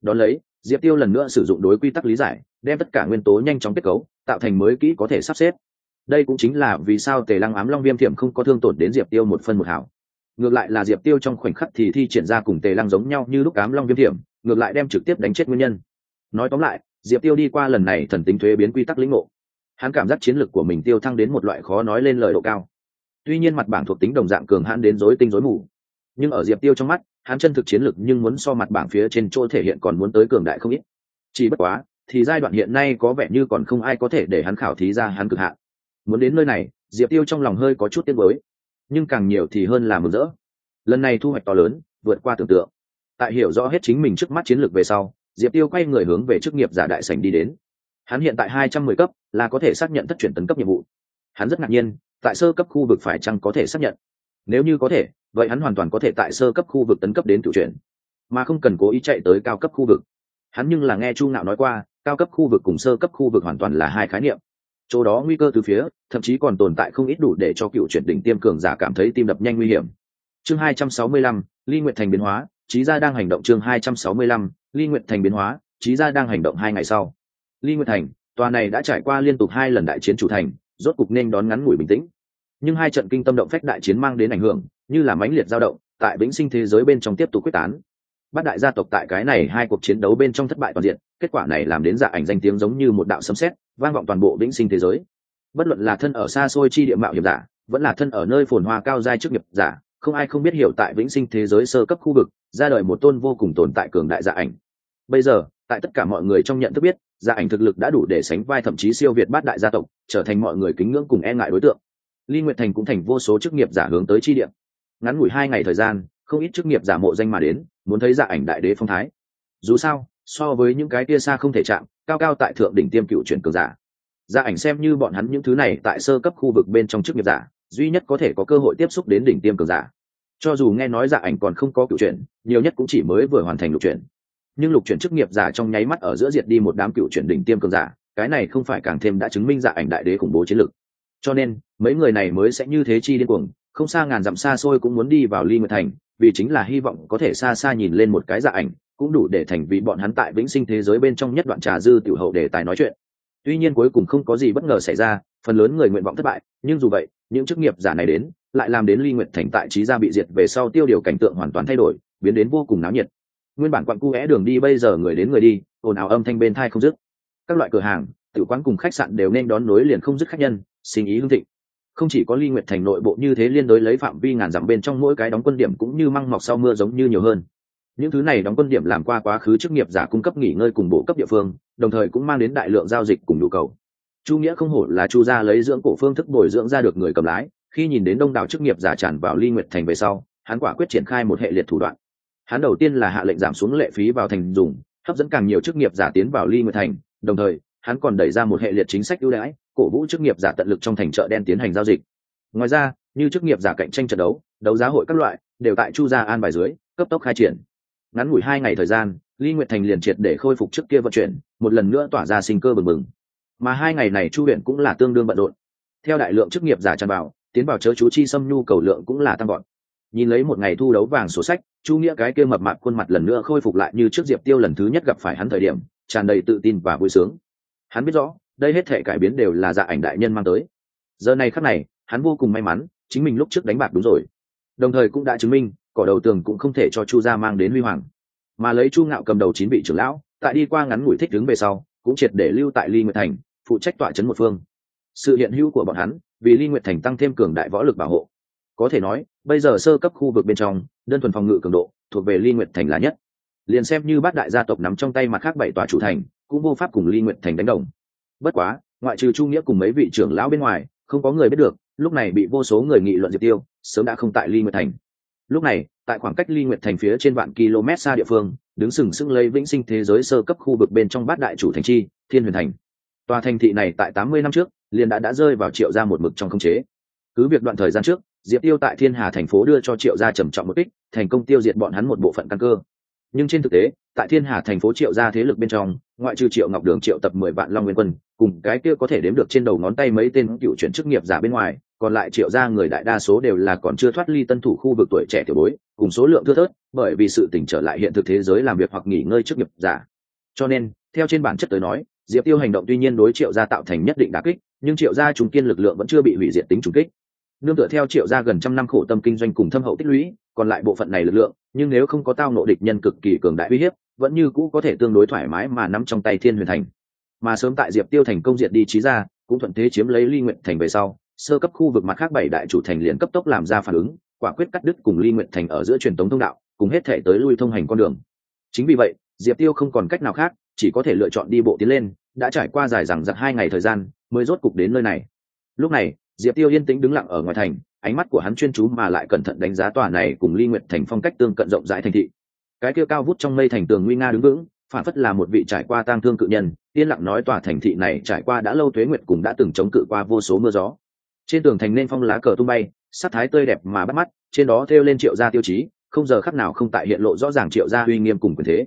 Đón lấy, diệp tiêu lần nữa sử dụng đối quy tắc lý giải, đem tất cả nguyên tố nhanh chóng kết cấu, tạo thành mới kỹ có thể sắp xếp đây cũng chính là vì sao tề lăng ám long viêm thiểm không có thương tổn đến diệp tiêu một phân một hảo. Ngược lại là diệp tiêu trong khoảnh khắc thì thi triển ra cùng tề lăng giống nhau như lúc ám long viêm thiểm, ngược lại đem trực tiếp đánh chết nguyên nhân. Nói tóm lại, diệp tiêu đi qua lần này thần tính thuế biến quy tắc lĩnh ngộ. Hắn cảm giác chiến lược của mình tiêu thăng đến một loại khó nói lên lời độ cao. Tuy nhiên mặt bảng thuộc tính đồng dạng cường hãn đến rối tinh rối mù. Nhưng ở diệp tiêu trong mắt, hắn chân thực chiến lược nhưng muốn so mặt bảng phía trên chỗ thể hiện còn muốn tới cường đại không ít. Chỉ bất quá, thì giai đoạn hiện nay có vẻ như còn không ai có thể để hắn khảo thí ra hắn cực hạn muốn đến nơi này, diệp tiêu trong lòng hơi có chút tiếc mới nhưng càng nhiều thì hơn là mừng rỡ. Lần này thu hoạch to lớn, vượt qua tưởng tượng. Tại hiểu rõ hết chính mình trước mắt chiến lược về sau, diệp tiêu quay người hướng về chức nghiệp giả đại sảnh đi đến. Hắn hiện tại hai trăm mười cấp, là có thể xác nhận thất chuyển tấn cấp nhiệm vụ. Hắn rất ngạc nhiên, tại sơ cấp khu vực phải chăng có thể xác nhận? Nếu như có thể, vậy hắn hoàn toàn có thể tại sơ cấp khu vực tấn cấp đến cựu chuyển. Mà không cần cố ý chạy tới cao cấp khu vực. Hắn nhưng là nghe chu ngạo nói qua, cao cấp khu vực cùng sơ cấp khu vực hoàn toàn là hai khái niệm chỗ đó nguy cơ từ phía, thậm chí còn tồn tại không ít đủ để cho cựu chuyển đỉnh tiêm cường giả cảm thấy tim đập nhanh nguy hiểm. Chương hai trăm sáu mươi lăm, ly nguyện thành biến hóa trí gia đang hành động chương hai trăm sáu mươi lăm, ly nguyện thành biến hóa trí gia đang hành động hai ngày sau. Ly nguyện thành, tòa này đã trải qua liên tục hai lần đại chiến chủ thành, rốt cục nên đón ngắn ngủi bình tĩnh. Nhưng hai trận kinh tâm động phách đại chiến mang đến ảnh hưởng, như là mãnh liệt dao động, tại vĩnh sinh thế giới bên trong tiếp tục quyết tán. Bát đại gia tộc tại cái này hai cuộc chiến đấu bên trong thất bại toàn diện, kết quả này làm đến dạ ảnh danh tiếng giống như một đạo sấm sét vang vọng toàn bộ vĩnh sinh thế giới. Bất luận là thân ở xa xôi chi địa mạo hiểm giả, vẫn là thân ở nơi phồn hoa cao giai trước nghiệp giả, không ai không biết hiểu tại vĩnh sinh thế giới sơ cấp khu vực, ra đời một tôn vô cùng tồn tại cường đại dạ ảnh. Bây giờ, tại tất cả mọi người trong nhận thức biết dạ ảnh thực lực đã đủ để sánh vai thậm chí siêu việt bát đại gia tộc, trở thành mọi người kính ngưỡng cùng e ngại đối tượng. Ly nguyệt thành cũng thành vô số chức nghiệp giả hướng tới chi điểm ngắn ngủi hai ngày thời gian, không ít chức nghiệp giả mộ danh mà đến, muốn thấy dạ ảnh đại đế phong thái. Dù sao so với những cái tia xa không thể chạm, cao cao tại thượng đỉnh tiêm cựu chuyển cường giả. Gia ảnh xem như bọn hắn những thứ này tại sơ cấp khu vực bên trong chức nghiệp giả, duy nhất có thể có cơ hội tiếp xúc đến đỉnh tiêm cường giả. Cho dù nghe nói dạ ảnh còn không có cựu chuyển, nhiều nhất cũng chỉ mới vừa hoàn thành lục chuyển. Nhưng lục chuyển chức nghiệp giả trong nháy mắt ở giữa diệt đi một đám cựu chuyển đỉnh tiêm cường giả, cái này không phải càng thêm đã chứng minh dạ ảnh đại đế khủng bố chiến lực cho nên, mấy người này mới sẽ như thế chi điên cuồng, không xa ngàn dặm xa xôi cũng muốn đi vào ly nguyệt thành vì chính là hy vọng có thể xa xa nhìn lên một cái dạ ảnh, cũng đủ để thành vì bọn hắn tại vĩnh sinh thế giới bên trong nhất đoạn trà dư tiểu hậu để tài nói chuyện. Tuy nhiên cuối cùng không có gì bất ngờ xảy ra, phần lớn người nguyện vọng thất bại, nhưng dù vậy, những chức nghiệp giả này đến, lại làm đến ly nguyện thành tại trí gia bị diệt về sau tiêu điều cảnh tượng hoàn toàn thay đổi, biến đến vô cùng náo nhiệt. Nguyên bản quặng cu vẽ đường đi, bây giờ người đến người đi, ồn ào âm thanh bên thai không dứt. Các loại cửa hàng tự quán cùng khách sạn đều nên đón nối liền không dứt khách nhân sinh ý hương thịnh không chỉ có ly nguyệt thành nội bộ như thế liên đối lấy phạm vi ngàn dặm bên trong mỗi cái đóng quân điểm cũng như măng mọc sau mưa giống như nhiều hơn. Những thứ này đóng quân điểm làm qua quá khứ chức nghiệp giả cung cấp nghỉ ngơi cùng bộ cấp địa phương, đồng thời cũng mang đến đại lượng giao dịch cùng nhu cầu. Chu nghĩa không hổ là chu gia lấy dưỡng cổ phương thức bồi dưỡng ra được người cầm lái, khi nhìn đến đông đảo chức nghiệp giả tràn vào ly nguyệt thành về sau, hắn quả quyết triển khai một hệ liệt thủ đoạn. Hắn đầu tiên là hạ lệnh giảm xuống lệ phí vào thành dùng, hấp dẫn càng nhiều chức nghiệp giả tiến vào ly nguyệt thành, đồng thời hắn còn đẩy ra một hệ liệt chính sách ưu đãi, cổ vũ chức nghiệp giả tận lực trong thành chợ đen tiến hành giao dịch. Ngoài ra, như chức nghiệp giả cạnh tranh trận đấu đấu giá hội các loại, đều tại chu gia an bài dưới, cấp tốc khai triển. Ngắn ngủi hai ngày thời gian ly nguyệt thành liền triệt để khôi phục trước kia vận chuyển, một lần nữa tỏa ra sinh cơ bừng bừng. Mà hai ngày này chu huyện cũng là tương đương bận rộn. Theo đại lượng chức nghiệp giả tràn vào, tiến vào chớ chú chi xâm nhu cầu lượng cũng là tăng gọn nhìn lấy một ngày thu đấu vàng sổ sách, chu nghĩa cái kia mập mạp khuôn mặt lần nữa khôi phục lại như trước diệp tiêu lần thứ nhất gặp phải hắn thời điểm, tràn đầy tự tin và vui sướng hắn biết rõ, đây hết thể cải biến đều là dạ ảnh đại nhân mang tới. Giờ này khắc này, hắn vô cùng may mắn, chính mình lúc trước đánh bạc đúng rồi. Đồng thời cũng đã chứng minh, cỏ đầu tường cũng không thể cho chu gia mang đến huy hoàng. Mà lấy chu ngạo cầm đầu chín vị trưởng lão, tại đi qua ngắn ngủi thích đứng về sau, cũng triệt để lưu tại ly nguyệt thành, phụ trách tọa chấn một phương. Sự hiện hữu của bọn hắn, vì ly nguyệt thành tăng thêm cường đại võ lực bảo hộ. Có thể nói, bây giờ sơ cấp khu vực bên trong, đơn thuần phòng ngự cường độ, thuộc về ly nguyệt thành là nhất. Liền xem như bát đại gia tộc nắm trong tay mặt khác bảy tòa chủ thành cũng vô pháp cùng ly nguyệt thành đánh đồng. Bất quá, ngoại trừ chu nghĩa cùng mấy vị trưởng lão bên ngoài, không có người biết được, lúc này bị vô số người nghị luận diệt tiêu, sớm đã không tại ly nguyệt thành. Lúc này, tại khoảng cách ly nguyệt thành phía trên vạn km xa địa phương, đứng sừng sững lấy vĩnh sinh thế giới sơ cấp khu vực bên trong bát đại chủ thành chi, thiên huyền thành. Tòa thành thị này tại tám mươi năm trước, liền đã đã rơi vào triệu ra một mực trong không chế. Cứ việc đoạn thời gian trước, diệp tiêu tại thiên hà thành phố đưa cho triệu gia trầm trọng một kích, thành công tiêu diệt bọn hắn một bộ phận căn cơ nhưng trên thực tế, tại thiên hà thành phố triệu gia thế lực bên trong, ngoại trừ triệu ngọc đường, triệu tập mười vạn long nguyên quân, cùng cái kia có thể đếm được trên đầu ngón tay mấy tên cựu chuyển chức nghiệp giả bên ngoài, còn lại triệu ra người đại đa số đều là còn chưa thoát ly tân thủ khu vực tuổi trẻ tiểu bối, cùng số lượng thưa thớt, bởi vì sự tỉnh trở lại hiện thực thế giới làm việc hoặc nghỉ ngơi chức nghiệp giả. Cho nên, theo trên bản chất tới nói, diệp tiêu hành động tuy nhiên đối triệu gia tạo thành nhất định đà kích, nhưng triệu gia trùng kiên lực lượng vẫn chưa bị hủy diệt tính trùng kích. Nương tựa theo triệu gia gần trăm năm khổ tâm kinh doanh cùng thâm hậu tích lũy còn lại bộ phận này lực lượng, nhưng nếu không có tao nộ địch nhân cực kỳ cường đại uy hiếp, vẫn như cũ có thể tương đối thoải mái mà nắm trong tay thiên huyền thành. Mà sớm tại diệp tiêu thành công diệt đi trí ra cũng thuận thế chiếm lấy ly nguyện thành về sau, sơ cấp khu vực mặt khác bảy đại chủ thành liền cấp tốc làm ra phản ứng, quả quyết cắt đứt cùng ly nguyện thành ở giữa truyền thống thông đạo, cùng hết thể tới lui thông hành con đường. Chính vì vậy, diệp tiêu không còn cách nào khác, chỉ có thể lựa chọn đi bộ tiến lên, đã trải qua dài rằng giặc hai ngày thời gian, mới rốt cục đến nơi này. Lúc này, diệp tiêu yên tĩnh đứng lặng ở ngoài thành ánh mắt của hắn chuyên chú mà lại cẩn thận đánh giá tòa này cùng ly nguyện thành phong cách tương cận rộng rãi thành thị. Cái kia cao vút trong mây thành tường nguy nga đứng vững, phản phất là một vị trải qua tang thương cự nhân, yên lặng nói tòa thành thị này trải qua đã lâu thuế nguyệt cùng đã từng chống cự qua vô số mưa gió. Trên tường thành nên phong lá cờ tung bay, sắc thái tươi đẹp mà bắt mắt, trên đó thêu lên triệu gia tiêu chí, không giờ khắc nào không tại hiện lộ rõ ràng triệu gia uy nghiêm cùng quyền thế.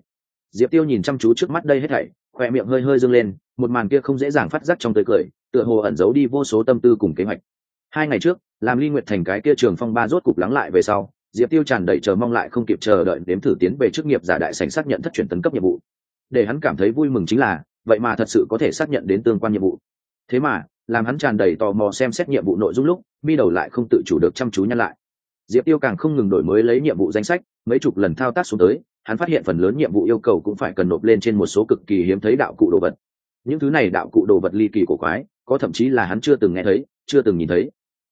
Diệp tiêu nhìn chăm chú trước mắt đây hết thảy, khoe miệng hơi hơi dâng lên, một màn kia không dễ dàng phát giác trong tươi cười, tựa hồ ẩn giấu đi vô số tâm tư cùng kế hoạch. Hai ngày trước làm ly nguyệt thành cái kia trường phong ba rốt cục lắng lại về sau, diệp tiêu tràn đầy chờ mong lại không kịp chờ đợi đếm thử tiến về chức nghiệp giả đại sành xác nhận thất truyền tấn cấp nhiệm vụ. Để hắn cảm thấy vui mừng chính là, vậy mà thật sự có thể xác nhận đến tương quan nhiệm vụ. Thế mà, làm hắn tràn đầy tò mò xem xét nhiệm vụ nội dung lúc, mi đầu lại không tự chủ được chăm chú nhăn lại. Diệp tiêu càng không ngừng đổi mới lấy nhiệm vụ danh sách, mấy chục lần thao tác xuống tới, hắn phát hiện phần lớn nhiệm vụ yêu cầu cũng phải cần nộp lên trên một số cực kỳ hiếm thấy đạo cụ đồ vật. Những thứ này đạo cụ đồ vật ly kỳ của quái, có thậm chí là hắn chưa từng nghe thấy, chưa từng nhìn thấy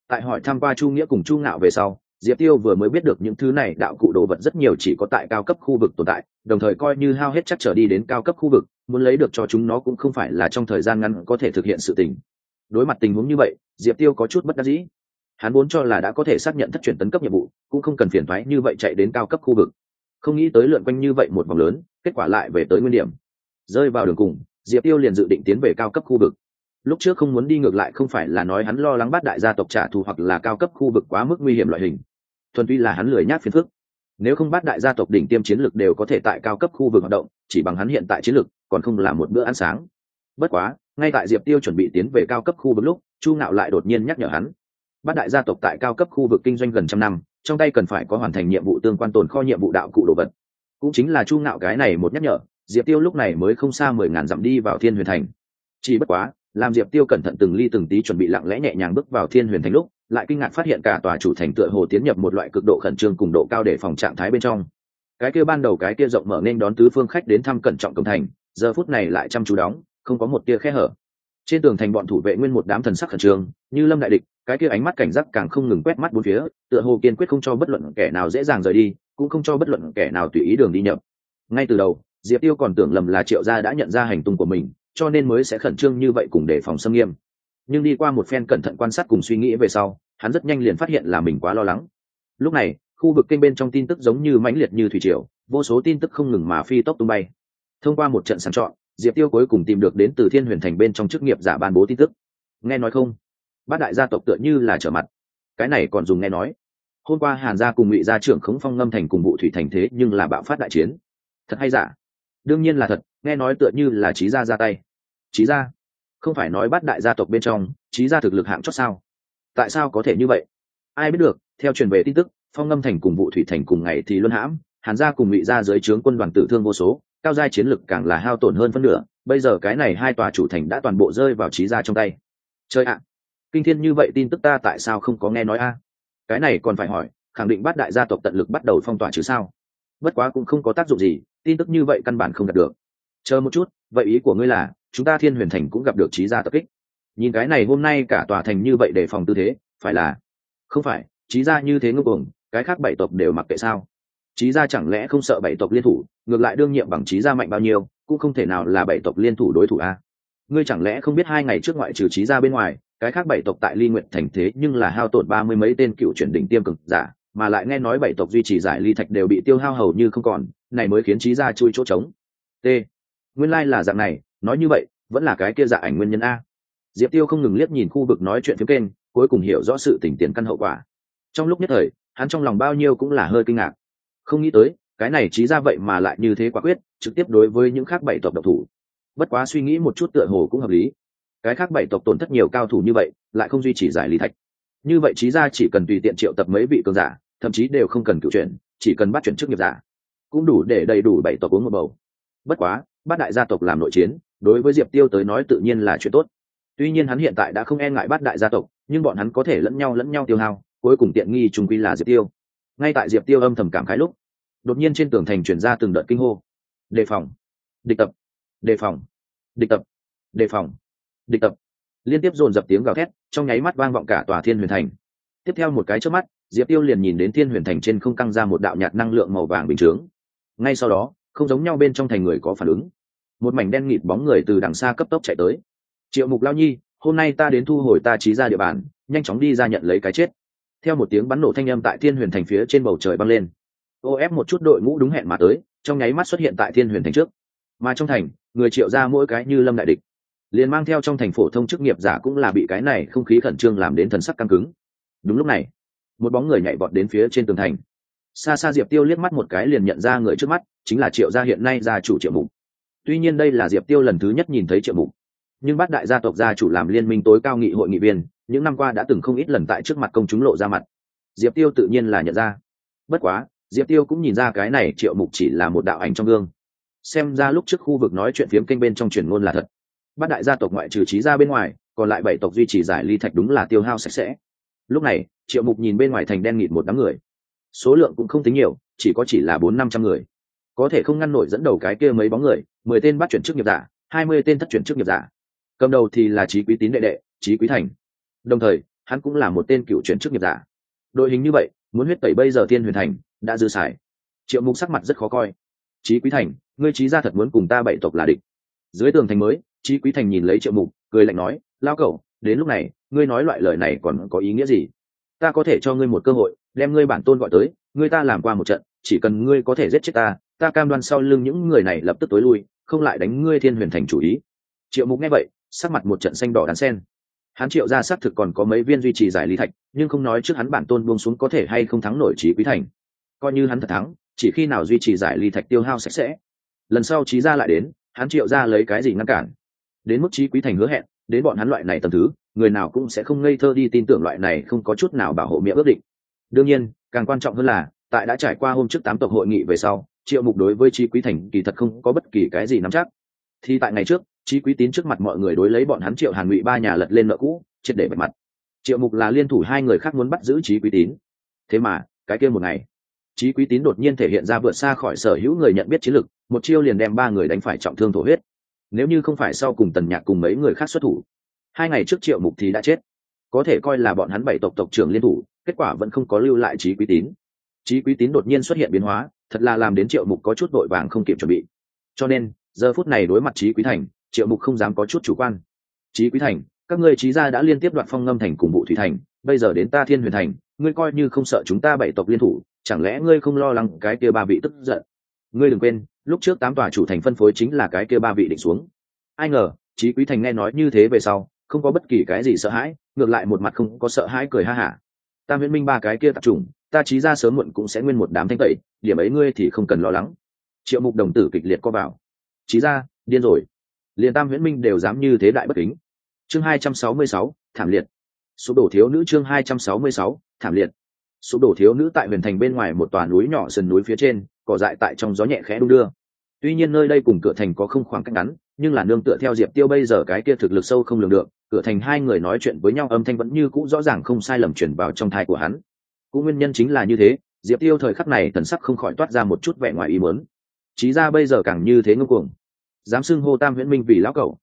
tại hỏi tham q u a chu nghĩa cùng chu ngạo về sau, diệp tiêu vừa mới biết được những thứ này đạo cụ đồ vật rất nhiều chỉ có tại cao cấp khu vực tồn tại, đồng thời coi như hao hết chắc trở đi đến cao cấp khu vực, muốn lấy được cho chúng nó cũng không phải là trong thời gian ngắn có thể thực hiện sự tình. Đối mặt tình huống như vậy, diệp tiêu có chút bất đắc dĩ. Hắn vốn cho là đã có thể xác nhận thất truyền tấn cấp nhiệm vụ, cũng không cần phiền thoái như vậy chạy đến cao cấp khu vực. Không nghĩ tới lượn quanh như vậy một vòng lớn, kết quả lại về tới nguyên điểm. Rơi vào đường cùng, diệp tiêu liền dự định tiến về cao cấp khu vực lúc trước không muốn đi ngược lại không phải là nói hắn lo lắng bắt đại gia tộc trả thù hoặc là cao cấp khu vực quá mức nguy hiểm loại hình. Thuần tuy là hắn lười nhát phiền phức. Nếu không bắt đại gia tộc đỉnh tiêm chiến lược đều có thể tại cao cấp khu vực hoạt động, chỉ bằng hắn hiện tại chiến lược, còn không là một bữa ăn sáng. Bất quá, ngay tại diệp tiêu chuẩn bị tiến về cao cấp khu vực lúc, chu ngạo lại đột nhiên nhắc nhở hắn. Bát đại gia tộc tại cao cấp khu vực kinh doanh gần trăm năm, trong tay cần phải có hoàn thành nhiệm vụ tương quan tồn kho nhiệm vụ đạo cụ đồ vật. Cũng chính là chu ngạo cái này một nhắc nhở, diệp tiêu lúc này mới không xa mười ngàn dặm đi vào thiên huyền thành. Chỉ bất quá làm diệp tiêu cẩn thận từng ly từng tí chuẩn bị lặng lẽ nhẹ nhàng bước vào thiên huyền thành lúc, lại kinh ngạc phát hiện cả tòa chủ thành tựa hồ tiến nhập một loại cực độ khẩn trương cùng độ cao để phòng trạng thái bên trong. Cái kia ban đầu cái kia rộng mở nên đón tứ phương khách đến thăm cẩn trọng cổng thành, giờ phút này lại chăm chú đóng, không có một tia khe hở. Trên tường thành bọn thủ vệ nguyên một đám thần sắc khẩn trương, như lâm đại địch, cái kia ánh mắt cảnh giác càng không ngừng quét mắt bốn phía, tựa hồ kiên quyết không cho bất luận kẻ nào dễ dàng rời đi, cũng không cho bất luận kẻ nào tùy ý đường đi nhập. Ngay từ đầu, diệp tiêu còn tưởng lầm là triệu gia đã nhận ra hành tung của mình cho nên mới sẽ khẩn trương như vậy cùng đề phòng xâm nghiêm. Nhưng đi qua một phen cẩn thận quan sát cùng suy nghĩ về sau, hắn rất nhanh liền phát hiện là mình quá lo lắng. Lúc này, khu vực kênh bên trong tin tức giống như mãnh liệt như thủy triều, vô số tin tức không ngừng mà phi tốc tung bay. Thông qua một trận sàng chọn, diệp tiêu cuối cùng tìm được đến từ thiên huyền thành bên trong chức nghiệp giả ban bố tin tức. Nghe nói không? Bát đại gia tộc tựa như là trở mặt. Cái này còn dùng nghe nói. Hôm qua hàn gia cùng ngụy gia trưởng khống phong ngâm thành cùng vụ thủy thành thế nhưng là bạo phát đại chiến. Thật hay giả? Đương nhiên là thật nghe nói tựa như là trí gia ra tay. Trí gia? Không phải nói bắt đại gia tộc bên trong, trí gia thực lực hạng chót sao? Tại sao có thể như vậy? Ai biết được, theo truyền về tin tức, phong ngâm thành cùng vụ thủy thành cùng ngày thì luân hãm, hàn gia cùng ngụy gia dưới trướng quân đoàn tử thương vô số, cao giai chiến lực càng là hao tổn hơn phân nửa, bây giờ cái này hai tòa chủ thành đã toàn bộ rơi vào trí gia trong tay. Chơi ạ! Kinh thiên như vậy tin tức ta tại sao không có nghe nói a? Cái này còn phải hỏi, khẳng định bắt đại gia tộc tận lực bắt đầu phong tỏa chứ sao? Bất quá cũng không có tác dụng gì, tin tức như vậy căn bản không đạt được chờ một chút, vậy ý của ngươi là, chúng ta thiên huyền thành cũng gặp được trí gia tập kích. Nhìn cái này hôm nay cả tòa thành như vậy để phòng tư thế, phải là, không phải trí gia như thế ngưng cuồng, cái khác bảy tộc đều mặc kệ sao? Trí gia chẳng lẽ không sợ bảy tộc liên thủ, ngược lại đương nhiệm bằng trí gia mạnh bao nhiêu, cũng không thể nào là bảy tộc liên thủ đối thủ a. Ngươi chẳng lẽ không biết hai ngày trước ngoại trừ trí gia bên ngoài, cái khác bảy tộc tại ly nguyện thành thế nhưng là hao tổn ba mươi mấy tên cựu chuyển đỉnh tiêm cực giả, mà lại nghe nói bảy tộc duy trì giải ly thạch đều bị tiêu hao hầu như không còn, này mới khiến trí gia chui chỗ trống. T nguyên lai、like、là dạng này, nói như vậy, vẫn là cái kia dạ ảnh nguyên nhân a. Diệp tiêu không ngừng liếc nhìn khu vực nói chuyện phiếm kênh cuối cùng hiểu rõ sự tỉnh tiền căn hậu quả. Trong lúc nhất thời, hắn trong lòng bao nhiêu cũng là hơi kinh ngạc. Không nghĩ tới, cái này trí ra vậy mà lại như thế quả quyết, trực tiếp đối với những khác bảy tộc độc thủ. Bất quá suy nghĩ một chút tựa hồ cũng hợp lý. Cái khác bảy tộc tổn thất nhiều cao thủ như vậy, lại không duy trì giải lý thạch. Như vậy trí ra chỉ cần tùy tiện triệu tập mấy vị cường giả, thậm chí đều không cần cựu chuyển, chỉ cần bắt chuyển chức nghiệp giả, cũng đủ để đầy đủ bảy tộc uống một bầu. Bất quá bát đại gia tộc làm nội chiến, đối với diệp tiêu tới nói tự nhiên là chuyện tốt. Tuy nhiên hắn hiện tại đã không e ngại bát đại gia tộc, nhưng bọn hắn có thể lẫn nhau lẫn nhau tiêu hao, cuối cùng tiện nghi trùng quy là diệp tiêu. Ngay tại diệp tiêu âm thầm cảm khái lúc, đột nhiên trên tường thành chuyển ra từng đợt kinh hô. Đề phòng, địch tập, đề phòng, địch tập, đề phòng, địch tập. Liên tiếp dồn dập tiếng gào thét, trong nháy mắt vang vọng cả tòa thiên huyền thành. Tiếp theo một cái trước mắt, diệp tiêu liền nhìn đến thiên huyền thành trên không căng ra một đạo nhạt năng lượng màu vàng bình chướng. Ngay sau đó không giống nhau bên trong thành người có phản ứng. Một mảnh đen nghịt bóng người từ đằng xa cấp tốc chạy tới. Triệu mục lao nhi, hôm nay ta đến thu hồi ta trí ra địa bàn, nhanh chóng đi ra nhận lấy cái chết. Theo một tiếng bắn nổ thanh âm tại thiên huyền thành phía trên bầu trời băng lên. Ô ép một chút đội ngũ đúng hẹn mà tới, trong nháy mắt xuất hiện tại thiên huyền thành trước. Mà trong thành, người triệu ra mỗi cái như lâm đại địch. Liền mang theo trong thành phổ thông chức nghiệp giả cũng là bị cái này không khí khẩn trương làm đến thần sắc căng cứng. Đúng lúc này, một bóng người nhảy vọt đến phía trên tường thành xa xa diệp tiêu liếc mắt một cái liền nhận ra người trước mắt, chính là triệu gia hiện nay gia chủ triệu mục. Tuy nhiên đây là diệp tiêu lần thứ nhất nhìn thấy triệu mục. Nhưng bát đại gia tộc gia chủ làm liên minh tối cao nghị hội nghị viên, những năm qua đã từng không ít lần tại trước mặt công chúng lộ ra mặt. Diệp tiêu tự nhiên là nhận ra. Bất quá, diệp tiêu cũng nhìn ra cái này triệu mục chỉ là một đạo ảnh trong gương. Xem ra lúc trước khu vực nói chuyện phiếm kênh bên trong truyền ngôn là thật. Bát đại gia tộc ngoại trừ trí ra bên ngoài, còn lại bảy tộc duy trì giải ly thạch đúng là tiêu hao sạch sẽ. Lúc này, triệu mục nhìn bên ngoài thành đen nghịt một đám người số lượng cũng không tính nhiều, chỉ có chỉ là bốn năm trăm người. Có thể không ngăn nổi dẫn đầu cái kia mấy bóng người, mười tên bắt chuyển chức nghiệp giả, hai mươi tên thất chuyển chức nghiệp giả. Cầm đầu thì là trí quý tín đệ đệ trí quý thành. Đồng thời, hắn cũng là một tên cựu chuyển chức nghiệp giả. Đội hình như vậy, muốn huyết tẩy bây giờ tiên huyền thành, đã dư xài. Triệu mục sắc mặt rất khó coi. Trí quý thành, ngươi trí ra thật muốn cùng ta bảy tộc là địch. Dưới tường thành mới trí quý thành nhìn lấy triệu mục, cười lạnh nói lao cẩu, đến lúc này, ngươi nói loại lời này còn có ý nghĩa gì? Ta có thể cho ngươi một cơ hội đem ngươi bản tôn gọi tới, ngươi ta làm qua một trận, chỉ cần ngươi có thể giết chết ta ta cam đoan sau lưng những người này lập tức tối lui, không lại đánh ngươi thiên huyền thành chủ ý. Triệu mục nghe vậy, sắc mặt một trận xanh đỏ đàn sen. Hắn triệu ra xác thực còn có mấy viên duy trì giải lý thạch, nhưng không nói trước hắn bản tôn buông xuống có thể hay không thắng nổi trí quý thành. Coi như hắn thật thắng, chỉ khi nào duy trì giải lý thạch tiêu hao sạch sẽ. Lần sau trí ra lại đến, hắn triệu ra lấy cái gì ngăn cản? Đến mức trí quý thành hứa hẹn, đến bọn hắn loại này tầm thứ, người nào cũng sẽ không ngây thơ đi tin tưởng loại này không có chút nào bảo hộ miệng ước định đương nhiên càng quan trọng hơn là tại đã trải qua hôm trước tám tộc hội nghị về sau triệu mục đối với trí quý thành kỳ thật không có bất kỳ cái gì nắm chắc. Thì tại ngày trước trí quý tín trước mặt mọi người đối lấy bọn hắn triệu hàn ngụy ba nhà lật lên nợ cũ triệt để bật mặt. Triệu mục là liên thủ hai người khác muốn bắt giữ trí quý tín. Thế mà cái kia một ngày trí quý tín đột nhiên thể hiện ra vượt xa khỏi sở hữu người nhận biết chiến lực, một chiêu liền đem ba người đánh phải trọng thương thổ huyết. Nếu như không phải sau cùng tần nhạc cùng mấy người khác xuất thủ hai ngày trước triệu mục thì đã chết. Có thể coi là bọn hắn bảy tộc tộc trưởng liên thủ kết quả vẫn không có lưu lại trí quý tín. Trí quý tín đột nhiên xuất hiện biến hóa, thật là làm đến triệu mục có chút vội vàng không kịp chuẩn bị. Cho nên, giờ phút này đối mặt trí quý thành, triệu mục không dám có chút chủ quan. Trí quý thành, các ngươi trí gia đã liên tiếp đoạn phong ngâm thành cùng vụ thủy thành, bây giờ đến ta thiên huyền thành, ngươi coi như không sợ chúng ta bảy tộc liên thủ, chẳng lẽ ngươi không lo lắng cái kia ba vị tức giận? Ngươi đừng quên, lúc trước tám tòa chủ thành phân phối chính là cái kia ba vị định xuống. Ai ngờ, trí quý thành nghe nói như thế về sau, không có bất kỳ cái gì sợ hãi, ngược lại một mặt không có sợ hãi cười ha hả ta viễn minh ba cái kia tập trung ta trí ra sớm muộn cũng sẽ nguyên một đám thanh tẩy, điểm ấy ngươi thì không cần lo lắng. Triệu mục đồng tử kịch liệt co vào. Trí ra, điên rồi. Liền tam viễn minh đều dám như thế đại bất kính. Chương hai trăm sáu mươi sáu, thảm liệt. Sụp đổ thiếu nữ chương hai trăm sáu mươi sáu, thảm liệt. Sụp đổ thiếu nữ tại huyền thành bên ngoài một tòa núi nhỏ sườn núi phía trên, cỏ dại tại trong gió nhẹ khẽ đung đưa. Tuy nhiên nơi đây cùng cửa thành có không khoảng cách ngắn nhưng là nương tựa theo diệp tiêu bây giờ cái kia thực lực sâu không lường được, cửa thành hai người nói chuyện với nhau âm thanh vẫn như cũ rõ ràng không sai lầm chuyển vào trong thai của hắn. Cũng nguyên nhân chính là như thế, diệp tiêu thời khắc này thần sắc không khỏi toát ra một chút vẻ ngoài ý mớn trí ra bây giờ càng như thế ngưng cuồng. Dám xưng hô tam huyễn minh vì lão cầu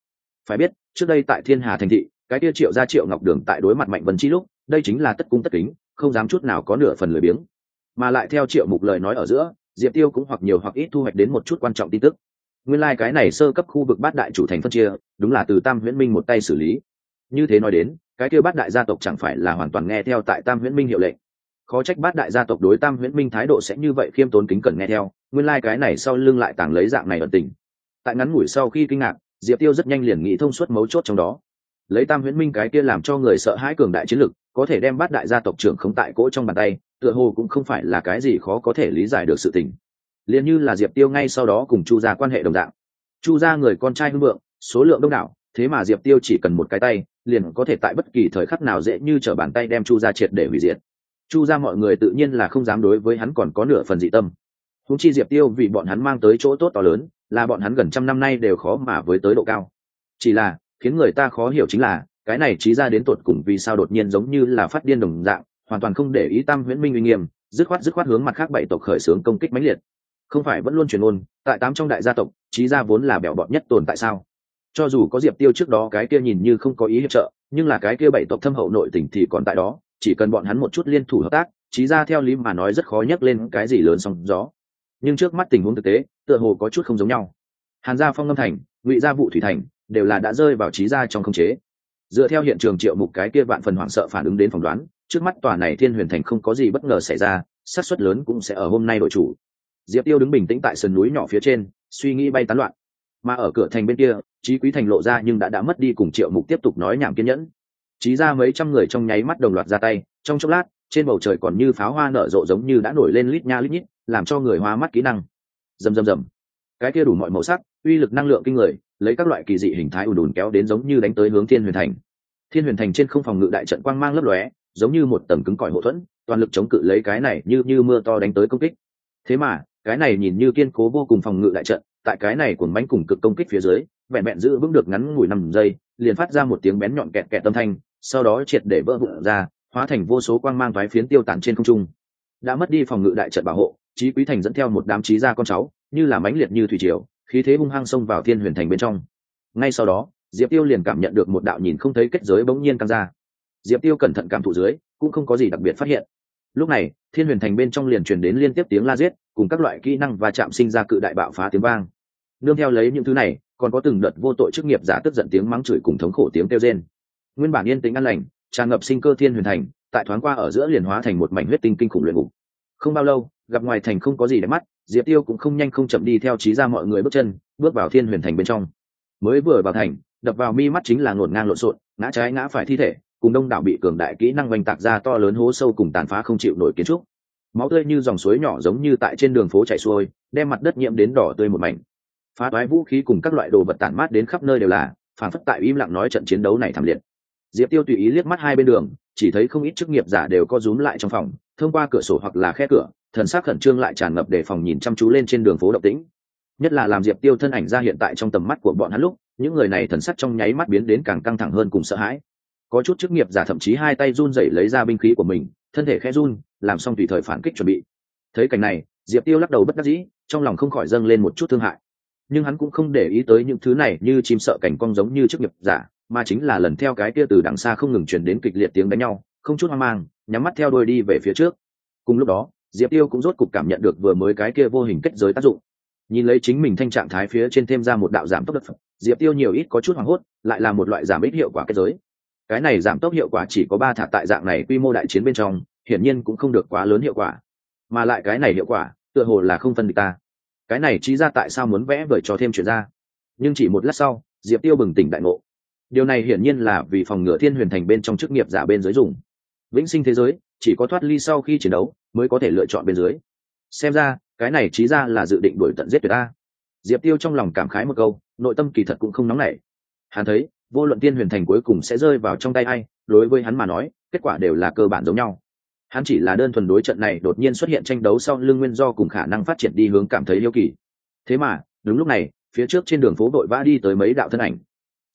phải biết, trước đây tại thiên hà thành thị, cái kia triệu ra triệu ngọc đường tại đối mặt mạnh vân chi lúc, đây chính là tất cung tất kính, không dám chút nào có nửa phần lười biếng. Mà lại theo triệu mục lời nói ở giữa, diệp tiêu cũng hoặc nhiều hoặc ít thu hoạch đến một chút quan trọng tin tức nguyên lai、like、cái này sơ cấp khu vực bát đại chủ thành phân chia, đúng là từ tam huyễn minh một tay xử lý. Như thế nói đến, cái kia bát đại gia tộc chẳng phải là hoàn toàn nghe theo tại tam huyễn minh hiệu lệnh. Khó trách bát đại gia tộc đối tam huyễn minh thái độ sẽ như vậy khiêm tốn kính cẩn nghe theo, nguyên lai、like、cái này sau lưng lại tàng lấy dạng này ẩn tình. Tại ngắn ngủi sau khi kinh ngạc, diệp tiêu rất nhanh liền nghĩ thông suốt mấu chốt trong đó. Lấy tam huyễn minh cái kia làm cho người sợ hãi cường đại chiến lực, có thể đem bát đại gia tộc trưởng không tại cỗ trong bàn tay, tựa hồ cũng không phải là cái gì khó có thể lý giải được sự tình liền như là diệp tiêu ngay sau đó cùng chu ra quan hệ đồng dạng chu ra người con trai hưng vượng số lượng đông đảo thế mà diệp tiêu chỉ cần một cái tay liền có thể tại bất kỳ thời khắc nào dễ như trở bàn tay đem chu ra triệt để hủy diệt chu ra mọi người tự nhiên là không dám đối với hắn còn có nửa phần dị tâm húng chi diệp tiêu vì bọn hắn mang tới chỗ tốt to lớn là bọn hắn gần trăm năm nay đều khó mà với tới độ cao chỉ là khiến người ta khó hiểu chính là cái này trí ra đến tột cùng vì sao đột nhiên giống như là phát điên đồng dạng hoàn toàn không để ý tam huyễn minh uy nghiêm dứt khoát dứt khoát hướng mặt khác bảy tộc khởi xướng công kích mãnh liệt không phải vẫn luôn truyền ngôn tại tám trong đại gia tộc, trí gia vốn là bẻo bọt nhất tồn tại sao? Cho dù có diệp tiêu trước đó cái kia nhìn như không có ý hiệp trợ, nhưng là cái kia bảy tộc thâm hậu nội tình thì còn tại đó, chỉ cần bọn hắn một chút liên thủ hợp tác, trí ra theo lý mà nói rất khó nhắc lên cái gì lớn sóng gió. Nhưng trước mắt tình huống thực tế, tựa hồ có chút không giống nhau. Hàn gia phong ngâm thành, ngụy gia vụ thủy thành, đều là đã rơi vào trí gia trong không chế. Dựa theo hiện trường triệu mục cái kia vạn phần hoảng sợ phản ứng đến phỏng đoán, trước mắt tòa này thiên huyền thành không có gì bất ngờ xảy ra, xác suất lớn cũng sẽ ở hôm nay đội chủ diệp tiêu đứng bình tĩnh tại sườn núi nhỏ phía trên, suy nghĩ bay tán loạn. Mà ở cửa thành bên kia trí quý thành lộ ra nhưng đã đã mất đi cùng triệu mục tiếp tục nói nhảm kiên nhẫn. Trí ra mấy trăm người trong nháy mắt đồng loạt ra tay, trong chốc lát, trên bầu trời còn như pháo hoa nở rộ giống như đã nổi lên lít nha lít nhít, làm cho người hoa mắt kỹ năng. Rầm rầm rầm. Cái kia đủ mọi màu sắc, uy lực năng lượng kinh người, lấy các loại kỳ dị hình thái ùn ùn kéo đến giống như đánh tới hướng thiên huyền thành. Thiên huyền thành trên không phòng ngự đại trận quang mang lấp lóe, giống như một tầng cứng cỏi hậu thuẫn, toàn lực chống cự lấy cái này như như mưa to đánh tới công kích. Thế mà cái này nhìn như kiên cố vô cùng phòng ngự đại trận, tại cái này cuồng bánh cùng cực công kích phía dưới, vẹn vẹn giữ vững được ngắn ngủi năm giây, liền phát ra một tiếng bén nhọn kẹt kẹt tâm thanh, sau đó triệt để vỡ vụn ra, hóa thành vô số quang mang thoái phiến tiêu tán trên không trung. Đã mất đi phòng ngự đại trận bảo hộ trí quý thành dẫn theo một đám trí gia con cháu, như là mãnh liệt như thủy triều, khí thế hung hăng xông vào thiên huyền thành bên trong. Ngay sau đó, diệp tiêu liền cảm nhận được một đạo nhìn không thấy kết giới bỗng nhiên căng ra. Diệp tiêu cẩn thận cảm thụ dưới, cũng không có gì đặc biệt phát hiện lúc này, thiên huyền thành bên trong liền truyền đến liên tiếp tiếng la giết, cùng các loại kỹ năng và chạm sinh ra cự đại bạo phá tiếng vang. Nương theo lấy những thứ này, còn có từng đợt vô tội chức nghiệp giả tức giận tiếng mắng chửi cùng thống khổ tiếng kêu rên. Nguyên bản yên tĩnh an lành, tràn ngập sinh cơ thiên huyền thành, tại thoáng qua ở giữa liền hóa thành một mảnh huyết tinh kinh khủng luyện ngục. Không bao lâu, gặp ngoài thành không có gì để mắt, diệp tiêu cũng không nhanh không chậm đi theo trí ra mọi người bước chân, bước vào thiên huyền thành bên trong. Mới vừa vào thành, đập vào mi mắt chính là ngổn ngang lộn xộn, ngã trái ngã phải thi thể cùng đông đảo bị cường đại kỹ năng oanh tạc ra to lớn hố sâu cùng tàn phá không chịu nổi kiến trúc. Máu tươi như dòng suối nhỏ giống như tại trên đường phố chảy xuôi, đem mặt đất nhiễm đến đỏ tươi một mảnh. Phá toái vũ khí cùng các loại đồ vật tản mát đến khắp nơi đều là phản phất tại im lặng nói trận chiến đấu này thảm liệt. Diệp tiêu tùy ý liếc mắt hai bên đường, chỉ thấy không ít chức nghiệp giả đều có rúm lại trong phòng, thông qua cửa sổ hoặc là khe cửa, thần sắc khẩn trương lại tràn ngập để phòng nhìn chăm chú lên trên đường phố động tĩnh. Nhất là làm diệp tiêu thân ảnh ra hiện tại trong tầm mắt của bọn hắn lúc, những người này thần sắc trong nháy mắt biến đến càng căng thẳng hơn cùng sợ hãi có chút chức nghiệp giả thậm chí hai tay run rẩy lấy ra binh khí của mình, thân thể khẽ run, làm xong tùy thời phản kích chuẩn bị. Thấy cảnh này, diệp tiêu lắc đầu bất đắc dĩ, trong lòng không khỏi dâng lên một chút thương hại. Nhưng hắn cũng không để ý tới những thứ này như chim sợ cảnh cong giống như chức nghiệp giả, mà chính là lần theo cái kia từ đằng xa không ngừng chuyển đến kịch liệt tiếng đánh nhau, không chút hoang mang, nhắm mắt theo đôi đi về phía trước. Cùng lúc đó, diệp tiêu cũng rốt cục cảm nhận được vừa mới cái kia vô hình kết giới tác dụng. Nhìn lấy chính mình thanh trạng thái phía trên thêm ra một đạo giảm tốc độ, diệp tiêu nhiều ít có chút hoảng hốt, lại là một loại giảm ít hiệu quả kết giới cái này giảm tốc hiệu quả chỉ có ba thả tại dạng này quy mô đại chiến bên trong, hiển nhiên cũng không được quá lớn hiệu quả. Mà lại cái này hiệu quả, tựa hồ là không phân địch ta. Cái này trí ra tại sao muốn vẽ vời cho thêm chuyện ra? Nhưng chỉ một lát sau, diệp tiêu bừng tỉnh đại ngộ. Điều này hiển nhiên là vì phòng ngựa thiên huyền thành bên trong chức nghiệp giả bên dưới dùng. Vĩnh sinh thế giới, chỉ có thoát ly sau khi chiến đấu, mới có thể lựa chọn bên dưới. Xem ra, cái này trí ra là dự định đuổi tận giết tuyệt ta. Diệp tiêu trong lòng cảm khái một câu, nội tâm kỳ thật cũng không nóng nảy. Hắn thấy vô luận tiên huyền thành cuối cùng sẽ rơi vào trong tay ai, đối với hắn mà nói, kết quả đều là cơ bản giống nhau. Hắn chỉ là đơn thuần đối trận này đột nhiên xuất hiện tranh đấu sau lưng nguyên do cùng khả năng phát triển đi hướng cảm thấy yêu kỳ. Thế mà, đúng lúc này, phía trước trên đường phố đội vã đi tới mấy đạo thân ảnh.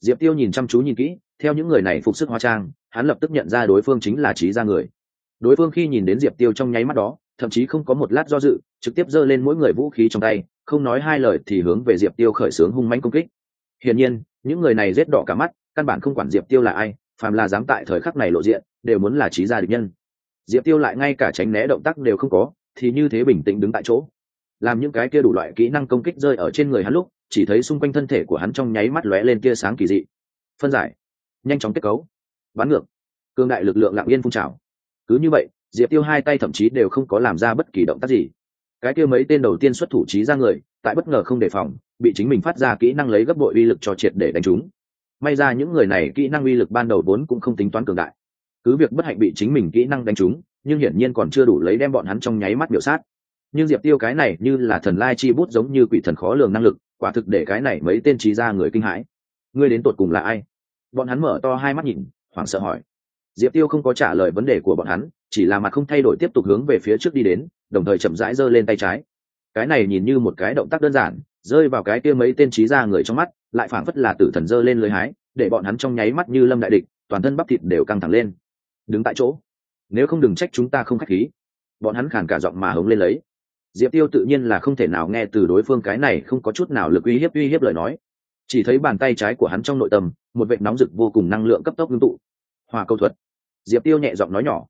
Diệp tiêu nhìn chăm chú nhìn kỹ, theo những người này phục sức hóa trang, hắn lập tức nhận ra đối phương chính là trí ra người. Đối phương khi nhìn đến diệp tiêu trong nháy mắt đó, thậm chí không có một lát do dự, trực tiếp giơ lên mỗi người vũ khí trong tay, không nói hai lời thì hướng về diệp tiêu khởi xướng hung mãnh công kích hiển nhiên, những người này rết đỏ cả mắt, căn bản không quản diệp tiêu là ai, phàm là dám tại thời khắc này lộ diện, đều muốn là trí gia địch nhân. Diệp tiêu lại ngay cả tránh né động tác đều không có, thì như thế bình tĩnh đứng tại chỗ. Làm những cái kia đủ loại kỹ năng công kích rơi ở trên người hắn lúc, chỉ thấy xung quanh thân thể của hắn trong nháy mắt lóe lên tia sáng kỳ dị. Phân giải, nhanh chóng kết cấu, bắn ngược cương đại lực lượng lặng yên phun trào. Cứ như vậy, diệp tiêu hai tay thậm chí đều không có làm ra bất kỳ động tác gì. Cái kia mấy tên đầu tiên xuất thủ trí ra người tại bất ngờ không đề phòng, bị chính mình phát ra kỹ năng lấy gấp bội uy lực cho triệt để đánh chúng may ra những người này kỹ năng uy lực ban đầu vốn cũng không tính toán cường đại. Cứ việc bất hạnh bị chính mình kỹ năng đánh trúng, nhưng hiển nhiên còn chưa đủ lấy đem bọn hắn trong nháy mắt biểu sát. Nhưng diệp tiêu cái này như là thần lai chi bút giống như quỷ thần khó lường năng lực, quả thực để cái này mấy tên trí ra người kinh hãi. Ngươi đến tột cùng là ai? Bọn hắn mở to hai mắt nhìn, hoảng sợ hỏi. Diệp tiêu không có trả lời vấn đề của bọn hắn, chỉ là mặt không thay đổi tiếp tục hướng về phía trước đi đến, đồng thời chậm rãi giơ lên tay trái cái này nhìn như một cái động tác đơn giản, rơi vào cái kia mấy tên trí ra người trong mắt, lại phảng phất là tử thần dơ lên lưới hái, để bọn hắn trong nháy mắt như lâm đại địch, toàn thân bắp thịt đều căng thẳng lên. Đứng tại chỗ. Nếu không đừng trách chúng ta không k h á c h khí. Bọn hắn khàn cả giọng mà hống lên lấy. Diệp tiêu tự nhiên là không thể nào nghe từ đối phương cái này không có chút nào lực uy hiếp uy hiếp lời nói. Chỉ thấy bàn tay trái của hắn trong nội tâm, một vệ nóng rực vô cùng năng lượng cấp tốc ngưng tụ. Hòa câu thuật. Diệp tiêu nhẹ giọng nói nhỏ.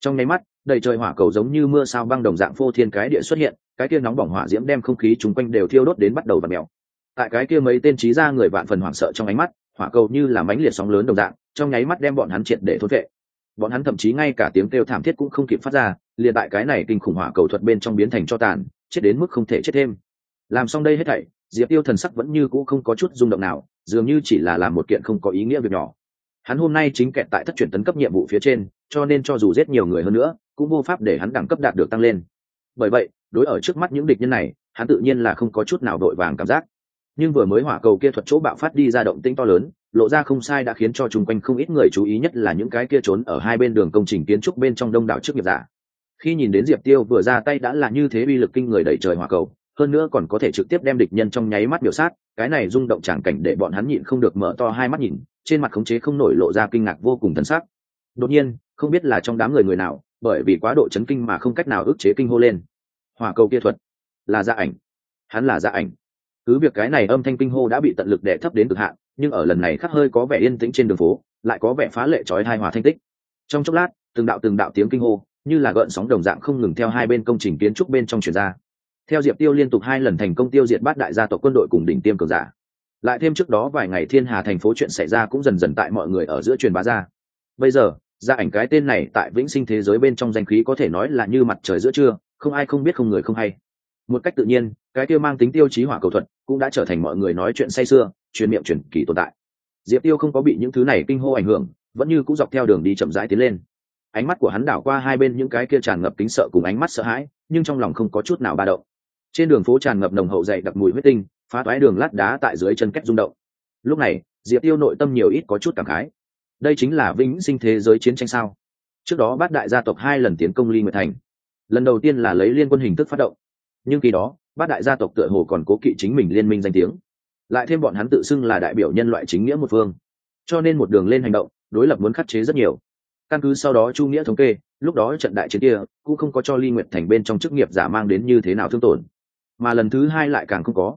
Trong nháy mắt, đầy trời hỏa cầu giống như mưa sao băng đồng dạng phô thiên cái địa xuất hiện cái kia nóng bỏng hỏa diễm đem không khí chung quanh đều thiêu đốt đến bắt đầu và mèo. Tại cái kia mấy tên trí ra người vạn phần hoảng sợ trong ánh mắt, hỏa cầu như là mánh liệt sóng lớn đồng dạng, trong nháy mắt đem bọn hắn triệt để thốt vệ bọn hắn thậm chí ngay cả tiếng kêu thảm thiết cũng không kịp phát ra, liền tại cái này kinh khủng hỏa cầu thuật bên trong biến thành cho tàn, chết đến mức không thể chết thêm. Làm xong đây hết thảy, diệp tiêu thần sắc vẫn như cũ không có chút rung động nào, dường như chỉ là làm một kiện không có ý nghĩa việc nhỏ. Hắn hôm nay chính kẹt tại thất chuyển tấn cấp nhiệm vụ phía trên, cho nên cho dù giết nhiều người hơn nữa, cũng vô pháp để hắn đẳng cấp đạt được tăng lên. Bởi vậy đối ở trước mắt những địch nhân này, hắn tự nhiên là không có chút nào đội vàng cảm giác. Nhưng vừa mới hỏa cầu kia thuật chỗ bạo phát đi ra động tĩnh to lớn, lộ ra không sai đã khiến cho chung quanh không ít người chú ý nhất là những cái kia trốn ở hai bên đường công trình kiến trúc bên trong đông đảo trước nghiệp giả. Khi nhìn đến diệp tiêu vừa ra tay đã là như thế uy lực kinh người đẩy trời hỏa cầu, hơn nữa còn có thể trực tiếp đem địch nhân trong nháy mắt biểu sát, cái này rung động tràng cảnh để bọn hắn nhịn không được mở to hai mắt nhìn, trên mặt khống chế không nổi lộ ra kinh ngạc vô cùng thân sắc. Đột nhiên, không biết là trong đám người người nào, bởi vì quá độ chấn kinh mà không cách nào ức chế kinh hô lên hỏa cầu kia thuật. Là gia ảnh. Hắn là gia ảnh. Cứ việc cái này âm thanh kinh hô đã bị tận lực đè thấp đến cực hạn, nhưng ở lần này khắc hơi có vẻ yên tĩnh trên đường phố, lại có vẻ phá lệ trói hai hòa thanh tích. Trong chốc lát, từng đạo từng đạo tiếng kinh hô, như là gợn sóng đồng dạng không ngừng theo hai bên công trình kiến trúc bên trong truyền ra. Theo diệp tiêu liên tục hai lần thành công tiêu diệt bát đại gia tộc quân đội cùng đỉnh tiêm cường giả. Lại thêm trước đó vài ngày thiên hà thành phố chuyện xảy ra cũng dần dần tại mọi người ở giữa truyền bá ra. Bây giờ, gia ảnh cái tên này tại vĩnh sinh thế giới bên trong danh khí có thể nói là như mặt trời giữa trưa không ai không biết không người không hay. Một cách tự nhiên, cái tiêu mang tính tiêu chí hỏa cầu thuật cũng đã trở thành mọi người nói chuyện say sưa, truyền miệng truyền kỳ tồn tại. Diệp tiêu không có bị những thứ này kinh hô ảnh hưởng, vẫn như cũng dọc theo đường đi chậm rãi tiến lên. Ánh mắt của hắn đảo qua hai bên những cái kia tràn ngập kính sợ cùng ánh mắt sợ hãi, nhưng trong lòng không có chút nào ba động. Trên đường phố tràn ngập nồng hậu dày đặc mùi huyết tinh, phá toái đường lát đá tại dưới chân cách rung động. Lúc này, diệp tiêu nội tâm nhiều ít có chút cảm khái. Đây chính là vĩnh sinh thế giới chiến tranh sao? Trước đó bát đại gia tộc hai lần tiến công ly nguyệt thành lần đầu tiên là lấy liên quân hình thức phát động. Nhưng khi đó, bát đại gia tộc tựa hồ còn cố kỵ chính mình liên minh danh tiếng. Lại thêm bọn hắn tự xưng là đại biểu nhân loại chính nghĩa một phương. Cho nên một đường lên hành động, đối lập muốn khắc chế rất nhiều. Căn cứ sau đó chu nghĩa thống kê, lúc đó trận đại chiến kia cũng không có cho ly nguyệt thành bên trong chức nghiệp giả mang đến như thế nào thương tổn. Mà lần thứ hai lại càng không có.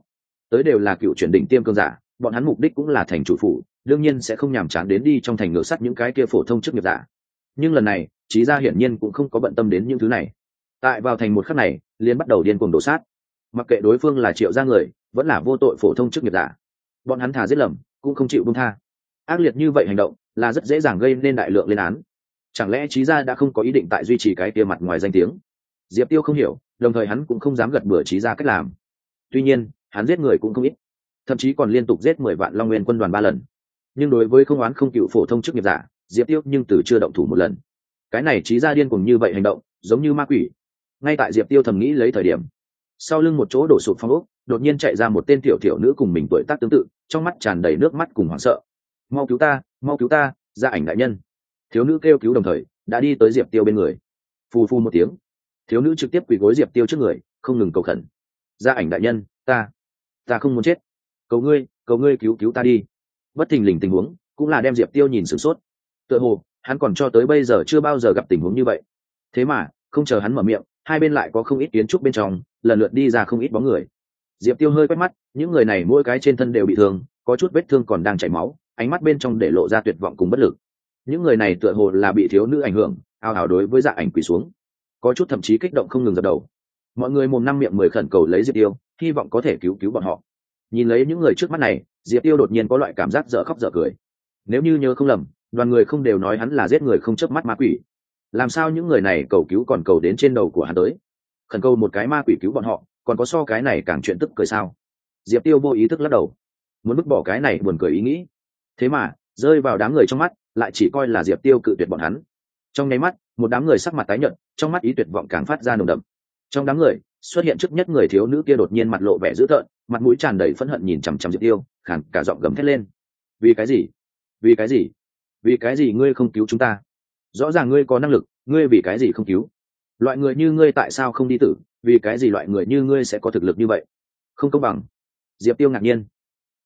Tới đều là cựu chuyển đỉnh tiêm cương giả, bọn hắn mục đích cũng là thành chủ phủ, đương nhiên sẽ không nhàm chán đến đi trong thành ngựa sắt những cái kia phổ thông chức nghiệp giả. Nhưng lần này trí gia hiển nhiên cũng không có bận tâm đến những thứ này tại vào thành một khắc này liên bắt đầu điên cuồng đổ sát. Mặc kệ đối phương là triệu gia người, vẫn là vô tội phổ thông chức nghiệp giả. Bọn hắn thả giết lầm, cũng không chịu buông tha. Ác liệt như vậy hành động, là rất dễ dàng gây nên đại lượng lên án. Chẳng lẽ trí gia đã không có ý định tại duy trì cái tia mặt ngoài danh tiếng? Diệp tiêu không hiểu, đồng thời hắn cũng không dám gật bừa trí gia cách làm. Tuy nhiên, hắn giết người cũng không ít. Thậm chí còn liên tục giết mười vạn long nguyên quân đoàn ba lần. Nhưng đối với không oán không cựu phổ thông chức nghiệp giả, diệp tiêu nhưng từ chưa động thủ một lần. Cái này trí gia điên cùng như vậy hành động, giống như ma quỷ ngay tại diệp tiêu thầm nghĩ lấy thời điểm, sau lưng một chỗ đổ sụp phong ốc, đột nhiên chạy ra một tên tiểu tiểu nữ cùng mình tuổi tác tương tự, trong mắt tràn đầy nước mắt cùng hoảng sợ. Mau cứu ta, mau cứu ta, ra ảnh đại nhân. Thiếu nữ kêu cứu đồng thời, đã đi tới diệp tiêu bên người. Phù phu một tiếng, thiếu nữ trực tiếp quỳ gối diệp tiêu trước người, không ngừng cầu khẩn. Gia ảnh đại nhân, ta ta không muốn chết. Cầu ngươi cầu ngươi cứu cứu ta đi. Bất thình lình tình huống cũng là đem diệp tiêu nhìn sửng sốt. Tựa hồ, hắn còn cho tới bây giờ chưa bao giờ gặp tình huống như vậy. Thế mà, không chờ hắn mở miệng hai bên lại có không ít kiến trúc bên trong, lần lượt đi ra không ít bóng người. Diệp tiêu hơi quét mắt, những người này mỗi cái trên thân đều bị thương, có chút vết thương còn đang chảy máu, ánh mắt bên trong để lộ ra tuyệt vọng cùng bất lực. Những người này tựa hồ là bị thiếu nữ ảnh hưởng, ao ảo đối với dạ ảnh quỳ xuống. Có chút thậm chí kích động không ngừng dập đầu. Mọi người mồm năm miệng mười khẩn cầu lấy diệp tiêu, hy vọng có thể cứu cứu bọn họ. Nhìn lấy những người trước mắt này, diệp tiêu đột nhiên có loại cảm giác dở khóc dở cười. Nếu như nhớ không lầm, đoàn người không đều nói hắn là giết người không chớp mắt ma quỷ làm sao những người này cầu cứu còn cầu đến trên đầu của hắn tới? Khẩn cầu một cái ma quỷ cứu bọn họ, còn có so cái này càng chuyện tức cười sao? Diệp tiêu vô ý thức lắc đầu. Muốn vứt bỏ cái này buồn cười ý nghĩ. Thế mà, rơi vào đám người trong mắt, lại chỉ coi là diệp tiêu cự tuyệt bọn hắn. Trong nháy mắt, một đám người sắc mặt tái nhợt, trong mắt ý tuyệt vọng càng phát ra nồng đậm. Trong đám người, xuất hiện trước nhất người thiếu nữ kia đột nhiên mặt lộ vẻ dữ tợn, mặt mũi tràn đầy phẫn hận nhìn chằm chằm diệp tiêu khản cả giọng gầm thét lên. Vì cái gì? Vì cái gì? Vì cái gì ngươi không cứu chúng ta? Rõ ràng ngươi có năng lực, ngươi vì cái gì không cứu? Loại người như ngươi tại sao không đi tử? Vì cái gì loại người như ngươi sẽ có thực lực như vậy? Không công bằng. Diệp tiêu ngạc nhiên.